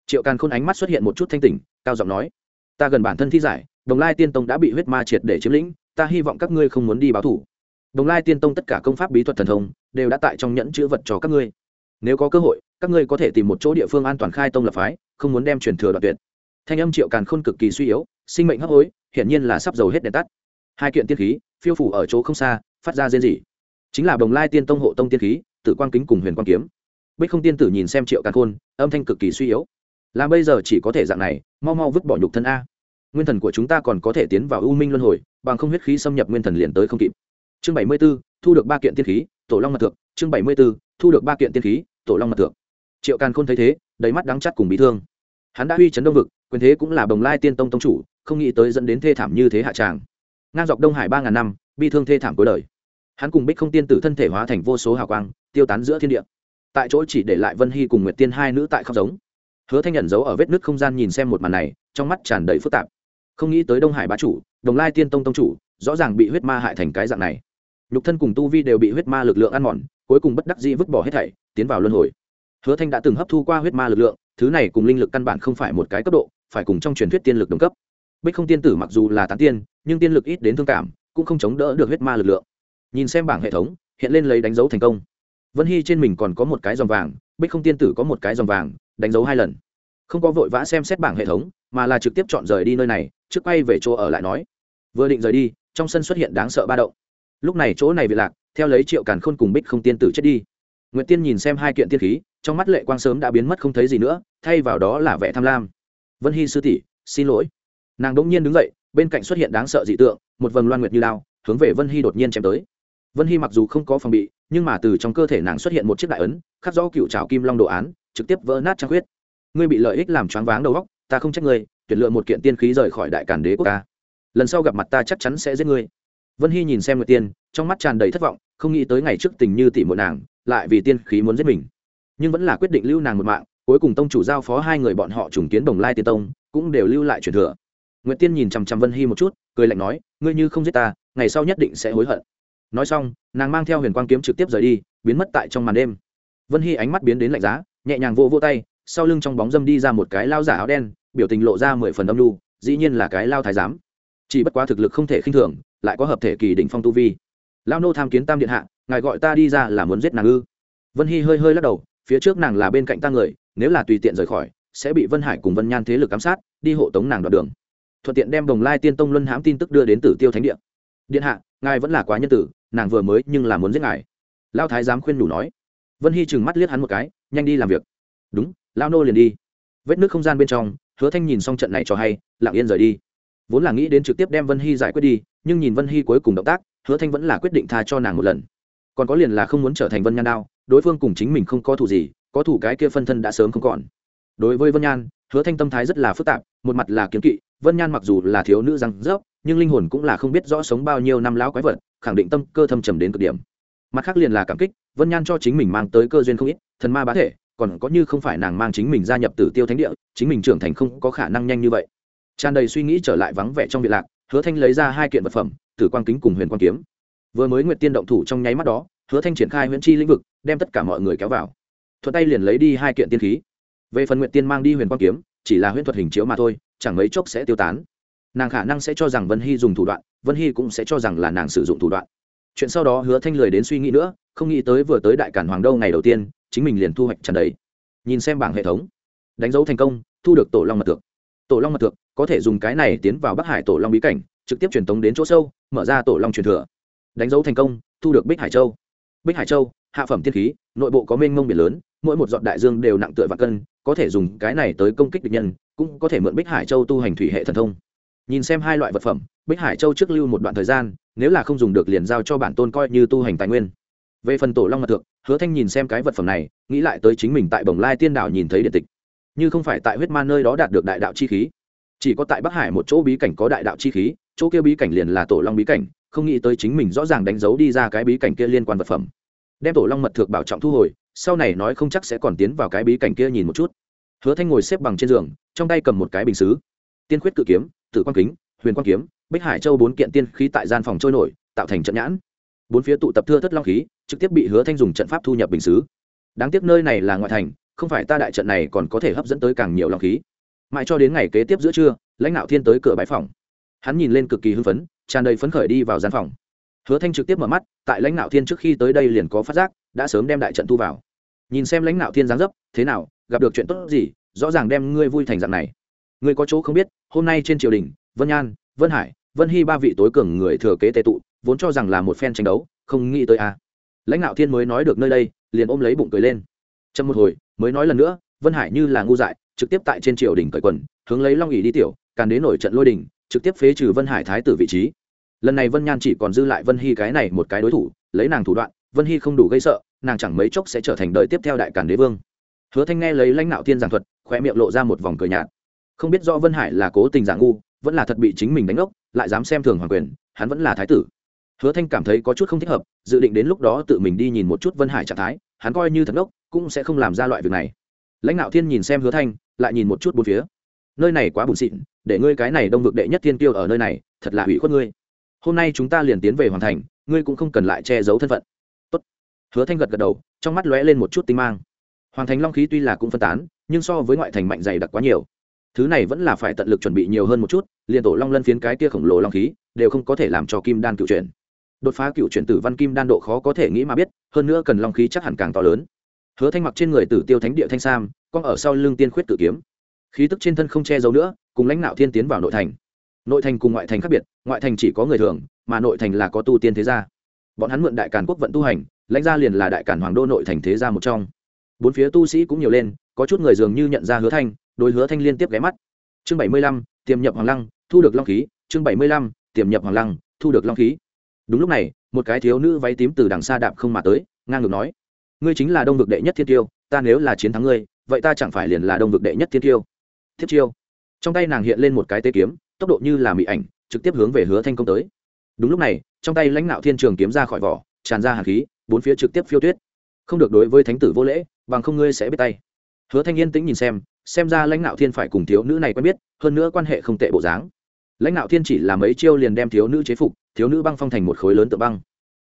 Triệu càn khôn ánh mắt xuất hiện một chút thanh tỉnh, cao giọng nói, ta gần bản thân thi giải, đồng lai tiên tông đã bị huyết ma triệt để chiếm lĩnh, ta hy vọng các ngươi không muốn đi báo thủ. Đồng lai tiên tông tất cả công pháp bí thuật thần thông, đều đã tại trong nhẫn chữ vật cho các ngươi. Nếu có cơ hội, các ngươi có thể tìm một chỗ địa phương an toàn khai tông lập phái, không muốn đem truyền thừa đoạn tuyệt. Thanh âm triệu càn khôn cực kỳ suy yếu, sinh mệnh hấp hối, hiển nhiên là sắp dầu hết đèn tắt. Hai kiện tiên khí, phiêu phủ ở chỗ không xa, phát ra rên rỉ. Chính là đồng lai tiên tông hộ tông tiên khí tử quang kính cùng huyền quang kiếm. Bích không tiên tử nhìn xem triệu càn khôn, âm thanh cực kỳ suy yếu. Làm bây giờ chỉ có thể dạng này, mau mau vứt bỏ nhục thân a. Nguyên thần của chúng ta còn có thể tiến vào u minh luân hồi, bằng không huyết khí xâm nhập nguyên thần liền tới không kịp. Chương bảy mươi b ố thu được ba kiện tiên khí, tổ long mật thượng. Chương bảy mươi b ố thu được ba kiện tiên khí, tổ long mật thượng. Triệu càn khôn thấy thế, đầy mắt đắng chắt cùng bị thương. Hắn đã uy chấn đông vực, quyền thế cũng là bồng lai tiên tông tông chủ, không nghĩ tới dẫn đến thê thảm như thế hạ tràng. Ngang dọc đông hải ba ngàn năm, bi thương thê thảm cuối đời hắn cùng bích không tiên tử thân thể hóa thành vô số hào quang, tiêu tán giữa thiên địa. Tại chỗ chỉ để lại vân hy cùng nguyệt tiên hai nữ tại khóc giống. Hứa thanh nhận giấu ở vết nứt không gian nhìn xem một màn này, trong mắt tràn đầy phức tạp. Không nghĩ tới đông hải bá chủ, đồng lai tiên tông tông chủ, rõ ràng bị huyết ma hại thành cái dạng này. Nhục thân cùng tu vi đều bị huyết ma lực lượng ăn mòn, cuối cùng bất đắc dĩ vứt bỏ hết thảy, tiến vào luân hồi. Hứa thanh đã từng hấp thu qua huyết ma lực lượng, thứ này cùng linh lực căn bản không phải một cái cấp độ, phải cùng trong truyền thuyết tiên lực đồng cấp. Bích không tiên tử mặc dù là tán tiên, nhưng tiên lực ít đến thương cảm, cũng không chống đỡ được huyết ma lực lượng nhìn xem bảng hệ thống, hiện lên lấy đánh dấu thành công. Vân hy trên mình còn có một cái dòng vàng, bích không tiên tử có một cái dòng vàng, đánh dấu hai lần. Không có vội vã xem xét bảng hệ thống, mà là trực tiếp chọn rời đi nơi này, trước quay về chỗ ở lại nói. Vừa định rời đi, trong sân xuất hiện đáng sợ ba động. Lúc này chỗ này bị lạc, theo lấy triệu càn khôn cùng bích không tiên tử chết đi. Nguyễn tiên nhìn xem hai kiện tiên khí, trong mắt lệ quang sớm đã biến mất không thấy gì nữa, thay vào đó là vẻ tham lam. Vân hy sư tỷ, xin lỗi. Nàng đ ỗ n g nhiên đứng dậy, bên cạnh xuất hiện đáng sợ dị tượng, một vầng loan nguyệt như lao, hướng về vân hy đột nhiên chém tới vân hy mặc dù không có phòng bị, nhưng mà từ trong cơ thể nàng xuất hiện một chiếc đại ấn, khắc rõ cựu trào kim long đồ án, trực tiếp vỡ nát trang huyết ngươi bị lợi ích làm choáng váng đầu góc ta không trách ngươi, tuyển lựa một kiện tiên khí rời khỏi đại cản đế quốc ta. Lần sau gặp mặt ta chắc chắn sẽ giết ngươi. Vân hy nhìn xem nguyệt tiên, trong mắt tràn đầy thất vọng, không nghĩ tới ngày trước tình như tỷ muội nàng, lại vì tiên khí muốn giết mình. Nhưng vẫn là quyết định lưu nàng một mạng, cuối cùng tông chủ giao phó hai người bọn họ trùng kiến đồng lai tiên tông, cũng đều lưu lại truyền thừa. Nguyệt tiên nhìn chằm chằm vân Hi một chút, cười lạnh nói, ngươi như không giết ta, ngày sau nhất định sẽ hối hận nói xong nàng mang theo huyền quang kiếm trực tiếp rời đi biến mất tại trong màn đêm. Vân hy ánh mắt biến đến lạnh giá nhẹ nhàng vô vô tay sau lưng trong bóng dâm đi ra một cái lao giả áo đen biểu tình lộ ra mười phần âm lu, dĩ nhiên là cái lao thái giám. Chỉ bất quá thực lực không thể khinh thường lại có hợp thể kỳ đỉnh phong tu vi. Lao nô tham kiến tam điện hạ ngài gọi ta đi ra là muốn giết nàng ư? Vân hy hơi hơi lắc đầu phía trước nàng là bên cạnh ta người nếu là tùy tiện rời khỏi sẽ bị vân hải cùng vân nhan thế lực ám sát đi hộ tống nàng đoạn đường. Thuận tiện đem đồng lai tiên tông luân hãm tin tức đưa đến tử tiêu thánh điện điện hạ ngài vẫn là quá nhân tử nàng vừa mới nhưng là muốn giết ngài. Lao thái giám khuyên đủ nói. Vân hy chừng mắt liếc hắn một cái, nhanh đi làm việc. Đúng lao nô liền đi. Vết nước không gian bên trong, hứa thanh nhìn xong trận này cho hay, lặng yên rời đi. Vốn là nghĩ đến trực tiếp đem vân hy giải quyết đi, nhưng nhìn vân hy cuối cùng động tác, hứa thanh vẫn là quyết định tha cho nàng một lần. Còn có liền là không muốn trở thành vân nhan đao, đối phương cùng chính mình không có thủ gì, có thủ cái kia phân thân đã sớm không còn. Đối với vân nhan, hứa thanh tâm thái rất là phức tạp, một mặt là kiếm kỵ, vân nhan mặc dù là thiếu nữ răng rớp, nhưng linh hồn cũng là không biết rõ sống bao nhiêu năm lão quái vật khẳng định tâm cơ thâm trầm đến cực điểm. Mặt khác liền là cảm kích, vân nhan cho chính mình mang tới cơ duyên không ít, thần ma bá thể, còn có như không phải nàng mang chính mình gia nhập tử tiêu thánh địa, chính mình trưởng thành không có khả năng nhanh như vậy. Tràn đầy suy nghĩ trở lại vắng vẻ trong viện lạc, hứa thanh lấy ra hai kiện vật phẩm, tử quang kính cùng huyền quang kiếm. Vừa mới nguyệt tiên động thủ trong nháy mắt đó, hứa thanh triển khai huyễn chi lĩnh vực, đem tất cả mọi người kéo vào. Thuận tay liền lấy đi hai kiện tiên khí. Về phần nguyệt tiên mang đi huyền quang kiếm, chỉ là huyễn thuật hình chiếu mà thôi, chẳng mấy chốc sẽ tiêu tán nàng khả năng sẽ cho rằng vân hy dùng thủ đoạn, vân hy cũng sẽ cho rằng là nàng sử dụng thủ đoạn. Chuyện sau đó hứa thanh lười đến suy nghĩ nữa, không nghĩ tới vừa tới đại cản hoàng đâu ngày đầu tiên, chính mình liền thu hoạch trần đấy. Nhìn xem bảng hệ thống, đánh dấu thành công, thu được tổ long mật thượng. Tổ long mật thượng, có thể dùng cái này tiến vào bắc hải tổ long bí cảnh, trực tiếp truyền tống đến chỗ sâu, mở ra tổ long truyền thừa. Đánh dấu thành công, thu được bích hải châu. Bích hải châu, hạ phẩm tiên khí, nội bộ có mênh mông biển lớn, mỗi một giọt đại dương đều nặng tựa và cân, có thể dùng cái này tới công kích địch nhân, cũng có thể mượn bích hải châu tu hành thủy hệ thần thông nhìn xem hai loại vật phẩm, bích hải châu trước lưu một đoạn thời gian, nếu là không dùng được liền giao cho bản tôn coi như tu hành tài nguyên. Về phần tổ long mật thượng, hứa thanh nhìn xem cái vật phẩm này, nghĩ lại tới chính mình tại bồng lai tiên đảo nhìn thấy điện tịch. Như không phải tại huyết ma nơi đó đạt được đại đạo chi khí, chỉ có tại bắc hải một chỗ bí cảnh có đại đạo chi khí, chỗ kia bí cảnh liền là tổ long bí cảnh, không nghĩ tới chính mình rõ ràng đánh dấu đi ra cái bí cảnh kia liên quan vật phẩm. Đem tổ long mật thượng bảo trọng thu hồi, sau này nói không chắc sẽ còn tiến vào cái bí cảnh kia nhìn một chút. Hứa thanh ngồi xếp bằng trên giường, trong tay cầm một cái bình xứ. Tiên khuyết cự kiếm tử quan kính, huyền quan kiếm, bích hải châu bốn kiện tiên khí tại gian phòng trôi nổi, tạo thành trận nhãn. Bốn phía tụ tập thưa thất long khí, trực tiếp bị hứa thanh dùng trận pháp thu nhập bình xứ. Đáng tiếc nơi này là ngoại thành, không phải ta đại trận này còn có thể hấp dẫn tới càng nhiều long khí. Mãi cho đến ngày kế tiếp giữa trưa, lãnh đạo thiên tới cửa bãi phòng. Hắn nhìn lên cực kỳ hưng phấn, tràn đầy phấn khởi đi vào gian phòng. Hứa thanh trực tiếp mở mắt, tại lãnh đạo thiên trước khi tới đây liền có phát giác, đã sớm đem đại trận thu vào. Nhìn xem lãnh đạo thiên giáng dấp, thế nào, gặp được chuyện tốt gì, rõ ràng đem ngươi vui thành dạng này ngươi có chỗ không biết, hôm nay trên triều đình, vân nhan, vân hải, vân hy ba vị tối cường người thừa kế tệ tụ, vốn cho rằng là một phen tranh đấu, không nghĩ tới a à. lãnh đạo thiên mới nói được nơi đây, liền ôm lấy bụng cười lên. Trong một hồi, mới nói lần nữa, vân hải như là ngu dại, trực tiếp tại trên triều đình cởi quần, hướng lấy long ỉ đi tiểu, càn đến nổi trận lôi đình, trực tiếp phế trừ vân hải thái tử vị trí. Lần này vân nhan chỉ còn dư lại vân hy cái này một cái đối thủ, lấy nàng thủ đoạn, vân hy không đủ gây sợ, nàng chẳng mấy chốc sẽ trở thành đời tiếp theo đại càn đế vương. Hứa thanh nghe lấy lãnh đạo thiên giảng thuật khoe miệng lộ ra một vòng cười nhạt không biết do vân hải là cố tình giả ngu, vẫn là thật bị chính mình đánh ốc lại dám xem thường hoàng quyền, hắn vẫn là thái tử. Hứa thanh cảm thấy có chút không thích hợp, dự định đến lúc đó tự mình đi nhìn một chút vân hải trạng thái, hắn coi như thật ốc cũng sẽ không làm ra loại việc này. Lãnh đạo thiên nhìn xem hứa thanh, lại nhìn một chút bốn phía. Nơi này quá bùn xịn, để ngươi cái này đông vực đệ nhất thiên tiêu ở nơi này, thật là hủy khuất ngươi. Hôm nay chúng ta liền tiến về hoàn thành, ngươi cũng không cần lại che giấu thân phận. Tốt. hứa thanh gật gật đầu, trong mắt lóe lên một chút tinh mang. Hoàng thành long khí tuy là cũng phân tán, nhưng so với ngoại thành mạnh dày đặc quá nhiều thứ này vẫn là phải tận lực chuẩn bị nhiều hơn một chút, liền tổ long lân phiến cái kia khổng lồ long khí, đều không có thể làm cho kim đan cựu chuyển. Đột phá cựu chuyển tử văn kim đan độ khó có thể nghĩ mà biết, hơn nữa cần long khí chắc hẳn càng to lớn. Hứa thanh mặc trên người tử tiêu thánh địa thanh sam, con ở sau lưng tiên khuyết tử kiếm. Khí tức trên thân không che giấu nữa, cùng lãnh đạo thiên tiến vào nội thành. Nội thành cùng ngoại thành khác biệt, ngoại thành chỉ có người thường, mà nội thành là có tu tiên thế gia. Bọn hắn mượn đại càn quốc vận tu hành, lãnh gia liền là đại càn hoàng đô nội thành thế gia một trong. Bốn phía tu sĩ cũng nhiều lên, có chút người dường như nhận ra hứa thanh đối hứa thanh liên tiếp ghé mắt. Chương bảy mươi lăm, tiềm nhập hoàng lăng, thu được long khí. Chương bảy mươi lăm, tiềm nhập hoàng lăng, thu được long khí. Đúng lúc này, một cái thiếu nữ váy tím từ đằng xa đạp không mà tới, ngang ngược nói, ngươi chính là đông vực đệ nhất thiên tiêu, ta nếu là chiến thắng ngươi, vậy ta chẳng phải liền là đông vực đệ nhất thiên tiêu? Thiết chiêu. Trong tay nàng hiện lên một cái tê kiếm, tốc độ như là mỹ ảnh, trực tiếp hướng về hứa thanh công tới. Đúng lúc này, trong tay lãnh đạo thiên trường kiếm ra khỏi vỏ, tràn ra hàn khí, bốn phía trực tiếp phiêu tuyết. Không được đối với thánh tử vô lễ, bằng không ngươi sẽ biết tay. Hứa thanh yên tĩnh nhìn xem xem ra lãnh đạo thiên phải cùng thiếu nữ này quen biết, hơn nữa quan hệ không tệ bộ dáng. Lãnh đạo thiên chỉ làm mấy chiêu liền đem thiếu nữ chế phục, thiếu nữ băng phong thành một khối lớn tự băng.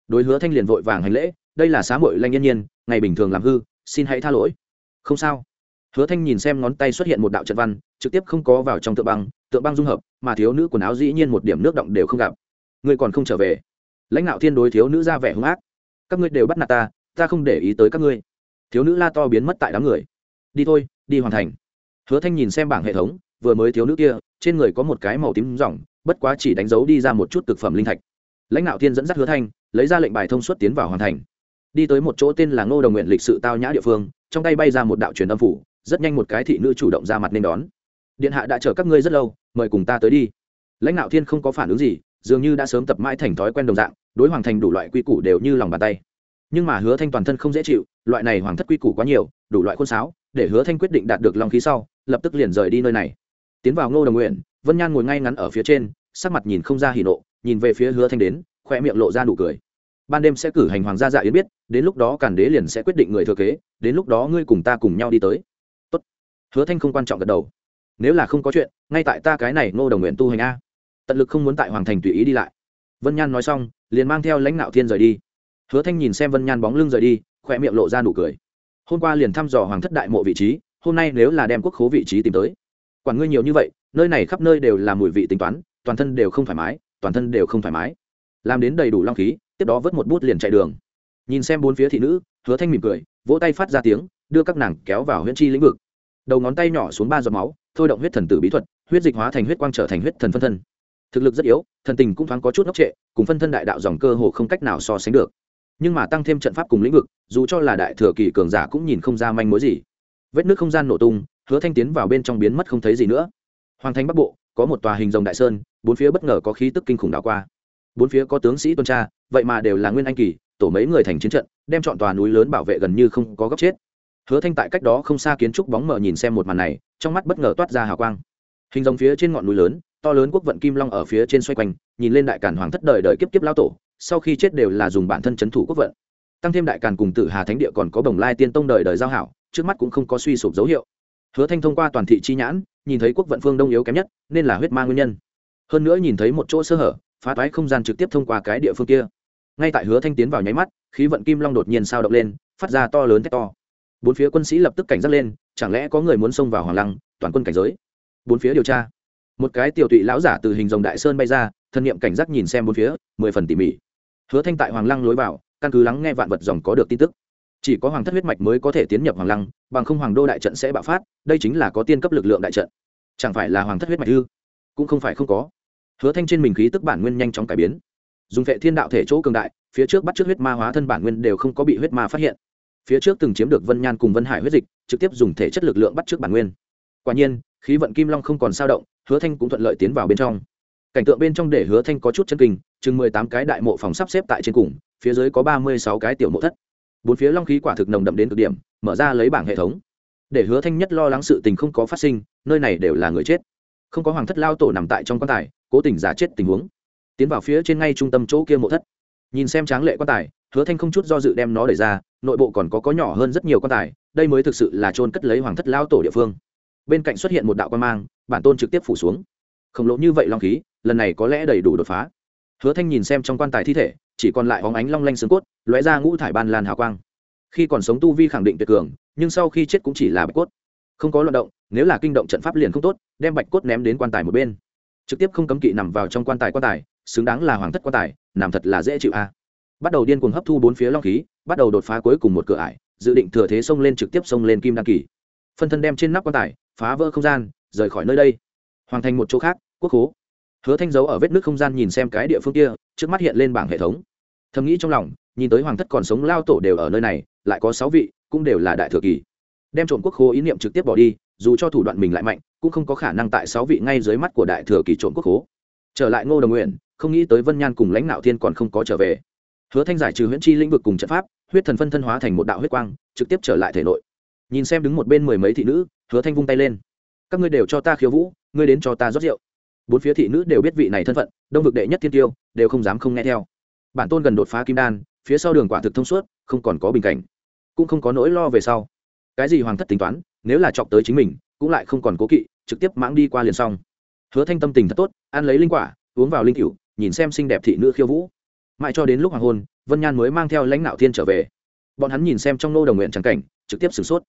Đối hứa thanh liền vội vàng hành lễ, đây là xá muội lanh yên nhiên, ngày bình thường làm hư, xin hãy tha lỗi. Không sao. Hứa thanh nhìn xem ngón tay xuất hiện một đạo trận văn, trực tiếp không có vào trong tượng băng tượng băng dung hợp, mà thiếu nữ quần áo dĩ nhiên một điểm nước động đều không gặp. Ngươi còn không trở về. Lãnh đạo thiên đối thiếu nữ ra vẻ hung ác. Các ngươi đều bắt nạt ta ta không để ý tới các ngươi. Thiếu nữ la to biến mất tại đám người. Đi thôi, đi hoàn thành hứa thanh nhìn xem bảng hệ thống, vừa mới thiếu nữ kia, trên người có một cái màu tím ròng, bất quá chỉ đánh dấu đi ra một chút thực phẩm linh thạch. Lãnh đạo thiên dẫn dắt hứa thanh, lấy ra lệnh bài thông suốt tiến vào hoàn thành. Đi tới một chỗ tên là ngô đồng nguyện lịch sự tao nhã địa phương, trong tay bay ra một đạo truyền âm phủ, rất nhanh một cái thị nữ chủ động ra mặt nên đón. Điện hạ đã chờ các ngươi rất lâu, mời cùng ta tới đi. Lãnh đạo thiên không có phản ứng gì, dường như đã sớm tập mãi thành thói quen đồng dạng, đối hoàng thành đủ loại quy củ đều như lòng bàn tay. Nhưng mà hứa thanh toàn thân không dễ chịu, loại này hoàng thất quy củ quá nhiều, đủ loại khuôn sáo, để hứa thanh quyết định đạt được long khí sau lập tức liền rời đi nơi này. Tiến vào ngô đồng nguyện, vân nhan ngồi ngay ngắn ở phía trên, sắc mặt nhìn không ra hỉ nộ, nhìn về phía hứa thanh đến khoe miệng lộ ra nụ cười. Ban đêm sẽ cử hành hoàng gia dạ yến biết, đến lúc đó càn đế liền sẽ quyết định người thừa kế, đến lúc đó ngươi cùng ta cùng nhau đi tới. Tốt. hứa thanh không quan trọng gật đầu. Nếu là không có chuyện, ngay tại ta cái này ngô đồng nguyện tu hành a. Tận lực không muốn tại hoàng thành tùy ý đi lại. Vân nhan nói xong, liền mang theo lãnh đạo thiên rời đi. Hứa thanh nhìn xem vân nhan bóng lưng rời đi khoe miệng lộ ra nụ cười. Hôm qua liền thăm dò hoàng thất đại mộ vị trí hôm nay nếu là đem quốc khố vị trí tìm tới, quản ngươi nhiều như vậy, nơi này khắp nơi đều là mùi vị tính toán, toàn thân đều không thoải mái, toàn thân đều không thoải mái. Làm đến đầy đủ long khí, tiếp đó vớt một bút liền chạy đường. Nhìn xem bốn phía thị nữ, hứa thanh mỉm cười, vỗ tay phát ra tiếng, đưa các nàng kéo vào huyễn chi lĩnh vực. Đầu ngón tay nhỏ xuống ba giọt máu, thôi động huyết thần tử bí thuật, huyết dịch hóa thành huyết quang trở thành huyết thần phân thân. Thực lực rất yếu, thần tình cũng thoáng có chút ngốc trệ, cùng phân thân đại đạo dòng cơ hồ không cách nào so sánh được. Nhưng mà tăng thêm trận pháp cùng lĩnh vực, dù cho là đại thừa kỳ cường giả cũng nhìn không ra manh mối gì vết nước không gian nổ tung, hứa thanh tiến vào bên trong biến mất không thấy gì nữa. Hoàng thành bắc bộ, có một tòa hình rồng đại sơn, bốn phía bất ngờ có khí tức kinh khủng đảo qua. Bốn phía có tướng sĩ tuần tra, vậy mà đều là nguyên anh kỳ, tổ mấy người thành chiến trận, đem chọn tòa núi lớn bảo vệ gần như không có góc chết. Hứa thanh tại cách đó không xa kiến trúc bóng mờ nhìn xem một màn này, trong mắt bất ngờ toát ra hào quang. Hình rồng phía trên ngọn núi lớn, to lớn quốc vận kim long ở phía trên xoay quanh, nhìn lên đại cản hoàng thất đời đời kiếp kiếp lao tổ, sau khi chết đều là dùng bản thân c thủ quốc vận. Tăng thêm đại càn cùng tử hà thánh địa còn có bồng lai tiên tông đời đời giao hảo trước mắt cũng không có suy sụp dấu hiệu. Hứa thanh thông qua toàn thị chi nhãn, nhìn thấy quốc vận phương đông yếu kém nhất, nên là huyết ma nguyên nhân. Hơn nữa nhìn thấy một chỗ sơ hở, phá toái không gian trực tiếp thông qua cái địa phương kia. Ngay tại hứa thanh tiến vào nháy mắt, khí vận kim long đột nhiên sao động lên, phát ra to lớn thét to. Bốn phía quân sĩ lập tức cảnh giác lên, chẳng lẽ có người muốn xông vào hoàng lăng, toàn quân cảnh giới? Bốn phía điều tra. Một cái tiểu tụy lão giả từ hình rồng đại sơn bay ra, thân nhiệm cảnh giác nhìn xem bốn phía, mười phần tỉ mỉ. Hứa thanh tại hoàng lăng lối vào, căn cứ lắng nghe vạn vật dòng có được tin tức chỉ có hoàng thất huyết mạch mới có thể tiến nhập hoàng lăng, bằng không hoàng đô đại trận sẽ bạo phát, đây chính là có tiên cấp lực lượng đại trận. Chẳng phải là hoàng thất huyết mạch ư? Cũng không phải không có. Hứa thanh trên mình khí tức bản nguyên nhanh chóng cải biến. Dùng vệ thiên đạo thể chỗ cường đại, phía trước bắt trước huyết ma hóa thân bản nguyên đều không có bị huyết ma phát hiện. Phía trước từng chiếm được vân nhan cùng vân hải huyết dịch, trực tiếp dùng thể chất lực lượng bắt trước bản nguyên. Quả nhiên, khí vận kim long không còn sao động, hứa thanh cũng thuận lợi tiến vào bên trong. Cảnh tượng bên trong để hứa thanh có chút chân kinh, chừng mười tám cái đại mộ phòng sắp xếp tại trên cùng, phía dưới có ba mươi sáu cái tiểu mộ thất bốn phía long khí quả thực nồng đậm đến cực điểm, mở ra lấy bảng hệ thống. Để hứa thanh nhất lo lắng sự tình không có phát sinh, nơi này đều là người chết. Không có hoàng thất lao tổ nằm tại trong quan tài, cố tình giả chết tình huống. Tiến vào phía trên ngay trung tâm chỗ kia mộ thất. Nhìn xem tráng lệ quan tài, hứa thanh không chút do dự đem nó đẩy ra, nội bộ còn có có nhỏ hơn rất nhiều quan tài, đây mới thực sự là trôn cất lấy hoàng thất lao tổ địa phương. Bên cạnh xuất hiện một đạo quan mang, bản tôn trực tiếp phủ xuống. Khổng lồ như vậy long khí, lần này có lẽ đầy đủ đột phá. Hứa thanh nhìn xem trong quan tài thi thể chỉ còn lại hóng ánh long lanh xương cốt, lóe ra ngũ thải ban lan hào quang. Khi còn sống tu vi khẳng định tuyệt cường, nhưng sau khi chết cũng chỉ là bạch cốt. Không có loạt động, nếu là kinh động trận pháp liền không tốt, đem bạch cốt ném đến quan tài một bên. Trực tiếp không cấm kỵ nằm vào trong quan tài quan tài, xứng đáng là hoàng thất quan tài, nằm thật là dễ chịu a. Bắt đầu điên cuồng hấp thu bốn phía long khí, bắt đầu đột phá cuối cùng một cửa ải, dự định thừa thế xông lên trực tiếp xông lên kim đăng kỳ. Phân thân đem trên nắp quan tài, phá vỡ không gian, rời khỏi nơi đây. Hoàn thành một chỗ khác, quốc hố. Hứa thanh dấu ở vết nước không gian nhìn xem cái địa phương kia, trước mắt hiện lên bảng hệ thống thầm nghĩ trong lòng, nhìn tới hoàng thất còn sống lao tổ đều ở nơi này, lại có sáu vị, cũng đều là đại thừa kỳ. Đem trộm quốc khố ý niệm trực tiếp bỏ đi, dù cho thủ đoạn mình lại mạnh, cũng không có khả năng tại sáu vị ngay dưới mắt của đại thừa kỳ trộm quốc khố. Trở lại ngô đồng nguyện không nghĩ tới vân nhan cùng lãnh đạo thiên còn không có trở về. Hứa thanh giải trừ huyễn chi lĩnh vực cùng trận pháp, huyết thần phân thân hóa thành một đạo huyết quang, trực tiếp trở lại thể nội. Nhìn xem đứng một bên mười mấy thị nữ, hứa thanh vung tay lên. Các ngươi đều cho ta khiêu vũ, ngươi đến cho ta rót rượu. Bốn phía thị nữ đều biết vị này thân phận, đông vực đệ nhất thiên tiêu, đều không dám không nghe theo bản tôn gần đột phá kim đan, phía sau đường quả thực thông suốt, không còn có bình cảnh, cũng không có nỗi lo về sau. Cái gì hoàng thất tính toán, nếu là chọc tới chính mình, cũng lại không còn cố kỵ, trực tiếp mãng đi qua liền xong. Hứa thanh tâm tình thật tốt, ăn lấy linh quả, uống vào linh cửu, nhìn xem xinh đẹp thị nữ khiêu vũ. Mãi cho đến lúc hoàng hôn, vân nhan mới mang theo lãnh đạo thiên trở về. Bọn hắn nhìn xem trong nô đồng nguyện trắng cảnh, trực tiếp sửng sốt.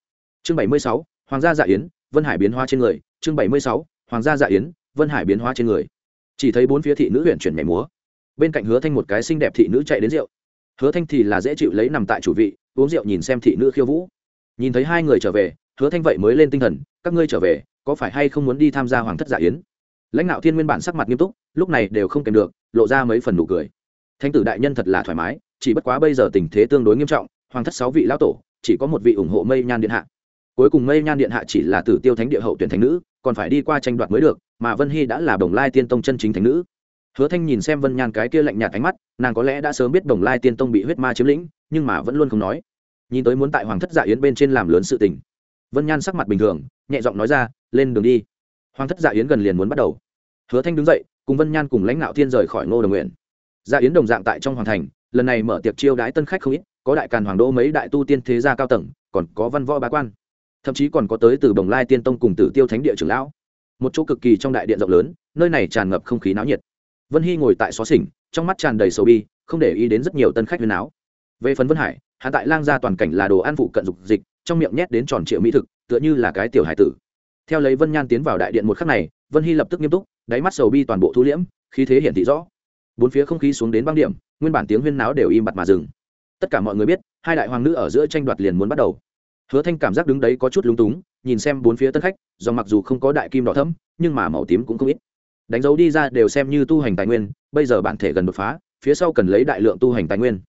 Chương bảy mươi sáu, hoàng gia dạ yến, vân hải biến hóa trên người. Chương bảy mươi sáu, hoàng gia dạ yến, vân hải biến hóa trên người. Chỉ thấy bốn phía thị nữ huyện chuyển nhảy múa bên cạnh hứa thanh một cái xinh đẹp thị nữ chạy đến rượu. Hứa thanh thì là dễ chịu lấy nằm tại chủ vị, uống rượu nhìn xem thị nữ khiêu vũ. Nhìn thấy hai người trở về, hứa thanh vậy mới lên tinh thần, các ngươi trở về, có phải hay không muốn đi tham gia hoàng thất giả yến? Lãnh đạo thiên nguyên bản sắc mặt nghiêm túc, lúc này đều không kèm được, lộ ra mấy phần nụ cười. Thanh tử đại nhân thật là thoải mái, chỉ bất quá bây giờ tình thế tương đối nghiêm trọng, hoàng thất sáu vị lão tổ, chỉ có một vị ủng hộ mây nhan điện hạ. Cuối cùng mây nhan điện hạ chỉ là tử tiêu thánh địa hậu tuyển thánh nữ, còn phải đi qua tranh đoạt mới được, mà vân hy đã là đồng lai tiên tông chân chính thánh nữ hứa thanh nhìn xem vân nhan cái kia lạnh nhạt ánh mắt, nàng có lẽ đã sớm biết đồng lai tiên tông bị huyết ma chiếm lĩnh, nhưng mà vẫn luôn không nói. Nhìn tới muốn tại hoàng thất dạ yến bên trên làm lớn sự tình. Vân nhan sắc mặt bình thường, nhẹ giọng nói ra, lên đường đi. Hoàng thất dạ yến gần liền muốn bắt đầu. Hứa thanh đứng dậy, cùng vân nhan cùng lãnh đạo thiên rời khỏi ngô đồng nguyện. Dạ yến đồng dạng tại trong hoàng thành, lần này mở tiệc chiêu đái tân khách không ít, có đại càn hoàng đô mấy đại tu tiên thế gia cao tầng, còn có văn võ bá quan. Thậm chí còn có tới từ bồng lai tiên tông cùng tử tiêu thánh địa trưởng lão. Một chỗ cực kỳ trong đại điện rộng lớn, nơi này tràn ngập không khí náo nhiệt vân hy ngồi tại xó xỉnh, trong mắt tràn đầy sầu bi, không để ý đến rất nhiều tân khách huyền áo về phần vân hải, hạ tại lang gia toàn cảnh là đồ ăn phụ cận dục dịch, trong miệng nhét đến tròn triệu mỹ thực, tựa như là cái tiểu hải tử. Theo lấy vân nhan tiến vào đại điện một khắc này, vân hy lập tức nghiêm túc, đáy mắt sầu bi toàn bộ thu liễm, khí thế hiển thị rõ. Bốn phía không khí xuống đến băng điểm, nguyên bản tiếng huyên náo đều im bặt mà dừng. Tất cả mọi người biết, hai đại hoàng nữ ở giữa tranh đoạt liền muốn bắt đầu. Hứa thanh cảm giác đứng đấy có chút lúng túng, nhìn xem bốn phía tân khách do mặc dù không có đại kim đỏ thấm nhưng mà màu tím cũng không ít đánh dấu đi ra đều xem như tu hành tài nguyên, bây giờ bản thể gần đột phá, phía sau cần lấy đại lượng tu hành tài nguyên.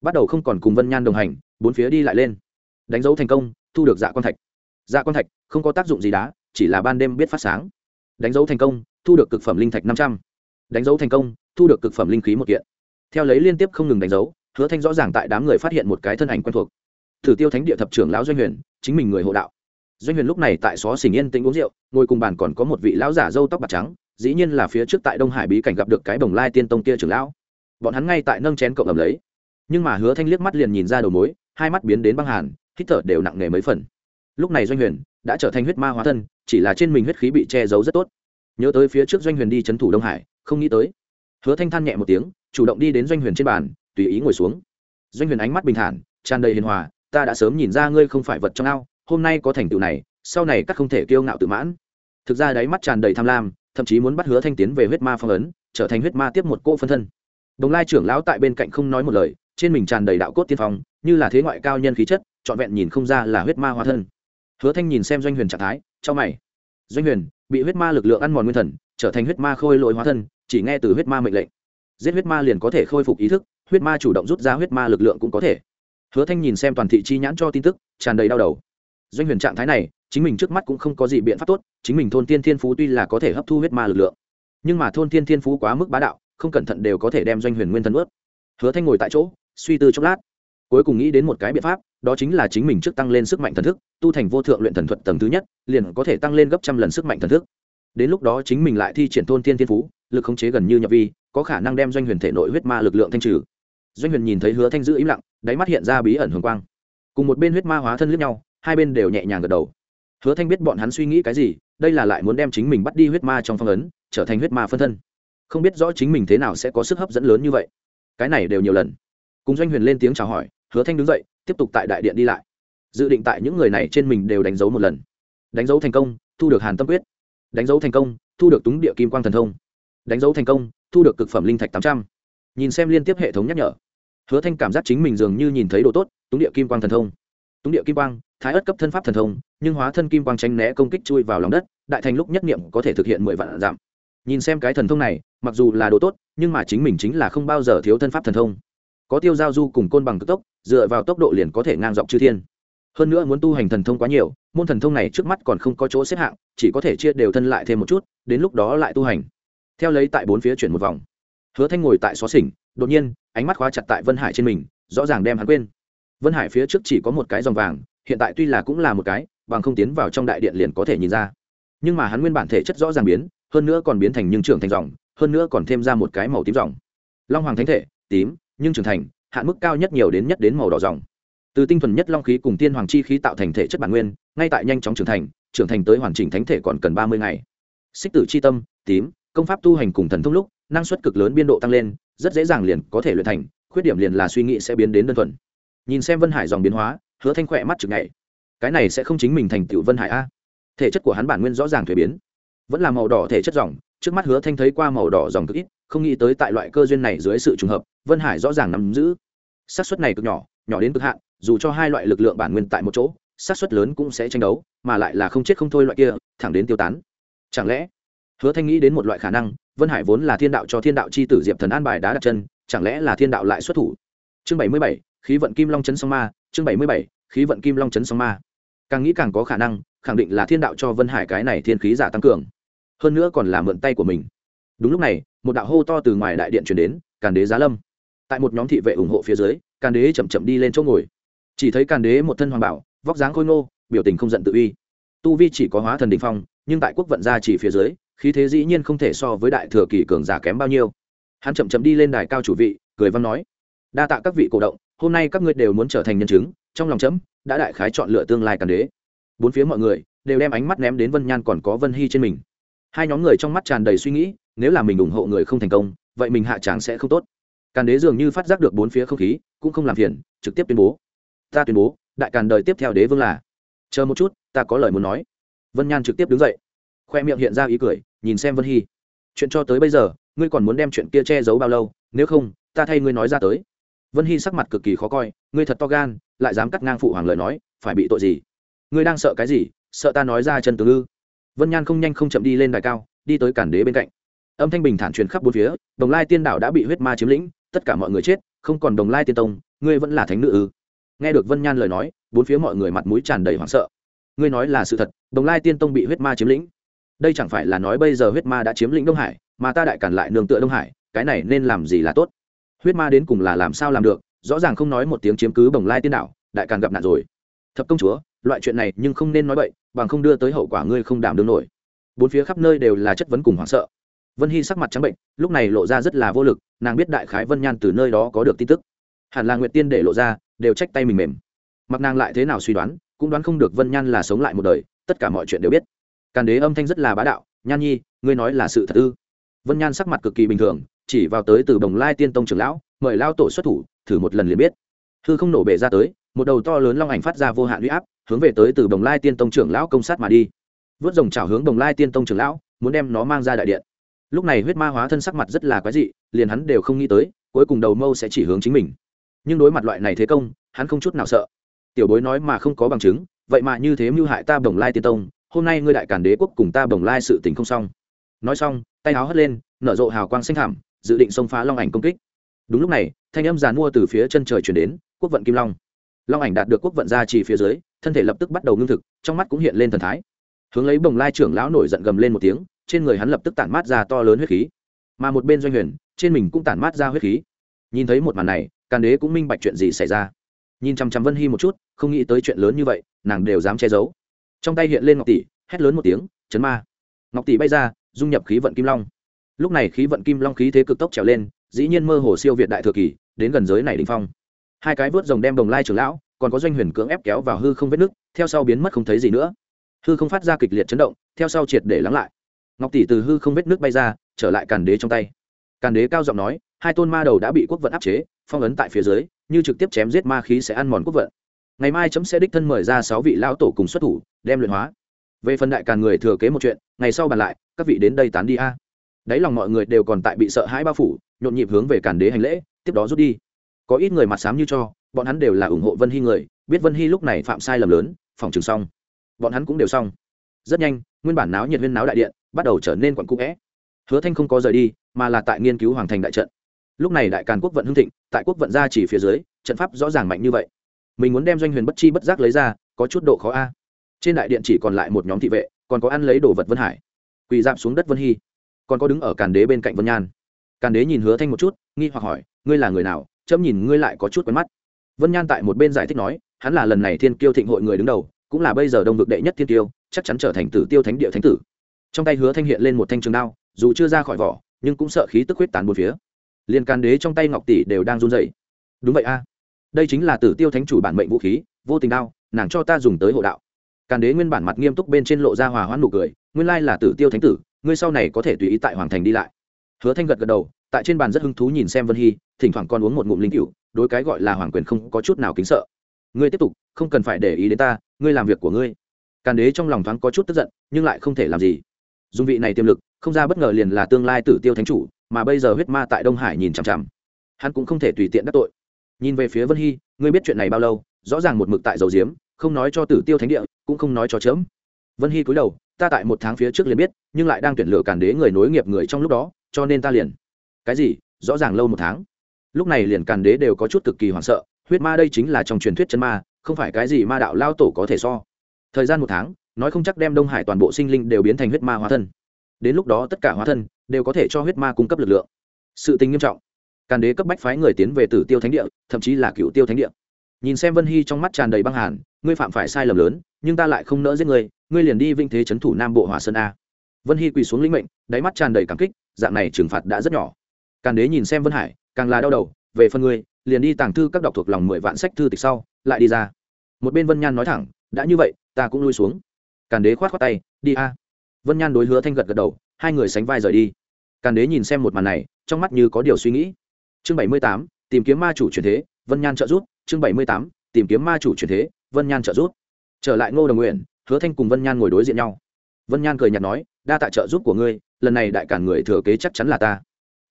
Bắt đầu không còn cùng vân nhan đồng hành, bốn phía đi lại lên. Đánh dấu thành công, thu được dạ quan thạch. Dạ quan thạch không có tác dụng gì đá, chỉ là ban đêm biết phát sáng. Đánh dấu thành công, thu được cực phẩm linh thạch năm trăm. Đánh dấu thành công, thu được cực phẩm linh khí một kiện. Theo lấy liên tiếp không ngừng đánh dấu, hứa thanh rõ ràng tại đám người phát hiện một cái thân ảnh quen thuộc. Thử tiêu thánh địa thập trưởng lão doanh huyền, chính mình người hộ đạo. Doanh huyền lúc này tại xó xình yên tĩnh uống rượu, ngồi cùng bàn còn có một vị lão giả râu tóc bạc trắng dĩ nhiên là phía trước tại đông hải bí cảnh gặp được cái bồng lai tiên tông kia trưởng lão. Bọn hắn ngay tại nâng chén cộng ẩm lấy. Nhưng mà hứa thanh liếc mắt liền nhìn ra đầu mối, hai mắt biến đến băng hàn, hít thở đều nặng nề mấy phần. Lúc này doanh huyền đã trở thành huyết ma hóa thân, chỉ là trên mình huyết khí bị che giấu rất tốt. Nhớ tới phía trước doanh huyền đi c h ấ n thủ đông hải, không nghĩ tới. Hứa thanh than nhẹ một tiếng, chủ động đi đến doanh huyền trên bàn, tùy ý ngồi xuống. Doanh huyền ánh mắt bình thản, tràn đầy hiền hòa, ta đã sớm nhìn ra ngươi không phải vật trong ao, hôm nay có thành tựu này, sau này các không thể kiêu ngạo tự mãn. Thực ra đáy mắt tràn đầy tham lam thậm chí muốn bắt hứa thanh tiến về huyết ma phong ấn, trở thành huyết ma tiếp một cỗ phân thân. Đồng lai trưởng lão tại bên cạnh không nói một lời, trên mình tràn đầy đạo cốt tiên phong, như là thế ngoại cao nhân khí chất, trọn vẹn nhìn không ra là huyết ma hóa thân. Hứa thanh nhìn xem doanh huyền trạng thái cho mày. Doanh huyền, bị huyết ma lực lượng ăn mòn nguyên thần, trở thành huyết ma khôi lỗi hóa thân, chỉ nghe từ huyết ma mệnh lệnh. Giết huyết ma liền có thể khôi phục ý thức, huyết ma chủ động rút ra huyết ma lực lượng cũng có thể. Hứa thanh nhìn xem toàn thị chi nhãn cho tin tức, tràn đầy đau đầu. Doanh huyền trạng thái này chính mình trước mắt cũng không có gì biện pháp tốt, chính mình thôn tiên thiên phú tuy là có thể hấp thu huyết ma lực lượng, nhưng mà thôn tiên thiên phú quá mức bá đạo, không cẩn thận đều có thể đem doanh huyền nguyên thân ướt. Hứa thanh ngồi tại chỗ, suy tư chốc lát, cuối cùng nghĩ đến một cái biện pháp, đó chính là chính mình trước tăng lên sức mạnh thần thức, tu thành vô thượng luyện thần thuật tầng thứ nhất, liền có thể tăng lên gấp trăm lần sức mạnh thần thức. Đến lúc đó chính mình lại thi triển thôn tiên thiên phú, lực khống chế gần như nhập vi, có khả năng đem doanh huyền thể nội huyết ma lực lượng thanh trừ. Doanh huyền nhìn thấy hứa thanh giữ im lặng, đáy mắt hiện ra bí ẩn hường quang. Cùng một bên huyết ma hóa thân lướt nhau, hai bên đều nhẹ nhàng gật đầu hứa thanh biết bọn hắn suy nghĩ cái gì, đây là lại muốn đem chính mình bắt đi huyết ma trong phong ấn, trở thành huyết ma phân thân. Không biết rõ chính mình thế nào sẽ có sức hấp dẫn lớn như vậy. Cái này đều nhiều lần. Cùng doanh huyền lên tiếng chào hỏi, hứa thanh đứng dậy, tiếp tục tại đại điện đi lại. Dự định tại những người này trên mình đều đánh dấu một lần. Đánh dấu thành công, thu được hàn tâm quyết. Đánh dấu thành công, thu được túng địa kim quang thần thông. Đánh dấu thành công, thu được cực phẩm linh thạch tám trăm. N h ì n xem liên tiếp hệ thống nhắc nhở, hứa thanh cảm giác chính mình dường như nhìn thấy đồ tốt, túng địa kim quang thần thông. Túng địa kim quang thái ất cấp thân pháp thần thông, nhưng hóa thân kim quang tránh né công kích chui vào lòng đất, đại thành lúc nhất niệm có thể thực hiện mười vạn giảm. Nhìn xem cái thần thông này, mặc dù là đồ tốt, nhưng mà chính mình chính là không bao giờ thiếu thân pháp thần thông. Có tiêu giao du cùng côn bằng cực tốc, dựa vào tốc độ liền có thể ngang dọc chư thiên. Hơn nữa muốn tu hành thần thông quá nhiều, môn thần thông này trước mắt còn không có chỗ xếp hạng, chỉ có thể chia đều thân lại thêm một chút, đến lúc đó lại tu hành. Theo lấy tại bốn phía chuyển một vòng. Hứa thanh ngồi tại xó xỉnh, đột nhiên, ánh mắt khóa chặt tại vân hải trên mình, rõ ràng đem hắn quên. Vân hải phía trước chỉ có một cái dòng vàng hiện tại tuy là cũng là một cái, bằng không tiến vào trong đại điện liền có thể nhìn ra. Nhưng mà hắn nguyên bản thể chất rõ ràng biến, hơn nữa còn biến thành nhưng trưởng thành dòng, hơn nữa còn thêm ra một cái màu tím dòng. Long hoàng thánh thể, tím, nhưng trưởng thành, hạn mức cao nhất nhiều đến nhất đến màu đỏ dòng. Từ tinh thuần nhất long khí cùng tiên hoàng chi khí tạo thành thể chất bản nguyên, ngay tại nhanh chóng trưởng thành trưởng thành tới hoàn chỉnh thánh thể còn cần ba mươi ngày. Xích tử c h i tâm, tím, công pháp tu hành cùng thần thông lúc, năng suất cực lớn biên độ tăng lên, rất dễ dàng liền có thể luyện thành, khuyết điểm liền là suy nghĩ sẽ biến đến đơn thuần. Nhìn xem vân hải dòng biến hóa hứa thanh khỏe mắt chực ngày cái này sẽ không chính mình thành tựu vân hải a. Thể chất của hắn bản nguyên rõ ràng thuế biến. Vẫn là màu đỏ thể chất dòng, trước mắt hứa thanh thấy qua màu đỏ dòng cực ít, không nghĩ tới tại loại cơ duyên này dưới sự trùng hợp, vân hải rõ ràng nắm giữ. Xác suất này cực nhỏ nhỏ đến cực hạn, dù cho hai loại lực lượng bản nguyên tại một chỗ, xác suất lớn cũng sẽ tranh đấu, mà lại là không chết không thôi loại kia, thẳng đến tiêu tán. Chẳng lẽ, hứa thanh nghĩ đến một loại khả năng, vân hải vốn là thiên đạo cho thiên đạo c h i tử diệp thần an bài đá đặt chân, chẳng lẽ là thiên đạo lại xuất thủ? Chương bảy mươi bảy khí vận kim long chấn song ma, chương bảy mươi bảy, khí vận kim long chấn song ma. Càng nghĩ càng có khả năng, khẳng định là thiên đạo cho vân hải cái này thiên khí giả tăng cường. Hơn nữa còn là mượn tay của mình. Đúng lúc này, một đạo hô to từ ngoài đại điện chuyển đến, càn đế giá lâm. Tại một nhóm thị vệ ủng hộ phía dưới, càn đế chậm chậm đi lên chỗ ngồi. Chỉ thấy càn đế một thân hoàng bảo, vóc dáng khôi ngô, biểu tình không giận tự uy. Tu vi chỉ có hóa thần đình phong, nhưng tại quốc vận gia chỉ phía dưới, khí thế dĩ nhiên không thể so với đại thừa kỳ cường giả kém bao nhiêu. Hắn chậm chậm đi lên đài cao chủ vị, cười văn nói, đa tạ các vị cổ động hôm nay các ngươi đều muốn trở thành nhân chứng, trong lòng chấm, đã đại khái chọn lựa tương lai càn đế. Bốn phía mọi người đều đem ánh mắt ném đến vân nhan còn có vân hy trên mình. Hai nhóm người trong mắt tràn đầy suy nghĩ, nếu là mình ủng hộ người không thành công, vậy mình hạ tráng sẽ không tốt. Càn đế dường như phát giác được bốn phía không khí, cũng không làm phiền, trực tiếp tuyên bố. Ta tuyên bố, đại càn đời tiếp theo đế vương là. Chờ một chút, ta có lời muốn nói. Vân nhan trực tiếp đứng dậy, khoe miệng hiện ra ý cười, nhìn xem vân hy. Chuyện cho tới bây giờ, ngươi còn muốn đem chuyện kia che giấu bao lâu? Nếu không, ta thay ngươi nói ra tới vân hy sắc mặt cực kỳ khó coi, ngươi thật to gan, lại dám cắt ngang phụ hoàng lời nói, phải bị tội gì? Ngươi đang sợ cái gì? Sợ ta nói ra chân tướng ư? Vân nhan không nhanh không chậm đi lên đài cao, đi tới cản đế bên cạnh. Âm thanh bình thản truyền khắp bốn phía, đồng lai tiên đảo đã bị huyết ma chiếm lĩnh, tất cả mọi người chết, không còn đồng lai tiên tông, ngươi vẫn là thánh nữ ư? Nghe được vân nhan lời nói, bốn phía mọi người mặt mũi tràn đầy hoảng sợ. Ngươi nói là sự thật, đồng lai tiên tông bị huyết ma chiếm lĩnh? Đây chẳng phải là nói bây giờ huyết ma đã chiếm lĩnh đông hải, mà ta đại cản lại nương tựa đông hải, cái này nên làm gì là tốt? Huyết ma đến cùng là làm sao làm được, rõ ràng không nói một tiếng chiếm cứ bồng lai tiên đạo đại càng gặp nạn rồi. Thập công chúa, loại chuyện này nhưng không nên nói bậy, bằng không đưa tới hậu quả ngươi không đảm đương nổi. Bốn phía khắp nơi đều là chất vấn cùng hoảng sợ. Vân hy sắc mặt trắng bệnh, lúc này lộ ra rất là vô lực, nàng biết đại khái vân nhan từ nơi đó có được tin tức. Hẳn là nguyệt tiên để lộ ra, đều trách tay mình mềm. Mặc nàng lại thế nào suy đoán, cũng đoán không được vân nhan là sống lại một đời, tất cả mọi chuyện đều biết. Càn đế âm thanh rất là bá đạo, nhan nhi, ngươi nói là sự thật ư? Vân nhan sắc mặt cực kỳ bình thường chỉ vào tới từ bồng lai tiên tông trưởng lão, mời lao tổ xuất thủ, thử một lần liền biết. Hư không nổ bể ra tới, một đầu to lớn long ảnh phát ra vô hạn huy áp, hướng về tới từ bồng lai tiên tông trưởng lão công sát mà đi. Vớt rồng trào hướng bồng lai tiên tông trưởng lão, muốn đem nó mang ra đại điện. Lúc này huyết ma hóa thân sắc mặt rất là quái dị, liền hắn đều không nghĩ tới, cuối cùng đầu mâu sẽ chỉ hướng chính mình. Nhưng đối mặt loại này thế công, hắn không chút nào sợ. Tiểu bối nói mà không có bằng chứng, vậy mà như thế mưu hại ta bồng lai tiên tông, hôm nay ngươi đại cản đế quốc cùng ta bồng lai sự tình không xong. Nói xong, tay áo hất lên, nở rộ hào quang xanh thảm dự định xông phá long ảnh công kích. Đúng lúc này, thanh âm giàn mua từ phía chân trời chuyển đến, quốc vận kim long. Long ảnh đạt được quốc vận ra chỉ phía dưới, thân thể lập tức bắt đầu ngưng thực, trong mắt cũng hiện lên thần thái. Hướng lấy bồng lai trưởng lão nổi giận gầm lên một tiếng, trên người hắn lập tức tản mát ra to lớn huyết khí. Mà một bên doanh huyền, trên mình cũng tản mát ra huyết khí. Nhìn thấy một màn này, càn đế cũng minh bạch chuyện gì xảy ra. Nhìn chăm chăm vân hy một chút, không nghĩ tới chuyện lớn như vậy, nàng đều dám che giấu. Trong tay hiện lên ngọc tỷ, hét lớn một tiếng, chấn ma! Ngọc tỷ bay ra, dung nhập khí vận kim long lúc này khí vận kim long khí thế cực tốc trèo lên, dĩ nhiên mơ hồ siêu việt đại thừa kỳ, đến gần giới này đỉnh phong. Hai cái vớt rồng đem đồng lai trưởng lão, còn có doanh huyền cưỡng ép kéo vào hư không vết nước, theo sau biến mất không thấy gì nữa. Hư không phát ra kịch liệt chấn động, theo sau triệt để lắng lại. Ngọc tỷ từ hư không vết nước bay ra, trở lại càn đế trong tay. Càn đế cao giọng nói, hai tôn ma đầu đã bị quốc vận áp chế, phong ấn tại phía dưới, như trực tiếp chém giết ma khí sẽ ăn mòn quốc vận. Ngày mai chấm sẽ đích thân mời ra sáu vị lão tổ cùng xuất thủ, đem luyện hóa. Về phần đại càn người thừa kế một chuyện, ngày sau bàn lại, các vị đến đây tán đi a đáy lòng mọi người đều còn tại bị sợ hãi bao phủ, nhộn nhịp hướng về càn đế hành lễ, tiếp đó rút đi. Có ít người mặt sám như cho, bọn hắn đều là ủng hộ vân hy người, biết vân hy lúc này phạm sai lầm lớn, phòng trường xong. Bọn hắn cũng đều xong. Rất nhanh, nguyên bản náo nhiệt huyên náo đại điện bắt đầu trở nên quặn cũ vẽ. Hứa thanh không có rời đi, mà là tại nghiên cứu hoàng thành đại trận. Lúc này đại càn quốc vận hưng thịnh, tại quốc vận gia chỉ phía dưới, trận pháp rõ ràng mạnh như vậy. Mình muốn đem doanh huyền bất chi bất giác lấy ra, có chút độ khó a. Trên đại điện chỉ còn lại một nhóm thị vệ, còn có ăn lấy đồ vật vân hải. Quỳ giảm xuống đất vân hy còn có đứng ở càn đế bên cạnh vân nhan. Càn đế nhìn hứa thanh một chút, nghi hoặc hỏi, ngươi là người nào? Chấm nhìn ngươi lại có chút quen mắt. Vân nhan tại một bên giải thích nói, hắn là lần này thiên kiêu thịnh hội người đứng đầu, cũng là bây giờ đông vực đệ nhất thiên tiêu chắc chắn trở thành tử tiêu thánh địa thánh tử. Trong tay hứa thanh hiện lên một thanh trường đao, dù chưa ra khỏi vỏ, nhưng cũng sợ khí tức huyết tán một phía. Liền càn đế trong tay ngọc tỷ đều đang run rẩy. Đúng vậy a. Đây chính là tử tiêu thánh chủ bản mệnh vũ khí, vô tình đao, nàng cho ta dùng tới hộ đạo. Càn đế nguyên bản mặt nghiêm túc bên trên lộ ra hòa hoãn nụ cười, nguyên lai là tử tiêu thánh tử ngươi sau này có thể tùy ý tại hoàng thành đi lại. Hứa thanh gật gật đầu, tại trên bàn rất hứng thú nhìn xem vân hy, thỉnh thoảng còn uống một ngụm linh cựu đối cái gọi là hoàng quyền không có chút nào kính sợ. Ngươi tiếp tục, không cần phải để ý đến ta, ngươi làm việc của ngươi. Càn đế trong lòng thoáng có chút tức giận, nhưng lại không thể làm gì. Dung vị này tiềm lực, không ra bất ngờ liền là tương lai tử tiêu thánh chủ, mà bây giờ huyết ma tại đông hải nhìn chằm chằm. Hắn cũng không thể tùy tiện đắc tội. Nhìn về phía vân hy, ngươi biết chuyện này bao lâu, rõ ràng một mực tại dầu diếm, không nói cho tử tiêu thánh địa, cũng không nói cho chớm. Vân hy cúi đầu ta tại một tháng phía trước liền biết, nhưng lại đang tuyển lựa cản đế người nối nghiệp người trong lúc đó, cho nên ta liền. Cái gì? Rõ ràng lâu một tháng. Lúc này liền càn đế đều có chút cực kỳ hoảng sợ, huyết ma đây chính là trong truyền thuyết chân ma, không phải cái gì ma đạo lao tổ có thể so. Thời gian một tháng, nói không chắc đem đông hải toàn bộ sinh linh đều biến thành huyết ma hóa thân. Đến lúc đó tất cả hóa thân đều có thể cho huyết ma cung cấp lực lượng. Sự tình nghiêm trọng. Càn đế cấp bách phái người tiến về tử tiêu thánh địa, thậm chí là cựu tiêu thánh địa. Nhìn xem vân hy trong mắt tràn đầy băng hàn, ngươi phạm phải sai lầm lớn, nhưng ta lại không nỡ giết ngươi ngươi liền đi vinh thế trấn thủ nam bộ hỏa sơn a. Vân hy quỳ xuống lĩnh mệnh, đáy mắt tràn đầy cảm kích, dạng này trừng phạt đã rất nhỏ. Càn đế nhìn xem vân hải, càng là đau đầu, về phần ngươi, liền đi tàng thư các đọc thuộc lòng mười vạn sách thư tịch sau, lại đi ra. Một bên vân nhan nói thẳng, đã như vậy, ta cũng lui xuống. Càn đế khoát khoát tay, đi a. Vân nhan đối hứa thanh gật gật đầu, hai người sánh vai rời đi. Càn đế nhìn xem một màn này, trong mắt như có điều suy nghĩ. Chương bảy mươi tám, tìm kiếm ma chủ truyền thế, vân nhan trợ giúp. Chương bảy mươi tám, tìm kiếm ma chủ truyền thế, vân nhan trợ giúp. Trở lại ngô đồng nguyện hứa thanh cùng vân nhan ngồi đối diện nhau. Vân nhan cười nhạt nói, đa tạ trợ giúp của ngươi, lần này đại cản người thừa kế chắc chắn là ta.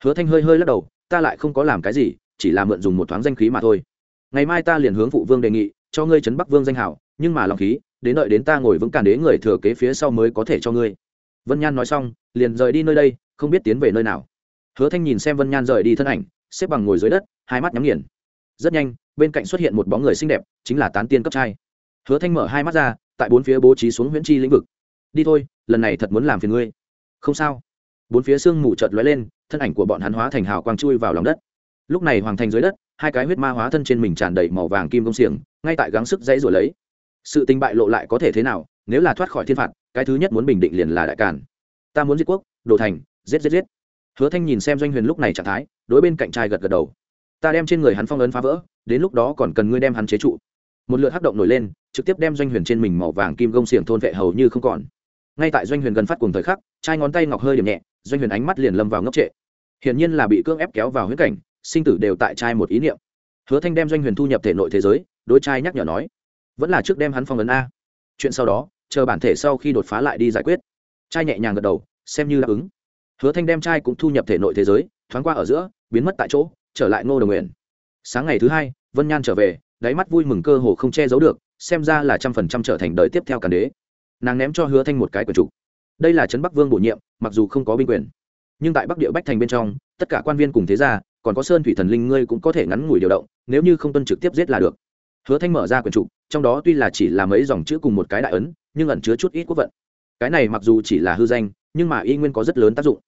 Hứa thanh hơi hơi lắc đầu, ta lại không có làm cái gì, chỉ là mượn dùng một thoáng danh khí mà thôi. Ngày mai ta liền hướng phụ vương đề nghị, cho ngươi trấn bắc vương danh hảo, nhưng mà lòng khí, đến đợi đến ta ngồi vững cản đế người thừa kế phía sau mới có thể cho ngươi. Vân nhan nói xong, liền rời đi nơi đây, không biết tiến về nơi nào. Hứa thanh nhìn xem vân nhan rời đi thân ảnh, xếp bằng ngồi dưới đất, hai mắt nhắm nghiền. Rất nhanh, bên cạnh xuất hiện một bóng người xinh đẹp, chính là tán tiên cấp trai. Hứa thanh mở hai mắt ra tại bốn phía bố trí xuống huyễn chi lĩnh vực. Đi thôi, lần này thật muốn làm phiền ngươi. Không sao. Bốn phía sương mù chợt lóe lên, thân ảnh của bọn hắn hóa thành hào quang chui vào lòng đất. Lúc này hoàng thành dưới đất, hai cái huyết ma hóa thân trên mình tràn đầy màu vàng kim công xiềng, ngay tại gắng sức dãy rồi lấy. Sự tình bại lộ lại có thể thế nào, nếu là thoát khỏi thiên phạt, cái thứ nhất muốn bình định liền là đại càn. Ta muốn diệt quốc đồ thành, giết giết giết. Hứa thanh nhìn xem doanh huyền lúc này trạng thái, đối bên cạnh trai gật gật đầu. Ta đem trên người hắn phong ấn phá vỡ, đến lúc đó còn cần ngươi đem hắn chế trụ một lượt hắc động nổi lên, trực tiếp đem doanh huyền trên mình màu vàng kim gông xiềng thôn vệ hầu như không còn. Ngay tại doanh huyền gần phát cùng thời khắc, trai ngón tay ngọc hơi điểm nhẹ, doanh huyền ánh mắt liền lâm vào ngốc trệ. Hiển nhiên là bị cưỡng ép kéo vào huyết cảnh, sinh tử đều tại trai một ý niệm. Hứa thanh đem doanh huyền thu nhập thể nội thế giới, đối trai nhắc nhở nói, vẫn là trước đem hắn phong ấn a. Chuyện sau đó, chờ bản thể sau khi đột phá lại đi giải quyết. Trai nhẹ nhàng gật đầu, xem như đáp ứng. Hứa thanh đem trai cũng thu nhập thể nội thế giới, thoáng qua ở giữa, biến mất tại chỗ, trở lại ngô đồng nguyện. Sáng ngày thứ hai, vân nhan trở về đáy mắt vui mừng cơ hồ không che giấu được, xem ra là trăm phần trăm trở thành đời tiếp theo càn đế. Nàng ném cho hứa thanh một cái quyền trục. Đây là trấn bắc vương bổ nhiệm, mặc dù không có binh quyền, nhưng tại bắc địa bách thành bên trong, tất cả quan viên cùng thế gia, còn có sơn thủy thần linh ngươi cũng có thể ngắn ngủi điều động, nếu như không tuân trực tiếp giết là được. Hứa thanh mở ra quyền trục, trong đó tuy là chỉ là mấy dòng chữ cùng một cái đại ấn, nhưng ẩn chứa chút ít quốc vận. Cái này mặc dù chỉ là hư danh, nhưng mà y nguyên có rất lớn tác dụng.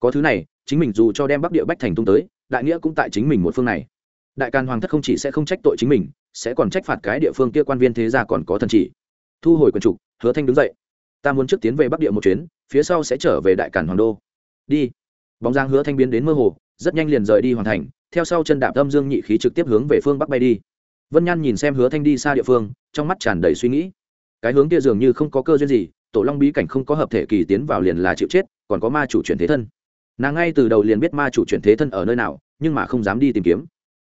Có thứ này, chính mình dù cho đem bắc địa bách thành tung tới, đại nghĩa cũng tại chính mình một phương này. Đại càn hoàng thất không chỉ sẽ không trách tội chính mình sẽ còn trách phạt cái địa phương kia quan viên thế gia còn có thần chỉ. Thu hồi quần trục, hứa thanh đứng dậy. Ta muốn trước tiến về bắc địa một chuyến, phía sau sẽ trở về đại cản hoàng đô. Đi. Bóng giang hứa thanh biến đến mơ hồ, rất nhanh liền rời đi hoàn thành, theo sau chân đạp âm dương nhị khí trực tiếp hướng về phương bắc bay đi. Vân nhan nhìn xem hứa thanh đi xa địa phương, trong mắt tràn đầy suy nghĩ. Cái hướng kia dường như không có cơ duyên gì, tổ long bí cảnh không có hợp thể kỳ tiến vào liền là chịu chết, còn có ma chủ chuyển thế thân. Nàng ngay từ đầu liền biết ma chủ chuyển thế thân ở nơi nào, nhưng mà không dám đi tìm kiếm.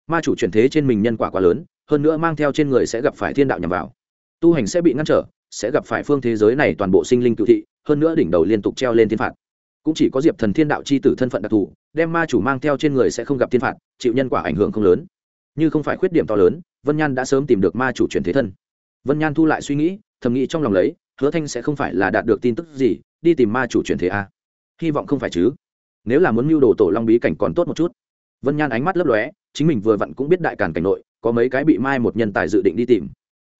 Ma chủ chuyển thế trên mình nhân quả quá lớn hơn nữa mang theo trên người sẽ gặp phải thiên đạo nhằm vào. Tu hành sẽ bị ngăn trở, sẽ gặp phải phương thế giới này toàn bộ sinh linh cựu thị, hơn nữa đỉnh đầu liên tục treo lên thiên phạt. Cũng chỉ có diệp thần thiên đạo c h i tử thân phận đặc thù, đem ma chủ mang theo trên người sẽ không gặp thiên phạt, chịu nhân quả ảnh hưởng không lớn. Như không phải khuyết điểm to lớn, vân nhan đã sớm tìm được ma chủ chuyển thế thân. Vân nhan thu lại suy nghĩ, thầm nghĩ trong lòng lấy, hứa thanh sẽ không phải là đạt được tin tức gì, đi tìm ma chủ chuyển thế a. Hy vọng không phải chứ. Nếu là muốn mưu đồ tổ long bí cảnh còn tốt một chút. Vân nhan ánh mắt lấp lóe, chính mình vừa vặn cũng biết đại càn cảnh nội có mấy cái bị mai một nhân tài dự định đi tìm.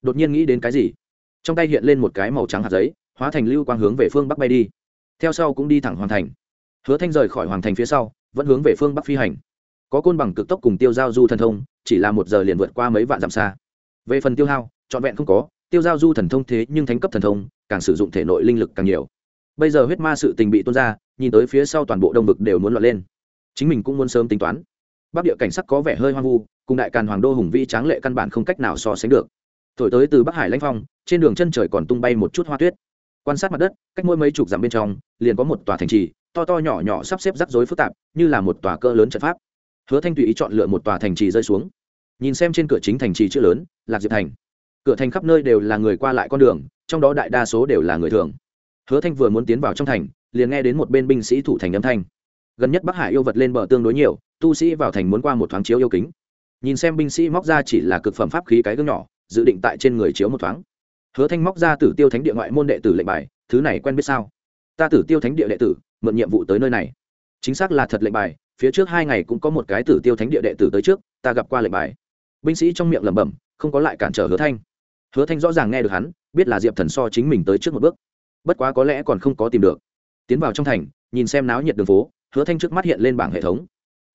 Đột nhiên nghĩ đến cái gì? Trong tay hiện lên một cái màu trắng hạt giấy, hóa thành lưu quang hướng về phương bắc bay đi. Theo sau cũng đi thẳng hoàng thành. Hứa thanh rời khỏi hoàng thành phía sau, vẫn hướng về phương bắc phi hành. Có côn bằng cực tốc cùng tiêu giao du thần thông, chỉ là một giờ liền vượt qua mấy vạn dặm xa. Về phần tiêu hao, trọn vẹn không có, tiêu giao du thần thông thế nhưng thánh cấp thần thông, càng sử dụng thể nội linh lực càng nhiều. Bây giờ huyết ma sự tình bị tuôn ra, nhìn tới phía sau toàn bộ đông vực đều muốn loạn lên. Chính mình cũng muốn sớm tính toán bắc địa cảnh sắc có vẻ hơi hoang vu, cùng đại càn hoàng đô hùng vĩ tráng lệ căn bản không cách nào so sánh được. Thổi tới từ bắc hải lãnh phong, trên đường chân trời còn tung bay một chút hoa tuyết. Quan sát mặt đất, cách mỗi mấy chục dặm bên trong, liền có một tòa thành trì, to to nhỏ nhỏ sắp xếp rắc rối phức tạp, như là một tòa cỡ lớn trận pháp. Hứa thanh tùy ý chọn lựa một tòa thành trì rơi xuống. Nhìn xem trên cửa chính thành trì chữ lớn, lạc diệp thành. Cửa thành khắp nơi đều là người qua lại con đường, trong đó đại đa số đều là người thường. Hứa thanh vừa muốn tiến vào trong thành, liền nghe đến một bên binh sĩ thủ thành âm thanh gần nhất bắc hải yêu vật lên bờ tương đối nhiều, tu sĩ vào thành muốn qua một thoáng chiếu yêu kính. Nhìn xem binh sĩ móc ra chỉ là cực phẩm pháp khí cái gương nhỏ, dự định tại trên người chiếu một thoáng. Hứa thanh móc ra tử tiêu thánh địa ngoại môn đệ tử lệnh bài, thứ này quen biết sao? Ta tử tiêu thánh địa đệ tử, mượn nhiệm vụ tới nơi này. Chính xác là thật lệnh bài, phía trước hai ngày cũng có một cái tử tiêu thánh địa đệ tử tới trước, ta gặp qua lệnh bài. Binh sĩ trong miệng lẩm bẩm, không có lại cản trở hứa thanh. Hứa thanh rõ ràng nghe được hắn, biết là diệp thần so chính mình tới trước một bước. Bất quá có lẽ còn không có tìm được. Tiến vào trong thành, nhìn xem náo nhiệt đường phố hứa thanh trước mắt hiện lên bảng hệ thống.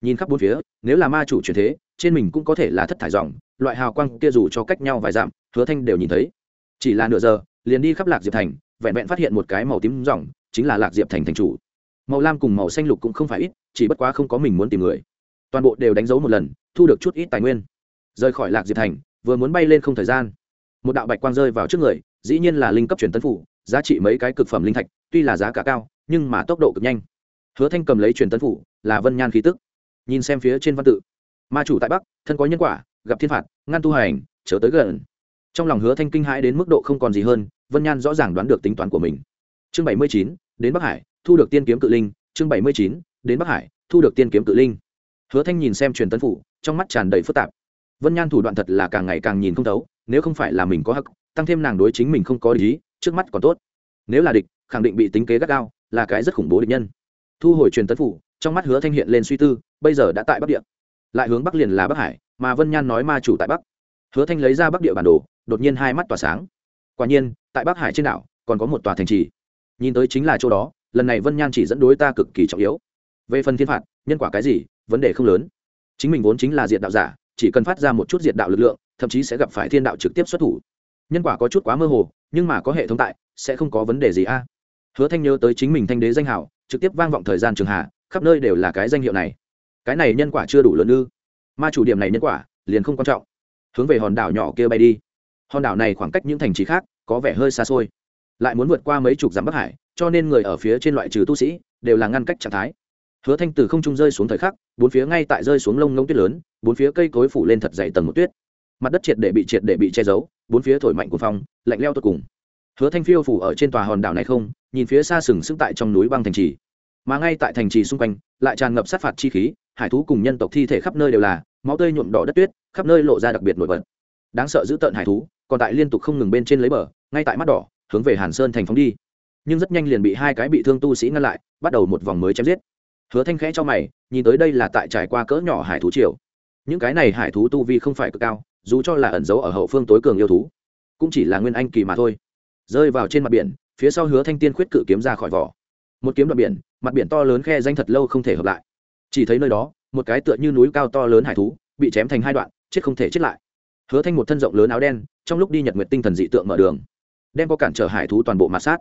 Nhìn khắp bốn phía, nếu là ma chủ chuyển thế, trên mình cũng có thể là thất thải dòng, loại hào quang kia dù cho cách nhau vài dặm, hứa thanh đều nhìn thấy. Chỉ là nửa giờ, liền đi khắp lạc diệp thành, vẹn vẹn phát hiện một cái màu tím dòng, chính là lạc diệp thành thành chủ. Màu lam cùng màu xanh lục cũng không phải ít, chỉ bất quá không có mình muốn tìm người. Toàn bộ đều đánh dấu một lần, thu được chút ít tài nguyên. Rời khỏi lạc diệp thành, vừa muốn bay lên không thời gian. Một đạo bạch quang rơi vào trước người, dĩ nhiên là linh cấp truyền tấn phủ, giá trị mấy cái cực phẩm linh thạch, tuy là giá cả cao, nhưng mà tốc độ cực nhanh hứa thanh cầm lấy truyền tấn phủ, là vân nhan khí tức. Nhìn xem phía trên văn tự, ma chủ tại bắc, thân có nhân quả, gặp thiên phạt, ngăn tu hành, chớ tới gần. Trong lòng hứa thanh kinh hãi đến mức độ không còn gì hơn, vân nhan rõ ràng đoán được tính toán của mình. Chương bảy mươi chín, đến bắc hải, thu được tiên kiếm cự linh. Chương bảy mươi chín, đến bắc hải, thu được tiên kiếm cự linh. Hứa thanh nhìn xem truyền tấn phủ, trong mắt tràn đầy phức tạp. Vân nhan thủ đoạn thật là càng ngày càng nhìn không thấu, nếu không phải là mình có hắc, tăng thêm nàng đối chính mình không có lý trước mắt còn tốt. Nếu là địch, khẳng định bị tính kế gắt gao, là cái rất khủng bố địch nhân thu hồi truyền tấn phủ, trong mắt hứa thanh hiện lên suy tư, bây giờ đã tại bắc địa. Lại hướng bắc liền là bắc hải, mà vân nhan nói ma chủ tại bắc. Hứa thanh lấy ra bắc địa bản đồ, đột nhiên hai mắt tỏa sáng. Quả nhiên, tại bắc hải trên đảo, còn có một tòa thành trì. Nhìn tới chính là chỗ đó, lần này vân nhan chỉ dẫn đối ta cực kỳ trọng yếu. Về phần thiên phạt, nhân quả cái gì, vấn đề không lớn. Chính mình vốn chính là diệt đạo giả, chỉ cần phát ra một chút diệt đạo lực lượng, thậm chí sẽ gặp phải thiên đạo trực tiếp xuất thủ. Nhân quả có chút quá mơ hồ, nhưng mà có hệ thống tại, sẽ không có vấn đề gì a. Hứa thanh nhớ tới chính mình thanh đế danh hảo trực tiếp vang vọng thời gian trường hạ khắp nơi đều là cái danh hiệu này. Cái này nhân quả chưa đủ lớn ư? Ma chủ điểm này nhân quả liền không quan trọng. Hướng về hòn đảo nhỏ kia bay đi. Hòn đảo này khoảng cách những thành trì khác có vẻ hơi xa xôi. Lại muốn vượt qua mấy chục dặm bắc hải, cho nên người ở phía trên loại trừ tu sĩ đều là ngăn cách trạng thái. Hứa thanh từ không trung rơi xuống thời khắc, bốn phía ngay tại rơi xuống lông ngông tuyết lớn, bốn phía cây cối phủ lên thật dày tầng một tuyết. Mặt đất triệt để bị triệt để bị che giấu, bốn phía thổi mạnh của phong, lạnh leo tột cùng. Hứa thanh phiêu phủ ở trên tòa hòn đảo này không nhìn phía xa sừng sững tại trong núi băng thành trì. Mà ngay tại thành trì xung quanh, lại tràn ngập sát phạt chi khí, hải thú cùng nhân tộc thi thể khắp nơi đều là, máu tươi nhuộm đỏ đất tuyết, khắp nơi lộ ra đặc biệt nổi bật. Đáng sợ giữ tợn hải thú, còn tại liên tục không ngừng bên trên lấy bờ, ngay tại mắt đỏ, hướng về hàn sơn thành phóng đi. Nhưng rất nhanh liền bị hai cái bị thương tu sĩ ngăn lại, bắt đầu một vòng mới chém giết. Hứa thanh khẽ cho mày, nhìn tới đây là tại trải qua cỡ nhỏ hải thú triều. Những cái này hải thú tu vi không phải cực cao, dù cho là ẩn giấu ở hậu phương tối cường yêu thú, cũng chỉ là nguyên anh kỳ mà thôi. Rơi vào trên mặt biển phía sau hứa thanh tiên khuyết cự kiếm ra khỏi vỏ. Một kiếm đoạn biển, mặt biển to lớn khe danh thật lâu không thể hợp lại. Chỉ thấy nơi đó, một cái tựa như núi cao to lớn hải thú, bị chém thành hai đoạn, chết không thể chết lại. Hứa thanh một thân rộng lớn áo đen, trong lúc đi nhật nguyệt tinh thần dị tượng mở đường, đem có cản trở hải thú toàn bộ mặt sát.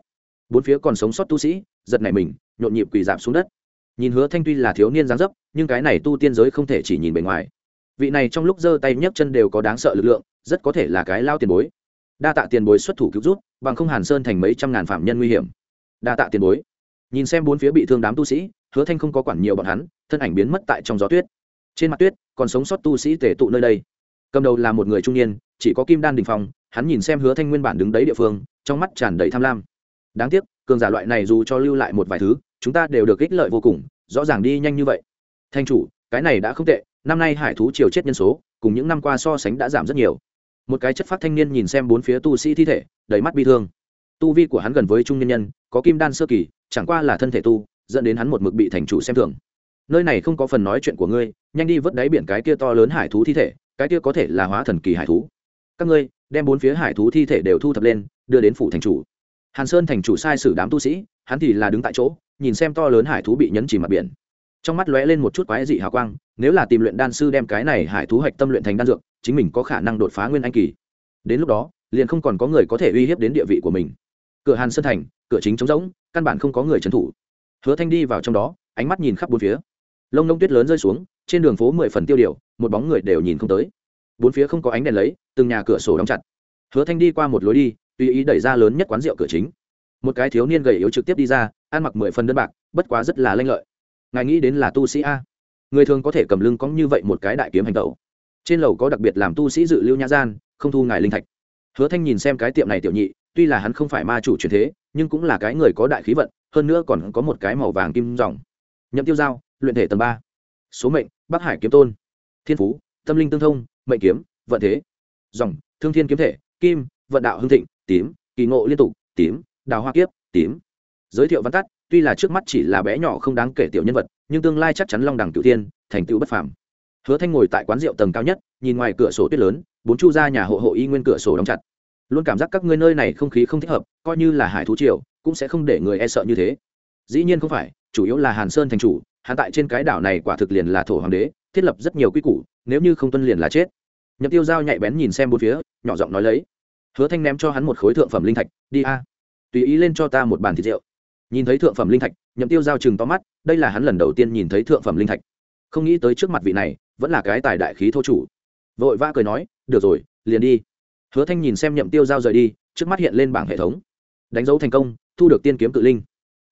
Bốn phía còn sống sót tu sĩ, giật nảy mình, nhộn nhịp quỳ giảm xuống đất. Nhìn hứa thanh tuy là thiếu niên dáng dấp, nhưng cái này tu tiên giới không thể chỉ nhìn bề ngoài. Vị này trong lúc giơ tay nhấc chân đều có đáng sợ lực lượng, rất có thể là cái lao tiền bối đa tạ tiền bối xuất thủ cứu rút bằng không hàn sơn thành mấy trăm ngàn phạm nhân nguy hiểm. Đa tạ tiền bối. Nhìn xem bốn phía bị thương đám tu sĩ, hứa thanh không có quản nhiều bọn hắn, thân ảnh biến mất tại trong gió tuyết. Trên mặt tuyết, còn sống sót tu sĩ tể tụ nơi đây. Cầm đầu là một người trung niên, chỉ có kim đan đình phong, hắn nhìn xem hứa thanh nguyên bản đứng đấy địa phương, trong mắt tràn đầy tham lam. Đáng tiếc, cường giả loại này dù cho lưu lại một vài thứ, chúng ta đều được ích lợi vô cùng, rõ ràng đi nhanh như vậy. Thanh chủ, cái này đã không tệ, năm nay hải thú chiều chết nhân số, cùng những năm qua so sánh đã giảm rất nhiều một cái chất phát thanh niên nhìn xem bốn phía tu sĩ thi thể, đầy mắt bi thương. Tu vi của hắn gần với trung nhân nhân, có kim đan sơ kỳ, chẳng qua là thân thể tu, dẫn đến hắn một mực bị thành chủ xem thường. Nơi này không có phần nói chuyện của ngươi, nhanh đi vớt đáy biển cái kia to lớn hải thú thi thể, cái kia có thể là hóa thần kỳ hải thú. Các ngươi, đem bốn phía hải thú thi thể đều thu thập lên, đưa đến phủ thành chủ. Hàn sơn thành chủ sai sử đám tu sĩ, hắn thì là đứng tại chỗ, nhìn xem to lớn hải thú bị nhấn chìm mặt biển. Trong mắt lóe lên một chút quái dị hào quang, nếu là tìm luyện đan sư đem cái này hải thú hạch tâm luyện thành đan dược chính mình có khả năng đột phá nguyên anh kỳ. Đến lúc đó, liền không còn có người có thể uy hiếp đến địa vị của mình. Cửa hàn sơn thành, cửa chính trống rỗng, căn bản không có người trấn thủ. Hứa thanh đi vào trong đó, ánh mắt nhìn khắp bốn phía. Lông nông tuyết lớn rơi xuống, trên đường phố mười phần tiêu điều, một bóng người đều nhìn không tới. Bốn phía không có ánh đèn lấy, từng nhà cửa sổ đóng chặt. Hứa thanh đi qua một lối đi, tùy ý đẩy ra lớn nhất quán rượu cửa chính. Một cái thiếu niên gầy yếu trực tiếp đi ra, ăn mặc mười phần đơn bạc, bất quá rất là lanh lợi. Ngài nghĩ đến là tu sĩ a. Người thường có thể cầm lưng cóng như vậy một cái đại kiếm hành tẩu trên lầu có đặc biệt làm tu sĩ dự lưu nhã gian, không thu ngài linh thạch. Hứa thanh nhìn xem cái tiệm này tiểu nhị, tuy là hắn không phải ma chủ truyền thế, nhưng cũng là cái người có đại khí vận, hơn nữa còn có một cái màu vàng kim dòng. Nhậm tiêu giao, luyện thể tầng ba. Số mệnh, bắc hải kiếm tôn. Thiên phú, tâm linh tương thông, mệnh kiếm, vận thế. Dòng, thương thiên kiếm thể, kim, vận đạo hưng thịnh, tím, kỳ ngộ liên tục, tím, đào hoa kiếp, tím. Giới thiệu văn tắt, tuy là trước mắt chỉ là bé nhỏ không đáng kể tiểu nhân vật, nhưng tương lai chắc chắn long đẳng cửu tiên thành tựu bất phàm hứa thanh ngồi tại quán rượu tầng cao nhất, nhìn ngoài cửa sổ tuyết lớn, bốn chu ra nhà hộ hộ y nguyên cửa sổ đóng chặt. Luôn cảm giác các ngươi nơi này không khí không thích hợp, coi như là hải thú triều, cũng sẽ không để người e sợ như thế. Dĩ nhiên không phải, chủ yếu là hàn sơn thành chủ, hắn tại trên cái đảo này quả thực liền là thổ hoàng đế, thiết lập rất nhiều quy củ, nếu như không tuân liền là chết. Nhậm tiêu dao nhạy bén nhìn xem bốn phía, nhỏ giọng nói lấy. Hứa thanh ném cho hắn một khối thượng phẩm linh thạch, đi a, tùy ý lên cho ta một bàn thịt rượu. Nhìn thấy thượng phẩm linh thạch, nhậm tiêu giao chừng to mắt, đây là hắn lần đầu tiên nhìn thấy thượng phẩm linh thạch. Không nghĩ tới trước mặt vị này vẫn là cái tài đại khí thô chủ. Vội vã cười nói, được rồi, liền đi. Hứa thanh nhìn xem nhậm tiêu giao rời đi, trước mắt hiện lên bảng hệ thống. Đánh dấu thành công, thu được tiên kiếm cự linh.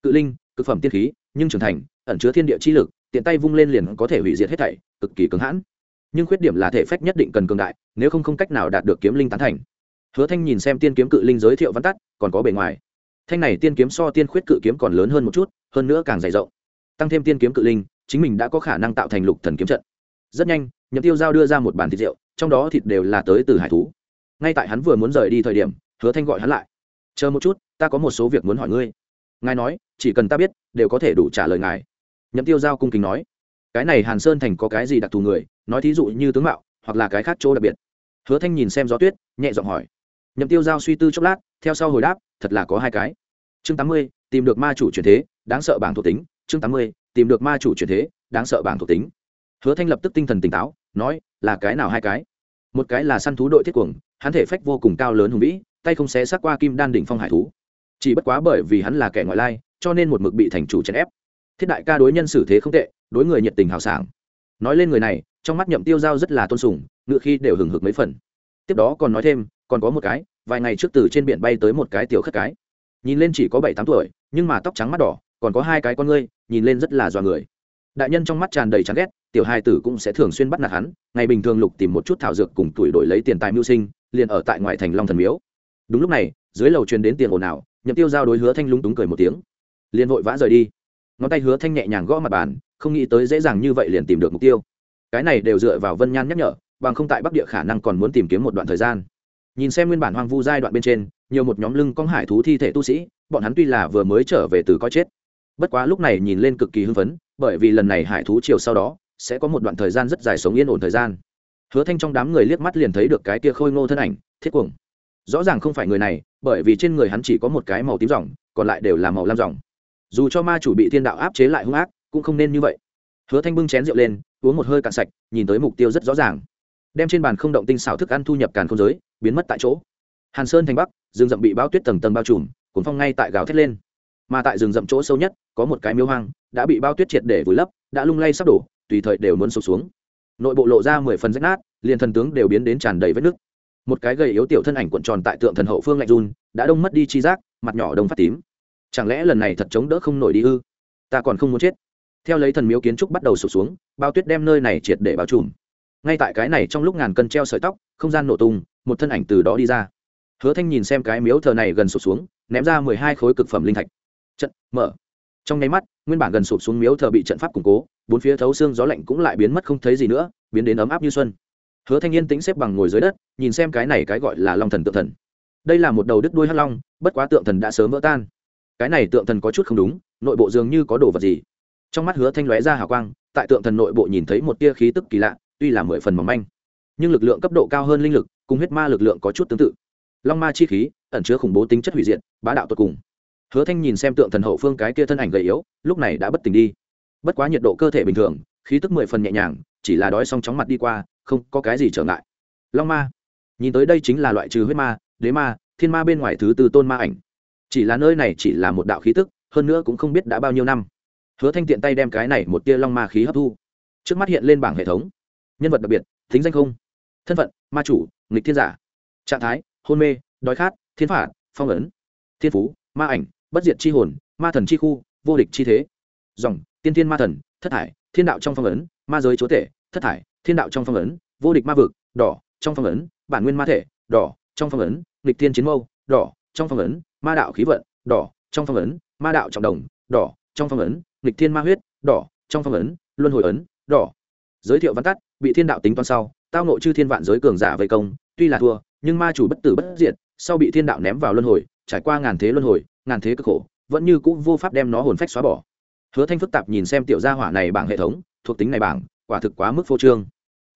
Cự linh, cực phẩm tiên khí, nhưng trưởng thành, ẩn chứa thiên địa chi lực, tiện tay vung lên liền có thể hủy diệt hết thảy, cực kỳ cứng hãn. Nhưng khuyết điểm là thể phách nhất định cần cường đại, nếu không không cách nào đạt được kiếm linh tán thành. Hứa thanh nhìn xem tiên kiếm cự linh giới thiệu văn tắt, còn có bề ngoài. Thanh này tiên kiếm so tiên khuyết cự kiếm còn lớn hơn một chút, hơn nữa càng dày rộng. Tăng thêm tiên kiếm cự linh, chính mình đã có khả năng tạo thành lục thần kiếm trận rất nhanh, nhậm tiêu giao đưa ra một bàn thịt rượu, trong đó thịt đều là tới từ hải thú. Ngay tại hắn vừa muốn rời đi thời điểm, hứa thanh gọi hắn lại. Chờ một chút, ta có một số việc muốn hỏi ngươi. Ngài nói, chỉ cần ta biết, đều có thể đủ trả lời ngài. Nhậm tiêu giao cung kính nói. Cái này hàn sơn thành có cái gì đặc thù người, nói thí dụ như tướng mạo, hoặc là cái khác chỗ đặc biệt. Hứa thanh nhìn xem gió tuyết, nhẹ giọng hỏi. Nhậm tiêu giao suy tư chốc lát, theo sau hồi đáp, thật là có hai cái. Chương tám mươi, tìm được ma chủ truyền thế, đáng sợ bảng thuộc tính. Chương tám mươi, tìm được ma chủ truyền thế, đáng sợ bảng thuộc tính hứa thanh lập tức tinh thần tỉnh táo, nói, là cái nào hai cái? Một cái là săn thú đội thiết cuồng, hắn thể phách vô cùng cao lớn hùng vĩ, tay không xé xác qua kim đan đỉnh phong hải thú. Chỉ bất quá bởi vì hắn là kẻ ngoại lai, cho nên một mực bị thành chủ chèn ép. Thiết đại ca đối nhân xử thế không tệ, đối người nhiệt tình hào sảng. Nói lên người này, trong mắt nhậm tiêu giao rất là tôn sùng, ngựa khi đều hừng hực mấy phần. Tiếp đó còn nói thêm, còn có một cái, vài ngày trước từ trên biển bay tới một cái tiểu khất cái. Nhìn lên chỉ có bảy tám tuổi, nhưng mà tóc trắng mắt đỏ, còn có hai cái con ngươi, nhìn lên rất là dọa người đại nhân trong mắt tràn đầy chán ghét, tiểu hai tử cũng sẽ thường xuyên bắt nạt hắn, ngày bình thường lục tìm một chút thảo dược cùng tuổi đổi lấy tiền tài mưu sinh, liền ở tại ngoại thành long thần miếu. Đúng lúc này, dưới lầu truyền đến tiền ồn ào, nhậm tiêu giao đối hứa thanh lúng túng cười một tiếng. Liền vội vã rời đi. Ngón tay hứa thanh nhẹ nhàng gõ mặt bàn, không nghĩ tới dễ dàng như vậy liền tìm được mục tiêu. Cái này đều dựa vào vân nhan nhắc nhở, bằng không tại bắc địa khả năng còn muốn tìm kiếm một đoạn thời gian. Nhìn xem nguyên bản hoang vu giai đoạn bên trên, nhiều một nhóm lưng con hải thú thi thể tu sĩ, bọn hắn tuy là vừa mới trở về từ coi chết, bất quá lúc này nhìn lên cực kỳ hưng phấn bởi vì lần này hải thú chiều sau đó, sẽ có một đoạn thời gian rất dài sống yên ổn thời gian. Hứa thanh trong đám người liếc mắt liền thấy được cái kia khôi ngô thân ảnh, thiết cuồng. Rõ ràng không phải người này, bởi vì trên người hắn chỉ có một cái màu tím dòng còn lại đều là màu lam dòng dù cho ma chủ bị thiên đạo áp chế lại hung ác, cũng không nên như vậy. Hứa thanh bưng chén rượu lên, uống một hơi cạn sạch, nhìn tới mục tiêu rất rõ ràng. Đem trên bàn không động tinh xảo thức ăn thu nhập càn không giới, biến mất tại chỗ. Hàn sơn thành bắc dương rậm bị bao tuyết tầng tầng bao trùm cuốn phong ngay tại gào thét lên mà tại rừng rậm chỗ sâu nhất, có một cái miếu hoang, đã bị bao tuyết triệt để vùi lấp, đã lung lay sắp đổ, tùy thời đều muốn sụp xuống. Nội bộ lộ ra mười phần rách nát, liền thần tướng đều biến đến tràn đầy vết nứt. Một cái gầy yếu tiểu thân ảnh cuộn tròn tại tượng thần hậu phương lạnh run, đã đông mất đi chi giác, mặt nhỏ đông phát tím. Chẳng lẽ lần này thật chống đỡ không nổi đi ư? Ta còn không muốn chết. Theo lấy thần miếu kiến trúc bắt đầu sụp xuống, bao tuyết đem nơi này triệt để bao trùm. Ngay tại cái này trong lúc ngàn cân treo sợi tóc, không gian nổ tung, một thân ảnh từ đó đi ra. Hứa thanh nhìn xem cái miếu thờ này gần sụp xuống, ném ra mười hai khối cực phẩm linh thạch trận, mở. Trong nháy mắt, nguyên bản gần sụp xuống miếu thờ bị trận pháp củng cố, bốn phía thấu xương gió lạnh cũng lại biến mất không thấy gì nữa, biến đến ấm áp như xuân. Hứa thanh yên tĩnh xếp bằng ngồi dưới đất, nhìn xem cái này cái gọi là long thần tượng thần. Đây là một đầu đứt đuôi hắc long, bất quá tượng thần đã sớm vỡ tan. Cái này tượng thần có chút không đúng, nội bộ dường như có đồ vật gì. Trong mắt hứa thanh lóe ra hào quang, tại tượng thần nội bộ nhìn thấy một tia khí tức kỳ lạ, tuy là mười phần mỏng manh. Nhưng lực lượng cấp độ cao hơn linh lực, cùng huyết ma lực lượng có chút tương tự. Long ma chi khí, ẩn chứa khủng bố tính chất hủy diệt, bá đạo tột cùng hứa thanh nhìn xem tượng thần hậu phương cái kia thân ảnh gầy yếu, lúc này đã bất tỉnh đi. Bất quá nhiệt độ cơ thể bình thường, khí tức mười phần nhẹ nhàng, chỉ là đói xong chóng mặt đi qua, không có cái gì trở ngại. Long ma, nhìn tới đây chính là loại trừ huyết ma, đế ma, thiên ma bên ngoài thứ tư tôn ma ảnh. Chỉ là nơi này chỉ là một đạo khí tức, hơn nữa cũng không biết đã bao nhiêu năm. Hứa thanh tiện tay đem cái này một tia long ma khí hấp thu. Trước mắt hiện lên bảng hệ thống. Nhân vật đặc biệt, thính danh không. Thân phận, ma chủ, nghịch thiên giả. Trạng thái, hôn mê, đói khát, thiên phạt, phong ấn. Thiên phú, ma ảnh bất diệt chi hồn, ma thần chi khu, vô địch chi thế. Dòng, tiên thiên ma thần, thất thải thiên đạo trong phong ấn, ma giới chúa tể, thất thải thiên đạo trong phong ấn, vô địch ma vực, đỏ, trong phong ấn, bản nguyên ma thể, đỏ, trong phong ấn, nghịch thiên chiến mâu, đỏ, trong phong ấn, ma đạo khí vận, đỏ, trong phong ấn, ma đạo trọng đồng, đỏ, trong phong ấn, nghịch thiên ma huyết, đỏ, trong phong ấn, luân hồi ấn, đỏ. Giới thiệu văn tắt, bị thiên đạo tính toán sau, tao nội chư thiên vạn giới cường giả vây công, tuy là thua, nhưng ma chủ bất tử bất diệt, sau bị thiên đạo ném vào luân hồi, trải qua ngàn thế luân hồi ngàn thế cực khổ, vẫn như cũng vô pháp đem nó hồn phách xóa bỏ. Hứa thanh phức tạp nhìn xem tiểu gia hỏa này bảng hệ thống, thuộc tính này bảng, quả thực quá mức phô trương.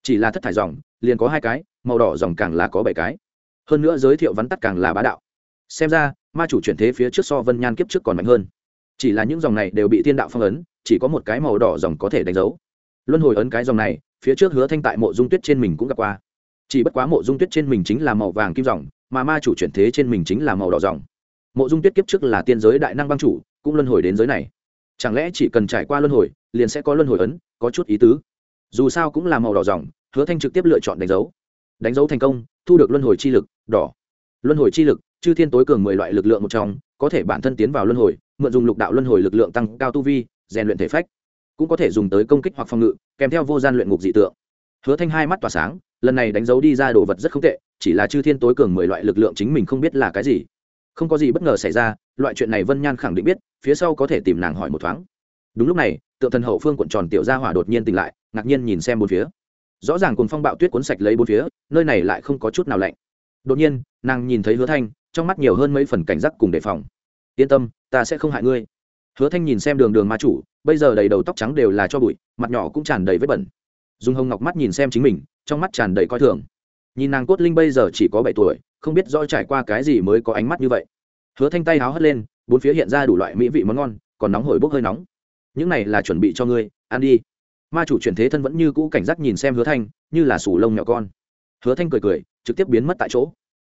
Chỉ là thất thải dòng, liền có hai cái, màu đỏ dòng càng là có bảy cái. Hơn nữa giới thiệu vắn tắt càng là bá đạo. Xem ra, ma chủ chuyển thế phía trước so vân nhan kiếp trước còn mạnh hơn. Chỉ là những dòng này đều bị thiên đạo phong ấn, chỉ có một cái màu đỏ dòng có thể đánh dấu. Luân hồi ấn cái dòng này, phía trước hứa thanh tại mộ dung tuyết trên mình cũng gặp qua. Chỉ bất quá mộ dung tuyết trên mình chính là màu vàng kim dòng, mà ma chủ chuyển thế trên mình chính là màu đỏ dòng mộ dung tuyết kiếp trước là tiên giới đại năng băng chủ, cũng luân hồi đến giới này. Chẳng lẽ chỉ cần trải qua luân hồi, liền sẽ có luân hồi ấn, có chút ý tứ? Dù sao cũng là màu đỏ dòng, hứa thanh trực tiếp lựa chọn đánh dấu. Đánh dấu thành công, thu được luân hồi chi lực, đỏ. Luân hồi chi lực, chư thiên tối cường mười loại lực lượng một trong, có thể bản thân tiến vào luân hồi, mượn dùng lục đạo luân hồi lực lượng tăng cao tu vi, rèn luyện thể phách. Cũng có thể dùng tới công kích hoặc phòng ngự, kèm theo vô gian luyện ngục dị tượng. Hứa thanh hai mắt tỏa sáng, lần này đánh dấu đi ra đồ vật rất không tệ, chỉ là chư thiên tối cường mười loại lực lượng chính mình không biết là cái gì không có gì bất ngờ xảy ra, loại chuyện này vân nhan khẳng định biết, phía sau có thể tìm nàng hỏi một thoáng. Đúng lúc này, tượng thần hậu phương cuộn tròn tiểu gia hỏa đột nhiên tỉnh lại, ngạc nhiên nhìn xem bốn phía. Rõ ràng cùng phong bạo tuyết cuốn sạch lấy bốn phía, nơi này lại không có chút nào lạnh. Đột nhiên, nàng nhìn thấy hứa thanh, trong mắt nhiều hơn mấy phần cảnh giác cùng đề phòng. Yên tâm, ta sẽ không hại ngươi. Hứa thanh nhìn xem đường đường ma chủ, bây giờ đầy đầu tóc trắng đều là cho bụi, mặt nhỏ cũng tràn đầy vết bẩn. Dùng hồng ngọc mắt nhìn xem chính mình, trong mắt tràn đầy coi thường. Nhìn nàng cốt linh bây giờ chỉ có bảy tuổi không biết do trải qua cái gì mới có ánh mắt như vậy. Hứa thanh tay háo hất lên, bốn phía hiện ra đủ loại mỹ vị món ngon, còn nóng hổi bốc hơi nóng. Những này là chuẩn bị cho ngươi, ăn đi. Ma chủ chuyển thế thân vẫn như cũ cảnh giác nhìn xem hứa thanh, như là sủ lông nhỏ con. Hứa thanh cười cười, trực tiếp biến mất tại chỗ.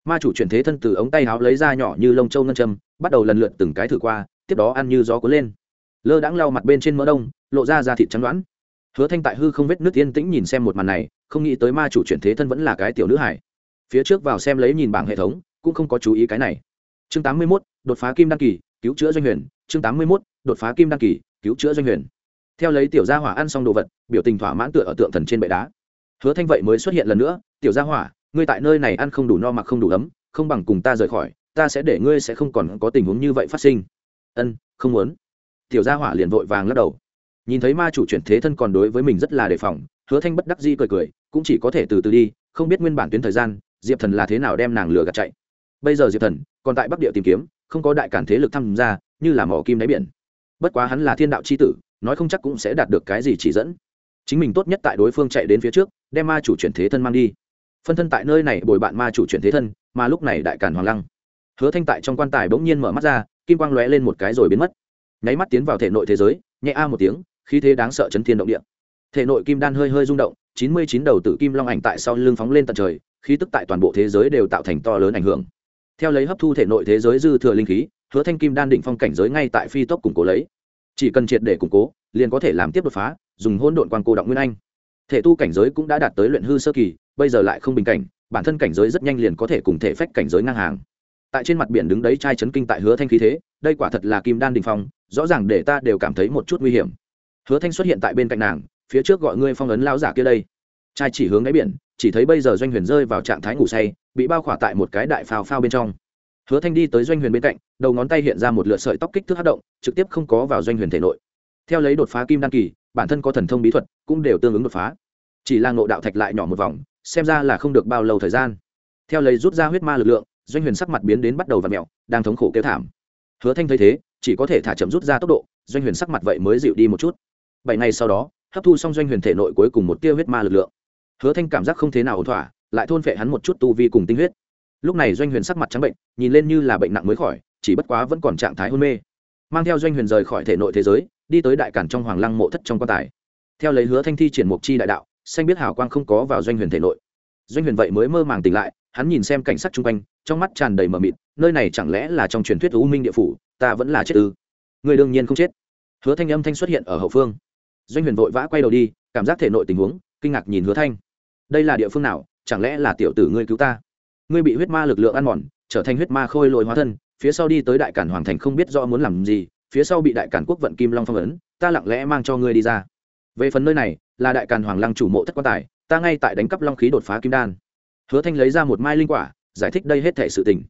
Ma chủ chuyển thế thân từ ống tay háo lấy ra nhỏ như lông châu ngân châm, bắt đầu lần lượt từng cái thử qua, tiếp đó ăn như gió cuốn lên. Lơ đãng lau mặt bên trên mỡ đông, lộ ra da thịt trắng đoán. Hứa thanh tại hư không vết nước yên tĩnh nhìn xem một màn này, không nghĩ tới ma chủ chuyển thế thân vẫn là cái tiểu nữ hải phía trước vào xem lấy nhìn bảng hệ thống cũng không có chú ý cái này. Chương tám mươi 81, đột phá kim đăng kỳ cứu chữa doanh huyền. Chương tám mươi 81, đột phá kim đăng kỳ cứu chữa doanh huyền. Theo lấy tiểu gia hỏa ăn xong đồ vật biểu tình thỏa mãn tựa ở tượng thần trên bệ đá. Hứa thanh vậy mới xuất hiện lần nữa tiểu gia hỏa ngươi tại nơi này ăn không đủ no mặc không đủ ấm không bằng cùng ta rời khỏi ta sẽ để ngươi sẽ không còn có tình huống như vậy phát sinh. Ân không muốn. Tiểu gia hỏa liền vội vàng lắc đầu. Nhìn thấy ma chủ chuyển thế thân còn đối với mình rất là đề phòng hứa thanh bất đắc di cười cười cũng chỉ có thể từ từ đi không biết nguyên bản tuyến thời gian diệp thần là thế nào đem nàng lừa gạt chạy? Bây giờ diệp thần còn tại bắc địa tìm kiếm, không có đại cản thế lực tham gia, như là mỏ kim đáy biển. Bất quá hắn là thiên đạo c h i tử, nói không chắc cũng sẽ đạt được cái gì chỉ dẫn. Chính mình tốt nhất tại đối phương chạy đến phía trước, đem ma chủ chuyển thế thân mang đi. Phân thân tại nơi này bồi bạn ma chủ chuyển thế thân, mà lúc này đại cản hoàng lăng. Hứa thanh tại trong quan tài bỗng nhiên mở mắt ra, kim quang lóe lên một cái rồi biến mất. Nháy mắt tiến vào thể nội thế giới, nhẹ a một tiếng, khí thế đáng sợ chấn thiên động địa. Thể nội kim đan hơi hơi rung động chín mươi chín đầu tự kim long ảnh tại sau lưng phóng lên tận trời, khí tức tại toàn bộ thế giới đều tạo thành to lớn ảnh hưởng. Theo lấy hấp thu thể nội thế giới dư thừa linh khí, hứa thanh kim đan định phong cảnh giới ngay tại phi tốc củng cố lấy. Chỉ cần triệt để củng cố, liền có thể làm tiếp đột phá, dùng hôn độn quan cô động nguyên anh. Thể tu cảnh giới cũng đã đạt tới luyện hư sơ kỳ, bây giờ lại không bình cảnh, bản thân cảnh giới rất nhanh liền có thể cùng thể phách cảnh giới ngang hàng. Tại trên mặt biển đứng đấy trai chấn kinh tại hứa thanh khí thế, đây quả thật là kim đan đình phong, rõ ràng để ta đều cảm thấy một chút nguy hiểm. Hứa thanh xuất hiện tại bên cạnh nàng phía trước gọi ngươi phong ấn lao giả kia đây. Trai chỉ hướng đáy biển, chỉ thấy bây giờ doanh huyền rơi vào trạng thái ngủ say, bị bao khỏa tại một cái đại phao phao bên trong. Hứa thanh đi tới doanh huyền bên cạnh, đầu ngón tay hiện ra một lượt sợi tóc kích thước hát động, trực tiếp không có vào doanh huyền thể nội. Theo lấy đột phá kim đan kỳ, bản thân có thần thông bí thuật, cũng đều tương ứng đột phá. Chỉ là ngộ đạo thạch lại nhỏ một vòng, xem ra là không được bao lâu thời gian. Theo lấy rút ra huyết ma lực lượng, doanh huyền sắc mặt biến đến bắt đầu và mẹo đang thống khổ kêu thảm. Hứa thanh thấy thế, chỉ có thể thả chậm rút ra tốc độ, doanh huyền sắc mặt vậy mới dịu đi một chút. Bảy ngày sau đó hấp thu xong doanh huyền thể nội cuối cùng một tia huyết ma lực lượng. Hứa thanh cảm giác không thế nào ổn thỏa, lại thôn phệ hắn một chút tu vi cùng tinh huyết. Lúc này doanh huyền sắc mặt trắng bệnh, nhìn lên như là bệnh nặng mới khỏi, chỉ bất quá vẫn còn trạng thái hôn mê. Mang theo doanh huyền rời khỏi thể nội thế giới, đi tới đại cản trong hoàng lăng mộ thất trong quan tài. Theo lấy hứa thanh thi triển mục chi đại đạo, xanh biết hào quang không có vào doanh huyền thể nội. Doanh huyền vậy mới mơ màng tỉnh lại, hắn nhìn xem cảnh sắc chung quanh, trong mắt tràn đầy mờ mịt, nơi này chẳng lẽ là trong truyền thuyết u minh địa phủ, ta vẫn là chết ư? Người đương nhiên không chết. Hứa thanh âm thanh xuất hiện ở hậu phương doanh huyền vội vã quay đầu đi, cảm giác thể nội tình huống, kinh ngạc nhìn hứa thanh. Đây là địa phương nào? Chẳng lẽ là tiểu tử ngươi cứu ta? Ngươi bị huyết ma lực lượng ăn mòn, trở thành huyết ma khôi lội hóa thân, phía sau đi tới đại cản hoàng thành không biết do muốn làm gì, phía sau bị đại cản quốc vận kim long phong ấn, ta lặng lẽ mang cho ngươi đi ra. Về phần nơi này, là đại Cản hoàng lăng chủ mộ thất quan tài, ta ngay tại đánh cắp long khí đột phá kim đan. Hứa thanh lấy ra một mai linh quả, giải thích đây hết thể sự tình.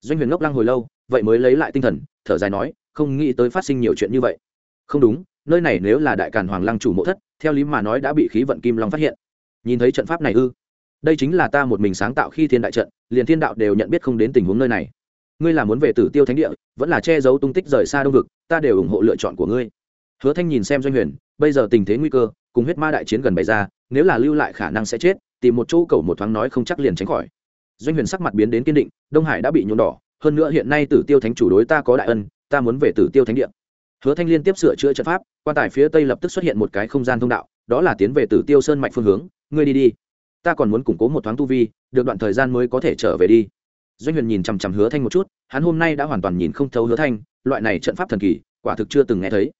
Doanh huyền ngốc lăng hồi lâu, vậy mới lấy lại tinh thần, thở dài nói, không nghĩ tới phát sinh nhiều chuyện như vậy. Không đúng nơi này nếu là đại càn hoàng lăng chủ mộ thất, theo lý mà nói đã bị khí vận kim long phát hiện. Nhìn thấy trận pháp này ư? Đây chính là ta một mình sáng tạo khi thiên đại trận, liền thiên đạo đều nhận biết không đến tình huống nơi này. Ngươi là muốn về tử tiêu thánh địa, vẫn là che giấu tung tích rời xa đông vực, ta đều ủng hộ lựa chọn của ngươi. Hứa thanh nhìn xem doanh huyền, bây giờ tình thế nguy cơ, cùng huyết ma đại chiến gần bày ra, nếu là lưu lại khả năng sẽ chết, tìm một chỗ cầu một thoáng nói không chắc liền tránh khỏi. Doanh huyền sắc mặt biến đến kiên định, đông hải đã bị nhuộm đỏ, hơn nữa hiện nay tử tiêu thánh chủ đối ta có đại ân, ta muốn về tử tiêu thánh địa. Hứa thanh liên tiếp sửa chữa trận pháp quan tài phía tây lập tức xuất hiện một cái không gian thông đạo, đó là tiến về tử tiêu sơn mạnh phương hướng. Ngươi đi đi. Ta còn muốn củng cố một thoáng tu vi, được đoạn thời gian mới có thể trở về đi. Doanh huyền nhìn chằm chằm hứa thanh một chút, hắn hôm nay đã hoàn toàn nhìn không thấu hứa thanh, loại này trận pháp thần kỳ, quả thực chưa từng nghe thấy.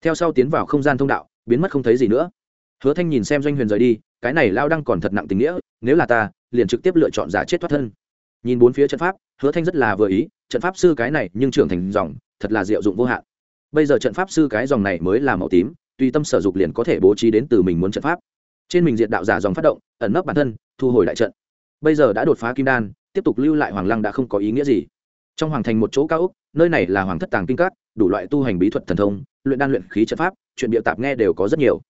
Theo sau tiến vào không gian thông đạo, biến mất không thấy gì nữa. Hứa thanh nhìn xem doanh huyền rời đi, cái này lao đăng còn thật nặng tình nghĩa, nếu là ta, liền trực tiếp lựa chọn giả chết thoát thân. Nhìn bốn phía trận pháp, hứa thanh rất là vừa ý, trận pháp sư cái này nhưng trưởng thành dòng, thật là diệu dụng vô hạn bây giờ trận pháp sư cái dòng này mới là màu tím, tùy tâm sở dục liền có thể bố trí đến từ mình muốn trận pháp. Trên mình diện đạo giả dòng phát động, ẩn nấp bản thân, thu hồi đại trận. Bây giờ đã đột phá kim đan, tiếp tục lưu lại hoàng lăng đã không có ý nghĩa gì. Trong hoàng thành một chỗ cao úc nơi này là hoàng thất tàng kinh các, đủ loại tu hành bí thuật thần thông, luyện đan luyện khí trận pháp, chuyện biệu tạp nghe đều có rất nhiều.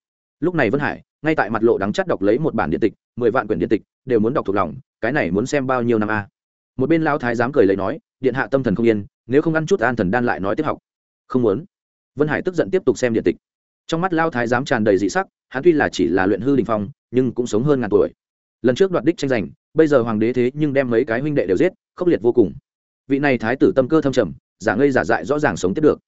Lúc này vân hải, ngay tại mặt lộ đắng chắt đọc lấy một bản điện tịch, mười vạn quyển điện tịch, đều muốn đọc thuộc lòng, cái này muốn xem bao nhiêu năm a? Một bên lão thái dám cười lấy nói, điện hạ tâm thần không yên, nếu không ăn chút an thần đan lại nói tiếp học. Không muốn vân hải tức giận tiếp tục xem điện tịch. Trong mắt lao thái giám tràn đầy dị sắc, hắn tuy là chỉ là luyện hư đình phong, nhưng cũng sống hơn ngàn tuổi. Lần trước đoạt đích tranh giành, bây giờ hoàng đế thế nhưng đem mấy cái huynh đệ đều giết, khốc liệt vô cùng. Vị này thái tử tâm cơ thâm trầm, giả ngây giả dại rõ ràng sống tiếp được.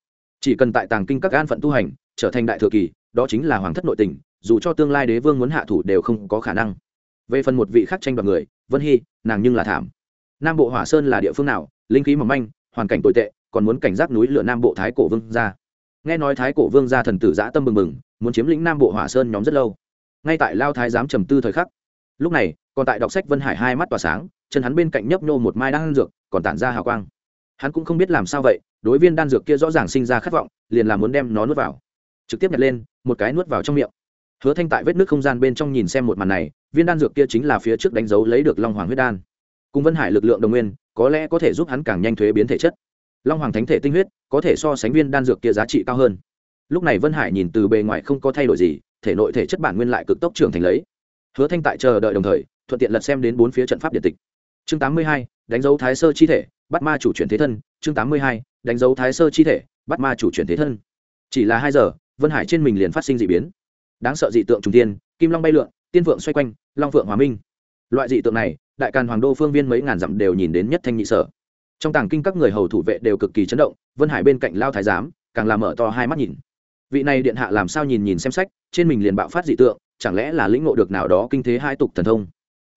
Chỉ cần tại tàng kinh các an phận tu hành, trở thành đại thừa kỳ, đó chính là hoàng thất nội tình, dù cho tương lai đế vương muốn hạ thủ đều không có khả năng. Về phần một vị khác tranh đoạt người, vân hy, nàng nhưng là thảm. Nam bộ hỏa sơn là địa phương nào, linh khí mỏng manh, hoàn cảnh tồi tệ, còn muốn cảnh giác núi lửa nam bộ thái cổ vương ra nghe nói thái cổ vương gia thần tử giã tâm mừng mừng muốn chiếm lĩnh nam bộ hỏa sơn nhóm rất lâu. Ngay tại lao thái giám trầm tư thời khắc, lúc này, còn tại đọc sách vân hải hai mắt tỏa sáng, chân hắn bên cạnh nhấp nhô một mai đan dược, còn tản ra hào quang. Hắn cũng không biết làm sao vậy, đối viên đan dược kia rõ ràng sinh ra khát vọng, liền là muốn đem nó nuốt vào. Trực tiếp nhặt lên, một cái nuốt vào trong miệng. Hứa thanh tại vết nước không gian bên trong nhìn xem một màn này, viên đan dược kia chính là phía trước đánh dấu lấy được long hoàng huyết đan. Cùng vân hải lực lượng đồng nguyên, có lẽ có thể giúp hắn càng nhanh thuế biến thể chất long hoàng thánh thể tinh huyết, có thể so sánh viên đan dược kia giá trị cao hơn. Lúc này vân hải nhìn từ bề ngoài không có thay đổi gì, thể nội thể chất bản nguyên lại cực tốc trưởng thành lấy. Hứa thanh tại chờ đợi đồng thời, thuận tiện lật xem đến bốn phía trận pháp điện tịch. Chương tám mươi hai, đánh dấu thái sơ chi thể, bắt ma chủ chuyển thế thân. Chương tám mươi hai, đánh dấu thái sơ chi thể, bắt ma chủ chuyển thế thân. Chỉ là hai giờ, vân hải trên mình liền phát sinh d ị biến. Đáng sợ dị tượng trung tiên kim long bay lượn, tiên vượng xoay quanh, long vượng hòa minh. Loại dị tượng này, đại càn hoàng đô phương viên mấy ngàn dặm đều nhìn đến nhất thanh nhị sở trong tàng kinh các người hầu thủ vệ đều cực kỳ chấn động, vân hải bên cạnh lao thái giám càng làm mở to hai mắt nhìn. Vị này điện hạ làm sao nhìn nhìn xem sách, trên mình liền bạo phát dị tượng, chẳng lẽ là lĩnh ngộ được nào đó kinh thế hai tục thần thông?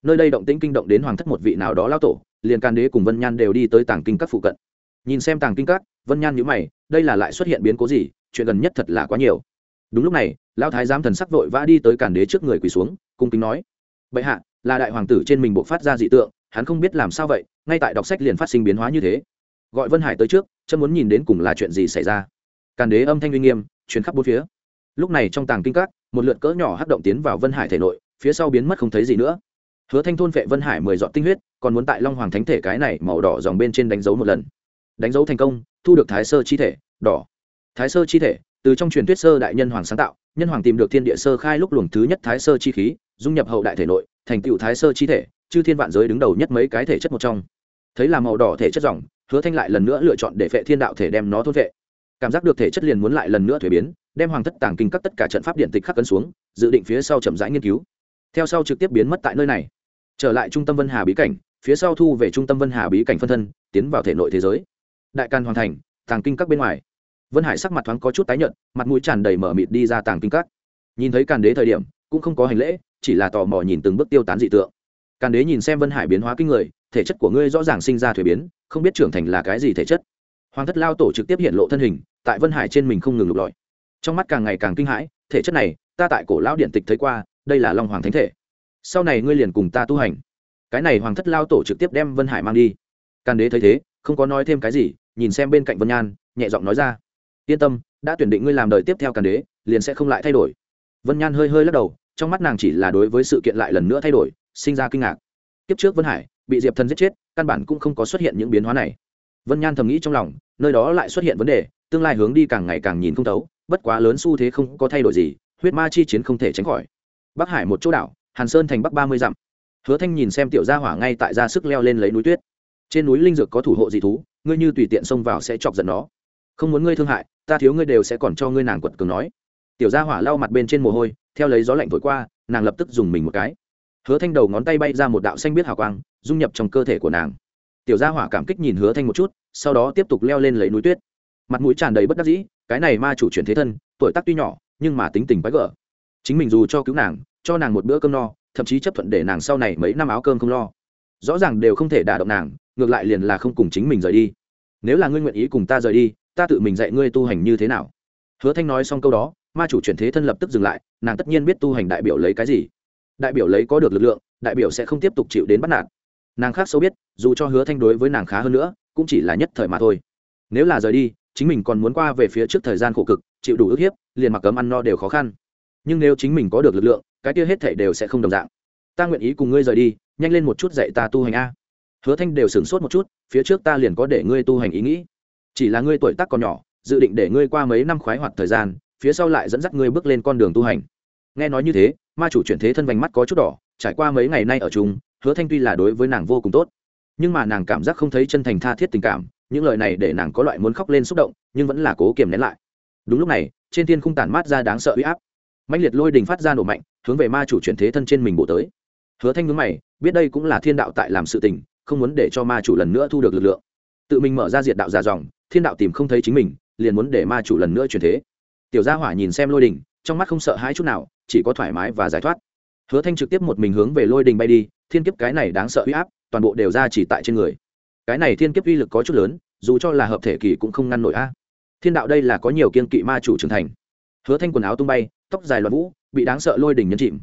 Nơi đây động tĩnh kinh động đến hoàng thất một vị nào đó lao tổ, liền can đế cùng vân nhan đều đi tới tàng kinh các phụ cận. Nhìn xem tàng kinh các, vân nhan nhữ mày, đây là lại xuất hiện biến cố gì, chuyện gần nhất thật là quá nhiều. Đúng lúc này, lao thái giám thần sắc vội vã đi tới càn đế trước người quỳ xuống, cung kính nói, bệ hạ, là đại hoàng tử trên mình buộc phát ra dị tượng hắn không biết làm sao vậy, ngay tại đọc sách liền phát sinh biến hóa như thế. Gọi vân hải tới trước chân muốn nhìn đến cùng là chuyện gì xảy ra. Càn đế âm thanh uy nghiêm chuyến khắp bốn phía. Lúc này trong tàng kinh các, một lượt cỡ nhỏ hắc động tiến vào vân hải thể nội, phía sau biến mất không thấy gì nữa. Hứa thanh thôn vệ vân hải mười dọn tinh huyết, còn muốn tại long hoàng thánh thể cái này màu đỏ dòng bên trên đánh dấu một lần. Đánh dấu thành công, thu được thái sơ chi thể, đỏ. Thái sơ chi thể, từ trong truyền thuyết sơ đại nhân hoàng sáng tạo, nhân hoàng tìm được thiên địa sơ khai lúc luồng thứ nhất thái sơ chi khí, dung nhập hậu đại thể nội, thành tựu thái sơ chi thể chư thiên vạn giới đứng đầu nhất mấy cái thể chất một trong. Thấy là màu đỏ thể chất dòng, hứa thanh lại lần nữa lựa chọn để phệ thiên đạo thể đem nó thôn vệ cảm giác được thể chất liền muốn lại lần nữa thuế biến, đem hoàng thất tàng kinh các tất cả trận pháp điện tịch khắc cấn xuống, dự định phía sau chậm rãi nghiên cứu. Theo sau trực tiếp biến mất tại nơi này. Trở lại trung tâm vân hà bí cảnh, phía sau thu về trung tâm vân hà bí cảnh phân thân, tiến vào thể nội thế giới. Đại can hoàn thành, tàng kinh các bên ngoài. Vân hải sắc mặt thoáng có chút tái nhợt, mặt mũi tràn đầy mở mịt đi ra tàng kinh các. Nhìn thấy càn đế thời điểm, cũng không có hành lễ, chỉ là tò mò nhìn từng bước tiêu tán dị tượng càn đế nhìn xem vân hải biến hóa kinh người, thể chất của ngươi rõ ràng sinh ra thuế biến, không biết trưởng thành là cái gì thể chất. Hoàng thất lao tổ trực tiếp hiện lộ thân hình, tại vân hải trên mình không ngừng lục lọi. Trong mắt càng ngày càng kinh hãi, thể chất này, ta tại cổ lão điện tịch thấy qua, đây là long hoàng thánh thể. Sau này ngươi liền cùng ta tu hành. Cái này hoàng thất lao tổ trực tiếp đem vân hải mang đi. Càn đế thấy thế, không có nói thêm cái gì, nhìn xem bên cạnh vân nhan, nhẹ giọng nói ra. Yên tâm, đã tuyển định ngươi làm đời tiếp theo càn đế, liền sẽ không lại thay đổi. Vân nhan hơi hơi lắc đầu, trong mắt nàng chỉ là đối với sự kiện lại lần nữa thay đổi sinh ra kinh ngạc. Kiếp trước vân hải, bị diệp thần giết chết, căn bản cũng không có xuất hiện những biến hóa này. Vân nhan thầm nghĩ trong lòng, nơi đó lại xuất hiện vấn đề, tương lai hướng đi càng ngày càng nhìn không thấu, bất quá lớn xu thế không có thay đổi gì, huyết ma chi chiến không thể tránh khỏi. Bắc hải một chỗ đảo, hàn sơn thành bắc ba mươi dặm. Hứa thanh nhìn xem tiểu gia hỏa ngay tại ra sức leo lên lấy núi tuyết. Trên núi linh dược có thủ hộ dị thú, ngươi như tùy tiện xông vào sẽ chọc giận nó. Không muốn ngươi thương hại, ta thiếu ngươi đều sẽ còn cho ngươi nàng quật cường nói. Tiểu gia hỏa lau mặt bên trên mồ hôi, theo lấy gió lạnh thổi qua, nàng lập tức dùng mình một cái hứa thanh đầu ngón tay bay ra một đạo xanh biết hào quang, dung nhập trong cơ thể của nàng. Tiểu gia hỏa cảm kích nhìn hứa thanh một chút, sau đó tiếp tục leo lên lấy núi tuyết. Mặt mũi tràn đầy bất đắc dĩ, cái này ma chủ chuyển thế thân, tuổi tác tuy nhỏ, nhưng mà tính tình quái gở. Chính mình dù cho cứu nàng, cho nàng một bữa cơm no, thậm chí chấp thuận để nàng sau này mấy năm áo cơm không lo. Rõ ràng đều không thể đả động nàng, ngược lại liền là không cùng chính mình rời đi. Nếu là ngươi nguyện ý cùng ta rời đi, ta tự mình dạy ngươi tu hành như thế nào? Hứa thanh nói xong câu đó, ma chủ chuyển thế thân lập tức dừng lại, nàng tất nhiên biết tu hành đại biểu lấy cái gì đại biểu lấy có được lực lượng, đại biểu sẽ không tiếp tục chịu đến bắt nạt. Nàng khác sâu biết, dù cho hứa thanh đối với nàng khá hơn nữa, cũng chỉ là nhất thời mà thôi. Nếu là rời đi, chính mình còn muốn qua về phía trước thời gian khổ cực, chịu đủ ức hiếp, liền mặc cấm ăn no đều khó khăn. Nhưng nếu chính mình có được lực lượng, cái kia hết thảy đều sẽ không đồng dạng. Ta nguyện ý cùng ngươi rời đi, nhanh lên một chút dạy ta tu hành a. Hứa thanh đều sửng sốt một chút, phía trước ta liền có để ngươi tu hành ý nghĩ. Chỉ là ngươi tuổi tác còn nhỏ, dự định để ngươi qua mấy năm khoái hoạt thời gian, phía sau lại dẫn dắt ngươi bước lên con đường tu hành nghe nói như thế, ma chủ chuyển thế thân vành mắt có chút đỏ, trải qua mấy ngày nay ở chung, hứa thanh tuy là đối với nàng vô cùng tốt, nhưng mà nàng cảm giác không thấy chân thành tha thiết tình cảm, những lời này để nàng có loại muốn khóc lên xúc động, nhưng vẫn là cố kiềm nén lại. Đúng lúc này, trên thiên khung tản mát ra đáng sợ uy áp. Mạnh liệt lôi đình phát ra nổ mạnh, hướng về ma chủ chuyển thế thân trên mình bổ tới. Hứa thanh nhướng mày, biết đây cũng là thiên đạo tại làm sự tình, không muốn để cho ma chủ lần nữa thu được lực lượng. Tự mình mở ra diệt đạo giả dòng, thiên đạo tìm không thấy chính mình, liền muốn để ma chủ lần nữa chuyển thế. Tiểu gia hỏa nhìn xem lôi đình trong mắt không sợ hãi chút nào, chỉ có thoải mái và giải thoát. Hứa thanh trực tiếp một mình hướng về lôi đình bay đi, thiên kiếp cái này đáng sợ uy áp, toàn bộ đều ra chỉ tại trên người. Cái này thiên kiếp uy lực có chút lớn, dù cho là hợp thể kỳ cũng không ngăn nổi a. Thiên đạo đây là có nhiều kiên kỵ ma chủ trưởng thành. Hứa thanh quần áo tung bay, tóc dài loạn vũ, bị đáng sợ lôi đình nhấn chìm.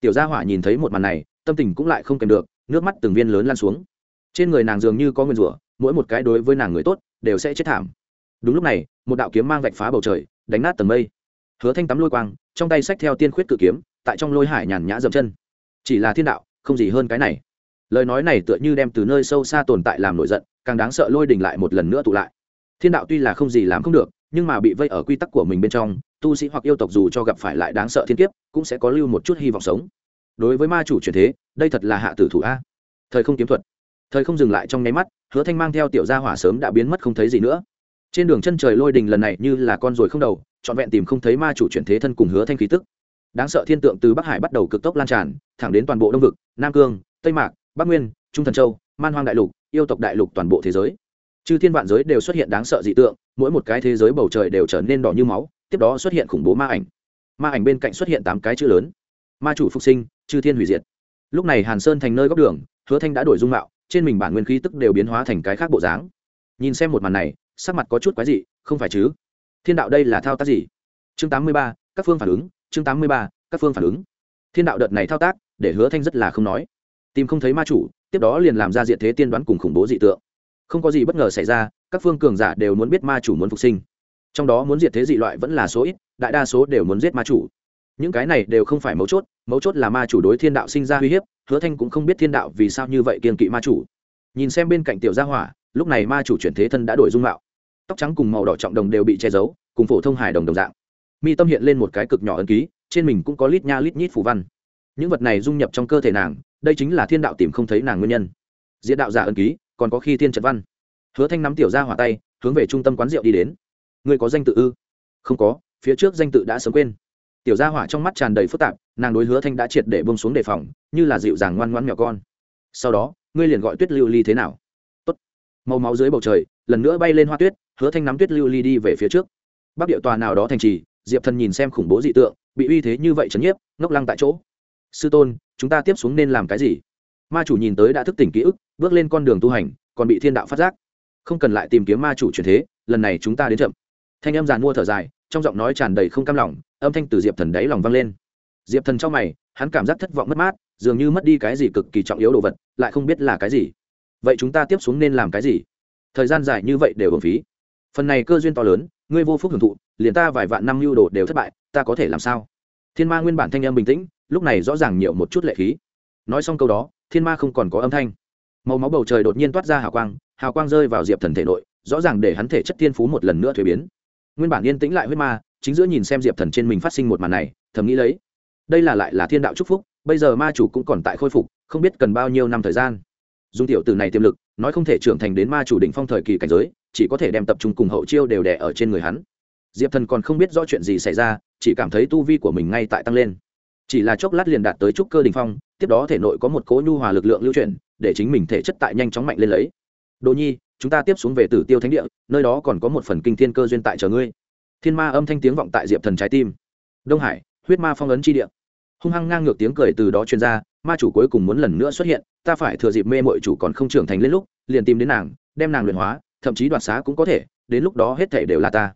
Tiểu gia hỏa nhìn thấy một màn này, tâm tình cũng lại không kèm được, nước mắt từng viên lớn lan xuống. Trên người nàng dường như có nguyên rủa, mỗi một cái đối với nàng người tốt, đều sẽ chết thảm. Đúng lúc này, một đạo kiếm mang vạch phá bầu trời, đánh nát tầng mây hứa thanh tắm lôi quang, trong tay xách theo tiên khuyết cự kiếm, tại trong lôi hải nhàn nhã dậm chân. Chỉ là thiên đạo, không gì hơn cái này. Lời nói này tựa như đem từ nơi sâu xa tồn tại làm nổi giận, càng đáng sợ lôi đình lại một lần nữa tụ lại. Thiên đạo tuy là không gì làm không được, nhưng mà bị vây ở quy tắc của mình bên trong, tu sĩ hoặc yêu tộc dù cho gặp phải lại đáng sợ thiên kiếp, cũng sẽ có lưu một chút hy vọng sống. Đối với ma chủ truyền thế, đây thật là hạ tử thủ a. Thời không kiếm thuật. Thời không dừng lại trong nháy mắt, hứa thanh mang theo tiểu gia hỏa sớm đã biến mất không thấy gì nữa trên đường chân trời lôi đình lần này như là con ruồi không đầu, trọn vẹn tìm không thấy ma chủ chuyển thế thân cùng hứa thanh khí tức. Đáng sợ thiên tượng từ bắc hải bắt đầu cực tốc lan tràn, thẳng đến toàn bộ đông vực, nam cương, tây mạc, bắc nguyên, trung thần châu, man hoang đại lục, yêu tộc đại lục toàn bộ thế giới. Chư thiên vạn giới đều xuất hiện đáng sợ dị tượng, mỗi một cái thế giới bầu trời đều trở nên đỏ như máu, tiếp đó xuất hiện khủng bố ma ảnh. Ma ảnh bên cạnh xuất hiện tám cái chữ lớn. Ma chủ phục sinh, chư thiên hủy diệt. Lúc này hàn sơn thành nơi góc đường, hứa thanh đã đổi dung mạo, trên mình bản nguyên khí tức đều biến hóa thành cái khác bộ dáng. Nhìn xem một màn này sắc mặt có chút quái dị, không phải chứ? Thiên đạo đây là thao tác gì? Chương tám mươi ba, các phương phản ứng. Chương tám mươi ba, các phương phản ứng. Thiên đạo đợt này thao tác, để hứa thanh rất là không nói. Tìm không thấy ma chủ, tiếp đó liền làm ra diện thế tiên đoán cùng khủng bố dị tượng. Không có gì bất ngờ xảy ra, các phương cường giả đều muốn biết ma chủ muốn phục sinh. Trong đó muốn diệt thế dị loại vẫn là số ít, đại đa số đều muốn giết ma chủ. Những cái này đều không phải mấu chốt mấu chốt là ma chủ đối thiên đạo sinh ra uy hiếp, hứa thanh cũng không biết thiên đạo vì sao như vậy kiên kỵ ma chủ. Nhìn xem bên cạnh tiểu gia hỏa, lúc này ma chủ chuyển thế thân đã đổi dung mạo tóc trắng cùng màu đỏ trọng đồng đều bị che giấu, cùng phổ thông hài đồng đồng dạng. Mi tâm hiện lên một cái cực nhỏ ấn ký, trên mình cũng có lít nha lít nhít phù văn. Những vật này dung nhập trong cơ thể nàng, đây chính là thiên đạo tìm không thấy nàng nguyên nhân. Diễn đạo giả ấn ký, còn có khi thiên trật văn. Hứa thanh nắm tiểu ra hỏa tay, hướng về trung tâm quán rượu đi đến. Ngươi có danh tự ư? Không có, phía trước danh tự đã sớm quên. Tiểu gia hỏa trong mắt tràn đầy phức tạp, nàng đối hứa thanh đã triệt để bông xuống đề phòng, như là dịu dàng ngoan ngoãn nhỏ con. Sau đó, ngươi liền gọi tuyết lưu ly thế nào? Tốt. Màu máu dưới bầu trời, lần nữa bay lên hoa tuyết hứa thanh nắm tuyết lưu ly đi về phía trước. Bắc địa tòa nào đó thành trì, diệp thần nhìn xem khủng bố dị tượng, bị uy thế như vậy chấn nhiếp, ngốc lăng tại chỗ. Sư tôn, chúng ta tiếp xuống nên làm cái gì? Ma chủ nhìn tới đã thức tỉnh ký ức, bước lên con đường tu hành, còn bị thiên đạo phát giác. Không cần lại tìm kiếm ma chủ truyền thế, lần này chúng ta đến chậm. Thanh âm giàn mua thở dài, trong giọng nói tràn đầy không cam lòng, âm thanh từ diệp thần đáy lòng vang lên. Diệp thần trong mày, hắn cảm giác thất vọng mất mát, dường như mất đi cái gì cực kỳ trọng yếu đồ vật, lại không biết là cái gì. Vậy chúng ta tiếp xuống nên làm cái gì? Thời gian dài như vậy đều hưởng phí phần này cơ duyên to lớn, ngươi vô phúc hưởng thụ, liền ta vài vạn năm lưu đồ đều thất bại, ta có thể làm sao? Thiên ma nguyên bản thanh âm bình tĩnh, lúc này rõ ràng nhiều một chút lệ khí. Nói xong câu đó, thiên ma không còn có âm thanh. Màu máu bầu trời đột nhiên toát ra hào quang hào quang rơi vào diệp thần thể nội, rõ ràng để hắn thể chất thiên phú một lần nữa thuế biến. Nguyên bản yên tĩnh lại huyết ma, chính giữa nhìn xem diệp thần trên mình phát sinh một màn này, thầm nghĩ lấy, đây là lại là thiên đạo chúc phúc, bây giờ ma chủ cũng còn tại khôi phục, không biết cần bao nhiêu năm thời gian. Dung tiểu từ này tiềm lực nói không thể trưởng thành đến ma chủ đỉnh phong thời kỳ cảnh giới, chỉ có thể đem tập trung cùng hậu chiêu đều đẻ ở trên người hắn. Diệp thần còn không biết rõ chuyện gì xảy ra, chỉ cảm thấy tu vi của mình ngay tại tăng lên. Chỉ là chốc lát liền đạt tới trúc cơ đình phong, tiếp đó thể nội có một cố nhu hòa lực lượng lưu chuyển, để chính mình thể chất tại nhanh chóng mạnh lên lấy. Đồ nhi, chúng ta tiếp xuống về tử tiêu thánh địa, nơi đó còn có một phần kinh thiên cơ duyên tại chờ ngươi. Thiên ma âm thanh tiếng vọng tại diệp thần trái tim. Đông hải, huyết ma phong ấn chi địa hung hăng ngang ngược tiếng cười từ đó chuyên ra, ma chủ cuối cùng muốn lần nữa xuất hiện, ta phải thừa dịp mê mội chủ còn không trưởng thành lên lúc, liền tìm đến nàng, đem nàng luyện hóa, thậm chí đoạt xá cũng có thể, đến lúc đó hết thể đều là ta.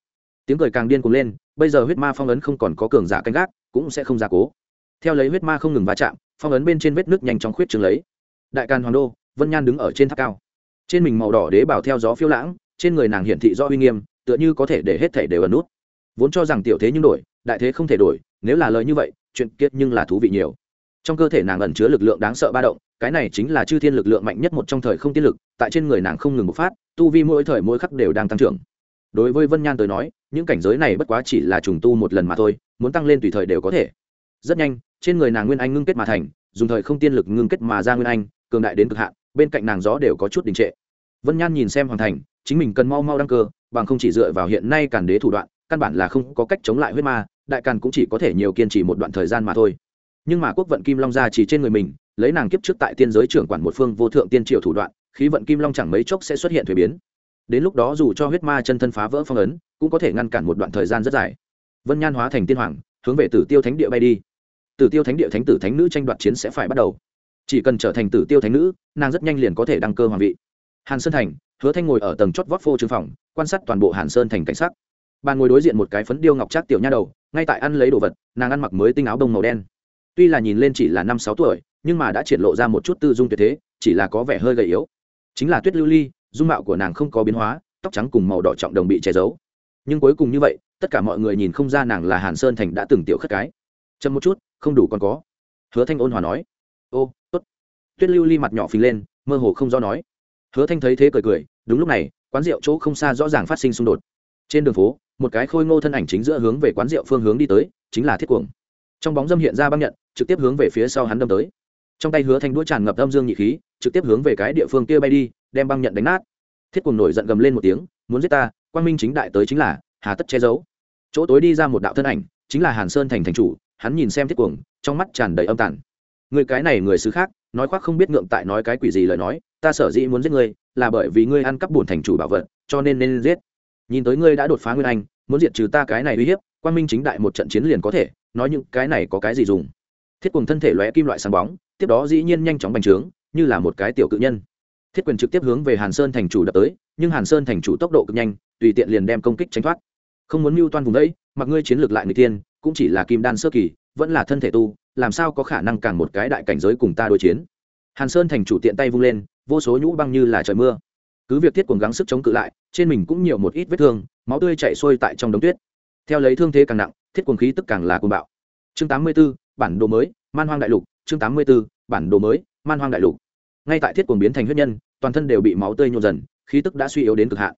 Tiếng cười càng điên cuồng lên, bây giờ huyết ma phong ấn không còn có cường giả canh gác, cũng sẽ không ra cố. Theo lấy huyết ma không ngừng va chạm, phong ấn bên trên vết nước nhanh chóng khuyết trường lấy. Đại càn hoàng đô, vân nhan đứng ở trên tháp cao. Trên mình màu đỏ đế bảo theo gió phiêu lãng, trên người nàng hiển thị do uy nghiêm, tựa như có thể để hết thể đều ẩn nút. Vốn cho rằng tiểu thế nhưng đổi, đại thế không thể đổi, nếu là lời như vậy chuyện kiết nhưng là thú vị nhiều. Trong cơ thể nàng ẩn chứa lực lượng đáng sợ ba động, cái này chính là chư thiên lực lượng mạnh nhất một trong thời không tiên lực, tại trên người nàng không ngừng bộc phát, tu vi mỗi thời mỗi khắc đều đang tăng trưởng. Đối với vân nhan tới nói, những cảnh giới này bất quá chỉ là trùng tu một lần mà thôi, muốn tăng lên tùy thời đều có thể. Rất nhanh, trên người nàng nguyên anh ngưng kết mà thành, dùng thời không tiên lực ngưng kết mà ra nguyên anh, cường đại đến cực hạn, bên cạnh nàng gió đều có chút đình trệ. Vân nhan nhìn xem hoàn thành, chính mình cần mau mau đăng cơ, bằng không chỉ dựa vào hiện nay càn đế thủ đoạn, căn bản là không có cách chống lại huyết ma đại càn cũng chỉ có thể nhiều kiên trì một đoạn thời gian mà thôi. Nhưng mà quốc vận kim long ra chỉ trên người mình, lấy nàng kiếp trước tại tiên giới trưởng quản một phương vô thượng tiên triều thủ đoạn, khí vận kim long chẳng mấy chốc sẽ xuất hiện thuế biến. Đến lúc đó dù cho huyết ma chân thân phá vỡ phong ấn, cũng có thể ngăn cản một đoạn thời gian rất dài. Vân nhan hóa thành tiên hoàng, hướng về tử tiêu thánh địa bay đi. Tử tiêu thánh địa thánh tử thánh nữ tranh đoạt chiến sẽ phải bắt đầu. Chỉ cần trở thành tử tiêu thánh nữ, nàng rất nhanh liền có thể đăng cơ hoàng vị. Hàn sơn thành, hứa thanh ngồi ở tầng chót vót phô trường phòng, quan sát toàn bộ hàn sơn thành cảnh sắc bàn ngồi đối diện một cái phấn điêu ngọc trác tiểu nha đầu, ngay tại ăn lấy đồ vật, nàng ăn mặc mới tinh áo bông màu đen. Tuy là nhìn lên chỉ là năm sáu tuổi, nhưng mà đã triển lộ ra một chút tư dung tuyệt thế, chỉ là có vẻ hơi gầy yếu. Chính là tuyết lưu ly, dung mạo của nàng không có biến hóa, tóc trắng cùng màu đỏ trọng đồng bị che giấu. Nhưng cuối cùng như vậy, tất cả mọi người nhìn không ra nàng là hàn sơn thành đã từng tiểu khất cái. Chậm một chút, không đủ còn có. Hứa thanh ôn hòa nói. Ô, tốt. Tuyết lưu ly mặt nhỏ phình lên, mơ hồ không do nói. Hứa thanh thấy thế cười cười, đúng lúc này, quán rượu chỗ không xa rõ ràng phát sinh xung đột. Trên đường phố một cái khôi ngô thân ảnh chính giữa hướng về quán rượu phương hướng đi tới, chính là thiết cuồng. Trong bóng dâm hiện ra băng nhận, trực tiếp hướng về phía sau hắn đâm tới. Trong tay hứa thanh đũa tràn ngập âm dương nhị khí, trực tiếp hướng về cái địa phương kia bay đi, đem băng nhận đánh nát. Thiết cuồng nổi giận gầm lên một tiếng, muốn giết ta, quang minh chính đại tới chính là, hà tất che giấu. Chỗ tối đi ra một đạo thân ảnh, chính là hàn sơn thành thành chủ, hắn nhìn xem thiết cuồng, trong mắt tràn đầy âm tàn. Người cái này người xứ khác, nói khoác không biết ngượng tại nói cái quỷ gì lời nói, ta sở dĩ muốn giết ngươi, là bởi vì ngươi ăn cắp bổn thành chủ bảo vật, cho nên nên giết nhìn tới ngươi đã đột phá nguyên anh, muốn diệt trừ ta cái này uy hiếp quan minh chính đại một trận chiến liền có thể, nói những cái này có cái gì dùng? Thiết cùng thân thể lóe kim loại sáng bóng, tiếp đó dĩ nhiên nhanh chóng bành trướng, như là một cái tiểu cự nhân. Thiết quyền trực tiếp hướng về hàn sơn thành chủ đập tới, nhưng hàn sơn thành chủ tốc độ cực nhanh, tùy tiện liền đem công kích tránh thoát. Không muốn mưu toan vùng đấy, mặc ngươi chiến lược lại người tiên, cũng chỉ là kim đan sơ kỳ, vẫn là thân thể tu, làm sao có khả năng càng một cái đại cảnh giới cùng ta đối chiến? Hàn sơn thành chủ tiện tay vung lên, vô số nhũ băng như là trời mưa. Cứ việc thiết cuồng gắng sức chống cự lại trên mình cũng nhiều một ít vết thương máu tươi chảy xuôi tại trong đống tuyết. Theo lấy thương thế càng nặng thiết cuồng khí tức càng là cuồng bạo. Chương 84, bản đồ mới man hoang đại lục. Chương 84, bản đồ mới man hoang đại lục. Ngay tại thiết cuồng biến thành huyết nhân toàn thân đều bị máu tươi nhộn dần khí tức đã suy yếu đến cực hạn.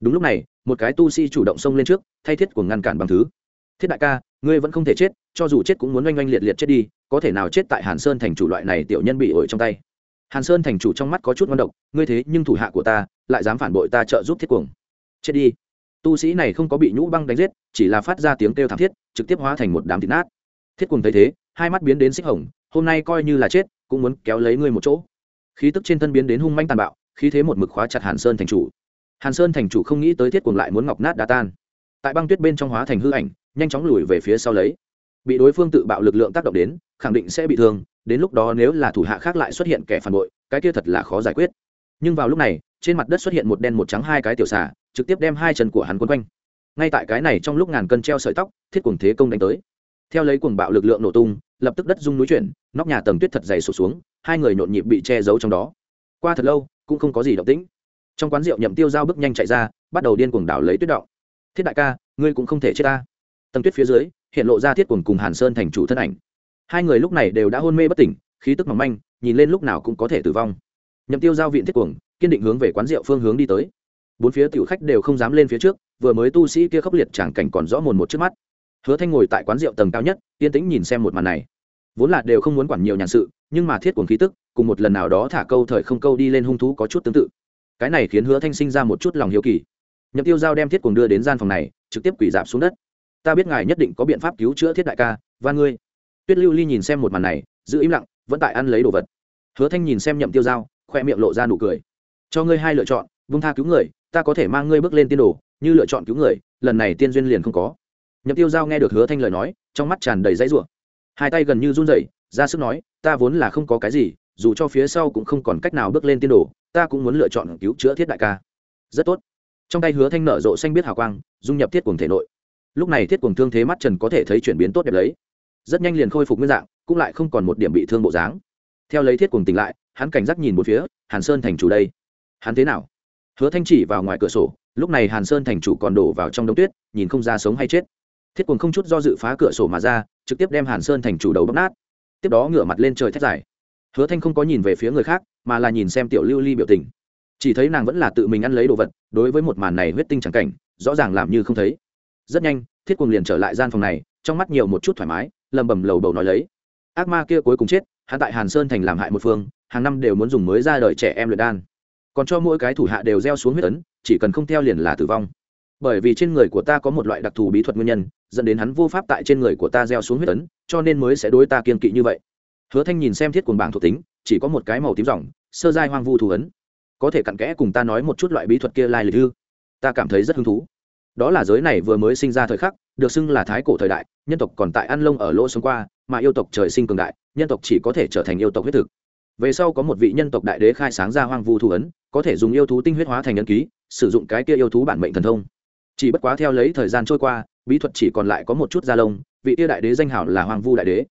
Đúng lúc này một cái tu sĩ chủ động xông lên trước thay thiết cuồng ngăn cản bằng thứ. Thiết đại ca ngươi vẫn không thể chết cho dù chết cũng muốn oanh oanh liệt liệt chết đi có thể nào chết tại hàn sơn thành chủ loại này tiểu nhân bị ổi trong tay? Hàn sơn thành chủ trong mắt có chút ngon độc ngươi thế nhưng thủ hạ của ta lại dám phản bội ta trợ giúp thiết cuồng. Chết đi. Tu sĩ này không có bị nhũ băng đánh giết, chỉ là phát ra tiếng kêu thảm thiết, trực tiếp hóa thành một đám thịt nát. Thiết cuồng thấy thế, hai mắt biến đến xích hồng, hôm nay coi như là chết, cũng muốn kéo lấy ngươi một chỗ. Khí tức trên thân biến đến hung manh tàn bạo, khí thế một mực khóa chặt hàn sơn thành chủ. Hàn sơn thành chủ không nghĩ tới thiết cuồng lại muốn ngọc nát đá tan. Tại băng tuyết bên trong hóa thành hư ảnh, nhanh chóng lùi về phía sau lấy. Bị đối phương tự bạo lực lượng tác động đến, khẳng định sẽ bị thương, đến lúc đó nếu là thủ hạ khác lại xuất hiện kẻ phản bội, cái kia thật là khó giải quyết. Nhưng vào lúc này trên mặt đất xuất hiện một đen một trắng hai cái tiểu xà, trực tiếp đem hai chân của hắn quấn quanh. Ngay tại cái này trong lúc ngàn cân treo sợi tóc, thiết cuồng thế công đánh tới. Theo lấy cuồng bạo lực lượng nổ tung, lập tức đất rung núi chuyển, nóc nhà tầng tuyết thật dày sụt xuống, hai người nhộn nhịp bị che giấu trong đó. Qua thật lâu, cũng không có gì động tĩnh. Trong quán rượu nhậm tiêu dao bước nhanh chạy ra, bắt đầu điên cuồng đảo lấy tuyết động. Thiết đại ca, ngươi cũng không thể chết ta. Tầng tuyết phía dưới, hiện lộ ra thiết cuồng cùng hàn sơn thành chủ thân ảnh. Hai người lúc này đều đã hôn mê bất tỉnh, khí tức mỏng manh, nhìn lên lúc nào cũng có thể tử vong. Nhậm tiêu giao viện thiết cuồng kiên định hướng về quán rượu phương hướng đi tới. Bốn phía tiểu khách đều không dám lên phía trước vừa mới tu sĩ kia khốc liệt chẳng cảnh còn rõ mồn một trước mắt. Hứa thanh ngồi tại quán rượu tầng cao nhất yên tĩnh nhìn xem một màn này. Vốn là đều không muốn quản nhiều nhàn sự nhưng mà thiết cuồng khí tức cùng một lần nào đó thả câu thời không câu đi lên hung thú có chút tương tự. Cái này khiến hứa thanh sinh ra một chút lòng hiếu kỳ. Nhậm tiêu giao đem thiết cuồng đưa đến gian phòng này trực tiếp quỷ dạp xuống đất. Ta biết ngài nhất định có biện pháp cứu chữa thiết đại ca và ngươi. Tuyết lưu ly nhìn xem một màn này giữ im lặng vẫn tại ăn lấy đồ vật. Hứa thanh nhìn xem nhậm tiêu Giao, khoe miệng lộ ra nụ cười cho ngươi hai lựa chọn, vung tha cứu người, ta có thể mang ngươi bước lên tiên đồ, như lựa chọn cứu người, lần này tiên duyên liền không có. Nhậm tiêu giao nghe được hứa thanh lời nói, trong mắt tràn đầy dãy rủa. Hai tay gần như run rẩy, ra sức nói, ta vốn là không có cái gì, dù cho phía sau cũng không còn cách nào bước lên tiên đồ, ta cũng muốn lựa chọn cứu chữa thiết đại ca. Rất tốt. Trong tay hứa thanh nở rộ xanh biết hào quang, dung nhập thiết cuồng thể nội. Lúc này thiết cuồng thương thế mắt trần có thể thấy chuyển biến tốt đẹp lấy. Rất nhanh liền khôi phục nguyên dạng, cũng lại không còn một điểm bị thương bộ dáng. Theo lấy thiết cuồng tỉnh lại, hắn cảnh giác nhìn một phía, hàn sơn thành chủ đây hắn thế nào? Hứa thanh chỉ vào ngoài cửa sổ, lúc này hàn sơn thành chủ còn đổ vào trong đống tuyết, nhìn không ra sống hay chết. Thiết quần không chút do dự phá cửa sổ mà ra, trực tiếp đem hàn sơn thành chủ đầu bóc nát. Tiếp đó ngửa mặt lên trời thét dài. Hứa thanh không có nhìn về phía người khác, mà là nhìn xem tiểu lưu ly biểu tình. Chỉ thấy nàng vẫn là tự mình ăn lấy đồ vật, đối với một màn này huyết tinh chẳng cảnh, rõ ràng làm như không thấy. Rất nhanh, thiết quần liền trở lại gian phòng này, trong mắt nhiều một chút thoải mái lầm bầm lầu bầu nói lấy. Ác ma kia cuối cùng chết, hắn tại hàn sơn thành làm hại một phương, hàng năm đều muốn dùng mới ra đời trẻ em luyện đan còn cho mỗi cái thủ hạ đều gieo xuống huyết ấn, chỉ cần không theo liền là tử vong. Bởi vì trên người của ta có một loại đặc thù bí thuật nguyên nhân, dẫn đến hắn vô pháp tại trên người của ta gieo xuống huyết ấn, cho nên mới sẽ đối ta kiên kỵ như vậy. Hứa thanh nhìn xem thiết quần bảng thuộc tính, chỉ có một cái màu tím ròng, sơ giai hoang vu thủ ấn. Có thể cặn kẽ cùng ta nói một chút loại bí thuật kia lai lịch ư? Ta cảm thấy rất hứng thú. Đó là giới này vừa mới sinh ra thời khắc, được xưng là thái cổ thời đại, nhân tộc còn tại ăn lông ở lỗ sống qua, mà yêu tộc trời sinh cường đại, nhân tộc chỉ có thể trở thành yêu tộc huyết thực về sau có một vị nhân tộc đại đế khai sáng ra hoang vu thủ ấn, có thể dùng yêu thú tinh huyết hóa thành ấn ký, sử dụng cái kia yêu thú bản mệnh thần thông. Chỉ bất quá theo lấy thời gian trôi qua, bí thuật chỉ còn lại có một chút da lông, vị kia đại đế danh hảo là hoang vu đại đế.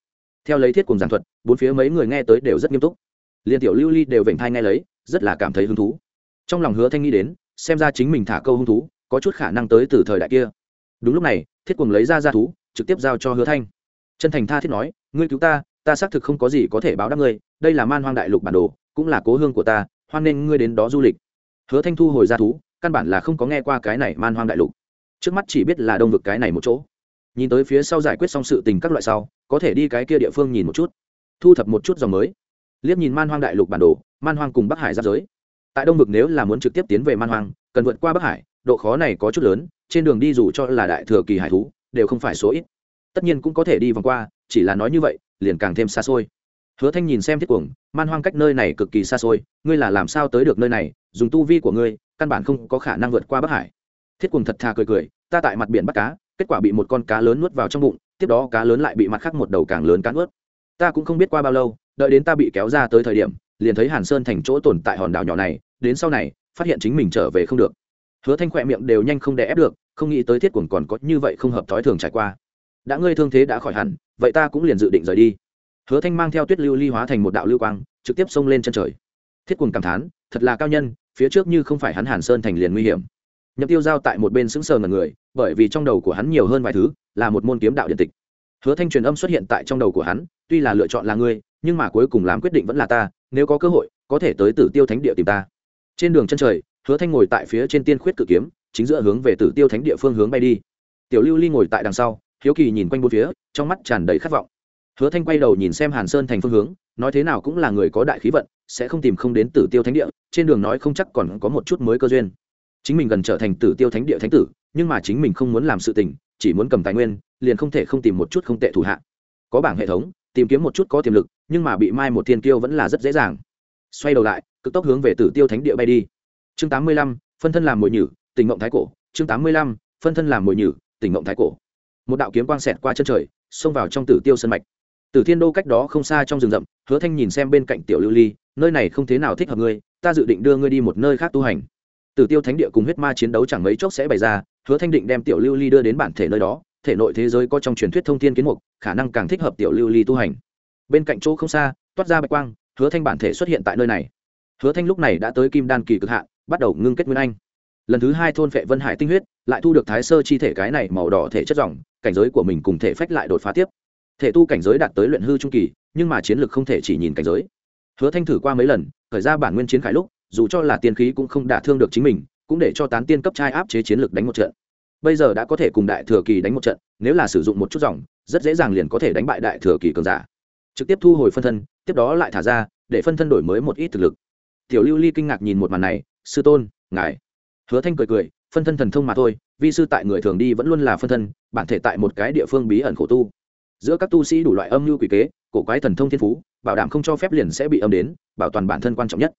Theo lấy thiết cùng giảng thuật, bốn phía mấy người nghe tới đều rất nghiêm túc. Liên tiểu lưu ly đều vểnh thai nghe lấy, rất là cảm thấy hứng thú. Trong lòng hứa thanh nghĩ đến, xem ra chính mình thả câu hứng thú, có chút khả năng tới từ thời đại kia. Đúng lúc này, thiết cùng lấy ra ra thú, trực tiếp giao cho hứa thanh. Chân thành tha thiết nói, ngươi cứu ta ta xác thực không có gì có thể báo đáp ngươi đây là man hoang đại lục bản đồ, cũng là cố hương của ta, hoan nên ngươi đến đó du lịch. Hứa thanh thu hồi ra thú, căn bản là không có nghe qua cái này man hoang đại lục. Trước mắt chỉ biết là đông vực cái này một chỗ. Nhìn tới phía sau giải quyết xong sự tình các loại sau, có thể đi cái kia địa phương nhìn một chút. Thu thập một chút dòng mới. Liếc nhìn man hoang đại lục bản đồ, man hoang cùng bắc hải giáp giới. Tại đông vực nếu là muốn trực tiếp tiến về man hoang, cần vượt qua bắc hải, độ khó này có chút lớn, trên đường đi dù cho là đại thừa kỳ hải thú, đều không phải số ít. Tất nhiên cũng có thể đi vòng qua, chỉ là nói như vậy, liền càng thêm xa xôi hứa thanh nhìn xem thiết cuồng, man hoang cách nơi này cực kỳ xa xôi, ngươi là làm sao tới được nơi này, dùng tu vi của ngươi, căn bản không có khả năng vượt qua bắc hải. Thiết cuồng thật thà cười cười, ta tại mặt biển bắt cá, kết quả bị một con cá lớn nuốt vào trong bụng, tiếp đó cá lớn lại bị mặt khác một đầu càng lớn cá nuốt. Ta cũng không biết qua bao lâu, đợi đến ta bị kéo ra tới thời điểm, liền thấy hàn sơn thành chỗ tồn tại hòn đảo nhỏ này, đến sau này, phát hiện chính mình trở về không được. Hứa thanh khỏe miệng đều nhanh không đè ép được, không nghĩ tới thiết cuồng còn có như vậy không hợp thói thường trải qua. Đã ngươi thương thế đã khỏi hẳn, vậy ta cũng liền dự định rời đi hứa thanh mang theo tuyết lưu ly hóa thành một đạo lưu quang, trực tiếp xông lên chân trời. Thiết quần cảm thán, thật là cao nhân, phía trước như không phải hắn hàn sơn thành liền nguy hiểm. Nhậm tiêu giao tại một bên sững sờ ngần người, bởi vì trong đầu của hắn nhiều hơn vài thứ, là một môn kiếm đạo điện tịch. Hứa thanh truyền âm xuất hiện tại trong đầu của hắn, tuy là lựa chọn là ngươi, nhưng mà cuối cùng làm quyết định vẫn là ta, nếu có cơ hội, có thể tới tử tiêu thánh địa tìm ta. Trên đường chân trời, hứa thanh ngồi tại phía trên tiên khuyết cự kiếm, chính giữa hướng về tử tiêu thánh địa phương hướng bay đi. Tiểu lưu ly ngồi tại đằng sau, hiếu kỳ nhìn quanh bốn phía, trong mắt tràn đầy khát vọng hứa thanh quay đầu nhìn xem hàn sơn thành phương hướng, nói thế nào cũng là người có đại khí vận, sẽ không tìm không đến tử tiêu thánh địa, trên đường nói không chắc còn có một chút mới cơ duyên. Chính mình gần trở thành tử tiêu thánh địa thánh tử, nhưng mà chính mình không muốn làm sự tình, chỉ muốn cầm tài nguyên, liền không thể không tìm một chút không tệ thủ hạ. Có bảng hệ thống, tìm kiếm một chút có tiềm lực, nhưng mà bị mai một thiên kiêu vẫn là rất dễ dàng. Xoay đầu lại, cực tốc hướng về tử tiêu thánh địa bay đi. Chương tám mươi lăm, phân thân làm mồi nhử, tình ngộng thái cổ. Chương tám mươi lăm, phân thân làm mồi nhử, tình ngộng thái cổ. Một đạo kiếm quang xẹt qua chân trời, xông vào trong tử tiêu sân mạch tử thiên đô cách đó không xa trong rừng rậm, hứa thanh nhìn xem bên cạnh tiểu lưu ly, nơi này không thế nào thích hợp ngươi, ta dự định đưa ngươi đi một nơi khác tu hành. Tử tiêu thánh địa cùng huyết ma chiến đấu chẳng mấy chốc sẽ bày ra, hứa thanh định đem tiểu lưu ly đưa đến bản thể nơi đó, thể nội thế giới có trong truyền thuyết thông thiên kiến mục, khả năng càng thích hợp tiểu lưu ly tu hành. Bên cạnh chỗ không xa, toát ra bạch quang, hứa thanh bản thể xuất hiện tại nơi này. Hứa thanh lúc này đã tới kim đan kỳ cực hạn, bắt đầu ngưng kết nguyên anh. Lần thứ hai thôn phệ vân hải tinh huyết, lại thu được thái sơ chi thể cái này màu đỏ thể chất dòng, cảnh giới của mình cùng thể phách lại đột phá tiếp thể tu cảnh giới đạt tới luyện hư trung kỳ, nhưng mà chiến lược không thể chỉ nhìn cảnh giới. Hứa thanh thử qua mấy lần, khởi ra bản nguyên chiến khải lúc, dù cho là tiên khí cũng không đả thương được chính mình, cũng để cho tán tiên cấp trai áp chế chiến lược đánh một trận. Bây giờ đã có thể cùng đại thừa kỳ đánh một trận, nếu là sử dụng một chút dòng, rất dễ dàng liền có thể đánh bại đại thừa kỳ cường giả. Trực tiếp thu hồi phân thân, tiếp đó lại thả ra, để phân thân đổi mới một ít thực lực. Tiểu lưu ly kinh ngạc nhìn một màn này, sư tôn, ngài. Hứa thanh cười cười, phân thân thần thông mà thôi, vi sư tại người thường đi vẫn luôn là phân thân, bản thể tại một cái địa phương bí ẩn khổ tu giữa các tu sĩ đủ loại âm mưu quỷ kế, cổ quái thần thông thiên phú, bảo đảm không cho phép liền sẽ bị âm đến, bảo toàn bản thân quan trọng nhất.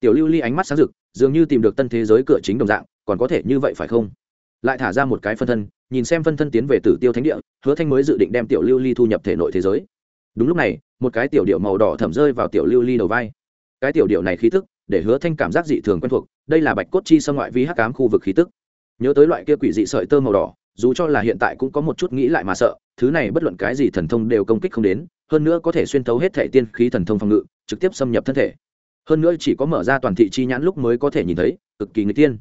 Tiểu lưu ly ánh mắt sáng rực, dường như tìm được tân thế giới cửa chính đồng dạng, còn có thể như vậy phải không? Lại thả ra một cái phân thân, nhìn xem phân thân tiến về tử tiêu thánh địa, hứa thanh mới dự định đem tiểu lưu ly thu nhập thể nội thế giới. Đúng lúc này, một cái tiểu điệu màu đỏ thẩm rơi vào tiểu lưu ly đầu vai. Cái tiểu điệu này khí tức, để hứa thanh cảm giác dị thường quen thuộc, đây là bạch cốt chi xâm ngoại vi hắc cám khu vực khí tức. Nhớ tới loại kia quỷ dị sợi tơ màu đỏ dù cho là hiện tại cũng có một chút nghĩ lại mà sợ, thứ này bất luận cái gì thần thông đều công kích không đến, hơn nữa có thể xuyên thấu hết thể tiên khí thần thông phòng ngự, trực tiếp xâm nhập thân thể. Hơn nữa chỉ có mở ra toàn thị chi nhãn lúc mới có thể nhìn thấy, cực kỳ người tiên.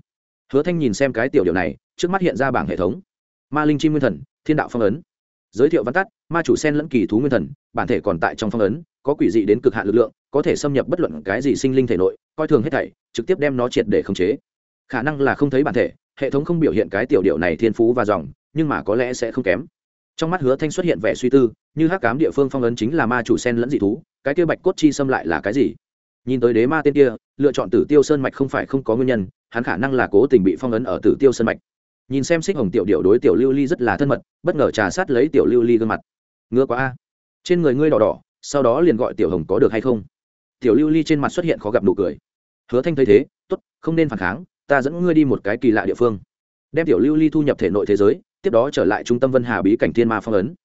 Hứa thanh nhìn xem cái tiểu điều này, trước mắt hiện ra bảng hệ thống. Ma linh chi nguyên thần, thiên đạo phong ấn. Giới thiệu văn tắt, ma chủ sen lẫn kỳ thú nguyên thần, bản thể còn tại trong phong ấn, có quỷ dị đến cực hạn lực lượng, có thể xâm nhập bất luận cái gì sinh linh thể nội, coi thường hết thảy, trực tiếp đem nó triệt để khống chế. Khả năng là không thấy bản thể hệ thống không biểu hiện cái tiểu điệu này thiên phú và dòng, nhưng mà có lẽ sẽ không kém. Trong mắt hứa thanh xuất hiện vẻ suy tư, như hắc cám địa phương phong ấn chính là ma chủ sen lẫn dị thú, cái kia bạch cốt chi xâm lại là cái gì? Nhìn tới đế ma tên kia, lựa chọn tử tiêu sơn mạch không phải không có nguyên nhân, hắn khả năng là cố tình bị phong ấn ở tử tiêu sơn mạch. Nhìn xem xích hồng tiểu điệu đối tiểu lưu ly rất là thân mật, bất ngờ trà sát lấy tiểu lưu ly gương mặt. Ngứa quá a. Trên người ngươi đỏ đỏ, sau đó liền gọi tiểu hồng có được hay không? Tiểu lưu ly trên mặt xuất hiện khó gặp nụ cười. Hứa thanh thấy thế, tốt, không nên phản kháng ta dẫn ngươi đi một cái kỳ lạ địa phương. Đem tiểu lưu ly thu nhập thể nội thế giới, tiếp đó trở lại trung tâm vân hà bí cảnh thiên ma phong ấn.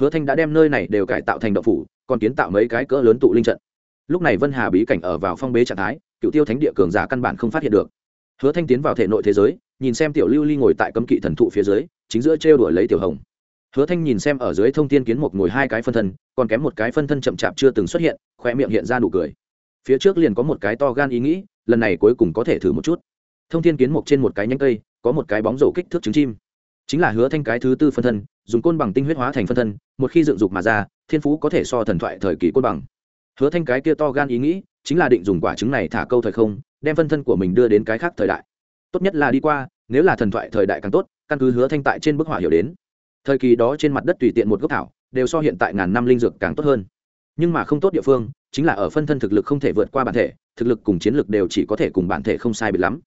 Hứa thanh đã đem nơi này đều cải tạo thành động phủ, còn kiến tạo mấy cái cỡ lớn tụ linh trận. Lúc này vân hà bí cảnh ở vào phong bế trạng thái, cựu tiêu thánh địa cường giả căn bản không phát hiện được. Hứa thanh tiến vào thể nội thế giới, nhìn xem tiểu lưu ly ngồi tại cấm kỵ thần thụ phía dưới, chính giữa trêu đuổi lấy tiểu hồng. Hứa thanh nhìn xem ở dưới thông tiên kiến một ngồi hai cái phân thân, còn kém một cái phân thân chậm chạp chưa từng xuất hiện khoe miệng hiện ra nụ cười. Phía trước liền có một cái to gan ý nghĩ, lần này cuối cùng có thể thử một chút thông thiên kiến mục trên một cái nhánh cây, có một cái bóng rổ kích thước trứng chim. Chính là hứa thanh cái thứ tư phân thân, dùng côn bằng tinh huyết hóa thành phân thân, một khi dựng dục mà ra, thiên phú có thể so thần thoại thời kỳ côn bằng. Hứa thanh cái kia to gan ý nghĩ, chính là định dùng quả trứng này thả câu thời không, đem phân thân của mình đưa đến cái khác thời đại. Tốt nhất là đi qua, nếu là thần thoại thời đại càng tốt, căn cứ hứa thanh tại trên bức họa hiểu đến. Thời kỳ đó trên mặt đất tùy tiện một gốc thảo, đều so hiện tại ngàn năm linh dược càng tốt hơn. Nhưng mà không tốt địa phương, chính là ở phân thân thực lực không thể vượt qua bản thể, thực lực cùng chiến lực đều chỉ có thể cùng bản thể không sai biệt lắm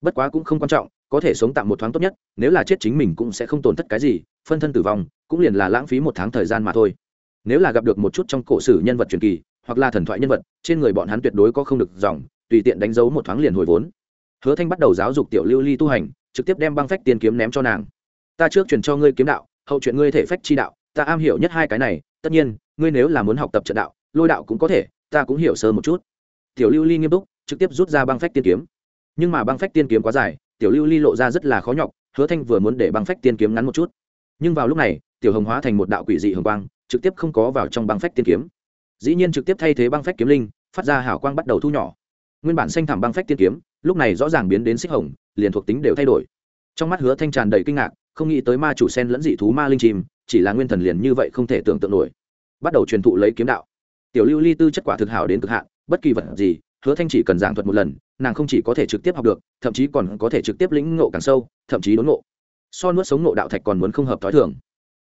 bất quá cũng không quan trọng, có thể sống tạm một thoáng tốt nhất, nếu là chết chính mình cũng sẽ không tổn thất cái gì, phân thân tử vong, cũng liền là lãng phí một tháng thời gian mà thôi. Nếu là gặp được một chút trong cổ sử nhân vật truyền kỳ, hoặc là thần thoại nhân vật, trên người bọn hắn tuyệt đối có không được dòng, tùy tiện đánh dấu một thoáng liền hồi vốn. Hứa thanh bắt đầu giáo dục tiểu lưu ly tu hành, trực tiếp đem băng phách tiên kiếm ném cho nàng. Ta trước truyền cho ngươi kiếm đạo, hậu chuyện ngươi thể phách chi đạo, ta am hiểu nhất hai cái này, tất nhiên, ngươi nếu là muốn học tập trận đạo, lôi đạo cũng có thể, ta cũng hiểu sơ một chút. Tiểu lưu ly nghiêm túc, trực tiếp rút ra băng phách tiên kiếm nhưng mà băng phách tiên kiếm quá dài, tiểu lưu ly lộ ra rất là khó nhọc, hứa thanh vừa muốn để băng phách tiên kiếm ngắn một chút. Nhưng vào lúc này, tiểu hồng hóa thành một đạo quỷ dị hồng quang, trực tiếp không có vào trong băng phách tiên kiếm. Dĩ nhiên trực tiếp thay thế băng phách kiếm linh, phát ra hảo quang bắt đầu thu nhỏ. Nguyên bản xanh thảm băng phách tiên kiếm, lúc này rõ ràng biến đến xích hồng, liền thuộc tính đều thay đổi. Trong mắt hứa thanh tràn đầy kinh ngạc, không nghĩ tới ma chủ sen lẫn dị thú ma linh chìm, chỉ là nguyên thần liền như vậy không thể tưởng tượng nổi. Bắt đầu truyền thụ lấy kiếm đạo. Tiểu lưu ly tư chất quả thực hảo đến cực hạn, bất kỳ vật gì hứa thanh chỉ cần giảng thuật một lần, nàng không chỉ có thể trực tiếp học được, thậm chí còn có thể trực tiếp lĩnh ngộ càng sâu, thậm chí đốn ngộ. So nuốt sống ngộ đạo thạch còn muốn không hợp tối thường.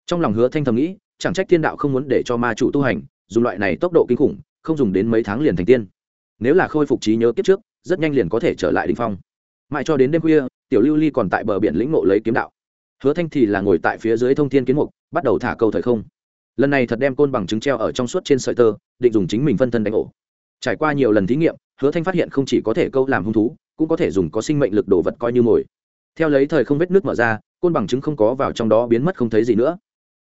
Trong lòng hứa thanh thầm nghĩ, chẳng trách thiên đạo không muốn để cho ma chủ tu hành, dùng loại này tốc độ kinh khủng, không dùng đến mấy tháng liền thành tiên. Nếu là khôi phục trí nhớ kiếp trước, rất nhanh liền có thể trở lại đỉnh phong. Mãi cho đến đêm khuya, tiểu lưu ly còn tại bờ biển lĩnh ngộ lấy kiếm đạo. Hứa thanh thì là ngồi tại phía dưới thông thiên kiến mục, bắt đầu thả câu thời không. Lần này thật đem côn bằng chứng treo ở trong suốt trên sợi tơ, định dùng chính mình phân thân đánh ổ. Trải qua nhiều lần thí nghiệm hứa thanh phát hiện không chỉ có thể câu làm hung thú, cũng có thể dùng có sinh mệnh lực đồ vật coi như mồi. Theo lấy thời không vết nước mở ra, côn bằng chứng không có vào trong đó biến mất không thấy gì nữa.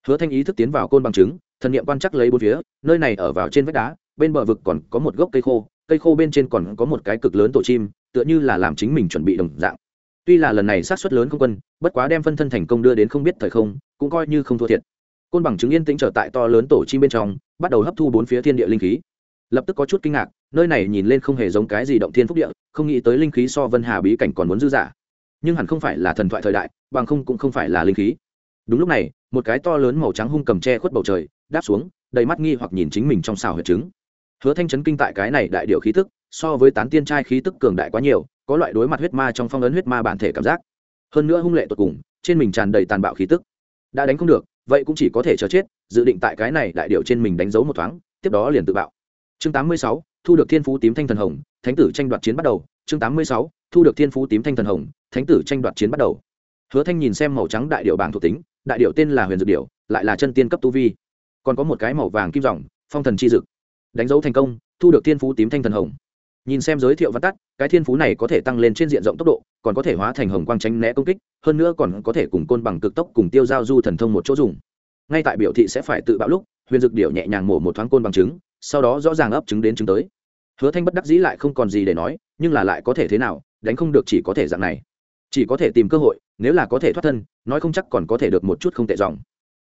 Hứa thanh ý thức tiến vào côn bằng chứng thần niệm quan chắc lấy bốn phía, nơi này ở vào trên vách đá, bên bờ vực còn có một gốc cây khô cây khô bên trên còn có một cái cực lớn tổ chim, tựa như là làm chính mình chuẩn bị đồng dạng. Tuy là lần này sát xuất lớn không quân, bất quá đem phân thân thành công đưa đến không biết thời không, cũng coi như không thua thiệt. Côn bằng chứng yên tĩnh trở tại to lớn tổ chim bên trong, bắt đầu hấp thu bốn phía thiên địa linh khí. Lập tức có chút kinh ngạc nơi này nhìn lên không hề giống cái gì động thiên phúc địa không nghĩ tới linh khí so vân hà bí cảnh còn muốn dư giả nhưng hẳn không phải là thần thoại thời đại bằng không cũng không phải là linh khí. Đúng lúc này một cái to lớn màu trắng hung cầm tre khuất bầu trời đáp xuống đầy mắt nghi hoặc nhìn chính mình trong xào huyệt trứng hứa thanh chấn kinh tại cái này đại điệu khí tức so với tán tiên trai khí tức cường đại quá nhiều có loại đối mặt huyết ma trong phong ấn huyết ma bản thể cảm giác. Hơn nữa hung lệ tột cùng trên mình tràn đầy tàn bạo khí tức. Đã đánh không được vậy cũng chỉ có thể chờ chết dự định tại cái này đại điệu trên mình đánh dấu một thoáng tiếp đó liền tự bạo. Chương 86, thu được thiên phú tím thanh thần hồng thánh tử tranh đoạt chiến bắt đầu. Chương 86, thu được thiên phú tím thanh thần hồng thánh tử tranh đoạt chiến bắt đầu. Hứa thanh nhìn xem màu trắng đại điệu bảng thuộc tính đại điệu tên là huyền dược điệu lại là chân tiên cấp tu vi. Còn có một cái màu vàng kim dòng phong thần chi dực. Đánh dấu thành công thu được thiên phú tím thanh thần hồng. Nhìn xem giới thiệu văn tắt cái thiên phú này có thể tăng lên trên diện rộng tốc độ còn có thể hóa thành hồng quang tránh né công kích hơn nữa còn có thể cùng côn bằng cực tốc cùng tiêu giao du thần thông một chỗ dùng. Ngay tại biểu thị sẽ phải tự bạo lúc huyền dược điệu nhẹ nhàng mổ một thoáng côn bằng trứng sau đó rõ ràng ấp trứng đến trứng tới. Hứa thanh bất đắc dĩ lại không còn gì để nói, nhưng là lại có thể thế nào, đánh không được chỉ có thể dạng này. Chỉ có thể tìm cơ hội, nếu là có thể thoát thân, nói không chắc còn có thể được một chút không tệ dòng.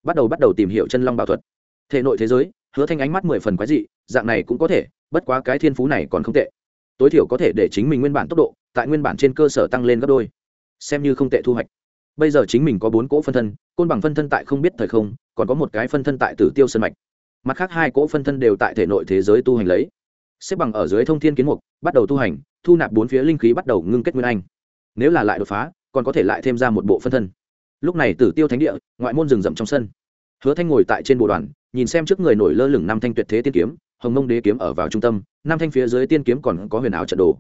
Bắt đầu bắt đầu tìm hiểu chân long bảo thuật. Thể nội thế giới, hứa thanh ánh mắt mười phần quái dị, dạng này cũng có thể, bất quá cái thiên phú này còn không tệ. Tối thiểu có thể để chính mình nguyên bản tốc độ, tại nguyên bản trên cơ sở tăng lên gấp đôi. Xem như không tệ thu hoạch. Bây giờ chính mình có bốn cỗ phân thân, côn bằng phân thân tại không biết thời không, còn có một cái phân thân tại tử tiêu sân mạch mặt khác hai cỗ phân thân đều tại thể nội thế giới tu hành lấy. Xếp bằng ở dưới thông thiên kiến mục, bắt đầu tu hành, thu nạp bốn phía linh khí bắt đầu ngưng kết nguyên anh. Nếu là lại đột phá, còn có thể lại thêm ra một bộ phân thân. Lúc này tử tiêu thánh địa, ngoại môn rừng rậm trong sân. Hứa thanh ngồi tại trên bộ đoàn, nhìn xem trước người nổi lơ lửng năm thanh tuyệt thế tiên kiếm, hồng mông đế kiếm ở vào trung tâm, năm thanh phía dưới tiên kiếm còn có huyền ảo trận đồ.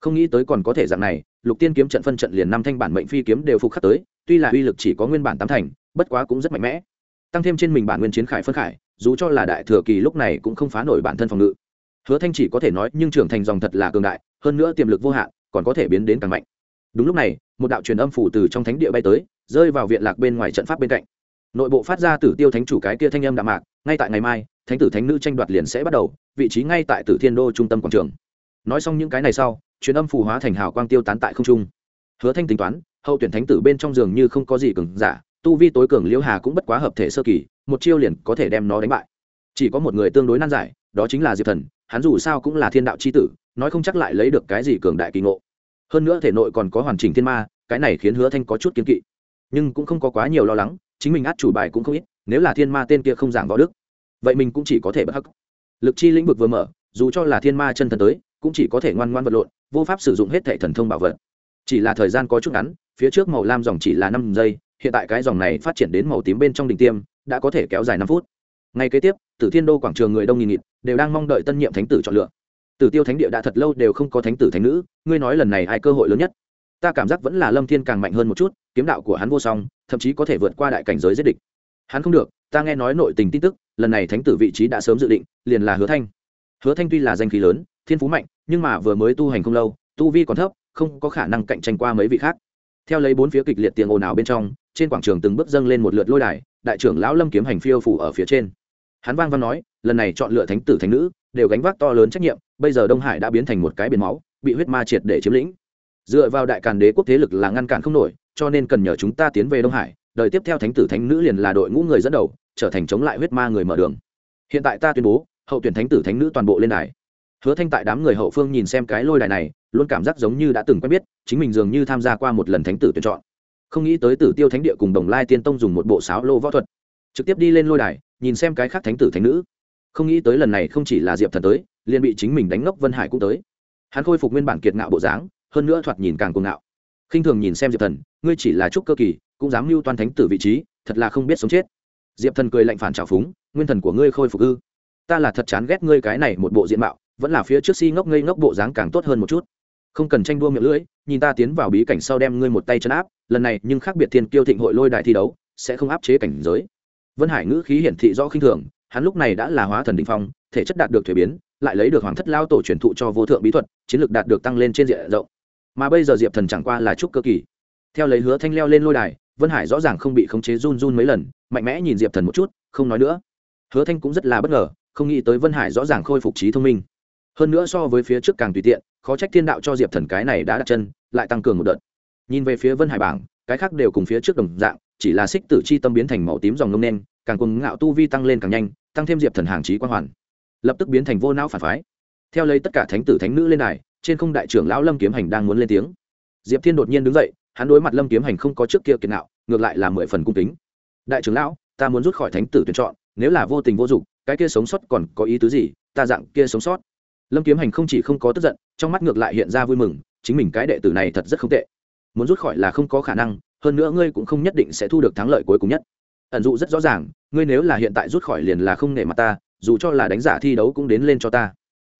Không nghĩ tới còn có thể dạng này, lục tiên kiếm trận phân trận liền năm thanh bản mệnh phi kiếm đều phục khắc tới, tuy là uy lực chỉ có nguyên bản tám thành, bất quá cũng rất mạnh mẽ. Tăng thêm trên mình bản nguyên chiến khải phân khải dù cho là đại thừa kỳ lúc này cũng không phá nổi bản thân phòng ngự. Hứa thanh chỉ có thể nói, nhưng trưởng thành dòng thật là cường đại, hơn nữa tiềm lực vô hạn, còn có thể biến đến càng mạnh. Đúng lúc này, một đạo truyền âm phủ từ trong thánh địa bay tới, rơi vào viện lạc bên ngoài trận pháp bên cạnh. Nội bộ phát ra tử tiêu thánh chủ cái kia thanh âm đạm mạc, ngay tại ngày mai, thánh tử thánh nữ tranh đoạt liền sẽ bắt đầu, vị trí ngay tại tử thiên đô trung tâm quảng trường. Nói xong những cái này sau, truyền âm phù hóa thành hào quang tiêu tán tại không trung. Hứa thanh tính toán, hậu tuyển thánh tử bên trong giường như không có gì cường giả tu vi tối cường liễu hà cũng bất quá hợp thể sơ kỳ, một chiêu liền có thể đem nó đánh bại. Chỉ có một người tương đối nan giải, đó chính là diệp thần, hắn dù sao cũng là thiên đạo c h i tử, nói không chắc lại lấy được cái gì cường đại kỳ ngộ. Hơn nữa thể nội còn có hoàn chỉnh thiên ma, cái này khiến hứa thanh có chút kiến kỵ. Nhưng cũng không có quá nhiều lo lắng, chính mình át chủ bài cũng không ít, nếu là thiên ma tên kia không giảng võ đức, vậy mình cũng chỉ có thể bất hắc. Lực chi lĩnh vực vừa mở, dù cho là thiên ma chân thần tới, cũng chỉ có thể ngoan ngoan vật lộn, vô pháp sử dụng hết thẻ thần thông bảo vật. Chỉ là thời gian có chút ngắn, phía trước màu lam dòng chỉ là năm giây hiện tại cái dòng này phát triển đến màu tím bên trong đỉnh tiêm, đã có thể kéo dài năm phút. Ngay kế tiếp, tử thiên đô quảng trường người đông nghìn nghịt đều đang mong đợi tân nhiệm thánh tử chọn lựa. Tử tiêu thánh địa đã thật lâu đều không có thánh tử thánh nữ, ngươi nói lần này ai cơ hội lớn nhất? Ta cảm giác vẫn là lâm thiên càng mạnh hơn một chút, kiếm đạo của hắn vô song, thậm chí có thể vượt qua đại cảnh giới giết địch. Hắn không được, ta nghe nói nội tình tin tức, lần này thánh tử vị trí đã sớm dự định, liền là hứa thanh. Hứa thanh tuy là danh khí lớn, thiên phú mạnh, nhưng mà vừa mới tu hành không lâu, tu vi còn thấp, không có khả năng cạnh tranh qua mấy vị khác. Theo lấy bốn phía kịch liệt tiếng ồn ào bên trong trên quảng trường từng bước dâng lên một lượt lôi đài, đại trưởng lão lâm kiếm hành phiêu phủ ở phía trên. Hắn vang văn nói, lần này chọn lựa thánh tử thánh nữ, đều gánh vác to lớn trách nhiệm, bây giờ đông hải đã biến thành một cái biển máu, bị huyết ma triệt để chiếm lĩnh. Dựa vào đại càn đế quốc thế lực là ngăn cản không nổi, cho nên cần nhờ chúng ta tiến về đông hải, đợi tiếp theo thánh tử thánh nữ liền là đội ngũ người dẫn đầu, trở thành chống lại huyết ma người mở đường. Hiện tại ta tuyên bố, hậu tuyển thánh tử thánh nữ toàn bộ lên đài. Hứa thanh tại đám người hậu phương nhìn xem cái lôi đài này, luôn cảm giác giống như đã từng quen biết, chính mình dường như tham gia qua một lần thánh tử tuyển chọn không nghĩ tới tử tiêu thánh địa cùng đồng lai tiên tông dùng một bộ sáo lô võ thuật. Trực tiếp đi lên lôi đài, nhìn xem cái khác thánh tử thánh nữ. Không nghĩ tới lần này không chỉ là diệp thần tới, liền bị chính mình đánh ngốc vân hải cũng tới. Hắn khôi phục nguyên bản kiệt ngạo bộ dáng, hơn nữa thoạt nhìn càng cuồng ngạo. Khinh thường nhìn xem diệp thần, ngươi chỉ là trúc cơ kỳ, cũng dám mưu toan thánh tử vị trí, thật là không biết sống chết. Diệp thần cười lạnh phản trào phúng, nguyên thần của ngươi khôi phục ư? Ta là thật chán ghét ngươi cái này một bộ diện mạo, vẫn là phía trước si ngốc ngây ngốc bộ dáng càng tốt hơn một chút. Không cần tranh đua miệng lưỡi nhìn ta tiến vào bí cảnh sau đem ngươi một tay chân áp, lần này nhưng khác biệt thiên kiêu thịnh hội lôi đài thi đấu, sẽ không áp chế cảnh giới. Vân hải ngữ khí hiển thị rõ khinh thường, hắn lúc này đã là hóa thần đình phong, thể chất đạt được thuế biến, lại lấy được hoàng thất lao tổ truyền thụ cho vô thượng bí thuật, chiến lược đạt được tăng lên trên diện rộng. Mà bây giờ diệp thần chẳng qua là trúc cơ kỳ. Theo lấy hứa thanh leo lên lôi đài, vân hải rõ ràng không bị khống chế run run mấy lần, mạnh mẽ nhìn diệp thần một chút, không nói nữa. Hứa thanh cũng rất là bất ngờ, không nghĩ tới vân hải rõ ràng khôi phục trí thông minh hơn nữa so với phía trước càng tùy tiện, khó trách thiên đạo cho diệp thần cái này đã đặt chân, lại tăng cường một đợt. Nhìn về phía vân hải bảng, cái khác đều cùng phía trước đồng dạng, chỉ là xích tử chi tâm biến thành màu tím dòng nông nen càng cùng ngạo tu vi tăng lên càng nhanh, tăng thêm diệp thần hàng trí quan hoàn. Lập tức biến thành vô não phản phái. Theo lấy tất cả thánh tử thánh nữ lên đài, trên không đại trưởng lão lâm kiếm hành đang muốn lên tiếng. Diệp thiên đột nhiên đứng dậy, hắn đối mặt lâm kiếm hành không có trước kia kiệt nạo, ngược lại là mười phần cung kính. Đại trưởng lão, ta muốn rút khỏi thánh tử tuyển chọn, nếu là vô tình vô dụng, cái kia sống sót còn có ý tứ gì? Ta dạng kia sống sót lâm kiếm hành không chỉ không có tức giận, trong mắt ngược lại hiện ra vui mừng, chính mình cái đệ tử này thật rất không tệ. Muốn rút khỏi là không có khả năng, hơn nữa ngươi cũng không nhất định sẽ thu được thắng lợi cuối cùng nhất. Ẩn dụ rất rõ ràng, ngươi nếu là hiện tại rút khỏi liền là không nể mặt ta, dù cho là đánh giả thi đấu cũng đến lên cho ta.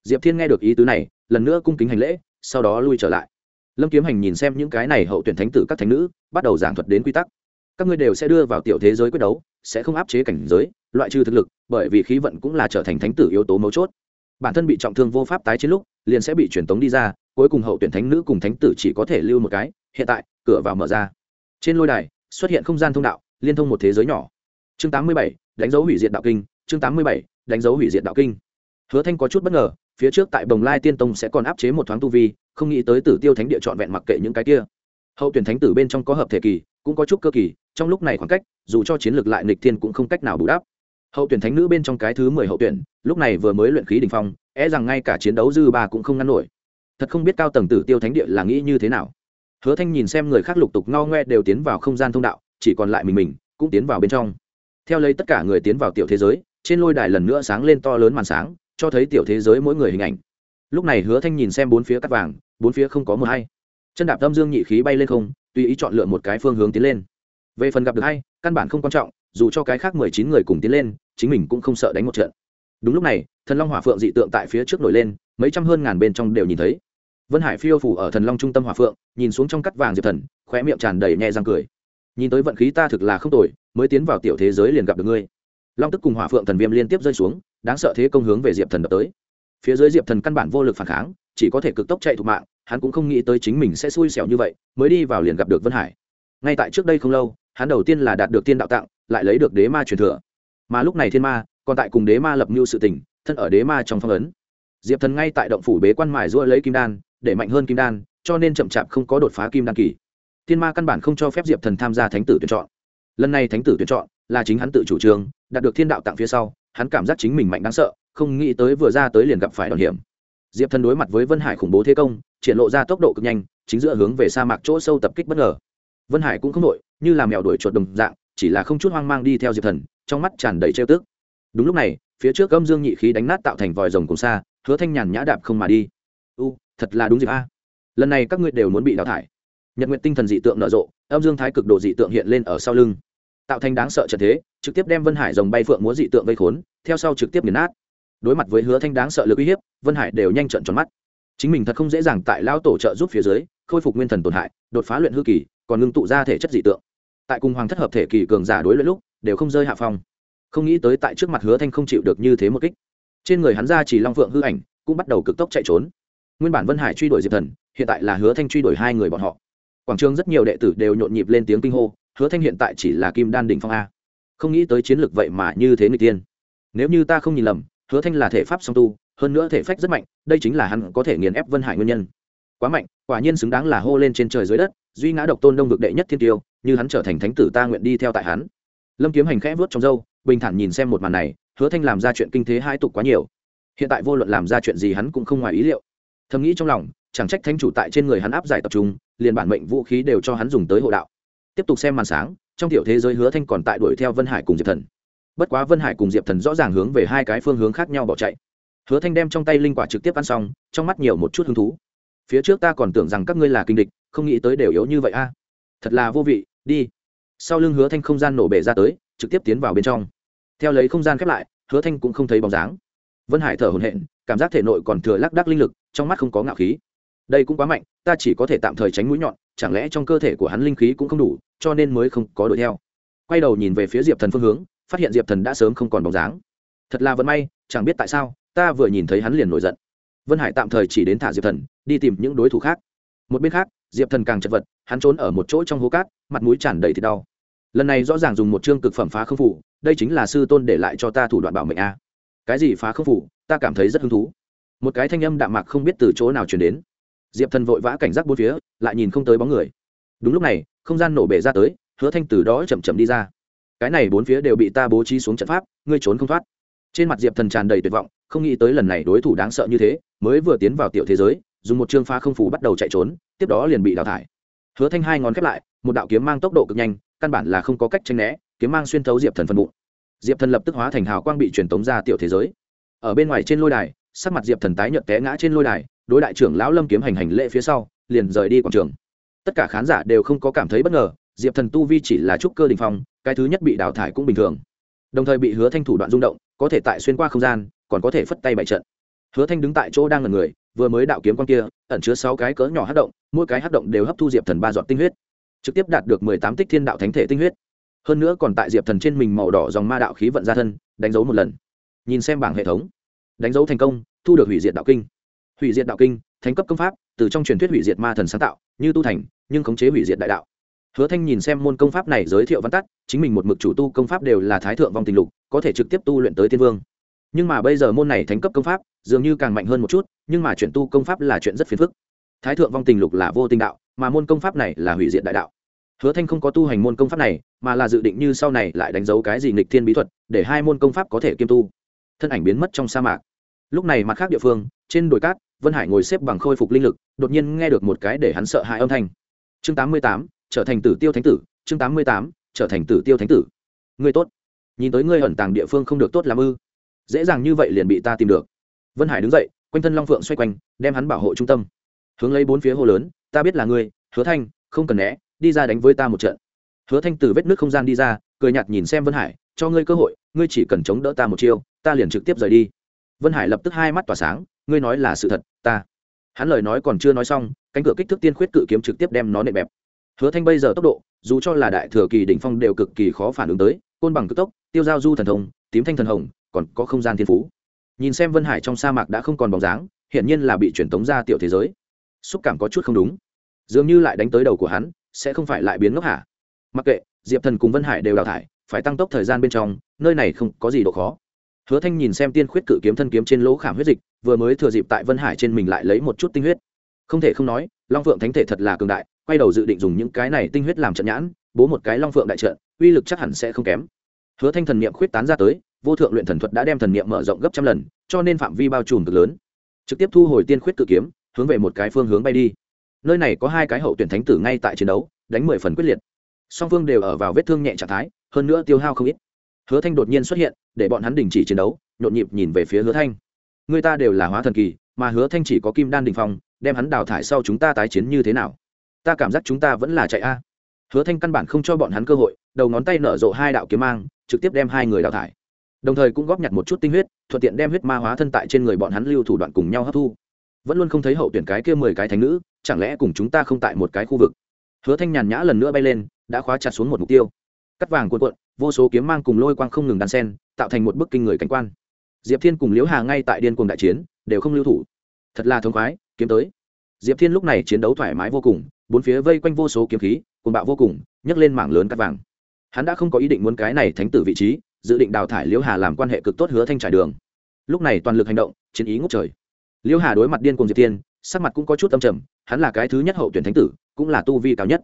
Diệp thiên nghe được ý tứ này, lần nữa cung kính hành lễ, sau đó lui trở lại. Lâm kiếm hành nhìn xem những cái này hậu tuyển thánh tử các thánh nữ, bắt đầu giảng thuật đến quy tắc. Các ngươi đều sẽ đưa vào tiểu thế giới quyết đấu, sẽ không áp chế cảnh giới, loại trừ thực lực, bởi vì khí vận cũng là trở thành thánh tử yếu tố mấu chốt bản thân bị trọng thương vô pháp tái chiến lúc liền sẽ bị truyền tống đi ra cuối cùng hậu tuyển thánh nữ cùng thánh tử chỉ có thể lưu một cái hiện tại cửa vào mở ra. Trên lôi đài xuất hiện không gian thông đạo liên thông một thế giới nhỏ. Chương 87, đánh dấu hủy diệt đạo kinh chương 87, đánh dấu hủy diệt đạo kinh. Hứa thanh có chút bất ngờ phía trước tại bồng lai tiên tông sẽ còn áp chế một thoáng tu vi không nghĩ tới tử tiêu thánh địa trọn vẹn mặc kệ những cái kia. Hậu tuyển thánh tử bên trong có hợp thể kỳ cũng có chút cơ kỳ trong lúc này khoảng cách dù cho chiến lược lại nghịch thiên cũng không cách nào bù đắp hậu tuyển thánh nữ bên trong cái thứ mười hậu tuyển, lúc này vừa mới luyện khí đình phong e rằng ngay cả chiến đấu dư ba cũng không ngăn nổi. Thật không biết cao tầng tử tiêu thánh địa là nghĩ như thế nào. Hứa thanh nhìn xem người khác lục tục ngao ngoe đều tiến vào không gian thông đạo, chỉ còn lại mình mình, cũng tiến vào bên trong. Theo lấy tất cả người tiến vào tiểu thế giới, trên lôi đài lần nữa sáng lên to lớn màn sáng, cho thấy tiểu thế giới mỗi người hình ảnh. Lúc này hứa thanh nhìn xem bốn phía cắt vàng, bốn phía không có mờ hay. Chân đạp tâm dương nhị khí bay lên không, tùy ý chọn lựa một cái phương hướng tiến lên. Về phần gặp được hay, căn bản không quan trọng, dù cho cái khác mười chín người cùng tiến lên chính mình cũng không sợ đánh một trận. Đúng lúc này, thần long hỏa phượng dị tượng tại phía trước nổi lên, mấy trăm hơn ngàn bên trong đều nhìn thấy. Vân hải phiêu phủ ở thần long trung tâm hỏa phượng, nhìn xuống trong cắt vàng diệp thần, khóe miệng tràn đầy nhẹ răng cười. Nhìn tới vận khí ta thực là không tồi, mới tiến vào tiểu thế giới liền gặp được ngươi. Long tức cùng hỏa phượng thần viêm liên tiếp rơi xuống, đáng sợ thế công hướng về diệp thần đập tới. Phía dưới diệp thần căn bản vô lực phản kháng, chỉ có thể cực tốc chạy thục mạng, hắn cũng không nghĩ tới chính mình sẽ xui xẻo như vậy, mới đi vào liền gặp được vân hải. Ngay tại trước đây không lâu, hắn đầu tiên là đạt được tiên đạo tặng, lại lấy được đế ma truyền thừa mà lúc này thiên ma còn tại cùng đế ma lập mưu sự tỉnh thân ở đế ma trong phong ấn. Diệp thần ngay tại động phủ bế quan mài giũa lấy kim đan, để mạnh hơn kim đan, cho nên chậm chạp không có đột phá kim đan kỳ. Thiên ma căn bản không cho phép diệp thần tham gia thánh tử tuyển chọn. Lần này thánh tử tuyển chọn là chính hắn tự chủ trương, đạt được thiên đạo tặng phía sau, hắn cảm giác chính mình mạnh đáng sợ, không nghĩ tới vừa ra tới liền gặp phải đòn hiểm. Diệp thần đối mặt với vân hải khủng bố thế công, triển lộ ra tốc độ cực nhanh, chính giữa hướng về sa mạc chỗ sâu tập kích bất ngờ. Vân hải cũng không đội như là mèo đuổi chuột đồng dạng, chỉ là không chút hoang mang đi theo diệp thần trong mắt tràn đầy trêu tức. Đúng lúc này, phía trước âm dương nhị khí đánh nát tạo thành vòi rồng cùng xa, hứa thanh nhàn nhã đạp không mà đi. U, thật là đúng dịp a. Lần này các ngươi đều muốn bị đào thải. Nhật nguyện tinh thần dị tượng nở rộ, âm dương thái cực độ dị tượng hiện lên ở sau lưng. Tạo thành đáng sợ trận thế, trực tiếp đem vân hải rồng bay phượng múa dị tượng vây khốn, theo sau trực tiếp nghiền nát. Đối mặt với hứa thanh đáng sợ lực uy hiếp, vân hải đều nhanh trận tròn mắt. Chính mình thật không dễ dàng tại lao tổ trợ giúp phía dưới, khôi phục nguyên thần tổn hại, đột phá luyện hư kỳ, còn ngưng tụ ra thể chất dị tượng. Tại cùng hoàng thất hợp thể kỳ cường giả đối lẫn lúc đều không rơi hạ phong. Không nghĩ tới tại trước mặt hứa thanh không chịu được như thế một kích. Trên người hắn ra chỉ long phượng hư ảnh, cũng bắt đầu cực tốc chạy trốn. Nguyên bản vân hải truy đuổi diệp thần, hiện tại là hứa thanh truy đuổi hai người bọn họ. Quảng trường rất nhiều đệ tử đều nhộn nhịp lên tiếng kinh hô, hứa thanh hiện tại chỉ là kim đan đỉnh phong a. Không nghĩ tới chiến lược vậy mà như thế người tiên nếu như ta không nhìn lầm, hứa thanh là thể pháp song tu, hơn nữa thể phách rất mạnh, đây chính là hắn có thể nghiền ép vân hải nguyên nhân. Quá mạnh, quả nhiên xứng đáng là hô lên trên trời dưới đất, duy ngã độc tôn đông vực đệ nhất thiên tiêu, như hắn trở thành thánh tử ta nguyện đi theo tại hắn lâm kiếm hành khẽ vớt trong râu, bình thản nhìn xem một màn này, hứa thanh làm ra chuyện kinh thế hai tục quá nhiều. Hiện tại vô luận làm ra chuyện gì hắn cũng không ngoài ý liệu. Thầm nghĩ trong lòng, chẳng trách thánh chủ tại trên người hắn áp giải tập trung, liền bản mệnh vũ khí đều cho hắn dùng tới hộ đạo. Tiếp tục xem màn sáng, trong tiểu thế giới hứa thanh còn tại đuổi theo vân hải cùng diệp thần. Bất quá vân hải cùng diệp thần rõ ràng hướng về hai cái phương hướng khác nhau bỏ chạy. Hứa thanh đem trong tay linh quả trực tiếp ăn xong, trong mắt nhiều một chút hứng thú. Phía trước ta còn tưởng rằng các ngươi là kinh địch, không nghĩ tới đều yếu như vậy a. Thật là vô vị, đi sau lưng hứa thanh không gian nổ bể ra tới, trực tiếp tiến vào bên trong. Theo lấy không gian khép lại, hứa thanh cũng không thấy bóng dáng. Vân hải thở hổn hển, cảm giác thể nội còn thừa lác đác linh lực, trong mắt không có ngạo khí. Đây cũng quá mạnh, ta chỉ có thể tạm thời tránh mũi nhọn, chẳng lẽ trong cơ thể của hắn linh khí cũng không đủ, cho nên mới không có đuổi theo. Quay đầu nhìn về phía diệp thần phương hướng, phát hiện diệp thần đã sớm không còn bóng dáng. Thật là vận may, chẳng biết tại sao, ta vừa nhìn thấy hắn liền nổi giận. Vân hải tạm thời chỉ đến thả diệp thần, đi tìm những đối thủ khác. Một bên khác, diệp thần càng chật vật hắn trốn ở một chỗ trong hố cát, mặt mũi tràn đầy thì đau. Lần này rõ ràng dùng một chương cực phẩm phá không phủ, đây chính là sư tôn để lại cho ta thủ đoạn bảo mệnh a. Cái gì phá không phủ, ta cảm thấy rất hứng thú. Một cái thanh âm đạm mạc không biết từ chỗ nào chuyển đến. Diệp thần vội vã cảnh giác bốn phía, lại nhìn không tới bóng người. Đúng lúc này, không gian nổ bể ra tới, hứa thanh từ đó chậm chậm đi ra. Cái này bốn phía đều bị ta bố trí xuống trận pháp, ngươi trốn không thoát. Trên mặt diệp thần tràn đầy tuyệt vọng, không nghĩ tới lần này đối thủ đáng sợ như thế, mới vừa tiến vào tiểu thế giới, dùng một chương pha không phủ bắt đầu chạy trốn, tiếp đó liền bị đào thải hứa thanh hai ngón khép lại, một đạo kiếm mang tốc độ cực nhanh, căn bản là không có cách tranh né, kiếm mang xuyên thấu diệp thần phân bụng. Diệp thần lập tức hóa thành hào quang bị truyền tống ra tiểu thế giới. Ở bên ngoài trên lôi đài, sắc mặt diệp thần tái nhợt té ngã trên lôi đài, đối đại trưởng lão lâm kiếm hành hành lễ phía sau, liền rời đi quảng trường. Tất cả khán giả đều không có cảm thấy bất ngờ, diệp thần tu vi chỉ là trúc cơ đình phong, cái thứ nhất bị đào thải cũng bình thường. Đồng thời bị hứa thanh thủ đoạn rung động, có thể tại xuyên qua không gian, còn có thể phất tay bại trận. Hứa thanh đứng tại chỗ đang ngần người vừa mới đạo kiếm con kia, ẩn chứa sáu cái cỡ nhỏ hát động, mỗi cái hát động đều hấp thu diệp thần ba dọn tinh huyết, trực tiếp đạt được mười tám tích thiên đạo thánh thể tinh huyết. Hơn nữa còn tại diệp thần trên mình màu đỏ dòng ma đạo khí vận ra thân, đánh dấu một lần. Nhìn xem bảng hệ thống, đánh dấu thành công, thu được hủy diệt đạo kinh. Hủy diệt đạo kinh, thánh cấp công pháp, từ trong truyền thuyết hủy diệt ma thần sáng tạo, như tu thành, nhưng khống chế hủy diệt đại đạo. Hứa thanh nhìn xem môn công pháp này giới thiệu văn tắt, chính mình một mực chủ tu công pháp đều là thái thượng vong tình lục, có thể trực tiếp tu luyện tới tiên vương. Nhưng mà bây giờ môn này thánh cấp công pháp dường như càng mạnh hơn một chút, nhưng mà chuyển tu công pháp là chuyện rất phiền phức. Thái thượng vong tình lục là vô tình đạo, mà môn công pháp này là hủy diệt đại đạo. Hứa thanh không có tu hành môn công pháp này, mà là dự định như sau này lại đánh dấu cái gì nghịch thiên bí thuật, để hai môn công pháp có thể kiêm tu. Thân ảnh biến mất trong sa mạc. Lúc này mặt khác địa phương, trên đồi cát, vân hải ngồi xếp bằng khôi phục linh lực, đột nhiên nghe được một cái để hắn sợ hãi âm thanh. Chương tám mươi tám, trở thành tử tiêu thánh tử, chương tám mươi tám, trở thành tử tiêu thánh tử. Ngươi tốt. Nhìn tới ngươi ẩn tàng địa phương không được tốt làm ư. Dễ dàng như vậy liền bị ta tìm được vân hải đứng dậy, quanh thân long phượng xoay quanh, đem hắn bảo hộ trung tâm. Hướng lấy bốn phía hồ lớn, ta biết là ngươi, hứa thanh, không cần né, đi ra đánh với ta một trận. Hứa thanh từ vết nước không gian đi ra, cười nhạt nhìn xem vân hải, cho ngươi cơ hội, ngươi chỉ cần chống đỡ ta một chiêu, ta liền trực tiếp rời đi. Vân hải lập tức hai mắt tỏa sáng, ngươi nói là sự thật, ta. Hắn lời nói còn chưa nói xong, cánh cửa kích thước tiên khuyết cự kiếm trực tiếp đem nó nệm bẹp. Hứa thanh bây giờ tốc độ, dù cho là đại thừa kỳ đỉnh phong đều cực kỳ khó phản ứng tới, côn bằng cực tốc, tiêu giao du thần thông, tím thanh thần hồng, còn có không gian thiên phú nhìn xem vân hải trong sa mạc đã không còn bóng dáng, hiển nhiên là bị truyền tống ra tiểu thế giới. Xúc cảm có chút không đúng. Dường như lại đánh tới đầu của hắn, sẽ không phải lại biến ngốc hả? Mặc kệ, diệp thần cùng vân hải đều đào thải, phải tăng tốc thời gian bên trong, nơi này không có gì độ khó. Hứa thanh nhìn xem tiên khuyết cự kiếm thân kiếm trên lỗ khảm huyết dịch, vừa mới thừa dịp tại vân hải trên mình lại lấy một chút tinh huyết. Không thể không nói, long phượng thánh thể thật là cường đại, quay đầu dự định dùng những cái này tinh huyết làm trận nhãn, bố một cái long phượng đại trận, uy lực chắc hẳn sẽ không kém. Hứa thanh thần niệm khuyết tán ra tới vô thượng luyện thần thuật đã đem thần niệm mở rộng gấp trăm lần, cho nên phạm vi bao trùm cực lớn. Trực tiếp thu hồi tiên khuyết cự kiếm, hướng về một cái phương hướng bay đi. Nơi này có hai cái hậu tuyển thánh tử ngay tại chiến đấu, đánh mười phần quyết liệt. Song phương đều ở vào vết thương nhẹ trạng thái, hơn nữa tiêu hao không ít. Hứa thanh đột nhiên xuất hiện, để bọn hắn đình chỉ chiến đấu, nhộn nhịp nhìn về phía hứa thanh. Người ta đều là hóa thần kỳ, mà hứa thanh chỉ có kim đan đình phong, đem hắn đào thải sau chúng ta tái chiến như thế nào? Ta cảm giác chúng ta vẫn là chạy a. Hứa thanh căn bản không cho bọn hắn cơ hội, đầu ngón tay nở rộ hai đạo kiếm mang, trực tiếp đem hai người đào thải đồng thời cũng góp nhặt một chút tinh huyết, thuận tiện đem huyết ma hóa thân tại trên người bọn hắn lưu thủ đoạn cùng nhau hấp thu. Vẫn luôn không thấy hậu tuyển cái kia mười cái thánh nữ, chẳng lẽ cùng chúng ta không tại một cái khu vực? Hứa thanh nhàn nhã lần nữa bay lên, đã khóa chặt xuống một mục tiêu. Cắt vàng cuộn cuộn, vô số kiếm mang cùng lôi quang không ngừng đan sen tạo thành một bức kinh người cảnh quan. Diệp thiên cùng liễu hà ngay tại điên cuồng đại chiến, đều không lưu thủ. Thật là thống khoái, kiếm tới. Diệp thiên lúc này chiến đấu thoải mái vô cùng, bốn phía vây quanh vô số kiếm khí, cuồng bạo vô cùng, nhấc lên mảng lớn cắt vàng. Hắn đã không có ý định muốn cái này thánh tử vị trí dự định đào thải liễu hà làm quan hệ cực tốt hứa thanh trải đường. Lúc này toàn lực hành động, chiến ý ngốc trời. Liễu hà đối mặt điên cùng diệp thiên, sắc mặt cũng có chút âm trầm, hắn là cái thứ nhất hậu tuyển thánh tử, cũng là tu vi cao nhất.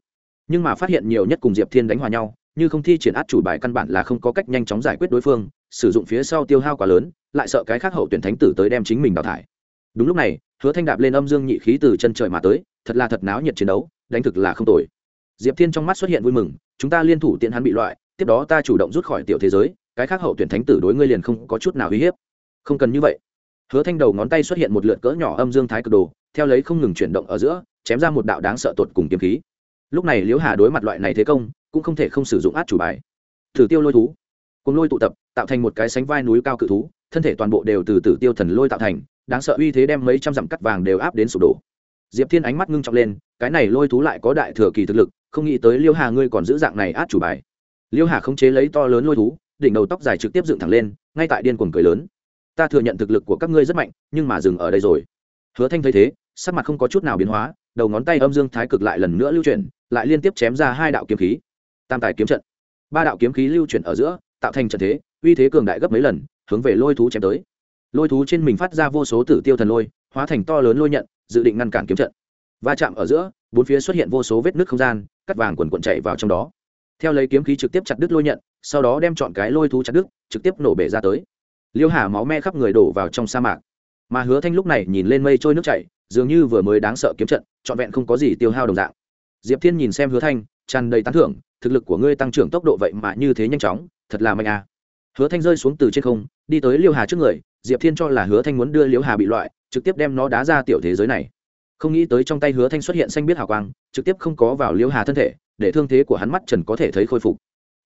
Nhưng mà phát hiện nhiều nhất cùng diệp thiên đánh hòa nhau, như không thi triển át chủ bài căn bản là không có cách nhanh chóng giải quyết đối phương, sử dụng phía sau tiêu hao quá lớn, lại sợ cái khác hậu tuyển thánh tử tới đem chính mình đào thải. Đúng lúc này, hứa thanh đạp lên âm dương nhị khí từ chân trời mà tới, thật là thật náo nhiệt chiến đấu, đánh thực là không tồi. Diệp thiên trong mắt xuất hiện vui mừng, chúng ta liên thủ tiện hắn bị loại, tiếp đó ta chủ động rút khỏi tiểu thế giới cái khác hậu tuyển thánh tử đối ngươi liền không có chút nào uy hiếp. Không cần như vậy. Hứa thanh đầu ngón tay xuất hiện một lượt cỡ nhỏ âm dương thái cực đồ, theo lấy không ngừng chuyển động ở giữa, chém ra một đạo đáng sợ tột cùng kiếm khí. Lúc này liễu hà đối mặt loại này thế công, cũng không thể không sử dụng át chủ bài. Thử tiêu lôi thú. Cùng lôi tụ tập, tạo thành một cái sánh vai núi cao cự thú, thân thể toàn bộ đều từ tử tiêu thần lôi tạo thành, đáng sợ uy thế đem mấy trăm dặm cắt vàng đều áp đến sụp đổ. Diệp thiên ánh mắt ngưng trọng lên, cái này lôi thú lại có đại thừa kỳ thực lực, không nghĩ tới liêu hà ngươi còn giữ dạng này át chủ bài. Liêu hà không chế lấy to lớn lôi thú đỉnh đầu tóc dài trực tiếp dựng thẳng lên, ngay tại điên cuồng cười lớn. Ta thừa nhận thực lực của các ngươi rất mạnh, nhưng mà dừng ở đây rồi. Hứa thanh thấy thế, sắc mặt không có chút nào biến hóa, đầu ngón tay âm dương thái cực lại lần nữa lưu chuyển, lại liên tiếp chém ra hai đạo kiếm khí. Tam tài kiếm trận. Ba đạo kiếm khí lưu chuyển ở giữa, tạo thành trận thế, uy thế cường đại gấp mấy lần, hướng về lôi thú chém tới. Lôi thú trên mình phát ra vô số tử tiêu thần lôi, hóa thành to lớn lôi nhận, dự định ngăn cản kiếm trận. Va chạm ở giữa, bốn phía xuất hiện vô số vết nước không gian, cắt vàng quần quần chạy vào trong đó theo lấy kiếm khí trực tiếp chặt đứt lôi nhận, sau đó đem chọn cái lôi thú chặt đứt, trực tiếp nổ bể ra tới. Liêu hà máu me khắp người đổ vào trong sa mạc. Mà hứa thanh lúc này nhìn lên mây trôi nước chảy, dường như vừa mới đáng sợ kiếm trận, trọn vẹn không có gì tiêu hao đồng dạng. Diệp thiên nhìn xem hứa thanh, tràn đầy tán thưởng, thực lực của ngươi tăng trưởng tốc độ vậy mà như thế nhanh chóng, thật là mạnh à. Hứa thanh rơi xuống từ trên không, đi tới liêu hà trước người, diệp thiên cho là hứa thanh muốn đưa liêu hà bị loại, trực tiếp đem nó đá ra tiểu thế giới này. Không nghĩ tới trong tay hứa thanh xuất hiện xanh biết hào quang, trực tiếp không có vào liêu hà thân thể để thương thế của hắn mắt trần có thể thấy khôi phục.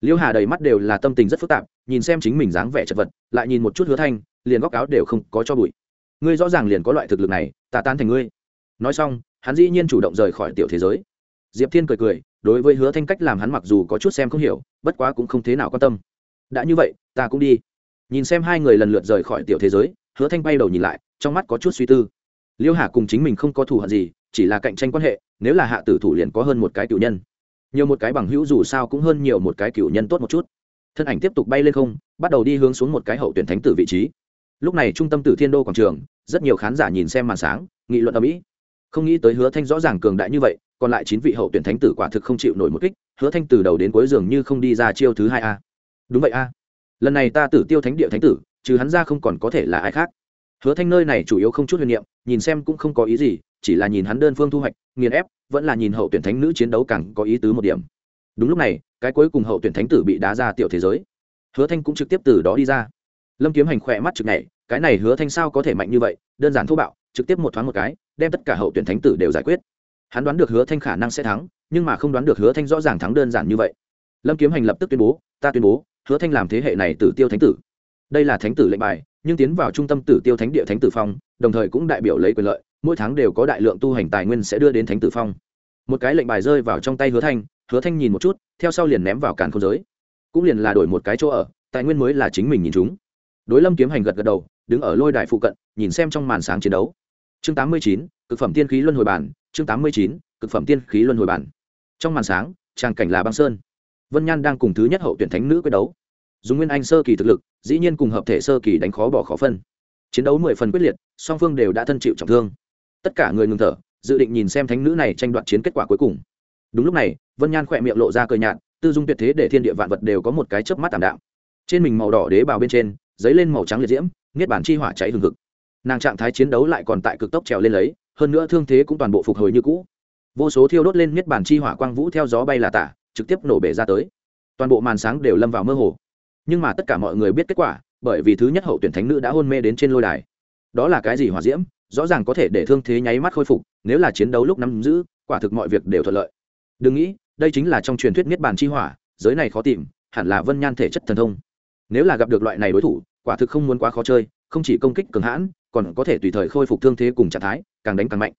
Liêu hà đầy mắt đều là tâm tình rất phức tạp, nhìn xem chính mình dáng vẻ chật vật, lại nhìn một chút hứa thanh, liền góc áo đều không có cho bụi. Ngươi rõ ràng liền có loại thực lực này, ta tan thành ngươi. Nói xong, hắn dĩ nhiên chủ động rời khỏi tiểu thế giới. Diệp thiên cười cười, đối với hứa thanh cách làm hắn mặc dù có chút xem không hiểu, bất quá cũng không thế nào quan tâm. Đã như vậy, ta cũng đi. Nhìn xem hai người lần lượt rời khỏi tiểu thế giới, hứa thanh bay đầu nhìn lại, trong mắt có chút suy tư. Liêu hà cùng chính mình không có thù hận gì, chỉ là cạnh tranh quan hệ, nếu là hạ tử thủ liền có hơn một cái cựu nhân nhiều một cái bằng hữu dù sao cũng hơn nhiều một cái cựu nhân tốt một chút. Thân ảnh tiếp tục bay lên không, bắt đầu đi hướng xuống một cái hậu tuyển thánh tử vị trí. Lúc này trung tâm tử thiên đô quảng trường, rất nhiều khán giả nhìn xem màn sáng, nghị luận ở mỹ không nghĩ tới hứa thanh rõ ràng cường đại như vậy, còn lại chín vị hậu tuyển thánh tử quả thực không chịu nổi một kích, hứa thanh từ đầu đến cuối giường như không đi ra chiêu thứ hai a. Đúng vậy a. Lần này ta tử tiêu thánh địa thánh tử, trừ hắn ra không còn có thể là ai khác. Hứa thanh nơi này chủ yếu không chút huyền niệm, nhìn xem cũng không có ý gì chỉ là nhìn hắn đơn phương thu hoạch, nghiền ép, vẫn là nhìn hậu tuyển thánh nữ chiến đấu càng có ý tứ một điểm. Đúng lúc này, cái cuối cùng hậu tuyển thánh tử bị đá ra tiểu thế giới. Hứa thanh cũng trực tiếp từ đó đi ra. Lâm kiếm hành khỏe mắt trực này cái này hứa thanh sao có thể mạnh như vậy, đơn giản thô bạo, trực tiếp một thoáng một cái, đem tất cả hậu tuyển thánh tử đều giải quyết. Hắn đoán được hứa thanh khả năng sẽ thắng, nhưng mà không đoán được hứa thanh rõ ràng thắng đơn giản như vậy. Lâm kiếm hành lập tức tuyên bố, ta tuyên bố, hứa thanh làm thế hệ này tử tiêu thánh tử. Đây là thánh tử lệnh bài, nhưng tiến vào trung tâm tử tiêu thánh địa thánh tử phong đồng thời cũng đại biểu lấy quyền lợi, mỗi tháng đều có đại lượng tu hành tài nguyên sẽ đưa đến thánh tử phong. Một cái lệnh bài rơi vào trong tay hứa thanh hứa thanh nhìn một chút, theo sau liền ném vào càn không giới. Cũng liền là đổi một cái chỗ ở, tài nguyên mới là chính mình nhìn chúng. Đối lâm kiếm hành gật gật đầu, đứng ở lôi đài phụ cận, nhìn xem trong màn sáng chiến đấu. Chương tám mươi chín, cực phẩm tiên khí luân hồi bản, chương tám mươi chín, cực phẩm tiên khí luân hồi bản. Trong màn sáng, tràng cảnh là băng sơn. Vân nhan đang cùng thứ nhất hậu tuyển thánh nữ quyết đấu. Dùng nguyên anh sơ kỳ thực lực, dĩ nhiên cùng hợp thể sơ kỳ đánh khó bỏ khó phân chiến đấu mười phần quyết liệt, song phương đều đã thân chịu trọng thương. Tất cả người ngừng thở, dự định nhìn xem thánh nữ này tranh đoạt chiến kết quả cuối cùng. Đúng lúc này, vân nhan khỏe miệng lộ ra cờ nhạt, tư dung tuyệt thế để thiên địa vạn vật đều có một cái chớp mắt tảm đạm. Trên mình màu đỏ đế bào bên trên giấy lên màu trắng liệt diễm, niết bản chi hỏa cháy hừng hực. Nàng trạng thái chiến đấu lại còn tại cực tốc trèo lên lấy, hơn nữa thương thế cũng toàn bộ phục hồi như cũ. Vô số thiêu đốt lên niết bản chi hỏa quang vũ theo gió bay là tả, trực tiếp nổ bể ra tới. Toàn bộ màn sáng đều lâm vào mơ hồ. Nhưng mà tất cả mọi người biết kết quả bởi vì thứ nhất hậu tuyển thánh nữ đã hôn mê đến trên lôi đài. Đó là cái gì hỏa diễm? Rõ ràng có thể để thương thế nháy mắt khôi phục, nếu là chiến đấu lúc nắm giữ, quả thực mọi việc đều thuận lợi. Đừng nghĩ, đây chính là trong truyền thuyết niết bàn chi hỏa, giới này khó tìm, hẳn là vân nhan thể chất thần thông. Nếu là gặp được loại này đối thủ, quả thực không muốn quá khó chơi, không chỉ công kích cường hãn, còn có thể tùy thời khôi phục thương thế cùng trạng thái, càng đánh càng mạnh.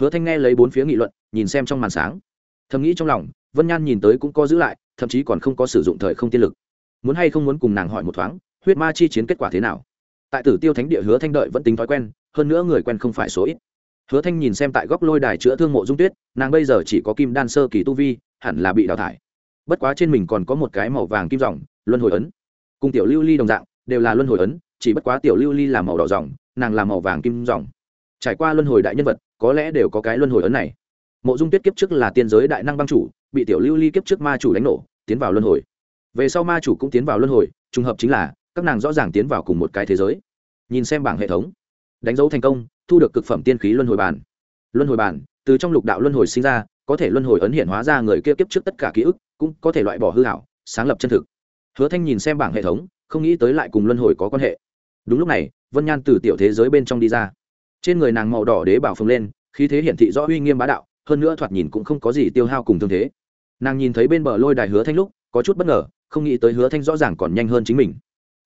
Hứa thanh nghe lấy bốn phía nghị luận, nhìn xem trong màn sáng. Thầm nghĩ trong lòng, vân nhan nhìn tới cũng có giữ lại, thậm chí còn không có sử dụng thời không tiên lực. Muốn hay không muốn cùng nàng hỏi một thoáng huyết ma chi chiến kết quả thế nào? Tại tử tiêu thánh địa hứa thanh đợi vẫn tính thói quen, hơn nữa người quen không phải số ít. Hứa thanh nhìn xem tại góc lôi đài chữa thương mộ dung tuyết, nàng bây giờ chỉ có kim đan sơ kỳ tu vi, hẳn là bị đào thải. Bất quá trên mình còn có một cái màu vàng kim dòng luân hồi ấn. Cùng tiểu lưu ly đồng dạng, đều là luân hồi ấn, chỉ bất quá tiểu lưu ly là màu đỏ dòng nàng là màu vàng kim dòng trải qua luân hồi đại nhân vật, có lẽ đều có cái luân hồi ấn này. Mộ dung tuyết kiếp trước là tiên giới đại năng băng chủ, bị tiểu lưu ly kiếp trước ma chủ đánh nổ, tiến vào luân hồi. Về sau ma chủ cũng tiến vào luân hồi, trùng hợp chính là các nàng rõ ràng tiến vào cùng một cái thế giới. Nhìn xem bảng hệ thống, đánh dấu thành công, thu được cực phẩm tiên khí luân hồi bản. Luân hồi bản, từ trong lục đạo luân hồi sinh ra, có thể luân hồi ấn hiện hóa ra người kia kiếp trước tất cả ký ức, cũng có thể loại bỏ hư hảo, sáng lập chân thực. Hứa thanh nhìn xem bảng hệ thống, không nghĩ tới lại cùng luân hồi có quan hệ. Đúng lúc này, vân nhan từ tiểu thế giới bên trong đi ra. Trên người nàng màu đỏ đế bảo phồng lên, khí thế hiển thị rõ uy nghiêm bá đạo, hơn nữa thoạt nhìn cũng không có gì tiêu hao cùng thương thế. Nàng nhìn thấy bên bờ lôi đài hứa thanh lúc, có chút bất ngờ, không nghĩ tới hứa thanh rõ ràng còn nhanh hơn chính mình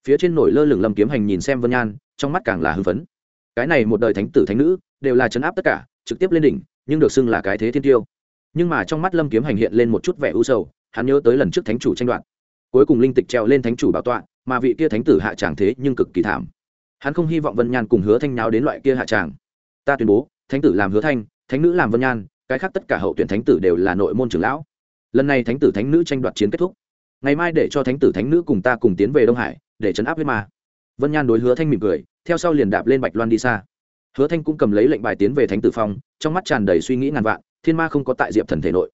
phía trên nổi lơ lửng lâm kiếm hành nhìn xem vân nhan, trong mắt càng là hưng phấn. Cái này một đời thánh tử thánh nữ, đều là chấn áp tất cả, trực tiếp lên đỉnh, nhưng được xưng là cái thế thiên tiêu. Nhưng mà trong mắt lâm kiếm hành hiện lên một chút vẻ u sầu, hắn nhớ tới lần trước thánh chủ tranh đoạt. Cuối cùng linh tịch treo lên thánh chủ bảo tọa, mà vị kia thánh tử hạ tràng thế nhưng cực kỳ thảm. Hắn không hy vọng vân nhan cùng hứa thanh nháo đến loại kia hạ tràng. Ta tuyên bố, thánh tử làm hứa thanh, thánh nữ làm vân nhan, cái khác tất cả hậu tuyển thánh tử đều là nội môn trưởng lão. Lần này thánh tử thánh nữ tranh đoạt chiến kết thúc. Ngày mai để cho thánh tử thánh nữ cùng ta cùng tiến về đông hải để chấn áp huyết ma. Vân nhan đối hứa thanh mỉm cười, theo sau liền đạp lên bạch loan đi xa. Hứa thanh cũng cầm lấy lệnh bài tiến về thánh tử phong, trong mắt tràn đầy suy nghĩ ngàn vạn, thiên ma không có tại diệp thần thể nội.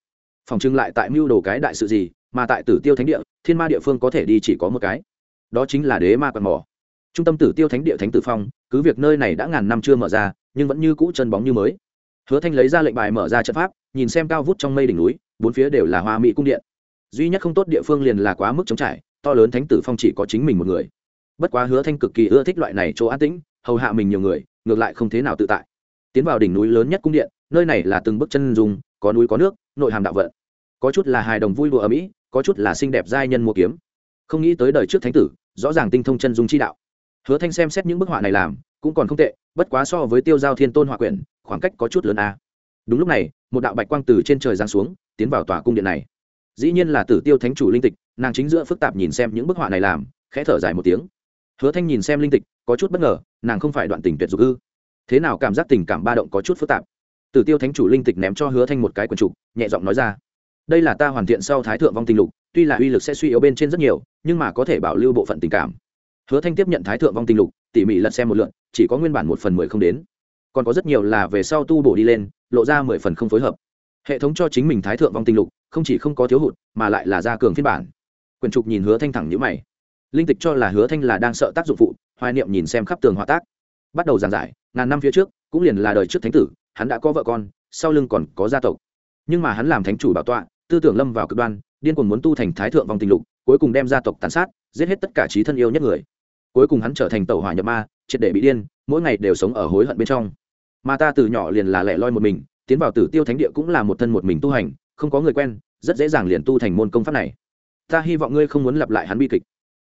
Phòng trưng lại tại mưu đồ cái đại sự gì, mà tại tử tiêu thánh địa, thiên ma địa phương có thể đi chỉ có một cái. Đó chính là đế ma quạt mỏ. Trung tâm tử tiêu thánh địa thánh tử phong, cứ việc nơi này đã ngàn năm chưa mở ra, nhưng vẫn như cũ chân bóng như mới. Hứa thanh lấy ra lệnh bài mở ra trận pháp, nhìn xem cao vút trong mây đỉnh núi, bốn phía đều là hoa mỹ cung điện. Duy nhất không tốt địa phương liền là quá mức chống trải to lớn thánh tử phong chỉ có chính mình một người. Bất quá hứa thanh cực kỳ ưa thích loại này chỗ an tĩnh, hầu hạ mình nhiều người, ngược lại không thế nào tự tại. Tiến vào đỉnh núi lớn nhất cung điện, nơi này là từng bước chân dùng có núi có nước, nội hàm đạo vận. Có chút là hài đồng vui đùa ở mỹ, có chút là xinh đẹp giai nhân mua kiếm. Không nghĩ tới đời trước thánh tử, rõ ràng tinh thông chân dung chi đạo. Hứa thanh xem xét những bức họa này làm, cũng còn không tệ, bất quá so với tiêu giao thiên tôn họa quyển, khoảng cách có chút lớn a. Đúng lúc này, một đạo bạch quang từ trên trời giáng xuống, tiến vào tòa cung điện này dĩ nhiên là tử tiêu thánh chủ linh tịch, nàng chính giữa phức tạp nhìn xem những bức họa này làm, khẽ thở dài một tiếng. Hứa thanh nhìn xem linh tịch, có chút bất ngờ, nàng không phải đoạn tình tuyệt dục ư? Thế nào cảm giác tình cảm ba động có chút phức tạp? Tử tiêu thánh chủ linh tịch ném cho hứa thanh một cái quần trục, nhẹ giọng nói ra. Đây là ta hoàn thiện sau thái thượng vong tình lục, tuy là uy lực sẽ suy yếu bên trên rất nhiều, nhưng mà có thể bảo lưu bộ phận tình cảm. Hứa thanh tiếp nhận thái thượng vong tình lục, tỉ mỉ lật xem một lượn chỉ có nguyên bản một phần mười không đến. Còn có rất nhiều là về sau tu bổ đi lên, lộ ra mười phần không phối hợp hệ thống cho chính mình thái thượng vong tình lục, không chỉ không có thiếu hụt, mà lại là gia cường phiên bản. Quyền trục nhìn hứa thanh thẳng nhữ mày. Linh tịch cho là hứa thanh là đang sợ tác dụng phụ, hoài niệm nhìn xem khắp tường hòa tác. Bắt đầu giảng giải, ngàn năm phía trước, cũng liền là đời trước thánh tử, hắn đã có vợ con, sau lưng còn có gia tộc. Nhưng mà hắn làm thánh chủ bảo tọa, tư tưởng lâm vào cực đoan, điên cuồng muốn tu thành thái thượng vong tình lục, cuối cùng đem gia tộc tàn sát, giết hết tất cả trí thân yêu nhất người. Cuối cùng hắn trở thành tẩu hỏa nhập ma, triệt để bị điên, mỗi ngày đều sống ở hối hận bên trong. Mà ta từ nhỏ liền là lẻ loi một mình tiến vào tử tiêu thánh địa cũng là một thân một mình tu hành, không có người quen, rất dễ dàng liền tu thành môn công pháp này. Ta hy vọng ngươi không muốn lặp lại hắn bi kịch.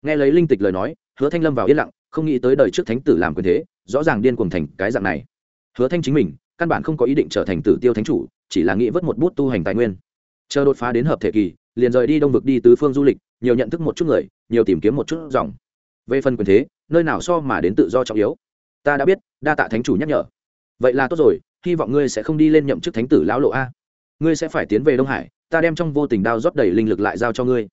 Nghe lấy linh tịch lời nói, hứa thanh lâm vào yên lặng, không nghĩ tới đời trước thánh tử làm quyền thế, rõ ràng điên cuồng thành cái dạng này. Hứa thanh chính mình, căn bản không có ý định trở thành tử tiêu thánh chủ, chỉ là nghĩ vớt một bút tu hành tài nguyên. Chờ đột phá đến hợp thể kỳ, liền rời đi đông vực đi tứ phương du lịch, nhiều nhận thức một chút người, nhiều tìm kiếm một chút dòng. Về phần quyền thế, nơi nào so mà đến tự do trọng yếu? Ta đã biết, đa tạ thánh chủ nhắc nhở. Vậy là tốt rồi hy vọng ngươi sẽ không đi lên nhậm chức thánh tử lão lộ a. Ngươi sẽ phải tiến về đông hải, ta đem trong vô tình đao rót đầy linh lực lại giao cho ngươi.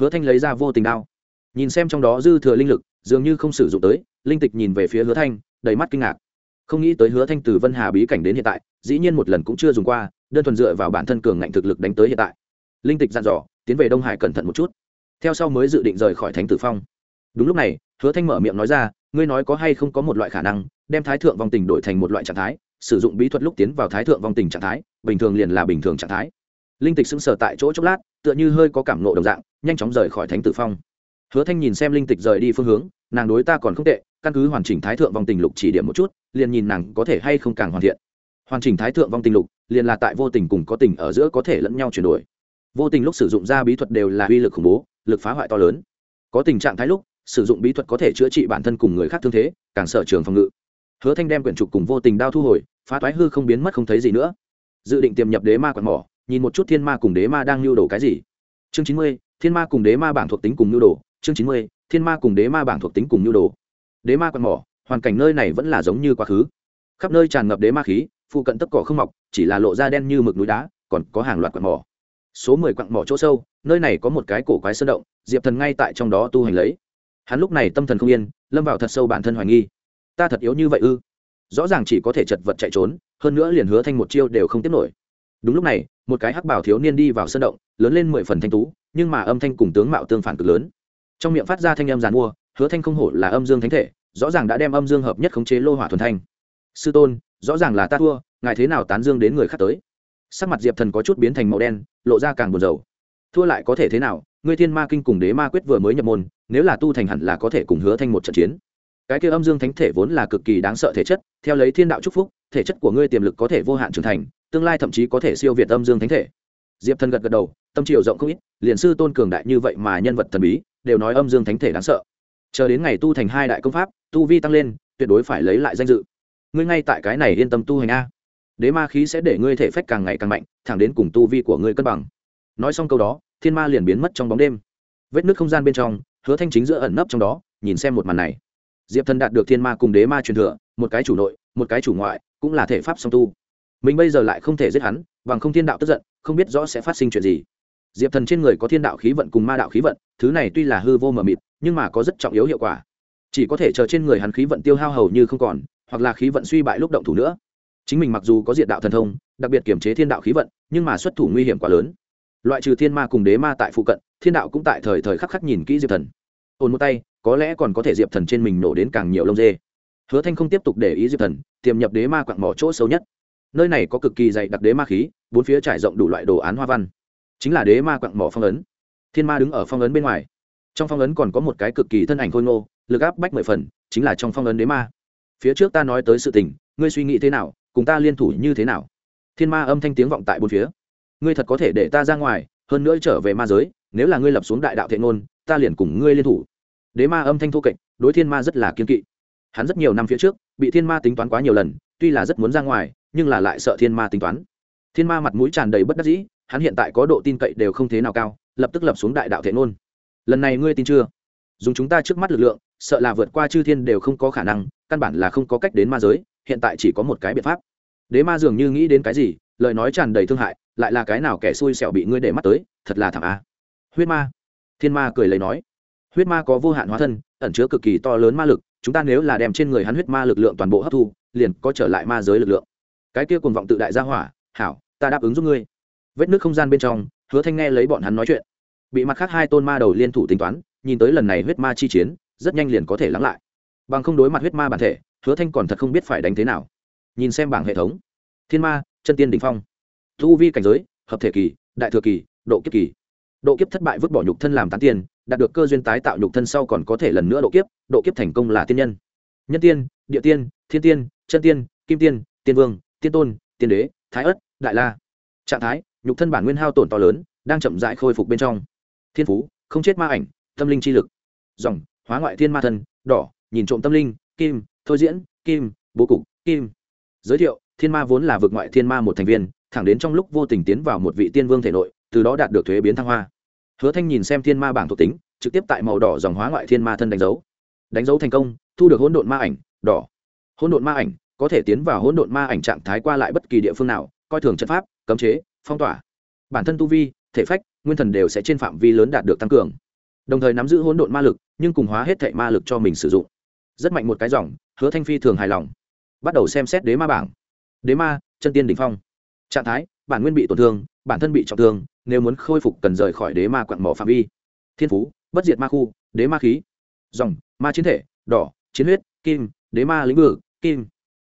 Hứa thanh lấy ra vô tình đao. Nhìn xem trong đó dư thừa linh lực, dường như không sử dụng tới, linh tịch nhìn về phía hứa thanh, đầy mắt kinh ngạc. Không nghĩ tới hứa thanh từ vân hà bí cảnh đến hiện tại, dĩ nhiên một lần cũng chưa dùng qua, đơn thuần dựa vào bản thân cường ngạnh thực lực đánh tới hiện tại. Linh tịch dặn dò, tiến về đông hải cẩn thận một chút. Theo sau mới dự định rời khỏi thánh tử phong. Đúng lúc này, hứa thanh mở miệng nói ra, ngươi nói có hay không có một loại khả năng, đem thái thượng vong tình đổi thành một loại trạng thái sử dụng bí thuật lúc tiến vào thái thượng vong tình trạng thái, bình thường liền là bình thường trạng thái. Linh tịch sững sờ tại chỗ chốc lát, tựa như hơi có cảm nộ đồng dạng, nhanh chóng rời khỏi thánh tử phong. Hứa thanh nhìn xem linh tịch rời đi phương hướng, nàng đối ta còn không tệ, căn cứ hoàn chỉnh thái thượng vong tình lục chỉ điểm một chút, liền nhìn nàng có thể hay không càng hoàn thiện. Hoàn chỉnh thái thượng vong tình lục, liền là tại vô tình cùng có tình ở giữa có thể lẫn nhau chuyển đổi. Vô tình lúc sử dụng ra bí thuật đều là uy lực khủng bố, lực phá hoại to lớn. Có tình trạng thái lúc, sử dụng bí thuật có thể chữa trị bản thân cùng người khác thương thế, càng sợ trường phòng ngự hứa thanh đem quyển trục cùng vô tình đao thu hồi, phá toái hư không biến mất không thấy gì nữa. Dự định tiềm nhập đế ma quạt mỏ, nhìn một chút thiên ma cùng đế ma đang lưu đồ cái gì. Chương chín mươi, thiên ma cùng đế ma bảng thuộc tính cùng lưu đồ. Chương chín mươi, thiên ma cùng đế ma bảng thuộc tính cùng lưu đồ. Đế ma quạt mỏ, hoàn cảnh nơi này vẫn là giống như quá khứ. Khắp nơi tràn ngập đế ma khí, phụ cận tấp cỏ không mọc, chỉ là lộ ra đen như mực núi đá, còn có hàng loạt quạt mỏ. Số mười quặng mỏ chỗ sâu, nơi này có một cái cổ quái sơn động, diệp thần ngay tại trong đó tu hành lấy. Hắn lúc này tâm thần không yên, lâm vào thật sâu bản thân hoài nghi ta thật yếu như vậy ư? Rõ ràng chỉ có thể chật vật chạy trốn, hơn nữa liền hứa thanh một chiêu đều không tiếp nổi. Đúng lúc này, một cái hắc bảo thiếu niên đi vào sân động, lớn lên mười phần thanh tú, nhưng mà âm thanh cùng tướng mạo tương phản cực lớn. Trong miệng phát ra thanh âm giàn mua, hứa thanh không hổ là âm dương thánh thể, rõ ràng đã đem âm dương hợp nhất khống chế lô hỏa thuần thanh. Sư tôn, rõ ràng là ta thua, ngài thế nào tán dương đến người khác tới? Sắc mặt diệp thần có chút biến thành màu đen, lộ ra càng buồn rầu. Thua lại có thể thế nào? Ngươi thiên ma kinh cùng đế ma quyết vừa mới nhập môn, nếu là tu thành hẳn là có thể cùng hứa thanh một trận chiến cái kia âm dương thánh thể vốn là cực kỳ đáng sợ thể chất, theo lấy thiên đạo chúc phúc, thể chất của ngươi tiềm lực có thể vô hạn trưởng thành, tương lai thậm chí có thể siêu việt âm dương thánh thể. Diệp thần gật gật đầu, tâm triều rộng không ít, liền sư tôn cường đại như vậy mà nhân vật thần bí, đều nói âm dương thánh thể đáng sợ. Chờ đến ngày tu thành hai đại công pháp, tu vi tăng lên, tuyệt đối phải lấy lại danh dự. Ngươi ngay tại cái này yên tâm tu hành a. Đế ma khí sẽ để ngươi thể phách càng ngày càng mạnh, thẳng đến cùng tu vi của ngươi cân bằng. Nói xong câu đó, thiên ma liền biến mất trong bóng đêm. Vết nước không gian bên trong, hứa thanh chính giữa ẩn nấp trong đó, nhìn xem một màn này diệp thần đạt được thiên ma cùng đế ma truyền thừa, một cái chủ nội, một cái chủ ngoại, cũng là thể pháp song tu. Mình bây giờ lại không thể giết hắn, bằng không thiên đạo tức giận, không biết rõ sẽ phát sinh chuyện gì. Diệp thần trên người có thiên đạo khí vận cùng ma đạo khí vận, thứ này tuy là hư vô mờ mịt, nhưng mà có rất trọng yếu hiệu quả. Chỉ có thể chờ trên người hắn khí vận tiêu hao hầu như không còn, hoặc là khí vận suy bại lúc động thủ nữa. Chính mình mặc dù có diện đạo thần thông, đặc biệt kiểm chế thiên đạo khí vận, nhưng mà xuất thủ nguy hiểm quá lớn. Loại trừ thiên ma cùng đế ma tại phụ cận, thiên đạo cũng tại thời thời khắc khắc nhìn kỹ diệp thần ồn một tay, có lẽ còn có thể diệp thần trên mình nổ đến càng nhiều lông dê. Hứa thanh không tiếp tục để ý diệp thần, tiềm nhập đế ma quặng mỏ chỗ xấu nhất. Nơi này có cực kỳ dày đặc đế ma khí, bốn phía trải rộng đủ loại đồ án hoa văn. Chính là đế ma quặng mỏ phong ấn. Thiên ma đứng ở phong ấn bên ngoài. Trong phong ấn còn có một cái cực kỳ thân ảnh khôi ngô, lực áp bách mười phần, chính là trong phong ấn đế ma. Phía trước ta nói tới sự tình, ngươi suy nghĩ thế nào, cùng ta liên thủ như thế nào? Thiên ma âm thanh tiếng vọng tại bốn phía. Ngươi thật có thể để ta ra ngoài, hơn nữa trở về ma giới, nếu là ngươi lập xuống đại đạo thiện ngôn ta liền cùng ngươi liên thủ. Đế ma âm thanh thô kệch, đối thiên ma rất là kiên kỵ. Hắn rất nhiều năm phía trước, bị thiên ma tính toán quá nhiều lần, tuy là rất muốn ra ngoài, nhưng là lại sợ thiên ma tính toán. Thiên ma mặt mũi tràn đầy bất đắc dĩ, hắn hiện tại có độ tin cậy đều không thế nào cao, lập tức lập xuống đại đạo thể ngôn. Lần này ngươi tin chưa? Dùng chúng ta trước mắt lực lượng, sợ là vượt qua chư thiên đều không có khả năng, căn bản là không có cách đến ma giới, hiện tại chỉ có một cái biện pháp. Đế ma dường như nghĩ đến cái gì, lời nói tràn đầy thương hại, lại là cái nào kẻ xui xẻo bị ngươi để mắt tới, thật là thảm a. Huyết ma thiên ma cười lấy nói, huyết ma có vô hạn hóa thân, ẩn chứa cực kỳ to lớn ma lực, chúng ta nếu là đem trên người hắn huyết ma lực lượng toàn bộ hấp thu, liền có trở lại ma giới lực lượng. Cái kia cùng vọng tự đại gia hỏa, hảo, ta đáp ứng giúp ngươi. Vết nước không gian bên trong, hứa thanh nghe lấy bọn hắn nói chuyện. Bị mặt khác hai tôn ma đầu liên thủ tính toán, nhìn tới lần này huyết ma chi chiến, rất nhanh liền có thể lắng lại. Bằng không đối mặt huyết ma bản thể, hứa thanh còn thật không biết phải đánh thế nào. Nhìn xem bảng hệ thống. Thiên ma, chân tiên đ ỉ n h phong. Thu vi cảnh giới, hợp thể kỳ, đại thừa kỳ, độ kiếp kỳ độ kiếp thất bại vứt bỏ nhục thân làm tán tiền, đạt được cơ duyên tái tạo nhục thân sau còn có thể lần nữa độ kiếp độ kiếp thành công là tiên nhân. Nhân tiên, địa tiên, thiên tiên, chân tiên, kim tiên tiên vương, tiên tôn, tiên đế, thái ất đại la. Trạng thái, nhục thân bản nguyên hao tổn to lớn, đang chậm rãi khôi phục bên trong. Thiên phú, không chết ma ảnh, tâm linh chi lực. Dòng, hóa ngoại thiên ma thân, đỏ, nhìn trộm tâm linh, kim, thôi diễn, kim, bố cục, kim. Giới thiệu, thiên ma vốn là vực ngoại thiên ma một thành viên, thẳng đến trong lúc vô tình tiến vào một vị tiên vương thể nội, từ đó đạt được thuế biến thăng hoa hứa thanh nhìn xem thiên ma bảng thuộc tính, trực tiếp tại màu đỏ dòng hóa ngoại thiên ma thân đánh dấu. Đánh dấu thành công, thu được hỗn độn ma ảnh, đỏ. Hỗn độn ma ảnh, có thể tiến vào hỗn độn ma ảnh trạng thái qua lại bất kỳ địa phương nào, coi thường trận pháp, cấm chế, phong tỏa. Bản thân tu vi, thể phách, nguyên thần đều sẽ trên phạm vi lớn đạt được tăng cường. Đồng thời nắm giữ hỗn độn ma lực, nhưng cùng hóa hết thệ ma lực cho mình sử dụng. Rất mạnh một cái dòng, hứa thanh phi thường hài lòng. Bắt đầu xem xét đế ma bảng. Đế ma, chân tiên đỉnh phong. Trạng thái, bản nguyên bị tổn thương, bản thân bị trọng thương nếu muốn khôi phục cần rời khỏi đế ma quặng mỏ phạm vi. Thiên phú, bất diệt ma khu, đế ma khí. Dòng, ma chiến thể, đỏ, chiến huyết, kim, đế ma lĩnh vực, kim.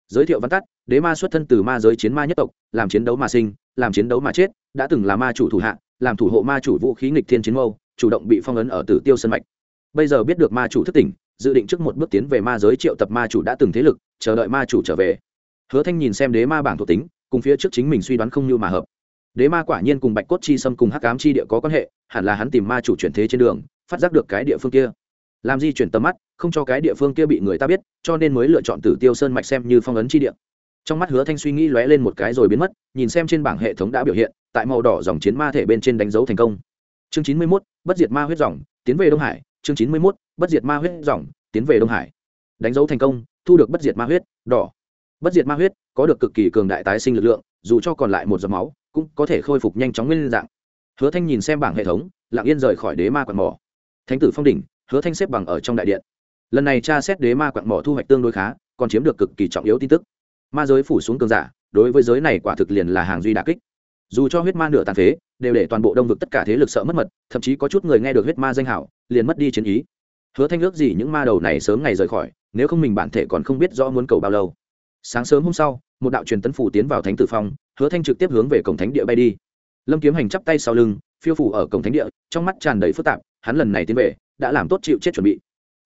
Giới thiệu văn tắt, đế ma xuất thân từ ma giới chiến ma nhất tộc, làm chiến đấu mà sinh, làm chiến đấu mà chết, đã từng là ma chủ thủ hạ, làm thủ hộ ma chủ vũ khí nghịch thiên chiến mâu, chủ động bị phong ấn ở tử tiêu sân mạch. Bây giờ biết được ma chủ thất tỉnh, dự định trước một bước tiến về ma giới triệu tập ma chủ đã từng thế lực, chờ đợi ma chủ trở về. Hứa thanh nhìn xem đế ma bảng thuộc tính, cùng phía trước chính mình suy đoán không như mà hợp đế ma quả nhiên cùng bạch cốt chi xâm cùng hắc ám chi địa có quan hệ hẳn là hắn tìm ma chủ chuyển thế trên đường phát giác được cái địa phương kia. Làm di chuyển tầm mắt không cho cái địa phương kia bị người ta biết cho nên mới lựa chọn tử tiêu sơn mạch xem như phong ấn chi địa. Trong mắt hứa thanh suy nghĩ lóe lên một cái rồi biến mất nhìn xem trên bảng hệ thống đã biểu hiện tại màu đỏ dòng chiến ma thể bên trên đánh dấu thành công. Chương chín mươi 91, bất diệt ma huyết dòng tiến về đông hải. Chương chín mươi 91, bất diệt ma huyết dòng tiến về đông hải. Đánh dấu thành công thu được bất diệt ma huyết đỏ. Bất diệt ma huyết có được cực kỳ cường đại tái sinh lực lượng dù cho còn lại một giọt máu cũng có thể khôi phục nhanh chóng nguyên dạng. Hứa thanh nhìn xem bảng hệ thống, lặng yên rời khỏi đế ma quạt mỏ. Thánh tử phong đỉnh, hứa thanh xếp bằng ở trong đại điện. Lần này tra xét đế ma quặng mỏ thu hoạch tương đối khá, còn chiếm được cực kỳ trọng yếu tin tức. Ma giới phủ xuống cường giả, đối với giới này quả thực liền là hàng duy đà kích. Dù cho huyết ma nửa tàn phế, đều để toàn bộ đông vực tất cả thế lực sợ mất mật, thậm chí có chút người nghe được huyết ma danh hảo, liền mất đi chiến ý. Hứa thanh ước gì những ma đầu này sớm ngày rời khỏi, nếu không mình bản thể còn không biết rõ muốn cầu bao lâu. Sáng sớm hôm sau, một đạo truyền tấn phủ tiến vào thánh tử phong hứa thanh trực tiếp hướng về cổng thánh địa bay đi. Lâm kiếm hành chắp tay sau lưng, phiêu phủ ở cổng thánh địa, trong mắt tràn đầy phức tạp, hắn lần này tiến về, đã làm tốt chịu chết chuẩn bị.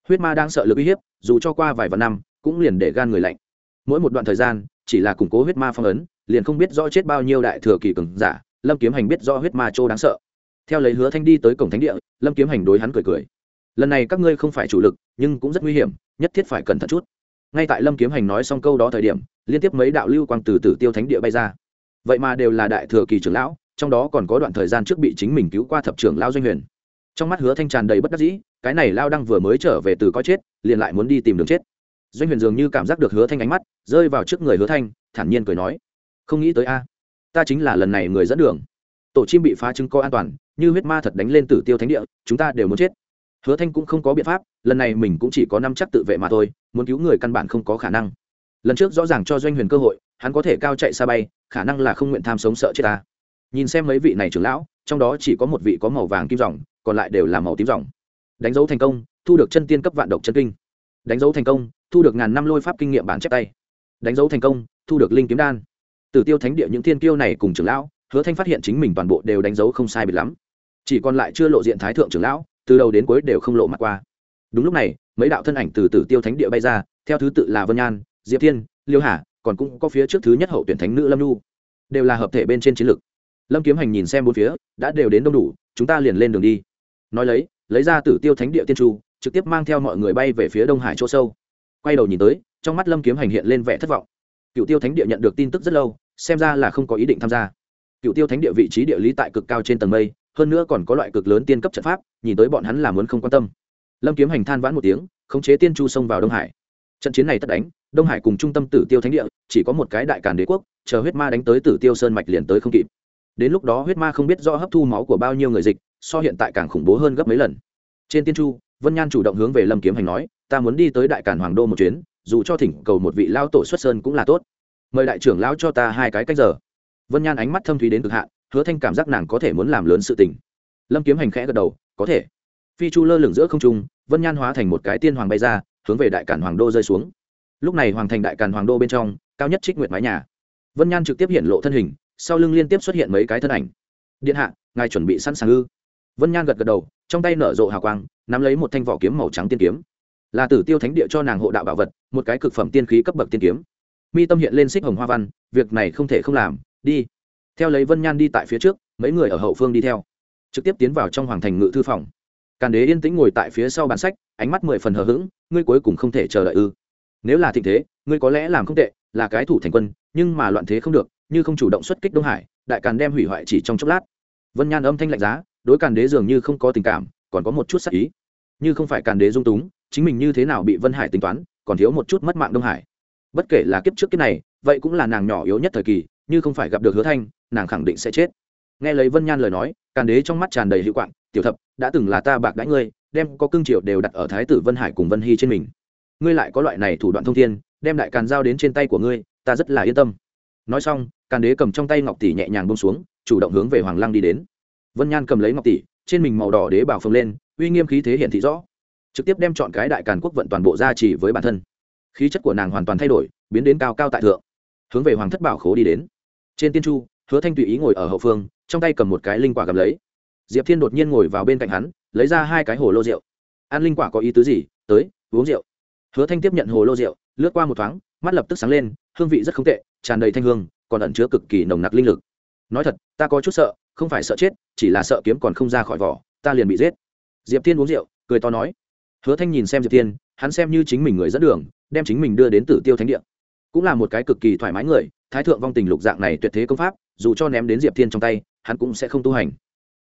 Huyết ma đang sợ lực uy hiếp, dù cho qua vài vạn năm, cũng liền để gan người lạnh. Mỗi một đoạn thời gian, chỉ là củng cố huyết ma phong ấn, liền không biết rõ chết bao nhiêu đại thừa kỳ cường giả, lâm kiếm hành biết rõ huyết ma châu đáng sợ. Theo lấy hứa thanh đi tới cổng thánh địa, lâm kiếm hành đối hắn cười cười. Lần này các ngươi không phải chủ lực, nhưng cũng rất nguy hiểm, nhất thiết phải cẩn thận chút. Ngay tại lâm kiếm hành nói xong câu đó thời điểm, liên tiếp mấy đạo lưu quang từ tử tiêu thánh địa bay ra vậy mà đều là đại thừa kỳ trưởng lão, trong đó còn có đoạn thời gian trước bị chính mình cứu qua thập trưởng lao doanh huyền. Trong mắt hứa thanh tràn đầy bất đắc dĩ, cái này lao đang vừa mới trở về từ có chết, liền lại muốn đi tìm đường chết. Doanh huyền dường như cảm giác được hứa thanh ánh mắt, rơi vào trước người hứa thanh, thản nhiên cười nói, không nghĩ tới a, ta chính là lần này người dẫn đường. Tổ chim bị phá chứng co an toàn, như huyết ma thật đánh lên tử tiêu thánh địa, chúng ta đều muốn chết. Hứa thanh cũng không có biện pháp, lần này mình cũng chỉ có năm chắc tự vệ mà thôi, muốn cứu người căn bản không có khả năng. Lần trước rõ ràng cho doanh huyền cơ hội hắn có thể cao chạy xa bay, khả năng là không nguyện tham sống sợ chết ta. Nhìn xem mấy vị này trưởng lão, trong đó chỉ có một vị có màu vàng kim dòng còn lại đều là màu tím dòng đánh dấu thành công, thu được chân tiên cấp vạn độc chân kinh. Đánh dấu thành công, thu được ngàn năm lôi pháp kinh nghiệm bản chép tay. Đánh dấu thành công, thu được linh kiếm đan. Từ tiêu thánh địa những thiên kiêu này cùng trưởng lão, hứa thanh phát hiện chính mình toàn bộ đều đánh dấu không sai biệt lắm. Chỉ còn lại chưa lộ diện thái thượng trưởng lão, từ đầu đến cuối đều không lộ mặt qua. Đúng lúc này, mấy đạo thân ảnh từ tử tiêu thánh địa bay ra, theo thứ tự là vân nhan, diệp thiên, liêu hà còn cũng có phía trước thứ nhất hậu tuyển thánh nữ lâm nhu. Đều là hợp thể bên trên chiến lược. Lâm kiếm hành nhìn xem bốn phía, đã đều đến đông đủ, chúng ta liền lên đường đi. Nói lấy lấy ra tử tiêu thánh địa tiên tru trực tiếp mang theo mọi người bay về phía đông hải chỗ sâu. Quay đầu nhìn tới, trong mắt lâm kiếm hành hiện lên vẻ thất vọng. Cựu tiêu thánh địa nhận được tin tức rất lâu, xem ra là không có ý định tham gia. Cựu tiêu thánh địa vị trí địa lý tại cực cao trên tầng mây, hơn nữa còn có loại cực lớn tiên cấp trận pháp, nhìn tới bọn hắn là muốn không quan tâm. Lâm kiếm hành than vãn một tiếng, khống chế tiên chu xông vào đông hải trận chiến này tất đánh, đông hải cùng trung tâm tử tiêu thánh địa, chỉ có một cái đại càn đế quốc, chờ huyết ma đánh tới tử tiêu sơn mạch liền tới không kịp. Đến lúc đó huyết ma không biết do hấp thu máu của bao nhiêu người dịch, so hiện tại càng khủng bố hơn gấp mấy lần. Trên tiên chu, vân nhan chủ động hướng về lâm kiếm hành nói, ta muốn đi tới đại càn hoàng đô một chuyến, dù cho thỉnh cầu một vị lao tổ xuất sơn cũng là tốt. Mời đại trưởng lão cho ta hai cái cách giờ. Vân nhan ánh mắt thâm thúy đến cực hạn, hứa thanh cảm giác nàng có thể muốn làm lớn sự tình. Lâm kiếm hành khẽ gật đầu, có thể. Phi chu lơ lửng giữa không trung, vân nhan hóa thành một cái tiên hoàng bay ra hướng về đại cản hoàng đô rơi xuống. Lúc này hoàng thành đại cản hoàng đô bên trong, cao nhất trích nguyệt mái nhà. Vân nhan trực tiếp hiện lộ thân hình, sau lưng liên tiếp xuất hiện mấy cái thân ảnh. Điện hạ, ngài chuẩn bị sẵn sàng ư? Vân nhan gật gật đầu, trong tay nở rộ hào quang, nắm lấy một thanh vỏ kiếm màu trắng tiên kiếm. Là tử tiêu thánh địa cho nàng hộ đạo bảo vật, một cái cực phẩm tiên khí cấp bậc tiên kiếm. Mi tâm hiện lên xích hồng hoa văn, việc này không thể không làm, đi. Theo lấy vân nhan đi tại phía trước, mấy người ở hậu phương đi theo, trực tiếp tiến vào trong hoàng thành ngự thư phòng càn đế yên tĩnh ngồi tại phía sau bản sách, ánh mắt mười phần hờ hững, ngươi cuối cùng không thể chờ đợi ư? Nếu là thịnh thế, ngươi có lẽ làm không tệ, là cái thủ thành quân, nhưng mà loạn thế không được, như không chủ động xuất kích đông hải, đại càn đem hủy hoại chỉ trong chốc lát. Vân nhan âm thanh lạnh giá, đối càn đế dường như không có tình cảm, còn có một chút sắc ý. Như không phải càn đế dung túng, chính mình như thế nào bị vân hải tính toán, còn thiếu một chút mất mạng đông hải. Bất kể là kiếp trước kiếp này, vậy cũng là nàng nhỏ yếu nhất thời kỳ, như không phải gặp được hứa thanh, nàng khẳng định sẽ chết. Nghe lấy vân nhan lời nói, càn đế trong mắt tràn đầy hữu quạng tiểu thập, đã từng là ta bạc đãi ngươi, đem có cương triều đều đặt ở thái tử vân hải cùng vân hy trên mình. Ngươi lại có loại này thủ đoạn thông thiên, đem đại càn giao đến trên tay của ngươi, ta rất là yên tâm. Nói xong, càn đế cầm trong tay ngọc tỷ nhẹ nhàng bông xuống, chủ động hướng về hoàng lăng đi đến. Vân nhan cầm lấy ngọc tỷ, trên mình màu đỏ đế bảo phồng lên, uy nghiêm khí thế hiện thị rõ. Trực tiếp đem chọn cái đại càn quốc vận toàn bộ ra chỉ với bản thân. Khí chất của nàng hoàn toàn thay đổi, biến đến cao cao tại thượng. Hướng về hoàng thất bảo khố đi đến. Trên tiên chu, hứa thanh tùy ý ngồi ở hậu phương, trong tay cầm một cái linh quả cầm lấy diệp thiên đột nhiên ngồi vào bên cạnh hắn, lấy ra hai cái hồ lô rượu. An linh quả có ý tứ gì? Tới, uống rượu. Hứa thanh tiếp nhận hồ lô rượu, lướt qua một thoáng, mắt lập tức sáng lên, hương vị rất không tệ, tràn đầy thanh hương, còn ẩn chứa cực kỳ nồng nặc linh lực. Nói thật, ta có chút sợ, không phải sợ chết, chỉ là sợ kiếm còn không ra khỏi vỏ, ta liền bị giết. Diệp thiên uống rượu, cười to nói. Hứa thanh nhìn xem diệp thiên, hắn xem như chính mình người dẫn đường, đem chính mình đưa đến tử tiêu thánh địa. Cũng là một cái cực kỳ thoải mái người, thái thượng vong tình lục dạng này tuyệt thế công pháp, dù cho ném đến diệp thiên trong tay, hắn cũng sẽ không tu hành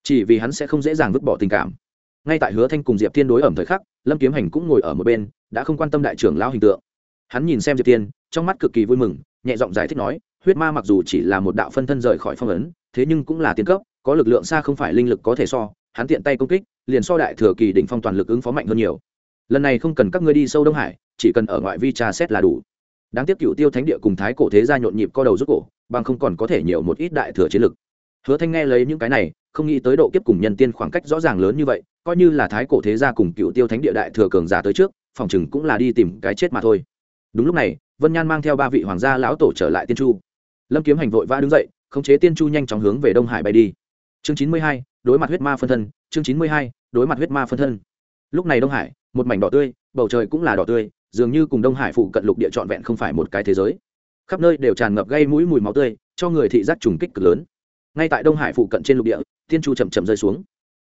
chỉ vì hắn sẽ không dễ dàng vứt bỏ tình cảm. Ngay tại hứa thanh cùng diệp thiên đối ẩm thời khắc, lâm kiếm hành cũng ngồi ở một bên, đã không quan tâm đại trưởng lao hình tượng. Hắn nhìn xem diệp thiên, trong mắt cực kỳ vui mừng, nhẹ giọng giải thích nói, huyết ma mặc dù chỉ là một đạo phân thân rời khỏi phong ấn, thế nhưng cũng là tiến cấp, có lực lượng xa không phải linh lực có thể so, hắn tiện tay công kích, liền so đại thừa kỳ đỉnh phong toàn lực ứng phó mạnh hơn nhiều. Lần này không cần các ngươi đi sâu đông hải, chỉ cần ở ngoại vi trà xét là đủ. Đáng tiếc cựu tiêu thánh địa cùng thái cổ thế gia nhộn nhịp co đầu rút cổ, bằng không còn có thể nhiều một ít đại thừa chiến lực hứa thanh nghe lấy những cái này, không nghĩ tới độ kiếp cùng nhân tiên khoảng cách rõ ràng lớn như vậy, coi như là thái cổ thế gia cùng cựu tiêu thánh địa đại thừa cường giả tới trước, phòng chừng cũng là đi tìm cái chết mà thôi. Đúng lúc này, vân nhan mang theo ba vị hoàng gia lão tổ trở lại tiên chu. Lâm kiếm hành vội vã đứng dậy, khống chế tiên chu nhanh chóng hướng về đông hải bay đi. Chương chín mươi hai, đối mặt huyết ma phân thân. Chương chín mươi hai, đối mặt huyết ma phân thân. Lúc này đông hải, một mảnh đỏ tươi, bầu trời cũng là đỏ tươi, dường như cùng đông hải phụ cận lục địa trọn vẹn không phải một cái thế giới. Khắp nơi đều tràn ngập gây mũi mùi máu tươi, cho người thị giác trùng kích cực lớn ngay tại đông hải phụ cận trên lục địa tiên chu chậm chậm rơi xuống.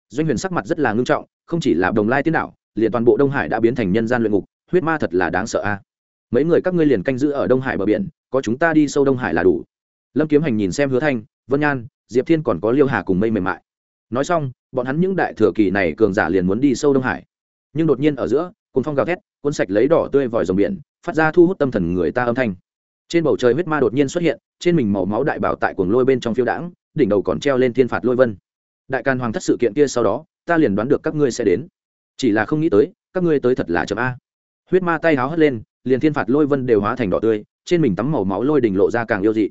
Doanh huyền sắc mặt rất là ngưng trọng, không chỉ là đồng lai tiên đảo, liền toàn bộ đông hải đã biến thành nhân gian luyện ngục, huyết ma thật là đáng sợ a. Mấy người các ngươi liền canh giữ ở đông hải bờ biển, có chúng ta đi sâu đông hải là đủ. Lâm kiếm hành nhìn xem hứa thanh, vân nhan, diệp thiên còn có liêu hà cùng mây mềm mại. Nói xong, bọn hắn những đại thừa kỳ này cường giả liền muốn đi sâu đông hải. Nhưng đột nhiên ở giữa cồn phong gào thét, cuốn sạch lấy đỏ tươi vòi rồng biển, phát ra thu hút tâm thần người ta âm thanh. Trên bầu trời huyết ma đột nhiên xuất hiện, trên mình màu máu đại bảo tại cuồng lôi bên trong phiêu đãng đỉnh đầu còn treo lên thiên phạt lôi vân. Đại can hoàng thất sự kiện kia sau đó, ta liền đoán được các ngươi sẽ đến. Chỉ là không nghĩ tới, các ngươi tới thật là chậm a. Huyết ma tay háo hất lên, liền thiên phạt lôi vân đều hóa thành đỏ tươi, trên mình tắm màu máu lôi đỉnh lộ ra càng yêu dị.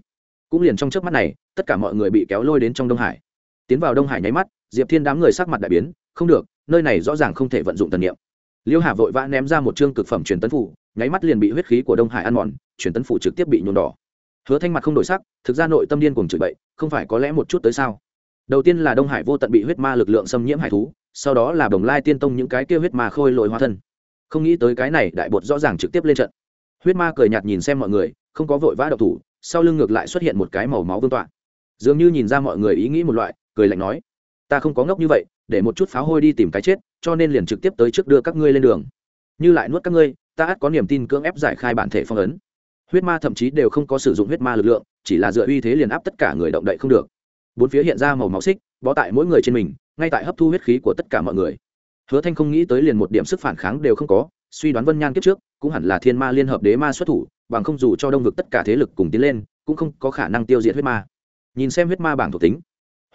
Cũng liền trong trước mắt này, tất cả mọi người bị kéo lôi đến trong đông hải. Tiến vào đông hải nháy mắt, diệp thiên đám người sắc mặt đại biến, không được, nơi này rõ ràng không thể vận dụng tần niệm. Liêu hà vội vã ném ra một chương cực phẩm truyền tấn phủ, nháy mắt liền bị huyết khí của đông hải ăn mòn, truyền tấn phủ trực tiếp bị nhuộm đỏ hứa thanh mặt không đổi sắc, thực ra nội tâm điên cùng chửi bậy, không phải có lẽ một chút tới sao? Đầu tiên là đông hải vô tận bị huyết ma lực lượng xâm nhiễm hải thú, sau đó là đồng lai tiên tông những cái kia huyết ma khôi lội hóa thân. Không nghĩ tới cái này đại bột rõ ràng trực tiếp lên trận. Huyết ma cười nhạt nhìn xem mọi người, không có vội vã độc thủ, sau lưng ngược lại xuất hiện một cái màu máu vương tọa. Dường như nhìn ra mọi người ý nghĩ một loại, cười lạnh nói, ta không có ngốc như vậy, để một chút pháo hôi đi tìm cái chết, cho nên liền trực tiếp tới trước đưa các ngươi lên đường. Như lại nuốt các ngươi, ta ắt có niềm tin cưỡng ép giải khai bản thể phong ấn huyết ma thậm chí đều không có sử dụng huyết ma lực lượng, chỉ là dựa uy thế liền áp tất cả người động đậy không được. Bốn phía hiện ra màu máu xích, bó tại mỗi người trên mình, ngay tại hấp thu huyết khí của tất cả mọi người. Hứa thanh không nghĩ tới liền một điểm sức phản kháng đều không có, suy đoán vân nhan kiếp trước, cũng hẳn là thiên ma liên hợp đế ma xuất thủ, bằng không dù cho đông vực tất cả thế lực cùng tiến lên, cũng không có khả năng tiêu diệt huyết ma. Nhìn xem huyết ma bảng thuộc tính.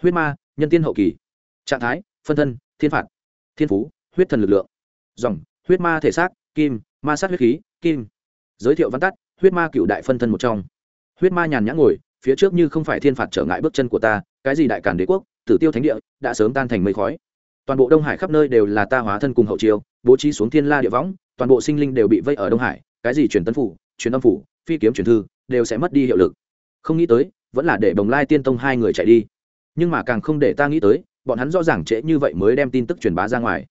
Huyết ma, nhân tiên hậu kỳ. Trạng thái, phân thân, thiên phạt. Thiên phú, huyết thần lực lượng. Dòng, huyết ma thể xác, kim, ma sát huyết khí, kim. Giới thiệu văn tắt huyết ma cựu đại phân thân một trong. Huyết ma nhàn nhã ngồi, phía trước như không phải thiên phạt trở ngại bước chân của ta, cái gì đại cản đế quốc, tử tiêu thánh địa, đã sớm tan thành mây khói. Toàn bộ đông hải khắp nơi đều là ta hóa thân cùng hậu chiêu, bố trí xuống thiên la địa võng, toàn bộ sinh linh đều bị vây ở đông hải, cái gì truyền tân phủ, truyền âm phủ, phi kiếm truyền thư, đều sẽ mất đi hiệu lực. Không nghĩ tới, vẫn là để đồng lai tiên tông hai người chạy đi. Nhưng mà càng không để ta nghĩ tới, bọn hắn rõ ràng trễ như vậy mới đem tin tức truyền bá ra ngoài.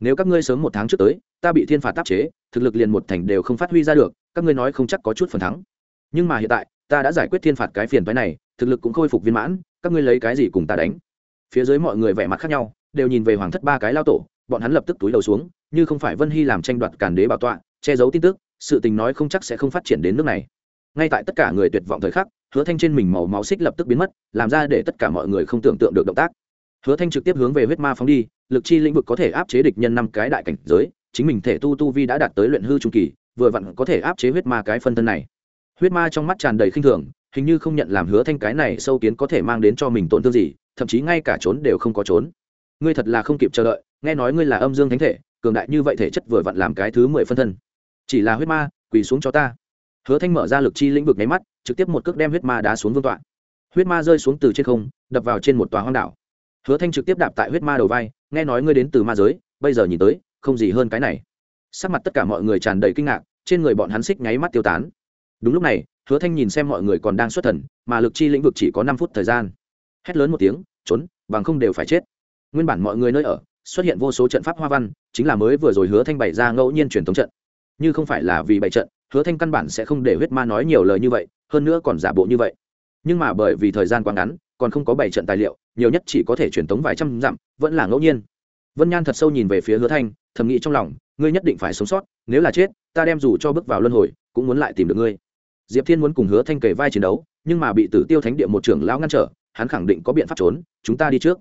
Nếu các ngươi sớm một tháng trước tới, ta bị thiên phạt tác chế, thực lực liền một thành đều không phát huy ra được các ngươi nói không chắc có chút phần thắng. Nhưng mà hiện tại, ta đã giải quyết thiên phạt cái phiền phái này, thực lực cũng khôi phục viên mãn, các ngươi lấy cái gì cùng ta đánh? Phía dưới mọi người vẻ mặt khác nhau, đều nhìn về hoàng thất ba cái lao tổ, bọn hắn lập tức túi đầu xuống, như không phải vân hy làm tranh đoạt cản đế bảo tọa, che giấu tin tức, sự tình nói không chắc sẽ không phát triển đến nước này. Ngay tại tất cả người tuyệt vọng thời khắc, hứa thanh trên mình màu máu xích lập tức biến mất, làm ra để tất cả mọi người không tưởng tượng được động tác. Hứa thanh trực tiếp hướng về huyết ma phóng đi, lực chi lĩnh vực có thể áp chế địch nhân năm cái đại cảnh giới, chính mình thể tu tu vi đã đạt tới luyện hư trung kỳ vừa vặn có thể áp chế huyết ma cái phân thân này. Huyết ma trong mắt tràn đầy khinh thường, hình như không nhận làm hứa thanh cái này sâu kiến có thể mang đến cho mình tổn thương gì, thậm chí ngay cả trốn đều không có trốn. Ngươi thật là không kịp chờ đợi, nghe nói ngươi là âm dương thánh thể, cường đại như vậy thể chất vừa vặn làm cái thứ mười phân thân. Chỉ là huyết ma, quỳ xuống cho ta. Hứa thanh mở ra lực chi lĩnh vực nháy mắt, trực tiếp một cước đem huyết ma đá xuống vương tọa. Huyết ma rơi xuống từ trên không, đập vào trên một tòa hoang đảo. Hứa thanh trực tiếp đạp tại huyết ma đầu vai, nghe nói ngươi đến từ ma giới, bây giờ nhìn tới, không gì hơn cái này sắc mặt tất cả mọi người tràn đầy kinh ngạc, trên người bọn hắn xích nháy mắt tiêu tán. Đúng lúc này, hứa thanh nhìn xem mọi người còn đang xuất thần, mà lực chi lĩnh vực chỉ có năm phút thời gian. Hét lớn một tiếng, trốn, bằng không đều phải chết. Nguyên bản mọi người nơi ở, xuất hiện vô số trận pháp hoa văn, chính là mới vừa rồi hứa thanh bày ra ngẫu nhiên truyền thống trận. Như không phải là vì bày trận, hứa thanh căn bản sẽ không để huyết ma nói nhiều lời như vậy, hơn nữa còn giả bộ như vậy. Nhưng mà bởi vì thời gian quá ngắn, còn không có bày trận tài liệu, nhiều nhất chỉ có thể truyền tống vài trăm dặm, vẫn là ngẫu nhiên. Vân nhan thật sâu nhìn về phía hứa thanh, thầm nghĩ trong lòng ngươi nhất định phải sống sót, nếu là chết, ta đem dù cho bước vào luân hồi, cũng muốn lại tìm được ngươi. Diệp thiên muốn cùng hứa thanh kề vai chiến đấu, nhưng mà bị tử tiêu thánh địa một trưởng lão ngăn trở, hắn khẳng định có biện pháp trốn, chúng ta đi trước.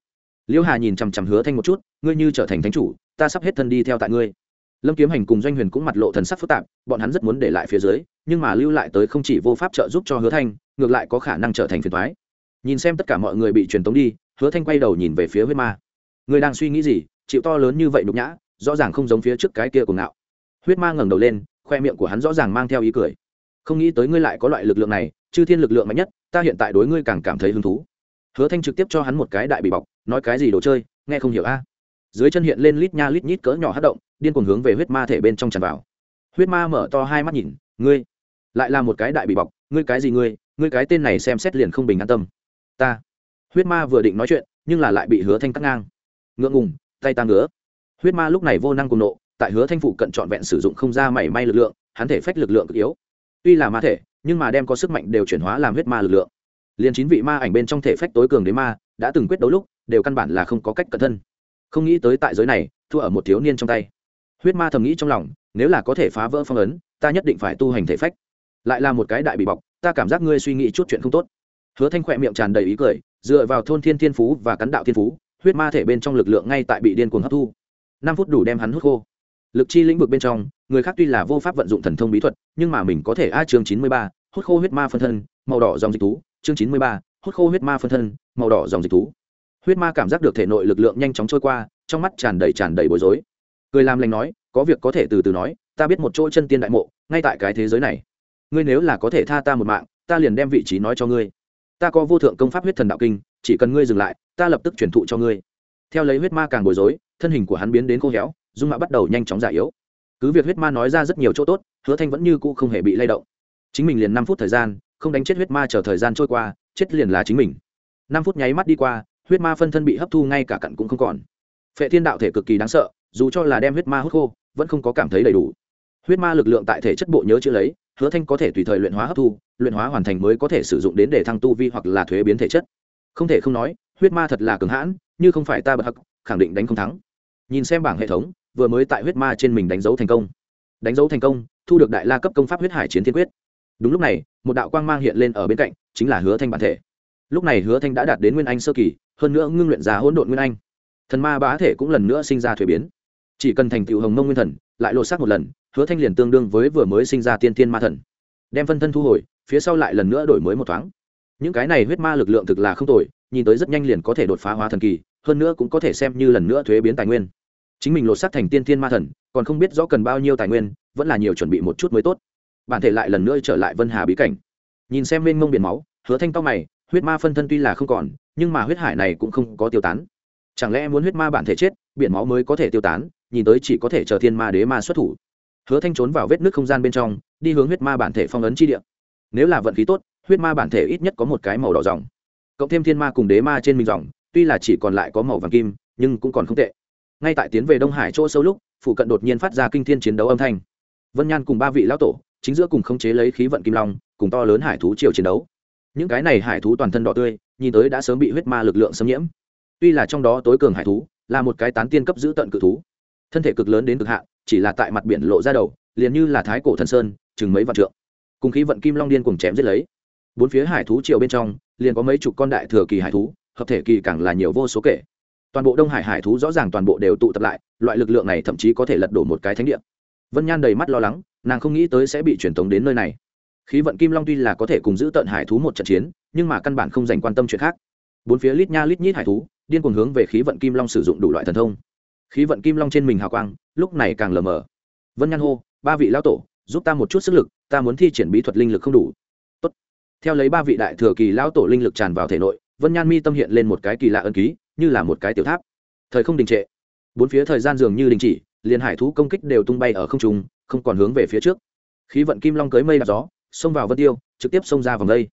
Liêu hà nhìn chằm chằm hứa thanh một chút, ngươi như trở thành thánh chủ, ta sắp hết thân đi theo tại ngươi. Lâm kiếm hành cùng doanh huyền cũng mặt lộ thần sắc phức tạp, bọn hắn rất muốn để lại phía dưới, nhưng mà lưu lại tới không chỉ vô pháp trợ giúp cho hứa thanh, ngược lại có khả năng trở thành phiền thoái nhìn xem tất cả mọi người bị truyền tống đi, hứa thanh quay đầu nhìn về phía huyết ma. Người đang suy nghĩ gì? Chịu to lớn như vậy nhục nhã rõ ràng không giống phía trước cái kia của ngạo. Huyết ma ngẩng đầu lên, khoe miệng của hắn rõ ràng mang theo ý cười. Không nghĩ tới ngươi lại có loại lực lượng này, chư thiên lực lượng mạnh nhất, ta hiện tại đối ngươi càng cảm thấy hứng thú. Hứa thanh trực tiếp cho hắn một cái đại bị bọc, nói cái gì đồ chơi, nghe không hiểu a. Dưới chân hiện lên lít nha lít nhít cỡ nhỏ hát động, điên cuồng hướng về huyết ma thể bên trong tràn vào. Huyết ma mở to hai mắt nhìn, ngươi, lại là một cái đại bị bọc, ngươi cái gì ngươi ngươi cái tên này xem xét liền không bình an tâm. Ta. Huyết ma vừa định nói chuyện, nhưng là lại bị hứa thanh cắt ngang. Ngượng ngùng, tay ta ngứa huyết ma lúc này vô năng cùng nộ, tại hứa thanh phụ cận trọn vẹn sử dụng không ra mảy may lực lượng, hắn thể phách lực lượng cực yếu. Tuy là ma thể, nhưng mà đem có sức mạnh đều chuyển hóa làm huyết ma lực lượng. Liền chín vị ma ảnh bên trong thể phách tối cường đến ma, đã từng quyết đấu lúc, đều căn bản là không có cách cẩn thân. Không nghĩ tới tại giới này, thua ở một thiếu niên trong tay. Huyết ma thầm nghĩ trong lòng, nếu là có thể phá vỡ phong ấn, ta nhất định phải tu hành thể phách. Lại là một cái đại bị bọc, ta cảm giác ngươi suy nghĩ chút chuyện không tốt. Hứa thanh khỏe miệng tràn đầy ý cười, dựa vào thôn thiên thiên phú và cắn đạo thiên phú, huyết ma thể bên trong lực lượng ngay tại bị điên cuồng hấp thu năm phút đủ đem hắn hút khô. Lực chi lĩnh vực bên trong, người khác tuy là vô pháp vận dụng thần thông bí thuật, nhưng mà mình có thể a chương chín mươi ba, hút khô huyết ma phân thân, màu đỏ dòng dịch thú. Chương chín mươi ba, hút khô huyết ma phân thân, màu đỏ dòng dịch thú. Huyết ma cảm giác được thể nội lực lượng nhanh chóng trôi qua, trong mắt tràn đầy tràn đầy bối rối. Cười làm lành nói, có việc có thể từ từ nói, ta biết một chỗ chân tiên đại mộ, ngay tại cái thế giới này. Ngươi nếu là có thể tha ta một mạng, ta liền đem vị trí nói cho ngươi. Ta có vô thượng công pháp huyết thần đạo kinh, chỉ cần ngươi dừng lại, ta lập tức chuyển thụ cho ngươi. Theo lấy huyết ma càng bối rối thân hình của hắn biến đến khô héo, dung mạo bắt đầu nhanh chóng già yếu. Cứ việc huyết ma nói ra rất nhiều chỗ tốt, hứa thanh vẫn như cũ không hề bị lay động. Chính mình liền năm phút thời gian, không đánh chết huyết ma chờ thời gian trôi qua, chết liền là chính mình. Năm phút nháy mắt đi qua, huyết ma phân thân bị hấp thu ngay cả cặn cũng không còn. Phệ thiên đạo thể cực kỳ đáng sợ, dù cho là đem huyết ma hút khô, vẫn không có cảm thấy đầy đủ. Huyết ma lực lượng tại thể chất bộ nhớ chữ lấy, hứa thanh có thể tùy thời luyện hóa hấp thu, luyện hóa hoàn thành mới có thể sử dụng đến để thăng tu vi hoặc là thuế biến thể chất. Không thể không nói, huyết ma thật là cường hãn, như không phải ta bật hắc khẳng định đánh không thắng. Nhìn xem bảng hệ thống, vừa mới tại huyết ma trên mình đánh dấu thành công. Đánh dấu thành công, thu được đại la cấp công pháp huyết hải chiến thiên quyết. Đúng lúc này, một đạo quang mang hiện lên ở bên cạnh, chính là hứa thanh bản thể. Lúc này hứa thanh đã đạt đến nguyên anh sơ kỳ, hơn nữa ngưng luyện ra hỗn độn nguyên anh. Thần ma bá thể cũng lần nữa sinh ra thuế biến. Chỉ cần thành tựu hồng mông nguyên thần, lại lột xác một lần, hứa thanh liền tương đương với vừa mới sinh ra tiên tiên ma thần. Đem phân thân thu hồi, phía sau lại lần nữa đổi mới một thoáng. Những cái này huyết ma lực lượng thực là không tồi, nhìn tới rất nhanh liền có thể đột phá hóa thần kỳ hơn nữa cũng có thể xem như lần nữa thuế biến tài nguyên. Chính mình lột xác thành tiên thiên ma thần, còn không biết rõ cần bao nhiêu tài nguyên, vẫn là nhiều chuẩn bị một chút mới tốt. Bản thể lại lần nữa trở lại vân hà bí cảnh. Nhìn xem mênh mông biển máu, hứa thanh to mày, huyết ma phân thân tuy là không còn, nhưng mà huyết hải này cũng không có tiêu tán. Chẳng lẽ muốn huyết ma bản thể chết, biển máu mới có thể tiêu tán, nhìn tới chỉ có thể chờ thiên ma đế ma xuất thủ. Hứa thanh trốn vào vết nước không gian bên trong, đi hướng huyết ma bản thể phong ấn chi địa. Nếu là vận khí tốt, huyết ma bản thể ít nhất có một cái màu đỏ dòng cộng thêm thiên ma cùng đế ma trên mình dòng tuy là chỉ còn lại có màu vàng kim, nhưng cũng còn không tệ. Ngay tại tiến về đông hải chỗ sâu lúc phụ cận đột nhiên phát ra kinh thiên chiến đấu âm thanh. Vân nhan cùng ba vị lão tổ, chính giữa cùng khống chế lấy khí vận kim long, cùng to lớn hải thú triều chiến đấu. Những cái này hải thú toàn thân đỏ tươi, nhìn tới đã sớm bị huyết ma lực lượng xâm nhiễm. Tuy là trong đó tối cường hải thú, là một cái tán tiên cấp giữ tận cự thú, thân thể cực lớn đến cực hạn, chỉ là tại mặt biển lộ ra đầu, liền như là thái cổ thần sơn, chừng mấy vạn trượng. Cùng khí vận kim long điên cùng chém giết lấy. Bốn phía hải thú triều bên trong, liền có mấy chục con đại thừa kỳ hải thú hợp thể kỳ càng là nhiều vô số kể. Toàn bộ đông hải hải thú rõ ràng toàn bộ đều tụ tập lại, loại lực lượng này thậm chí có thể lật đổ một cái thánh địa. Vân nhan đầy mắt lo lắng, nàng không nghĩ tới sẽ bị truyền tống đến nơi này. Khí vận kim long tuy là có thể cùng giữ tận hải thú một trận chiến, nhưng mà căn bản không dành quan tâm chuyện khác. Bốn phía lít nha lít nhít hải thú, điên cuồng hướng về khí vận kim long sử dụng đủ loại thần thông. Khí vận kim long trên mình hào quang, lúc này càng lờ mờ. Vân nhan hô, ba vị lão tổ, giúp ta một chút sức lực, ta muốn thi triển bí thuật linh lực không đủ. Tốt. theo lấy ba vị đại thừa kỳ lão tổ linh lực tràn vào thể nội vân nhan mi tâm hiện lên một cái kỳ lạ ân ký, như là một cái tiểu tháp. Thời không đình trệ. Bốn phía thời gian dường như đình chỉ, liền hải thú công kích đều tung bay ở không trung, không còn hướng về phía trước. Khí vận kim long cưới mây đạp gió, xông vào vân tiêu, trực tiếp xông ra vòng đây.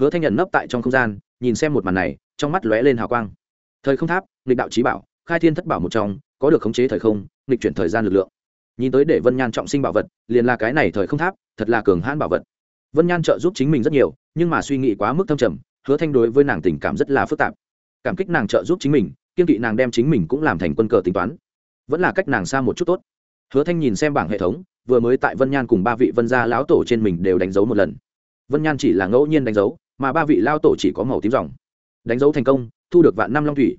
Hứa thanh nhận nấp tại trong không gian, nhìn xem một màn này, trong mắt lóe lên hào quang. Thời không tháp, nghịch đạo trí bảo, khai thiên thất bảo một trong, có được khống chế thời không, nghịch chuyển thời gian lực lượng. Nhìn tới để vân nhan trọng sinh bảo vật, liền là cái này thời không tháp, thật là cường hãn bảo vật. Vân nhan trợ giúp chính mình rất nhiều, nhưng mà suy nghĩ quá mức thâm trầm hứa thanh đối với nàng tình cảm rất là phức tạp. Cảm kích nàng trợ giúp chính mình, kiên kỵ nàng đem chính mình cũng làm thành quân cờ tính toán. Vẫn là cách nàng xa một chút tốt. Hứa thanh nhìn xem bảng hệ thống, vừa mới tại vân nhan cùng ba vị vân gia lão tổ trên mình đều đánh dấu một lần. Vân nhan chỉ là ngẫu nhiên đánh dấu, mà ba vị lao tổ chỉ có màu tím dòng. Đánh dấu thành công, thu được vạn năm long thủy.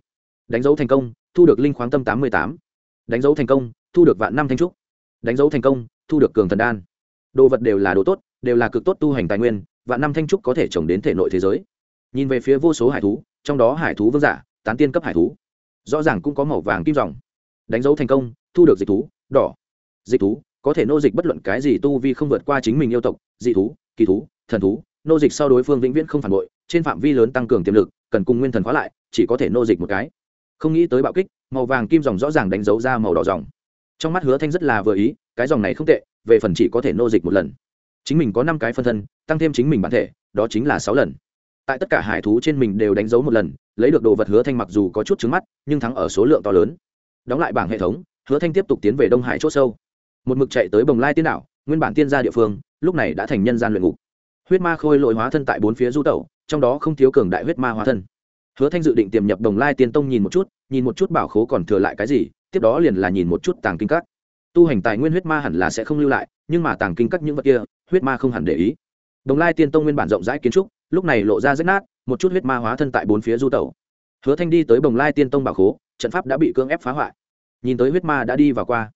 Đánh dấu thành công, thu được linh khoáng tâm tám mươi tám. Đánh dấu thành công, thu được vạn năm thanh trúc. Đánh dấu thành công, thu được cường thần đan. Đồ vật đều là đồ tốt, đều là cực tốt tu hành tài nguyên, vạn năm thanh trúc có thể trồng đến thể nội thế giới nhìn về phía vô số hải thú, trong đó hải thú vương giả, tán tiên cấp hải thú. Rõ ràng cũng có màu vàng kim dòng. Đánh dấu thành công, thu được dịch thú, đỏ. Dịch thú, có thể nô dịch bất luận cái gì tu vi không vượt qua chính mình yêu tộc, dị thú, kỳ thú, thần thú, nô dịch sau đối phương vĩnh viễn không phản bội, trên phạm vi lớn tăng cường tiềm lực, cần cùng nguyên thần khóa lại, chỉ có thể nô dịch một cái. Không nghĩ tới bạo kích, màu vàng kim dòng rõ ràng đánh dấu ra màu đỏ dòng. Trong mắt hứa thanh rất là vừa ý, cái dòng này không tệ, về phần chỉ có thể nô dịch một lần. Chính mình có năm cái phân thân, tăng thêm chính mình bản thể, đó chính là sáu lần tại tất cả hải thú trên mình đều đánh dấu một lần, lấy được đồ vật hứa thanh mặc dù có chút trứng mắt, nhưng thắng ở số lượng to lớn. Đóng lại bảng hệ thống, hứa thanh tiếp tục tiến về đông hải c h ỗ sâu. Một mực chạy tới bồng lai tiên đảo, nguyên bản tiên gia địa phương, lúc này đã thành nhân gian luyện ngục. Huyết ma khôi lội hóa thân tại bốn phía du tẩu, trong đó không thiếu cường đại huyết ma hóa thân. Hứa thanh dự định tiềm nhập đồng lai tiên tông nhìn một chút, nhìn một chút bảo khố còn thừa lại cái gì, tiếp đó liền là nhìn một chút tàng kinh các. Tu hành tài nguyên huyết ma hẳn là sẽ không lưu lại, nhưng mà tàng kinh các những vật kia, huyết ma không hẳn để ý. Đồng lai tiên tông nguyên bản rộng rãi kiến trúc lúc này lộ ra rách nát, một chút huyết ma hóa thân tại bốn phía du tẩu. Hứa thanh đi tới bồng lai tiên tông bảo khố, trận pháp đã bị cưỡng ép phá hoại. Nhìn tới huyết ma đã đi vào qua,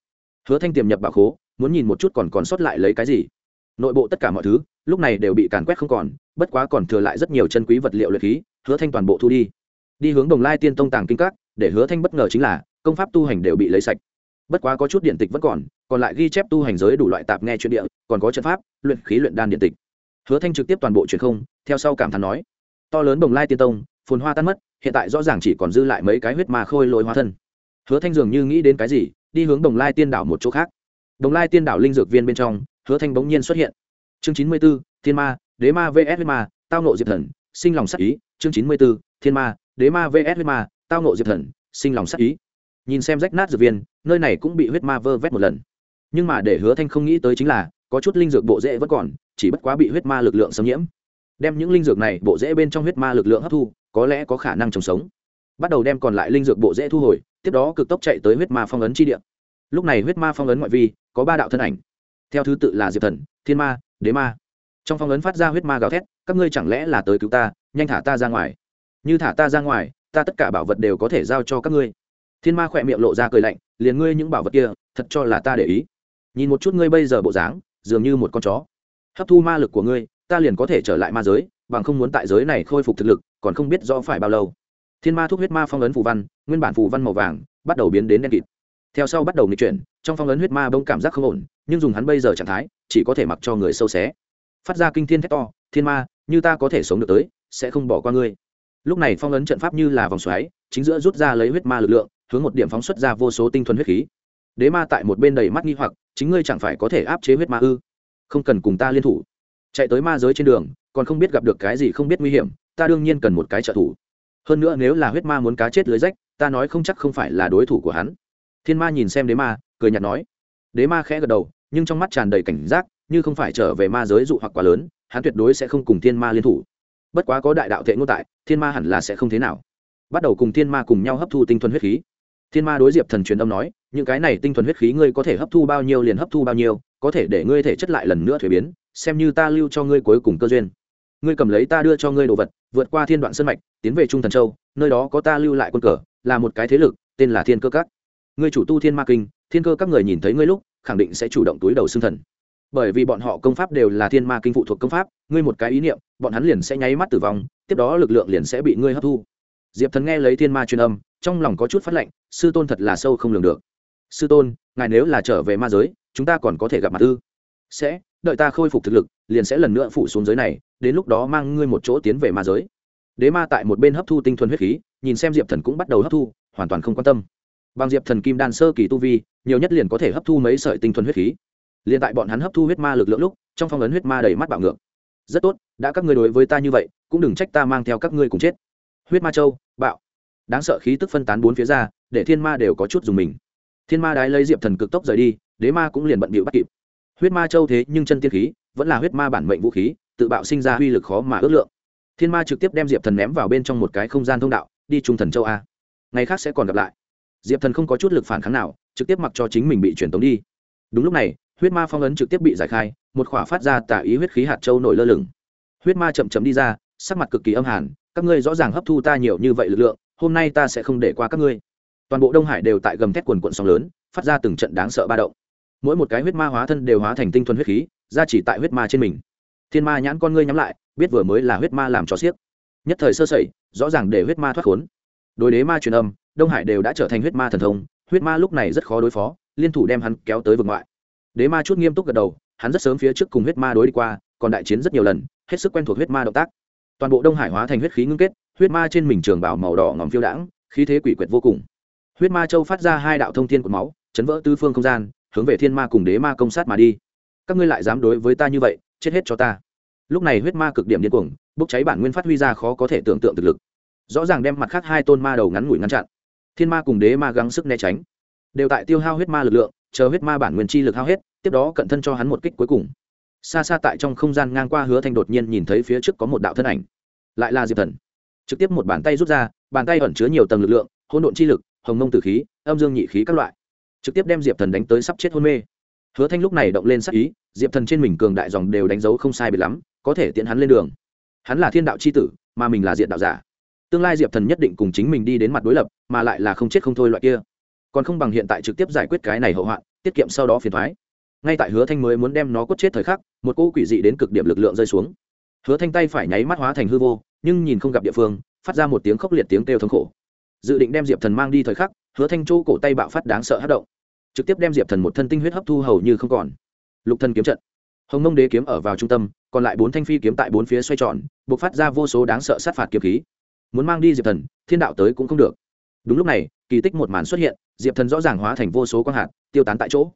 hứa thanh tiềm nhập bảo khố, muốn nhìn một chút còn còn sót lại lấy cái gì. Nội bộ tất cả mọi thứ, lúc này đều bị càn quét không còn, bất quá còn thừa lại rất nhiều chân quý vật liệu luyện khí, hứa thanh toàn bộ thu đi. Đi hướng đồng lai tiên tông tàng kinh các, để hứa thanh bất ngờ chính là, công pháp tu hành đều bị lấy sạch. Bất quá có chút điện tịch vẫn còn còn lại ghi chép tu hành giới đủ loại tạp nghe chuyện địa, còn có trận pháp, luyện khí luyện đan điện tịch hứa thanh trực tiếp toàn bộ truyền không, theo sau cảm thán nói, to lớn Bồng lai tiên tông, phồn hoa tan mất, hiện tại rõ ràng chỉ còn dư lại mấy cái huyết ma khôi lỗi hóa thân. Hứa thanh dường như nghĩ đến cái gì, đi hướng đồng lai tiên đảo một chỗ khác. Đồng lai tiên đảo linh dược viên bên trong, hứa thanh bỗng nhiên xuất hiện. Chương chín mươi b ố thiên ma, đế ma vs huyết ma, tao nộ diệp thần, sinh lòng sắc ý. Chương chín mươi b ố thiên ma, đế ma vs huyết ma, tao nộ diệp thần, sinh lòng sắc ý. Nhìn xem rách nát dược viên, nơi này cũng bị huyết ma vơ vét một lần. Nhưng mà để hứa thanh không nghĩ tới chính là, có chút linh dược bộ dễ vẫn còn chỉ bất quá bị huyết ma lực lượng xâm nhiễm. Đem những linh dược này bộ rễ bên trong huyết ma lực lượng hấp thu, có lẽ có khả năng trồng sống. Bắt đầu đem còn lại linh dược bộ rễ thu hồi, tiếp đó cực tốc chạy tới huyết ma phong ấn chi địa. Lúc này huyết ma phong ấn ngoại vi, có ba đạo thân ảnh. Theo thứ tự là diệp thần, thiên ma, đế ma. Trong phong ấn phát ra huyết ma gào thét, các ngươi chẳng lẽ là tới cứu ta, nhanh thả ta ra ngoài. Như thả ta ra ngoài, ta tất cả bảo vật đều có thể giao cho các ngươi. Thiên ma khỏe miệng lộ ra cười lạnh, liền ngươi những bảo vật kia, thật cho là ta để ý. Nhìn một chút ngươi bây giờ bộ dáng, dường như một con chó hấp thu ma lực của ngươi, ta liền có thể trở lại ma giới, bằng không muốn tại giới này khôi phục thực lực, còn không biết do phải bao lâu. Thiên ma thuốc huyết ma phong ấn phù văn, nguyên bản phù văn màu vàng, bắt đầu biến đến đen kịt. Theo sau bắt đầu nghịch chuyển, trong phong ấn huyết ma bông cảm giác không ổn, nhưng dùng hắn bây giờ trạng thái, chỉ có thể mặc cho người sâu xé. Phát ra kinh thiên thét to, thiên ma, như ta có thể sống được tới, sẽ không bỏ qua ngươi. Lúc này phong ấn trận pháp như là vòng xoáy, chính giữa rút ra lấy huyết ma lực lượng, hướng một điểm phóng xuất ra vô số tinh thuần huyết khí. Đế ma tại một bên đầy mắt nghi hoặc, chính ngươi chẳng phải có thể áp chế huyết ma ư? Không cần cùng ta liên thủ. Chạy tới ma giới trên đường, còn không biết gặp được cái gì không biết nguy hiểm, ta đương nhiên cần một cái trợ thủ. Hơn nữa nếu là huyết ma muốn cá chết lưới rách, ta nói không chắc không phải là đối thủ của hắn. Thiên ma nhìn xem đế ma, cười nhạt nói. Đế ma khẽ gật đầu, nhưng trong mắt tràn đầy cảnh giác, như không phải trở về ma giới dụ hoặc quá lớn, hắn tuyệt đối sẽ không cùng thiên ma liên thủ. Bất quá có đại đạo thệ ngôn tại, thiên ma hẳn là sẽ không thế nào. Bắt đầu cùng thiên ma cùng nhau hấp thu tinh thuần huyết khí. Thiên ma đối diệp thần truyền âm nói những cái này tinh thuần huyết khí ngươi có thể hấp thu bao nhiêu liền hấp thu bao nhiêu, có thể để ngươi thể chất lại lần nữa thuế biến, xem như ta lưu cho ngươi cuối cùng cơ duyên. Ngươi cầm lấy ta đưa cho ngươi đồ vật, vượt qua thiên đoạn sân mạch, tiến về trung thần châu, nơi đó có ta lưu lại quân cờ, là một cái thế lực, tên là thiên cơ các. Ngươi chủ tu thiên ma kinh, thiên cơ các người nhìn thấy ngươi lúc, khẳng định sẽ chủ động túi đầu xương thần. Bởi vì bọn họ công pháp đều là thiên ma kinh phụ thuộc công pháp, ngươi một cái ý niệm, bọn hắn liền sẽ nháy mắt tử vong, tiếp đó lực lượng liền sẽ bị ngươi hấp thu. Diệp thần nghe lấy thiên ma truyền âm, trong lòng có chút phát lệnh, sư tôn thật là sâu không lường được sư tôn, ngài nếu là trở về ma giới, chúng ta còn có thể gặp mặt ư? Sẽ, đợi ta khôi phục thực lực, liền sẽ lần nữa phủ xuống giới này, đến lúc đó mang ngươi một chỗ tiến về ma giới. Đế ma tại một bên hấp thu tinh thuần huyết khí, nhìn xem diệp thần cũng bắt đầu hấp thu, hoàn toàn không quan tâm. Bằng diệp thần kim đan sơ kỳ tu vi, nhiều nhất liền có thể hấp thu mấy sợi tinh thuần huyết khí. Liền tại bọn hắn hấp thu huyết ma lực lượng lúc, trong phong ấn huyết ma đầy mắt bạo ngược. Rất tốt, đã các ngươi đối với ta như vậy, cũng đừng trách ta mang theo các ngươi cùng chết. Huyết ma châu, bạo. Đáng sợ khí tức phân tán bốn phía ra, để thiên ma đều có chút dùng mình thiên ma đái lấy diệp thần cực tốc rời đi, đế ma cũng liền bận bịu bắt kịp. Huyết ma châu thế nhưng chân tiên khí, vẫn là huyết ma bản mệnh vũ khí, tự bạo sinh ra uy lực khó mà ước lượng. Thiên ma trực tiếp đem diệp thần ném vào bên trong một cái không gian thông đạo, đi trung thần châu a. Ngày khác sẽ còn gặp lại. Diệp thần không có chút lực phản kháng nào, trực tiếp mặc cho chính mình bị truyền tống đi. Đúng lúc này, huyết ma phong ấn trực tiếp bị giải khai, một khỏa phát ra tả ý huyết khí hạt châu nổi lơ lửng. Huyết ma chậm chậm đi ra, sắc mặt cực kỳ âm hàn, các ngươi rõ ràng hấp thu ta nhiều như vậy lực lượng, hôm nay ta sẽ không để qua các ngươi toàn bộ đông hải đều tại gầm thét quần quận sóng lớn, phát ra từng trận đáng sợ ba động. Mỗi một cái huyết ma hóa thân đều hóa thành tinh thuần huyết khí, ra chỉ tại huyết ma trên mình. Thiên ma nhãn con ngươi nhắm lại, biết vừa mới là huyết ma làm cho xiếc. Nhất thời sơ sẩy, rõ ràng để huyết ma thoát khốn. Đối đế ma truyền âm, đông hải đều đã trở thành huyết ma thần thông, huyết ma lúc này rất khó đối phó, liên thủ đem hắn kéo tới vực ngoại. Đế ma chút nghiêm túc gật đầu, hắn rất sớm phía trước cùng huyết ma đối đi qua, còn đại chiến rất nhiều lần, hết sức quen thuộc huyết ma động tác. Toàn bộ đông hải hóa thành huyết khí ngưng kết, huyết ma trên mình trường bảo màu đỏ ngòm phiêu đãng, khí thế quỷ quyệt vô cùng huyết ma châu phát ra hai đạo thông thiên của máu, chấn vỡ tư phương không gian, hướng về thiên ma cùng đế ma công sát mà đi. Các ngươi lại dám đối với ta như vậy, chết hết cho ta. Lúc này huyết ma cực điểm điên cuồng, bốc cháy bản nguyên phát huy ra khó có thể tưởng tượng thực lực. Rõ ràng đem mặt khác hai tôn ma đầu ngắn ngủi ngăn chặn. Thiên ma cùng đế ma gắng sức né tránh. Đều tại tiêu hao huyết ma lực lượng, chờ huyết ma bản nguyên chi lực hao hết, tiếp đó cận thân cho hắn một kích cuối cùng. Xa xa tại trong không gian ngang qua hứa thanh đột nhiên nhìn thấy phía trước có một đạo thân ảnh. Lại là diệp thần. Trực tiếp một bàn tay rút ra, bàn tay ẩn chứa nhiều tầng lực lượng, hỗn độn chi lực hồng mông tử khí, âm dương nhị khí các loại. Trực tiếp đem diệp thần đánh tới sắp chết hôn mê. Hứa thanh lúc này động lên sắc ý, diệp thần trên mình cường đại dòng đều đánh dấu không sai biệt lắm, có thể tiễn hắn lên đường. Hắn là thiên đạo c h i tử, mà mình là diện đạo giả. Tương lai diệp thần nhất định cùng chính mình đi đến mặt đối lập, mà lại là không chết không thôi loại kia. Còn không bằng hiện tại trực tiếp giải quyết cái này hậu hoạn, tiết kiệm sau đó phiền thoái ngay tại hứa thanh mới muốn đem nó cốt chết thời khắc, một cỗ quỷ dị đến cực điểm lực lượng rơi xuống. Hứa thanh tay phải nháy mắt hóa thành hư vô, nhưng nhìn không gặp địa phương, phát ra một tiếng khốc liệt tiếng kêu thống khổ dự định đem diệp thần mang đi thời khắc, hứa thanh chỗ cổ tay bạo phát đáng sợ hát động. Trực tiếp đem diệp thần một thân tinh huyết hấp thu hầu như không còn. Lục thân kiếm trận. Hồng mông đế kiếm ở vào trung tâm, còn lại bốn thanh phi kiếm tại bốn phía xoay tròn b ộ c phát ra vô số đáng sợ sát phạt kiếm khí. Muốn mang đi diệp thần, thiên đạo tới cũng không được. Đúng lúc này, kỳ tích một màn xuất hiện, diệp thần rõ ràng hóa thành vô số quang hạt, tiêu tán tại chỗ.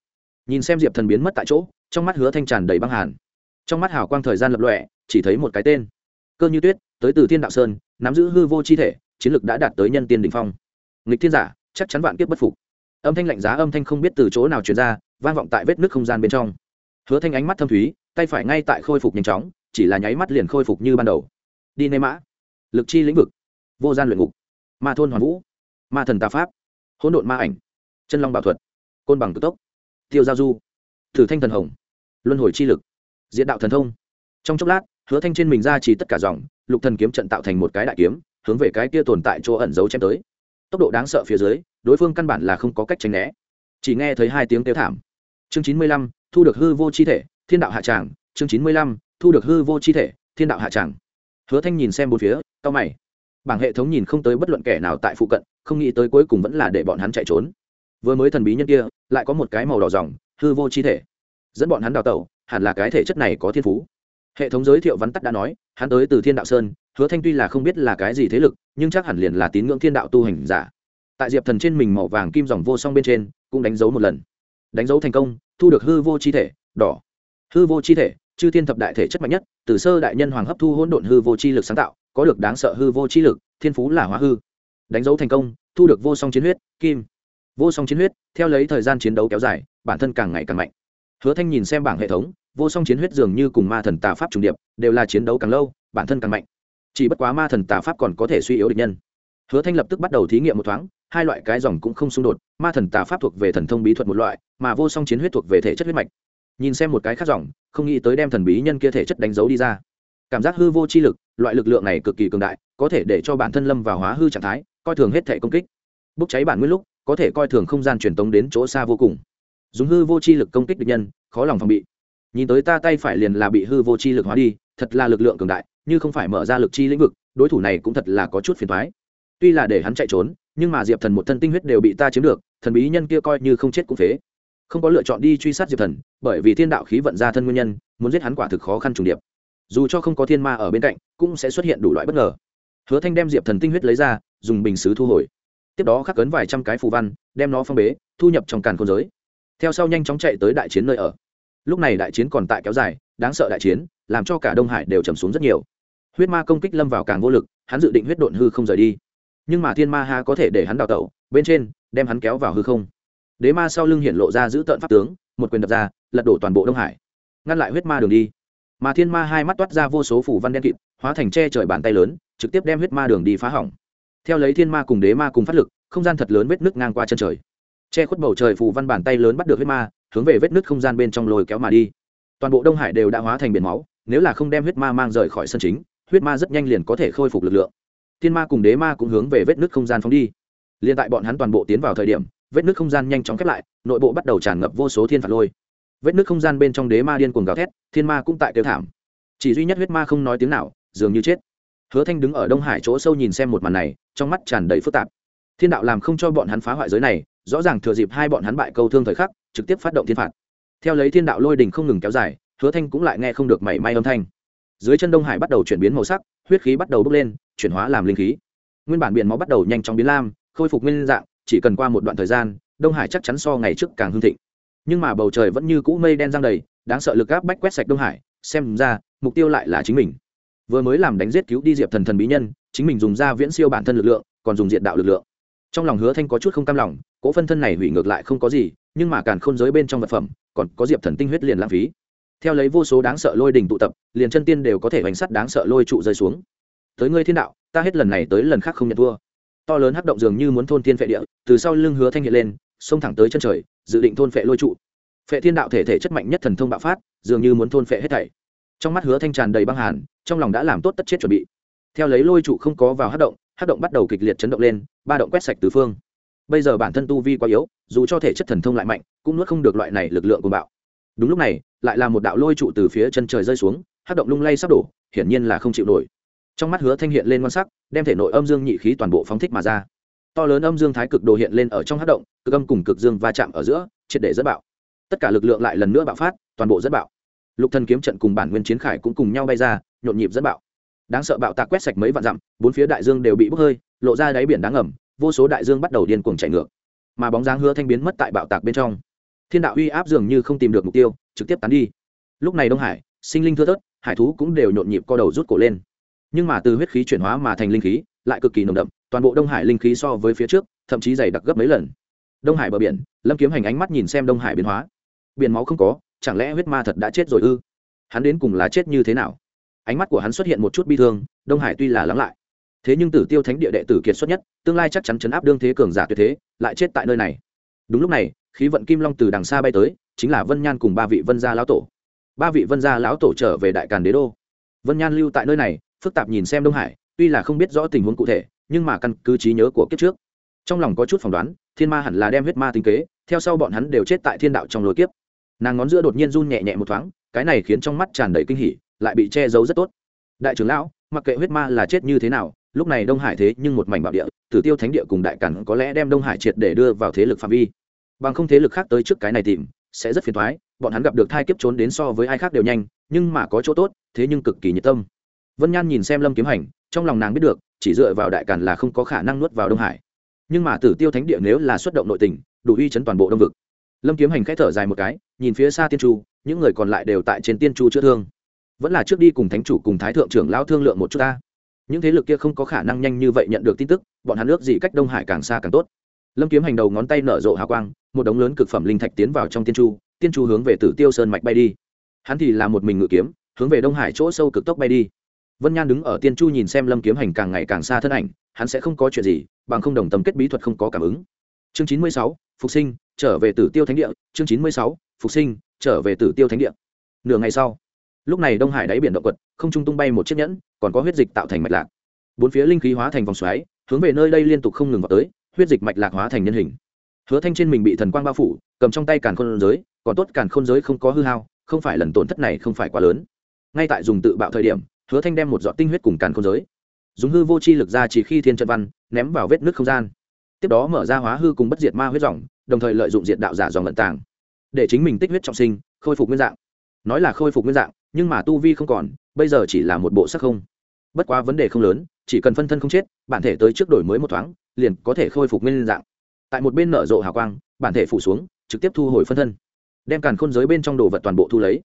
Nhìn xem diệp thần biến mất tại chỗ, trong mắt hứa thanh tràn đầy băng hàn. Trong mắt hào quang thời gian lập lọe chỉ thấy một cái tên. Cơ như tuyết, tới từ thiên đạo sơn, nắm giữ hư vô chi thể chiến lực đã đạt tới nhân tiên đỉnh phong. Nghịch thiên giả, chắc chắn vạn kiếp bất phục. Âm thanh lạnh giá, âm thanh không biết từ chỗ nào truyền ra, vang vọng tại vết nước không gian bên trong. Hứa thanh ánh mắt thâm thúy, tay phải ngay tại khôi phục nhanh chóng, chỉ là nháy mắt liền khôi phục như ban đầu. Đi nê mã. Lực chi lĩnh vực. Vô gian luyện ngục. Ma thôn hoàn vũ. Ma thần tà pháp. Hỗn độn ma ảnh. Chân long bảo thuật. Côn bằng cực tốc. Tiêu giao du. Thử thanh thần hồng. Luân hồi chi lực. Diện đạo thần thông. Trong chốc lát, hứa thanh trên mình ra chỉ tất cả dòng, lục thần kiếm trận tạo thành một cái đại kiếm hướng về cái kia tồn tại chỗ ẩn giấu chém tới. Tốc độ đáng sợ phía dưới, đối phương căn bản là không có cách tránh né. Chỉ nghe thấy hai tiếng kêu thảm. Chương chín mươi lăm, thu được hư vô chi thể, thiên đạo hạ tràng. Chương chín mươi lăm, thu được hư vô chi thể, thiên đạo hạ tràng. Hứa thanh nhìn xem bốn phía, cau mày. Bảng hệ thống nhìn không tới bất luận kẻ nào tại phụ cận, không nghĩ tới cuối cùng vẫn là để bọn hắn chạy trốn. Vừa mới thần bí nhân kia, lại có một cái màu đỏ dòng hư vô chi thể. Dẫn bọn hắn đào tẩu, hẳn là cái thể chất này có thiên phú. Hệ thống giới thiệu vắn tắt đã nói, hắn tới từ thiên đạo sơn hứa thanh tuy là không biết là cái gì thế lực, nhưng chắc hẳn liền là tín ngưỡng thiên đạo tu hành giả. Tại diệp thần trên mình màu vàng kim dòng vô song bên trên, cũng đánh dấu một lần. Đánh dấu thành công, thu được hư vô chi thể, đỏ. Hư vô chi thể, chư thiên thập đại thể chất mạnh nhất, từ sơ đại nhân hoàng hấp thu hỗn độn hư vô chi lực sáng tạo, có được đáng sợ hư vô chi lực, thiên phú là hóa hư. Đánh dấu thành công, thu được vô song chiến huyết, kim. Vô song chiến huyết, theo lấy thời gian chiến đấu kéo dài, bản thân càng ngày càng mạnh. Hứa thanh nhìn xem bảng hệ thống, vô song chiến huyết dường như cùng ma thần tà pháp trùng điệp, đều là chiến đấu càng lâu, bản thân càng mạnh chỉ bất quá ma thần tà pháp còn có thể suy yếu địch nhân. Hứa thanh lập tức bắt đầu thí nghiệm một thoáng, hai loại cái dòng cũng không xung đột, ma thần tà pháp thuộc về thần thông bí thuật một loại, mà vô song chiến huyết thuộc về thể chất huyết mạch. Nhìn xem một cái khác dòng, không nghĩ tới đem thần bí nhân kia thể chất đánh dấu đi ra. Cảm giác hư vô chi lực, loại lực lượng này cực kỳ cường đại, có thể để cho bản thân lâm vào hóa hư trạng thái, coi thường hết thể công kích. Bốc cháy bản nguyên lúc, có thể coi thường không gian truyền tống đến chỗ xa vô cùng. Dùng hư vô chi lực công kích địch nhân, khó lòng phòng bị. Nhìn tới ta tay phải liền là bị hư vô chi lực hóa đi, thật là lực lượng cường đại như không phải mở ra lực chi lĩnh vực, đối thủ này cũng thật là có chút phiền thoái tuy là để hắn chạy trốn, nhưng mà diệp thần một thân tinh huyết đều bị ta chiếm được, thần bí nhân kia coi như không chết cũng phế. Không có lựa chọn đi truy sát diệp thần, bởi vì thiên đạo khí vận ra thân nguyên nhân, muốn giết hắn quả thực khó khăn trùng điệp. Dù cho không có thiên ma ở bên cạnh, cũng sẽ xuất hiện đủ loại bất ngờ. Hứa thanh đem diệp thần tinh huyết lấy ra, dùng bình xứ thu hồi. Tiếp đó khắc cấn vài trăm cái phù văn, đem nó phong bế, thu nhập trong càn khôn giới. Theo sau nhanh chóng chạy tới đại chiến nơi ở. Lúc này đại chiến còn tại kéo dài, đáng sợ đại chiến, làm cho cả đông hải đều trầm xuống rất nhiều huyết ma công kích lâm vào càng vô lực, hắn dự định huyết độn hư không rời đi. Nhưng mà thiên ma ha có thể để hắn đào tẩu, bên trên, đem hắn kéo vào hư không. Đế ma sau lưng hiện lộ ra giữ tợn pháp tướng, một quyền đập ra, lật đổ toàn bộ đông hải. Ngăn lại huyết ma đường đi. Mà thiên ma hai mắt toát ra vô số phủ văn đen kịt, hóa thành che trời bàn tay lớn, trực tiếp đem huyết ma đường đi phá hỏng. Theo lấy thiên ma cùng đế ma cùng phát lực, không gian thật lớn vết nước ngang qua chân trời. Che khuất bầu trời phù văn bàn tay lớn bắt được huyết ma, hướng về vết nước không gian bên trong lồi kéo mà đi. Toàn bộ đông hải đều đã hóa thành biển máu, nếu là không đem huyết ma mang rời khỏi sân chính huyết ma rất nhanh liền có thể khôi phục lực lượng. Thiên ma cùng đế ma cũng hướng về vết nước không gian phóng đi. Liền tại bọn hắn toàn bộ tiến vào thời điểm, vết nước không gian nhanh chóng khép lại, nội bộ bắt đầu tràn ngập vô số thiên phạt lôi. Vết nước không gian bên trong đế ma điên cuồng gào thét, thiên ma cũng tại kêu thảm. Chỉ duy nhất huyết ma không nói tiếng nào, dường như chết. Hứa thanh đứng ở đông hải chỗ sâu nhìn xem một màn này, trong mắt tràn đầy phức tạp. Thiên đạo làm không cho bọn hắn phá hoại giới này, rõ ràng thừa dịp hai bọn hắn bại câu thương thời khắc, trực tiếp phát động thiên phạt. Theo lấy thiên đạo lôi đình không ngừng kéo dài, hứa thanh cũng lại nghe không được mảy may âm thanh dưới chân đông hải bắt đầu chuyển biến màu sắc, huyết khí bắt đầu bốc lên, chuyển hóa làm linh khí. Nguyên bản biển máu bắt đầu nhanh chóng biến lam, khôi phục nguyên dạng, chỉ cần qua một đoạn thời gian, đông hải chắc chắn so ngày trước càng hưng thịnh. Nhưng mà bầu trời vẫn như cũ mây đen giang đầy, đáng sợ lực gáp bách quét sạch đông hải, xem ra, mục tiêu lại là chính mình. Vừa mới làm đánh giết cứu đi diệp thần thần bí nhân, chính mình dùng ra viễn siêu bản thân lực lượng, còn dùng diện đạo lực lượng. Trong lòng hứa thanh có chút không cam lòng, cỗ phân thân này hủy ngược lại không có gì, nhưng mà càn khôn giới bên trong vật phẩm, còn có diệp thần tinh huyết liền lãng phí theo lấy vô số đáng sợ lôi đình tụ tập, liền chân tiên đều có thể bánh sắt đáng sợ lôi trụ rơi xuống. Tới ngươi thiên đạo, ta hết lần này tới lần khác không nhận thua. To lớn hắc động dường như muốn thôn tiên phệ địa, từ sau lưng hứa thanh hiện lên, xông thẳng tới chân trời, dự định thôn phệ lôi trụ. Phệ thiên đạo thể thể chất mạnh nhất thần thông bạo phát, dường như muốn thôn phệ hết thảy. Trong mắt hứa thanh tràn đầy băng hàn, trong lòng đã làm tốt tất chết chuẩn bị. Theo lấy lôi trụ không có vào hắc động hắc động bắt đầu kịch liệt chấn động lên, ba động quét sạch tứ phương. Bây giờ bản thân tu vi quá yếu, dù cho thể chất thần thông lại mạnh, cũng nuốt không được loại này lực lượng của bạo. Đúng lúc này lại là một đạo lôi trụ từ phía chân trời rơi xuống, hắc động lung lay sắp đổ, hiển nhiên là không chịu nổi. Trong mắt hứa thanh hiện lên quan sắc, đem thể nội âm dương nhị khí toàn bộ phóng thích mà ra. To lớn âm dương thái cực đồ hiện lên ở trong hắc động, cực âm cùng cực dương va chạm ở giữa, triệt để dẫn bạo. Tất cả lực lượng lại lần nữa bạo phát, toàn bộ dẫn bạo. Lục thần kiếm trận cùng bản nguyên chiến khải cũng cùng nhau bay ra, nhộn nhịp dẫn bạo. Đáng sợ bạo tạc quét sạch mấy vạn dặm, bốn phía đại dương đều bị bốc hơi, lộ ra đáy biển đáng ngầm, vô số đại dương bắt đầu điên cuồng chạy ngược. Mà bóng dáng hứa thanh biến mất tại bạo tạc bên trong. Thiên đạo uy áp dường như không tìm được mục tiêu trực tiếp tán đi. Lúc này đông hải, sinh linh thưa thớt, hải thú cũng đều nhộn nhịp co đầu rút cổ lên. Nhưng mà từ huyết khí chuyển hóa mà thành linh khí, lại cực kỳ nồng đậm, toàn bộ đông hải linh khí so với phía trước, thậm chí dày đặc gấp mấy lần. Đông hải bờ biển, lâm kiếm hành ánh mắt nhìn xem đông hải biến hóa. Biển máu không có, chẳng lẽ huyết ma thật đã chết rồi ư? Hắn đến cùng là chết như thế nào? Ánh mắt của hắn xuất hiện một chút bi thương, đông hải tuy là lắng lại. Thế nhưng tử tiêu thánh địa đệ tử kiệt xuất nhất, tương lai chắc chắn chấn áp đương thế cường giả tuyệt thế, lại chết tại nơi này. Đúng lúc này, khí vận kim long từ đằng xa bay tới chính là vân nhan cùng ba vị vân gia lão tổ. Ba vị vân gia lão tổ trở về đại càn đế đô. Vân nhan lưu tại nơi này, phức tạp nhìn xem đông hải, tuy là không biết rõ tình huống cụ thể, nhưng mà căn cứ trí nhớ của kiếp trước, trong lòng có chút phỏng đoán, thiên ma hẳn là đem huyết ma tinh kế, theo sau bọn hắn đều chết tại thiên đạo trong lối kiếp. Nàng ngón giữa đột nhiên run nhẹ nhẹ một thoáng, cái này khiến trong mắt tràn đầy kinh hỉ, lại bị che giấu rất tốt. Đại trưởng lão, mặc kệ huyết ma là chết như thế nào, lúc này đông hải thế nhưng một mảnh bảo địa, tử tiêu thánh địa cùng đại cản có lẽ đem đông hải triệt để đưa vào thế lực phạm vi. Bằng không thế lực khác tới trước cái này tìm sẽ rất phiền thoái, bọn hắn gặp được thai kiếp trốn đến so với ai khác đều nhanh, nhưng mà có chỗ tốt, thế nhưng cực kỳ nhiệt tâm. Vân nhan nhìn xem lâm kiếm hành, trong lòng nàng biết được, chỉ dựa vào đại càn là không có khả năng nuốt vào đông hải. Nhưng mà tử tiêu thánh địa nếu là xuất động nội tình, đủ uy chấn toàn bộ đông vực. Lâm kiếm hành k h ẽ thở dài một cái, nhìn phía xa tiên chu, những người còn lại đều tại trên tiên chu chữa thương. Vẫn là trước đi cùng thánh chủ cùng thái thượng trưởng lao thương lượng một chút ta. Những thế lực kia không có khả năng nhanh như vậy nhận được tin tức, bọn hắn ước gì cách đông hải càng xa càng tốt. Lâm kiếm hành đầu ngón tay nở rộ hào quang một đống lớn cực phẩm linh thạch tiến vào trong tiên chu tiên chu hướng về tử tiêu sơn mạch bay đi. Hắn thì là một mình ngự kiếm, hướng về đông hải chỗ sâu cực tốc bay đi. Vân nhan đứng ở tiên chu nhìn xem lâm kiếm hành càng ngày càng xa thân ảnh, hắn sẽ không có chuyện gì, bằng không đồng tâm kết bí thuật không có cảm ứng. Chương chín mươi sáu, phục sinh, trở về tử tiêu thánh địa, chương chín mươi sáu, phục sinh, trở về tử tiêu thánh địa. Nửa ngày sau, lúc này đông hải đáy biển động quật, không trung tung bay một chiếc nhẫn, còn có huyết dịch tạo thành mạch lạc. Bốn phía linh khí hóa thành vòng xoáy, hướng về nơi đây liên tục không ngừng vào tới, huyết dịch mạch lạc hóa thành nhân hình hứa thanh trên mình bị thần quang bao phủ, cầm trong tay càn khôn giới, còn tốt càn khôn giới không có hư hao, không phải lần tổn thất này không phải quá lớn. Ngay tại dùng tự bạo thời điểm, hứa thanh đem một giọt tinh huyết cùng càn khôn giới, dùng hư vô chi lực ra chỉ khi thiên trận văn, ném vào vết nước không gian. Tiếp đó mở ra hóa hư cùng bất diệt ma huyết dòng, đồng thời lợi dụng diệt đạo giả dòng lận tàng, để chính mình tích huyết trọng sinh, khôi phục nguyên dạng. Nói là khôi phục nguyên dạng, nhưng mà tu vi không còn, bây giờ chỉ là một bộ sắc không. Bất quá vấn đề không lớn, chỉ cần phân thân không chết, bản thể tới trước đổi mới một thoáng, liền có thể khôi phục nguyên dạng tại một bên nở rộ hào quang, bản thể phủ xuống, trực tiếp thu hồi phân thân. Đem càn khôn giới bên trong đồ vật toàn bộ thu lấy.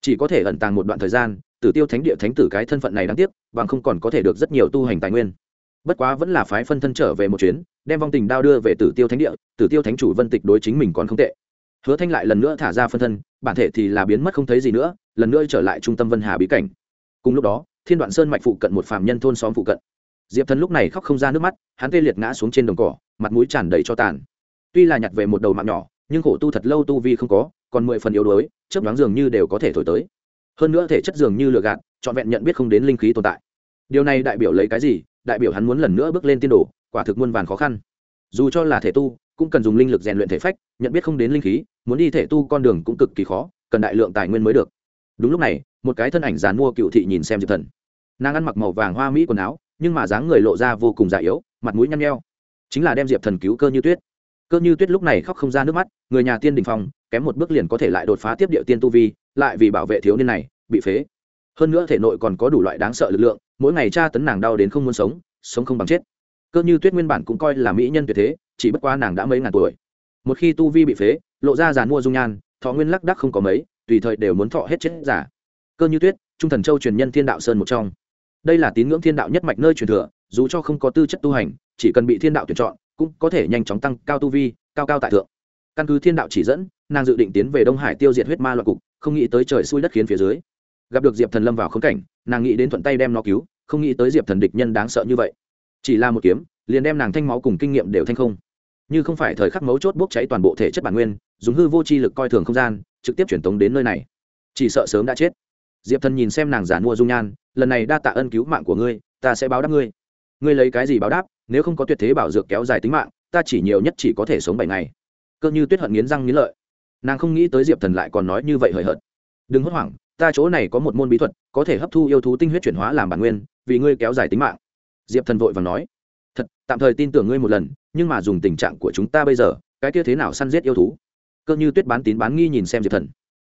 Chỉ có thể ẩn tàng một đoạn thời gian, tử tiêu thánh địa thánh tử cái thân phận này đáng tiếc, bằng không còn có thể được rất nhiều tu hành tài nguyên. Bất quá vẫn là phái phân thân trở về một chuyến, đem vong tình đao đưa về tử tiêu thánh địa, tử tiêu thánh chủ vân tịch đối chính mình còn không tệ. Hứa thanh lại lần nữa thả ra phân thân, bản thể thì là biến mất không thấy gì nữa, lần nữa trở lại trung tâm vân hà bí cảnh. Cùng lúc đó, thiên đoạn sơn mạch phụ cận một phạm nhân thôn xóm phụ cận diệp thần lúc này khóc không ra nước mắt, hắn tê liệt ngã xuống trên đồng cỏ, mặt mũi tràn đầy cho tàn. Tuy là nhặt về một đầu mạng nhỏ, nhưng khổ tu thật lâu tu vi không có, còn mười phần yếu đuối, chớp đoán dường như đều có thể thổi tới. Hơn nữa thể chất dường như lừa gạt, trọn vẹn nhận biết không đến linh khí tồn tại. Điều này đại biểu lấy cái gì? Đại biểu hắn muốn lần nữa bước lên tiên đồ, quả thực muôn vàn khó khăn. Dù cho là thể tu, cũng cần dùng linh lực rèn luyện thể phách, nhận biết không đến linh khí, muốn đi thể tu con đường cũng cực kỳ khó, cần đại lượng tài nguyên mới được. Đúng lúc này, một cái thân ảnh dàn mua cựu thị nhìn xem diệp thần. Nàng ăn mặc màu vàng hoa mỹ quần áo nhưng mà dáng người lộ ra vô cùng già yếu, mặt mũi nhăn nheo. Chính là đem diệp thần cứu cơ như tuyết. Cơ như tuyết lúc này khóc không ra nước mắt, người nhà tiên đình phong kém một bước liền có thể lại đột phá tiếp địa tiên tu vi, lại vì bảo vệ thiếu niên này, bị phế. Hơn nữa thể nội còn có đủ loại đáng sợ lực lượng, mỗi ngày tra tấn nàng đau đến không muốn sống sống không bằng chết. Cơ như tuyết nguyên bản cũng coi là mỹ nhân tuyệt thế, chỉ bất quá nàng đã mấy ngàn tuổi. Một khi tu vi bị phế, lộ ra giàn mua dung nhan, thọ nguyên lắc đắc không có mấy, tùy thời đều muốn thọ hết chết giả. Cơ như tuyết, trung thần châu truyền nhân thiên đạo sơn một trong đây là tín ngưỡng thiên đạo nhất mạch nơi truyền thừa, dù cho không có tư chất tu hành, chỉ cần bị thiên đạo tuyển chọn, cũng có thể nhanh chóng tăng cao tu vi, cao cao tại thượng. Căn cứ thiên đạo chỉ dẫn, nàng dự định tiến về đông hải tiêu diệt huyết ma loạn cục, không nghĩ tới trời xui đất khiến phía dưới. Gặp được diệp thần lâm vào khống cảnh, nàng nghĩ đến thuận tay đem nó cứu, không nghĩ tới diệp thần địch nhân đáng sợ như vậy. Chỉ là một kiếm, liền đem nàng thanh máu cùng kinh nghiệm đều thanh không. Như không phải thời khắc mấu chốt bốc cháy toàn bộ thể chất bản nguyên, dùng hư vô chi lực coi thường không gian, trực tiếp truyền tống đến nơi này. Chỉ sợ sớm đã chết. Diệp thần nhìn xem nàng giả mua dung nhan lần này đa tạ ân cứu mạng của ngươi, ta sẽ báo đáp ngươi. Ngươi lấy cái gì báo đáp, nếu không có tuyệt thế bảo dược kéo dài tính mạng, ta chỉ nhiều nhất chỉ có thể sống bảy ngày. Cơ như tuyết hận nghiến răng nghiến lợi. Nàng không nghĩ tới diệp thần lại còn nói như vậy hời hợt. Đừng hốt hoảng, ta chỗ này có một môn bí thuật, có thể hấp thu yêu thú tinh huyết chuyển hóa làm bản nguyên, vì ngươi kéo dài tính mạng. Diệp thần vội và nói. Thật, tạm thời tin tưởng ngươi một lần, nhưng mà dùng tình trạng của chúng ta bây giờ, cái kia thế nào săn giết yêu thú? Cơ như tuyết bán tín bán nghi nhìn xem diệp thần.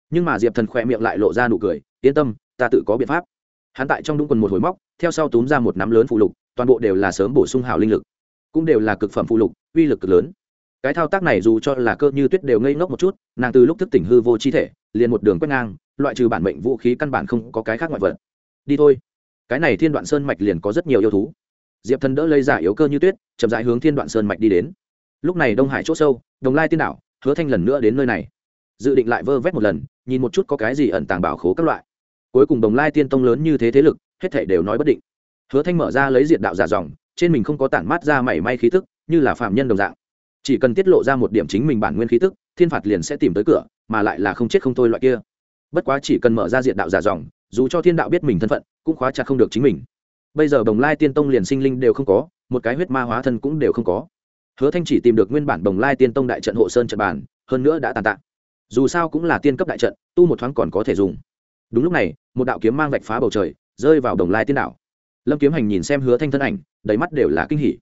Nhưng mà diệp thần khỏe miệng lại lộ ra nụ cười, yên tâm, ta tự có biện pháp hắn tại trong đúng quần một hồi móc, theo sau túm ra một nắm lớn phụ lục, toàn bộ đều là sớm bổ sung hào linh lực, cũng đều là cực phẩm phụ lục, uy lực cực lớn. Cái thao tác này dù cho là cơ như tuyết đều ngây ngốc một chút, nàng từ lúc thức tỉnh hư vô chi thể, liền một đường quét ngang, loại trừ bản mệnh vũ khí căn bản không có cái khác ngoại vật. Đi thôi. Cái này thiên đoạn sơn mạch liền có rất nhiều yêu thú. Diệp thần đỡ lây giả yếu cơ như tuyết, chậm rãi hướng thiên đoạn sơn mạch đi đến. Lúc này đông hải c h ỗ sâu, đồng lai tiên đảo, hứa thanh lần nữa đến nơi này. Dự định lại vơ vét một lần, nhìn một chút có cái gì ẩn tàng bảo khố các loại cuối cùng đồng lai tiên tông lớn như thế thế lực, hết thể đều nói bất định. Hứa thanh mở ra lấy diện đạo giả dòng, trên mình không có tản mát ra mảy may khí thức như là phạm nhân đồng dạng. Chỉ cần tiết lộ ra một điểm chính mình bản nguyên khí tức, thiên phạt liền sẽ tìm tới cửa, mà lại là không chết không thôi loại kia. Bất quá chỉ cần mở ra diện đạo giả dòng, dù cho thiên đạo biết mình thân phận, cũng khóa chặt không được chính mình. Bây giờ đồng lai tiên tông liền sinh linh đều không có, một cái huyết ma hóa thân cũng đều không có. Hứa thanh chỉ tìm được nguyên bản đồng lai tiên tông đại trận hộ sơn trận bản hơn nữa đã tàn tạ. Dù sao cũng là tiên cấp đại trận, tu một thoáng còn có thể dùng đúng lúc này, một đạo kiếm mang vạch phá bầu trời, rơi vào đồng lai tiên đảo. lâm kiếm hành nhìn xem hứa thanh thân ảnh, đầy mắt đều là kinh hỉ.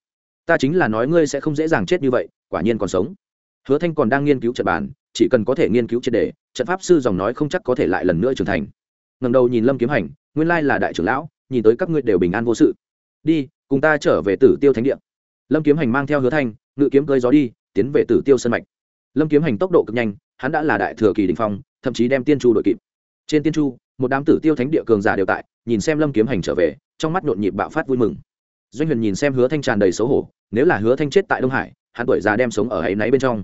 Ta chính là nói ngươi sẽ không dễ dàng chết như vậy, quả nhiên còn sống. Hứa thanh còn đang nghiên cứu trận bàn, chỉ cần có thể nghiên cứu triệt đề, trận pháp sư dòng nói không chắc có thể lại lần nữa trưởng thành. Ngầm đầu nhìn lâm kiếm hành, nguyên lai là đại trưởng lão, nhìn tới các ngươi đều bình an vô sự. Đi, cùng ta trở về tử tiêu thánh địa. Lâm kiếm hành mang theo hứa thanh, ngự kiếm cơi gió đi, tiến về tử tiêu sân mạch. Lâm kiếm hành tốc độ cực nhanh, hắn đã là đại thừa kỳ đình phong, thậm chí đem tiên chu đội kịp trên tiên chu, một đám tử tiêu thánh địa cường giả đều tại, nhìn xem lâm kiếm hành trở về, trong mắt nhộn nhịp bạo phát vui mừng. Doanh huyền nhìn xem hứa thanh tràn đầy xấu hổ, nếu là hứa thanh chết tại đông hải, hắn tuổi già đem sống ở ấy náy bên trong.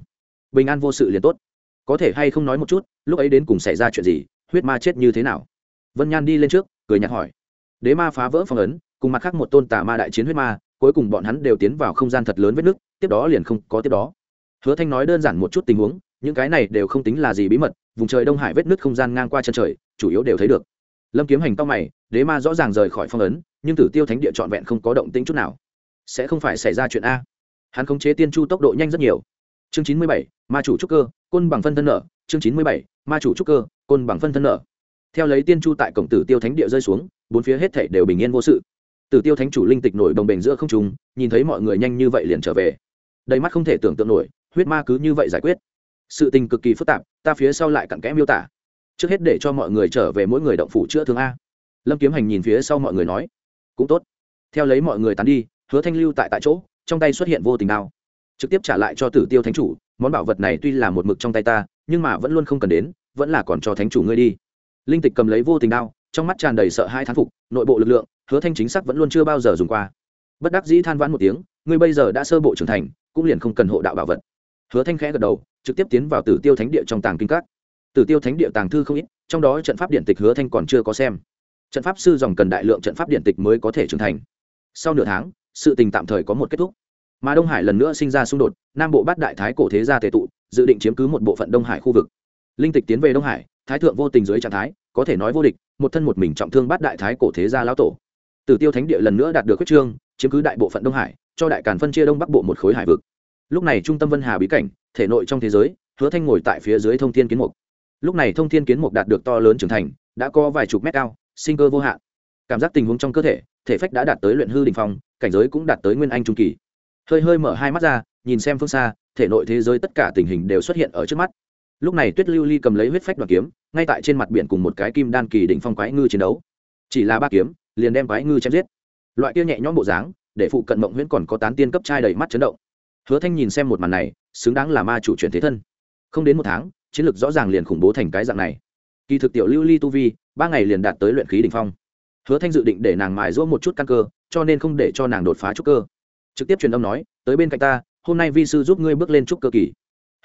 Bình an vô sự liền tốt. Có thể hay không nói một chút, lúc ấy đến cùng xảy ra chuyện gì, huyết ma chết như thế nào? Vân nhan đi lên trước, cười nhạt hỏi. Đế ma phá vỡ phong ấn, cùng mặt khác một tôn tà ma đại chiến huyết ma, cuối cùng bọn hắn đều tiến vào không gian thật lớn vết nước tiếp đó liền không có tiếp đó. Hứa thanh nói đơn giản một chút tình huống, những cái này đều không tính là gì bí mật vùng trời đông hải vết nứt không gian ngang qua chân trời, chủ yếu đều thấy được. Lâm kiếm hành to mày, đế ma rõ ràng rời khỏi phong ấn, nhưng tử tiêu thánh địa trọn vẹn không có động tĩnh chút nào. Sẽ không phải xảy ra chuyện a. Hắn khống chế tiên chu tốc độ nhanh rất nhiều. Chương chín mươi bảy, ma chủ trúc cơ, côn bằng phân thân nở. chương chín mươi bảy, ma chủ trúc cơ, côn bằng phân thân nở. theo lấy tiên chu tại cổng tử tiêu thánh địa rơi xuống, bốn phía hết thảy đều bình yên vô sự. Tử tiêu thánh chủ linh tịch nổi đồng bền giữa không trùng nhìn thấy mọi người nhanh như vậy liền trở về. Đầy mắt không thể tưởng tượng nổi, huyết ma cứ như vậy giải quyết sự tình cực kỳ phức tạp, ta phía sau lại cặn kẽ miêu tả. Trước hết để cho mọi người trở về mỗi người động phủ chữa thương a. Lâm kiếm hành nhìn phía sau mọi người nói, cũng tốt. Theo lấy mọi người tán đi, hứa thanh lưu tại tại chỗ, trong tay xuất hiện vô tình đao. Trực tiếp trả lại cho tử tiêu thánh chủ, món bảo vật này tuy là một mực trong tay ta, nhưng mà vẫn luôn không cần đến, vẫn là còn cho thánh chủ ngươi đi. Linh tịch cầm lấy vô tình đao, trong mắt tràn đầy sợ hai thán phục, nội bộ lực lượng, hứa thanh chính xác vẫn luôn chưa bao giờ dùng qua. Bất đắc dĩ than vãn một tiếng, ngươi bây giờ đã sơ bộ trưởng thành, cũng liền không cần hộ đạo bảo vật. Hứa thanh khẽ gật đầu trực tiếp tiến vào tử tiêu thánh địa trong tàng kinh các. Tử tiêu thánh địa tàng thư không ít, trong đó trận pháp điện tịch hứa thanh còn chưa có xem. Trận pháp sư dòng cần đại lượng trận pháp điện tịch mới có thể trưởng thành. Sau nửa tháng, sự tình tạm thời có một kết thúc. Mà đông hải lần nữa sinh ra xung đột, nam bộ bát đại thái cổ thế gia tề tụ, dự định chiếm cứ một bộ phận đông hải khu vực. Linh tịch tiến về đông hải, thái thượng vô tình dưới trạng thái, có thể nói vô địch, một thân một mình trọng thương bát đại thái cổ thế gia lão tổ. Tử tiêu thánh địa lần nữa đạt được quyết trương, chiếm cứ đại bộ phận đông hải, cho đại càn phân chia đông bắc bộ một khối hải vực. Lúc này trung tâm vân hà bí cảnh thể nội trong thế giới, hứa thanh ngồi tại phía dưới thông thiên kiến mục. Lúc này thông thiên kiến mục đạt được to lớn trưởng thành, đã có vài chục mét cao, sinh cơ vô hạn. Cảm giác tình huống trong cơ thể thể phách đã đạt tới luyện hư đình phong, cảnh giới cũng đạt tới nguyên anh trung kỳ. Hơi hơi mở hai mắt ra, nhìn xem phương xa, thể nội thế giới tất cả tình hình đều xuất hiện ở trước mắt. Lúc này tuyết lưu ly cầm lấy huyết phách đoàn kiếm, ngay tại trên mặt biển cùng một cái kim đan kỳ đỉnh phong quái ngư chiến đấu. Chỉ là ba kiếm, liền đem quái ngư chém giết. Loại kia nhẹ nhõm bộ dáng, để phụ cận mộng huyễn còn có tán tiên cấp trai đầy mắt chấn động hứa thanh nhìn xem một màn này, xứng đáng là ma chủ chuyển thế thân. Không đến một tháng, chiến lược rõ ràng liền khủng bố thành cái dạng này. Kỳ thực tiểu lưu ly tu vi, ba ngày liền đạt tới luyện khí đ ỉ n h phong. Hứa thanh dự định để nàng mài giũa một chút căn cơ, cho nên không để cho nàng đột phá trúc cơ. Trực tiếp truyền âm nói, tới bên cạnh ta, hôm nay vi sư giúp ngươi bước lên trúc cơ kỳ.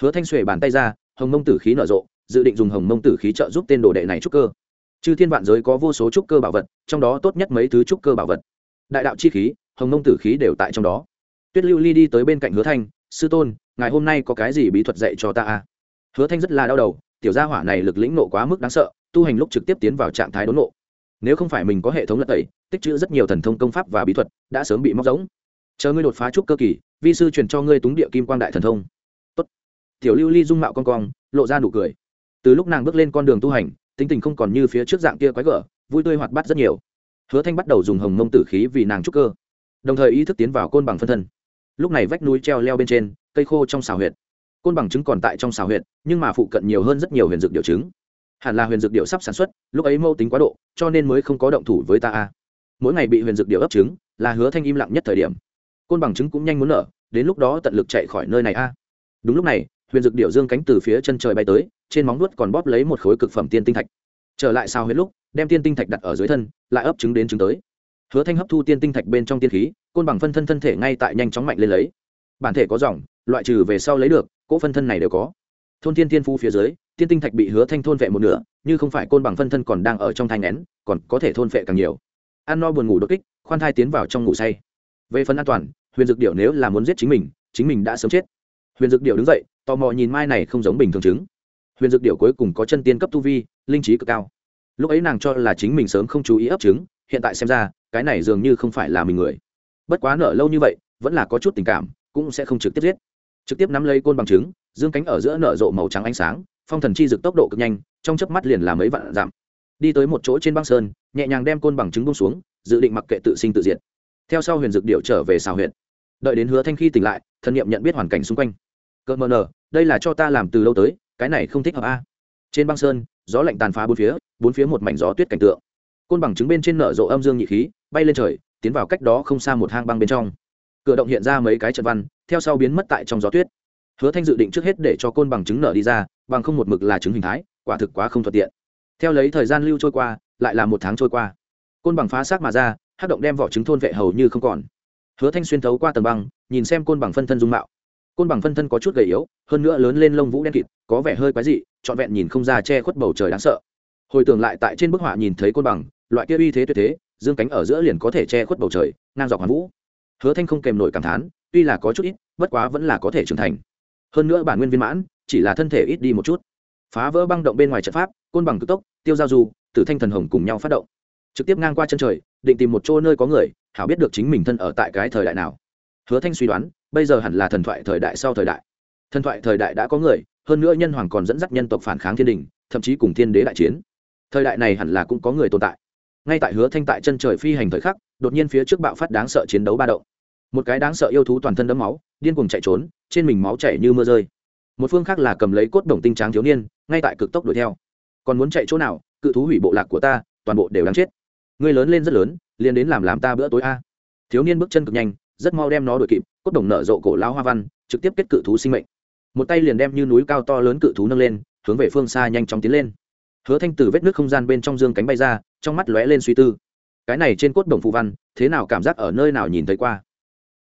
Hứa thanh xuể bàn tay ra, hồng mông tử khí nở rộ, dự định dùng hồng mông tử khí trợ giúp tên đồ đệ này trúc cơ. Chư thiên vạn giới có vô số trúc cơ bảo vật, trong đó tốt nhất mấy thứ trúc cơ bảo vật. Đại đạo chi khí, hồng mông tử khí đều tại trong đó tuyết lưu ly đi tới bên cạnh hứa thanh, sư tôn ngày hôm nay có cái gì bí thuật dạy cho ta à? Hứa thanh rất là đau đầu, tiểu gia hỏa này lực lĩnh nộ quá mức đáng sợ, tu hành lúc trực tiếp tiến vào trạng thái đốn nộ. Nếu không phải mình có hệ thống lật tẩy, tích trữ rất nhiều thần thông công pháp và bí thuật, đã sớm bị móc giống chờ ngươi đột phá trúc cơ kỳ, vi sư truyền cho ngươi túng địa kim quang đại thần thông. Tốt. tiểu lưu ly dung mạo con cong, lộ ra nụ cười. Từ lúc nàng bước lên con đường tu hành, tính tình không còn như phía trước dạng kia quái gở, vui tươi hoạt bát rất nhiều. Hứa thanh bắt đầu dùng hồng mông tử khí vì nàng trúc cơ. Đồng thời ý thức tiến vào côn bằng phân thân lúc này vách núi treo leo bên trên, cây khô trong xào huyệt. Côn bằng trứng còn tại trong xào huyệt, nhưng mà phụ cận nhiều hơn rất nhiều huyền dược điệu trứng. Hẳn là huyền dược điệu sắp sản xuất, lúc ấy mâu tính quá độ, cho nên mới không có động thủ với ta a. Mỗi ngày bị huyền dược điệu ấp trứng, là hứa thanh im lặng nhất thời điểm. Côn bằng trứng cũng nhanh muốn nở, đến lúc đó tận lực chạy khỏi nơi này a. Đúng lúc này, huyền dược điệu dương cánh từ phía chân trời bay tới, trên móng nuốt còn bóp lấy một khối cực phẩm tiên tinh thạch. Trở lại sao huyết lúc, đem tiên tinh thạch đặt ở dưới thân, lại ấp trứng đến trứng tới hứa thanh hấp thu tiên tinh thạch bên trong tiên khí, côn bằng phân thân thân thể ngay tại nhanh chóng mạnh lên lấy. Bản thể có dòng, loại trừ về sau lấy được, cỗ phân thân này đều có. Thôn tiên tiên phu phía dưới, tiên tinh thạch bị hứa thanh thôn vệ một nửa, như không phải côn bằng phân thân còn đang ở trong thanh nén còn có thể thôn vệ càng nhiều. Ăn no buồn ngủ đột kích, khoan thai tiến vào trong ngủ say. Về phần an toàn, huyền dược điệu nếu là muốn giết chính mình chính mình đã sớm chết. Huyền dược điệu đứng dậy, tò mò nhìn mai này không giống bình thường chứng. Huyền dược điệu cuối cùng có chân tiên cấp tu vi, linh trí cực cao. Lúc ấy nàng cho là chính mình sớm không chú ý ấp trứng hiện tại xem ra cái này dường như không phải là mình người. Bất quá nợ lâu như vậy vẫn là có chút tình cảm cũng sẽ không trực tiếp giết. Trực tiếp nắm lấy côn bằng chứng, dương cánh ở giữa nở rộ màu trắng ánh sáng phong thần chi dực tốc độ cực nhanh trong chớp mắt liền là mấy vạn giảm đi tới một chỗ trên băng sơn nhẹ nhàng đem côn bằng chứng bông xuống dự định mặc kệ tự sinh tự diệt. Theo sau huyền dực điệu trở về xào huyện đợi đến hứa thanh khi tỉnh lại thần nghiệm nhận biết hoàn cảnh xung quanh. Cỡ mờ nờ đây là cho ta làm từ lâu tới cái này không thích hợp a. Trên băng sơn gió lạnh tàn phá bốn phía bốn phía một mảnh gió tuyết cảnh tượng. Côn bằng chứng bên trên nở rộ âm dương nhị khí bay lên trời, tiến vào cách đó không xa một hang băng bên trong. Cửa động hiện ra mấy cái trận văn, theo sau biến mất tại trong gió tuyết. Hứa thanh dự định trước hết để cho côn bằng chứng nở đi ra, bằng không một mực là chứng hình thái, quả thực quá không thuận tiện. Theo lấy thời gian lưu trôi qua, lại là một tháng trôi qua. Côn bằng phá xác mà ra hát động đem vỏ trứng thôn vệ hầu như không còn. Hứa thanh xuyên thấu qua tầng băng, nhìn xem côn bằng phân thân dung mạo. Côn bằng phân thân có chút gầy yếu, hơn nữa lớn lên lông vũ đen kịt, có vẻ hơi quái dị, trọn vẹn nhìn không ra che khuất bầu trời đáng sợ. Hồi tưởng lại tại trên bức họa nhìn thấy côn bằng, loại kia uy thế tuyệt thế dương cánh ở giữa liền có thể che khuất bầu trời, ngang dọc hoàn vũ. Hứa thanh không kèm nổi cảm thán, tuy là có chút ít, bất quá vẫn là có thể trưởng thành. Hơn nữa bản nguyên viên mãn, chỉ là thân thể ít đi một chút. Phá vỡ băng động bên ngoài trận pháp, côn bằng cực tốc, tiêu giao du, tử thanh thần hồng cùng nhau phát động. Trực tiếp ngang qua chân trời, định tìm một chỗ nơi có người, hảo biết được chính mình thân ở tại cái thời đại nào. Hứa thanh suy đoán, bây giờ hẳn là thần thoại thời đại sau thời đại. Thần thoại thời đại đã có người, hơn nữa nhân hoàng còn dẫn dắt nhân tộc phản kháng thiên đình, thậm chí cùng thiên đế đại chiến. Thời đại này hẳn là cũng có người tồn tại ngay tại hứa thanh tại chân trời phi hành thời khắc, đột nhiên phía trước bạo phát đáng sợ chiến đấu ba động. Một cái đáng sợ yêu thú toàn thân đẫm máu, điên cuồng chạy trốn, trên mình máu chảy như mưa rơi. Một phương khác là cầm lấy cốt đồng tinh tráng thiếu niên, ngay tại cực tốc đuổi theo. Còn muốn chạy chỗ nào, cự thú hủy bộ lạc của ta, toàn bộ đều đáng chết. Người lớn lên rất lớn, liền đến làm làm ta bữa tối a. Thiếu niên bước chân cực nhanh, rất mau đem nó đuổi kịp, cốt đồng nở rộ cổ lao hoa văn, trực tiếp kết cự thú sinh mệnh. Một tay liền đem như núi cao to lớn cự thú nâng lên, hướng về phương xa nhanh chóng tiến lên. Hứa thanh từ vết nước không gian bên trong dương cánh bay ra trong mắt lóe lên suy tư. Cái này trên cốt đồng phụ văn, thế nào cảm giác ở nơi nào nhìn thấy qua?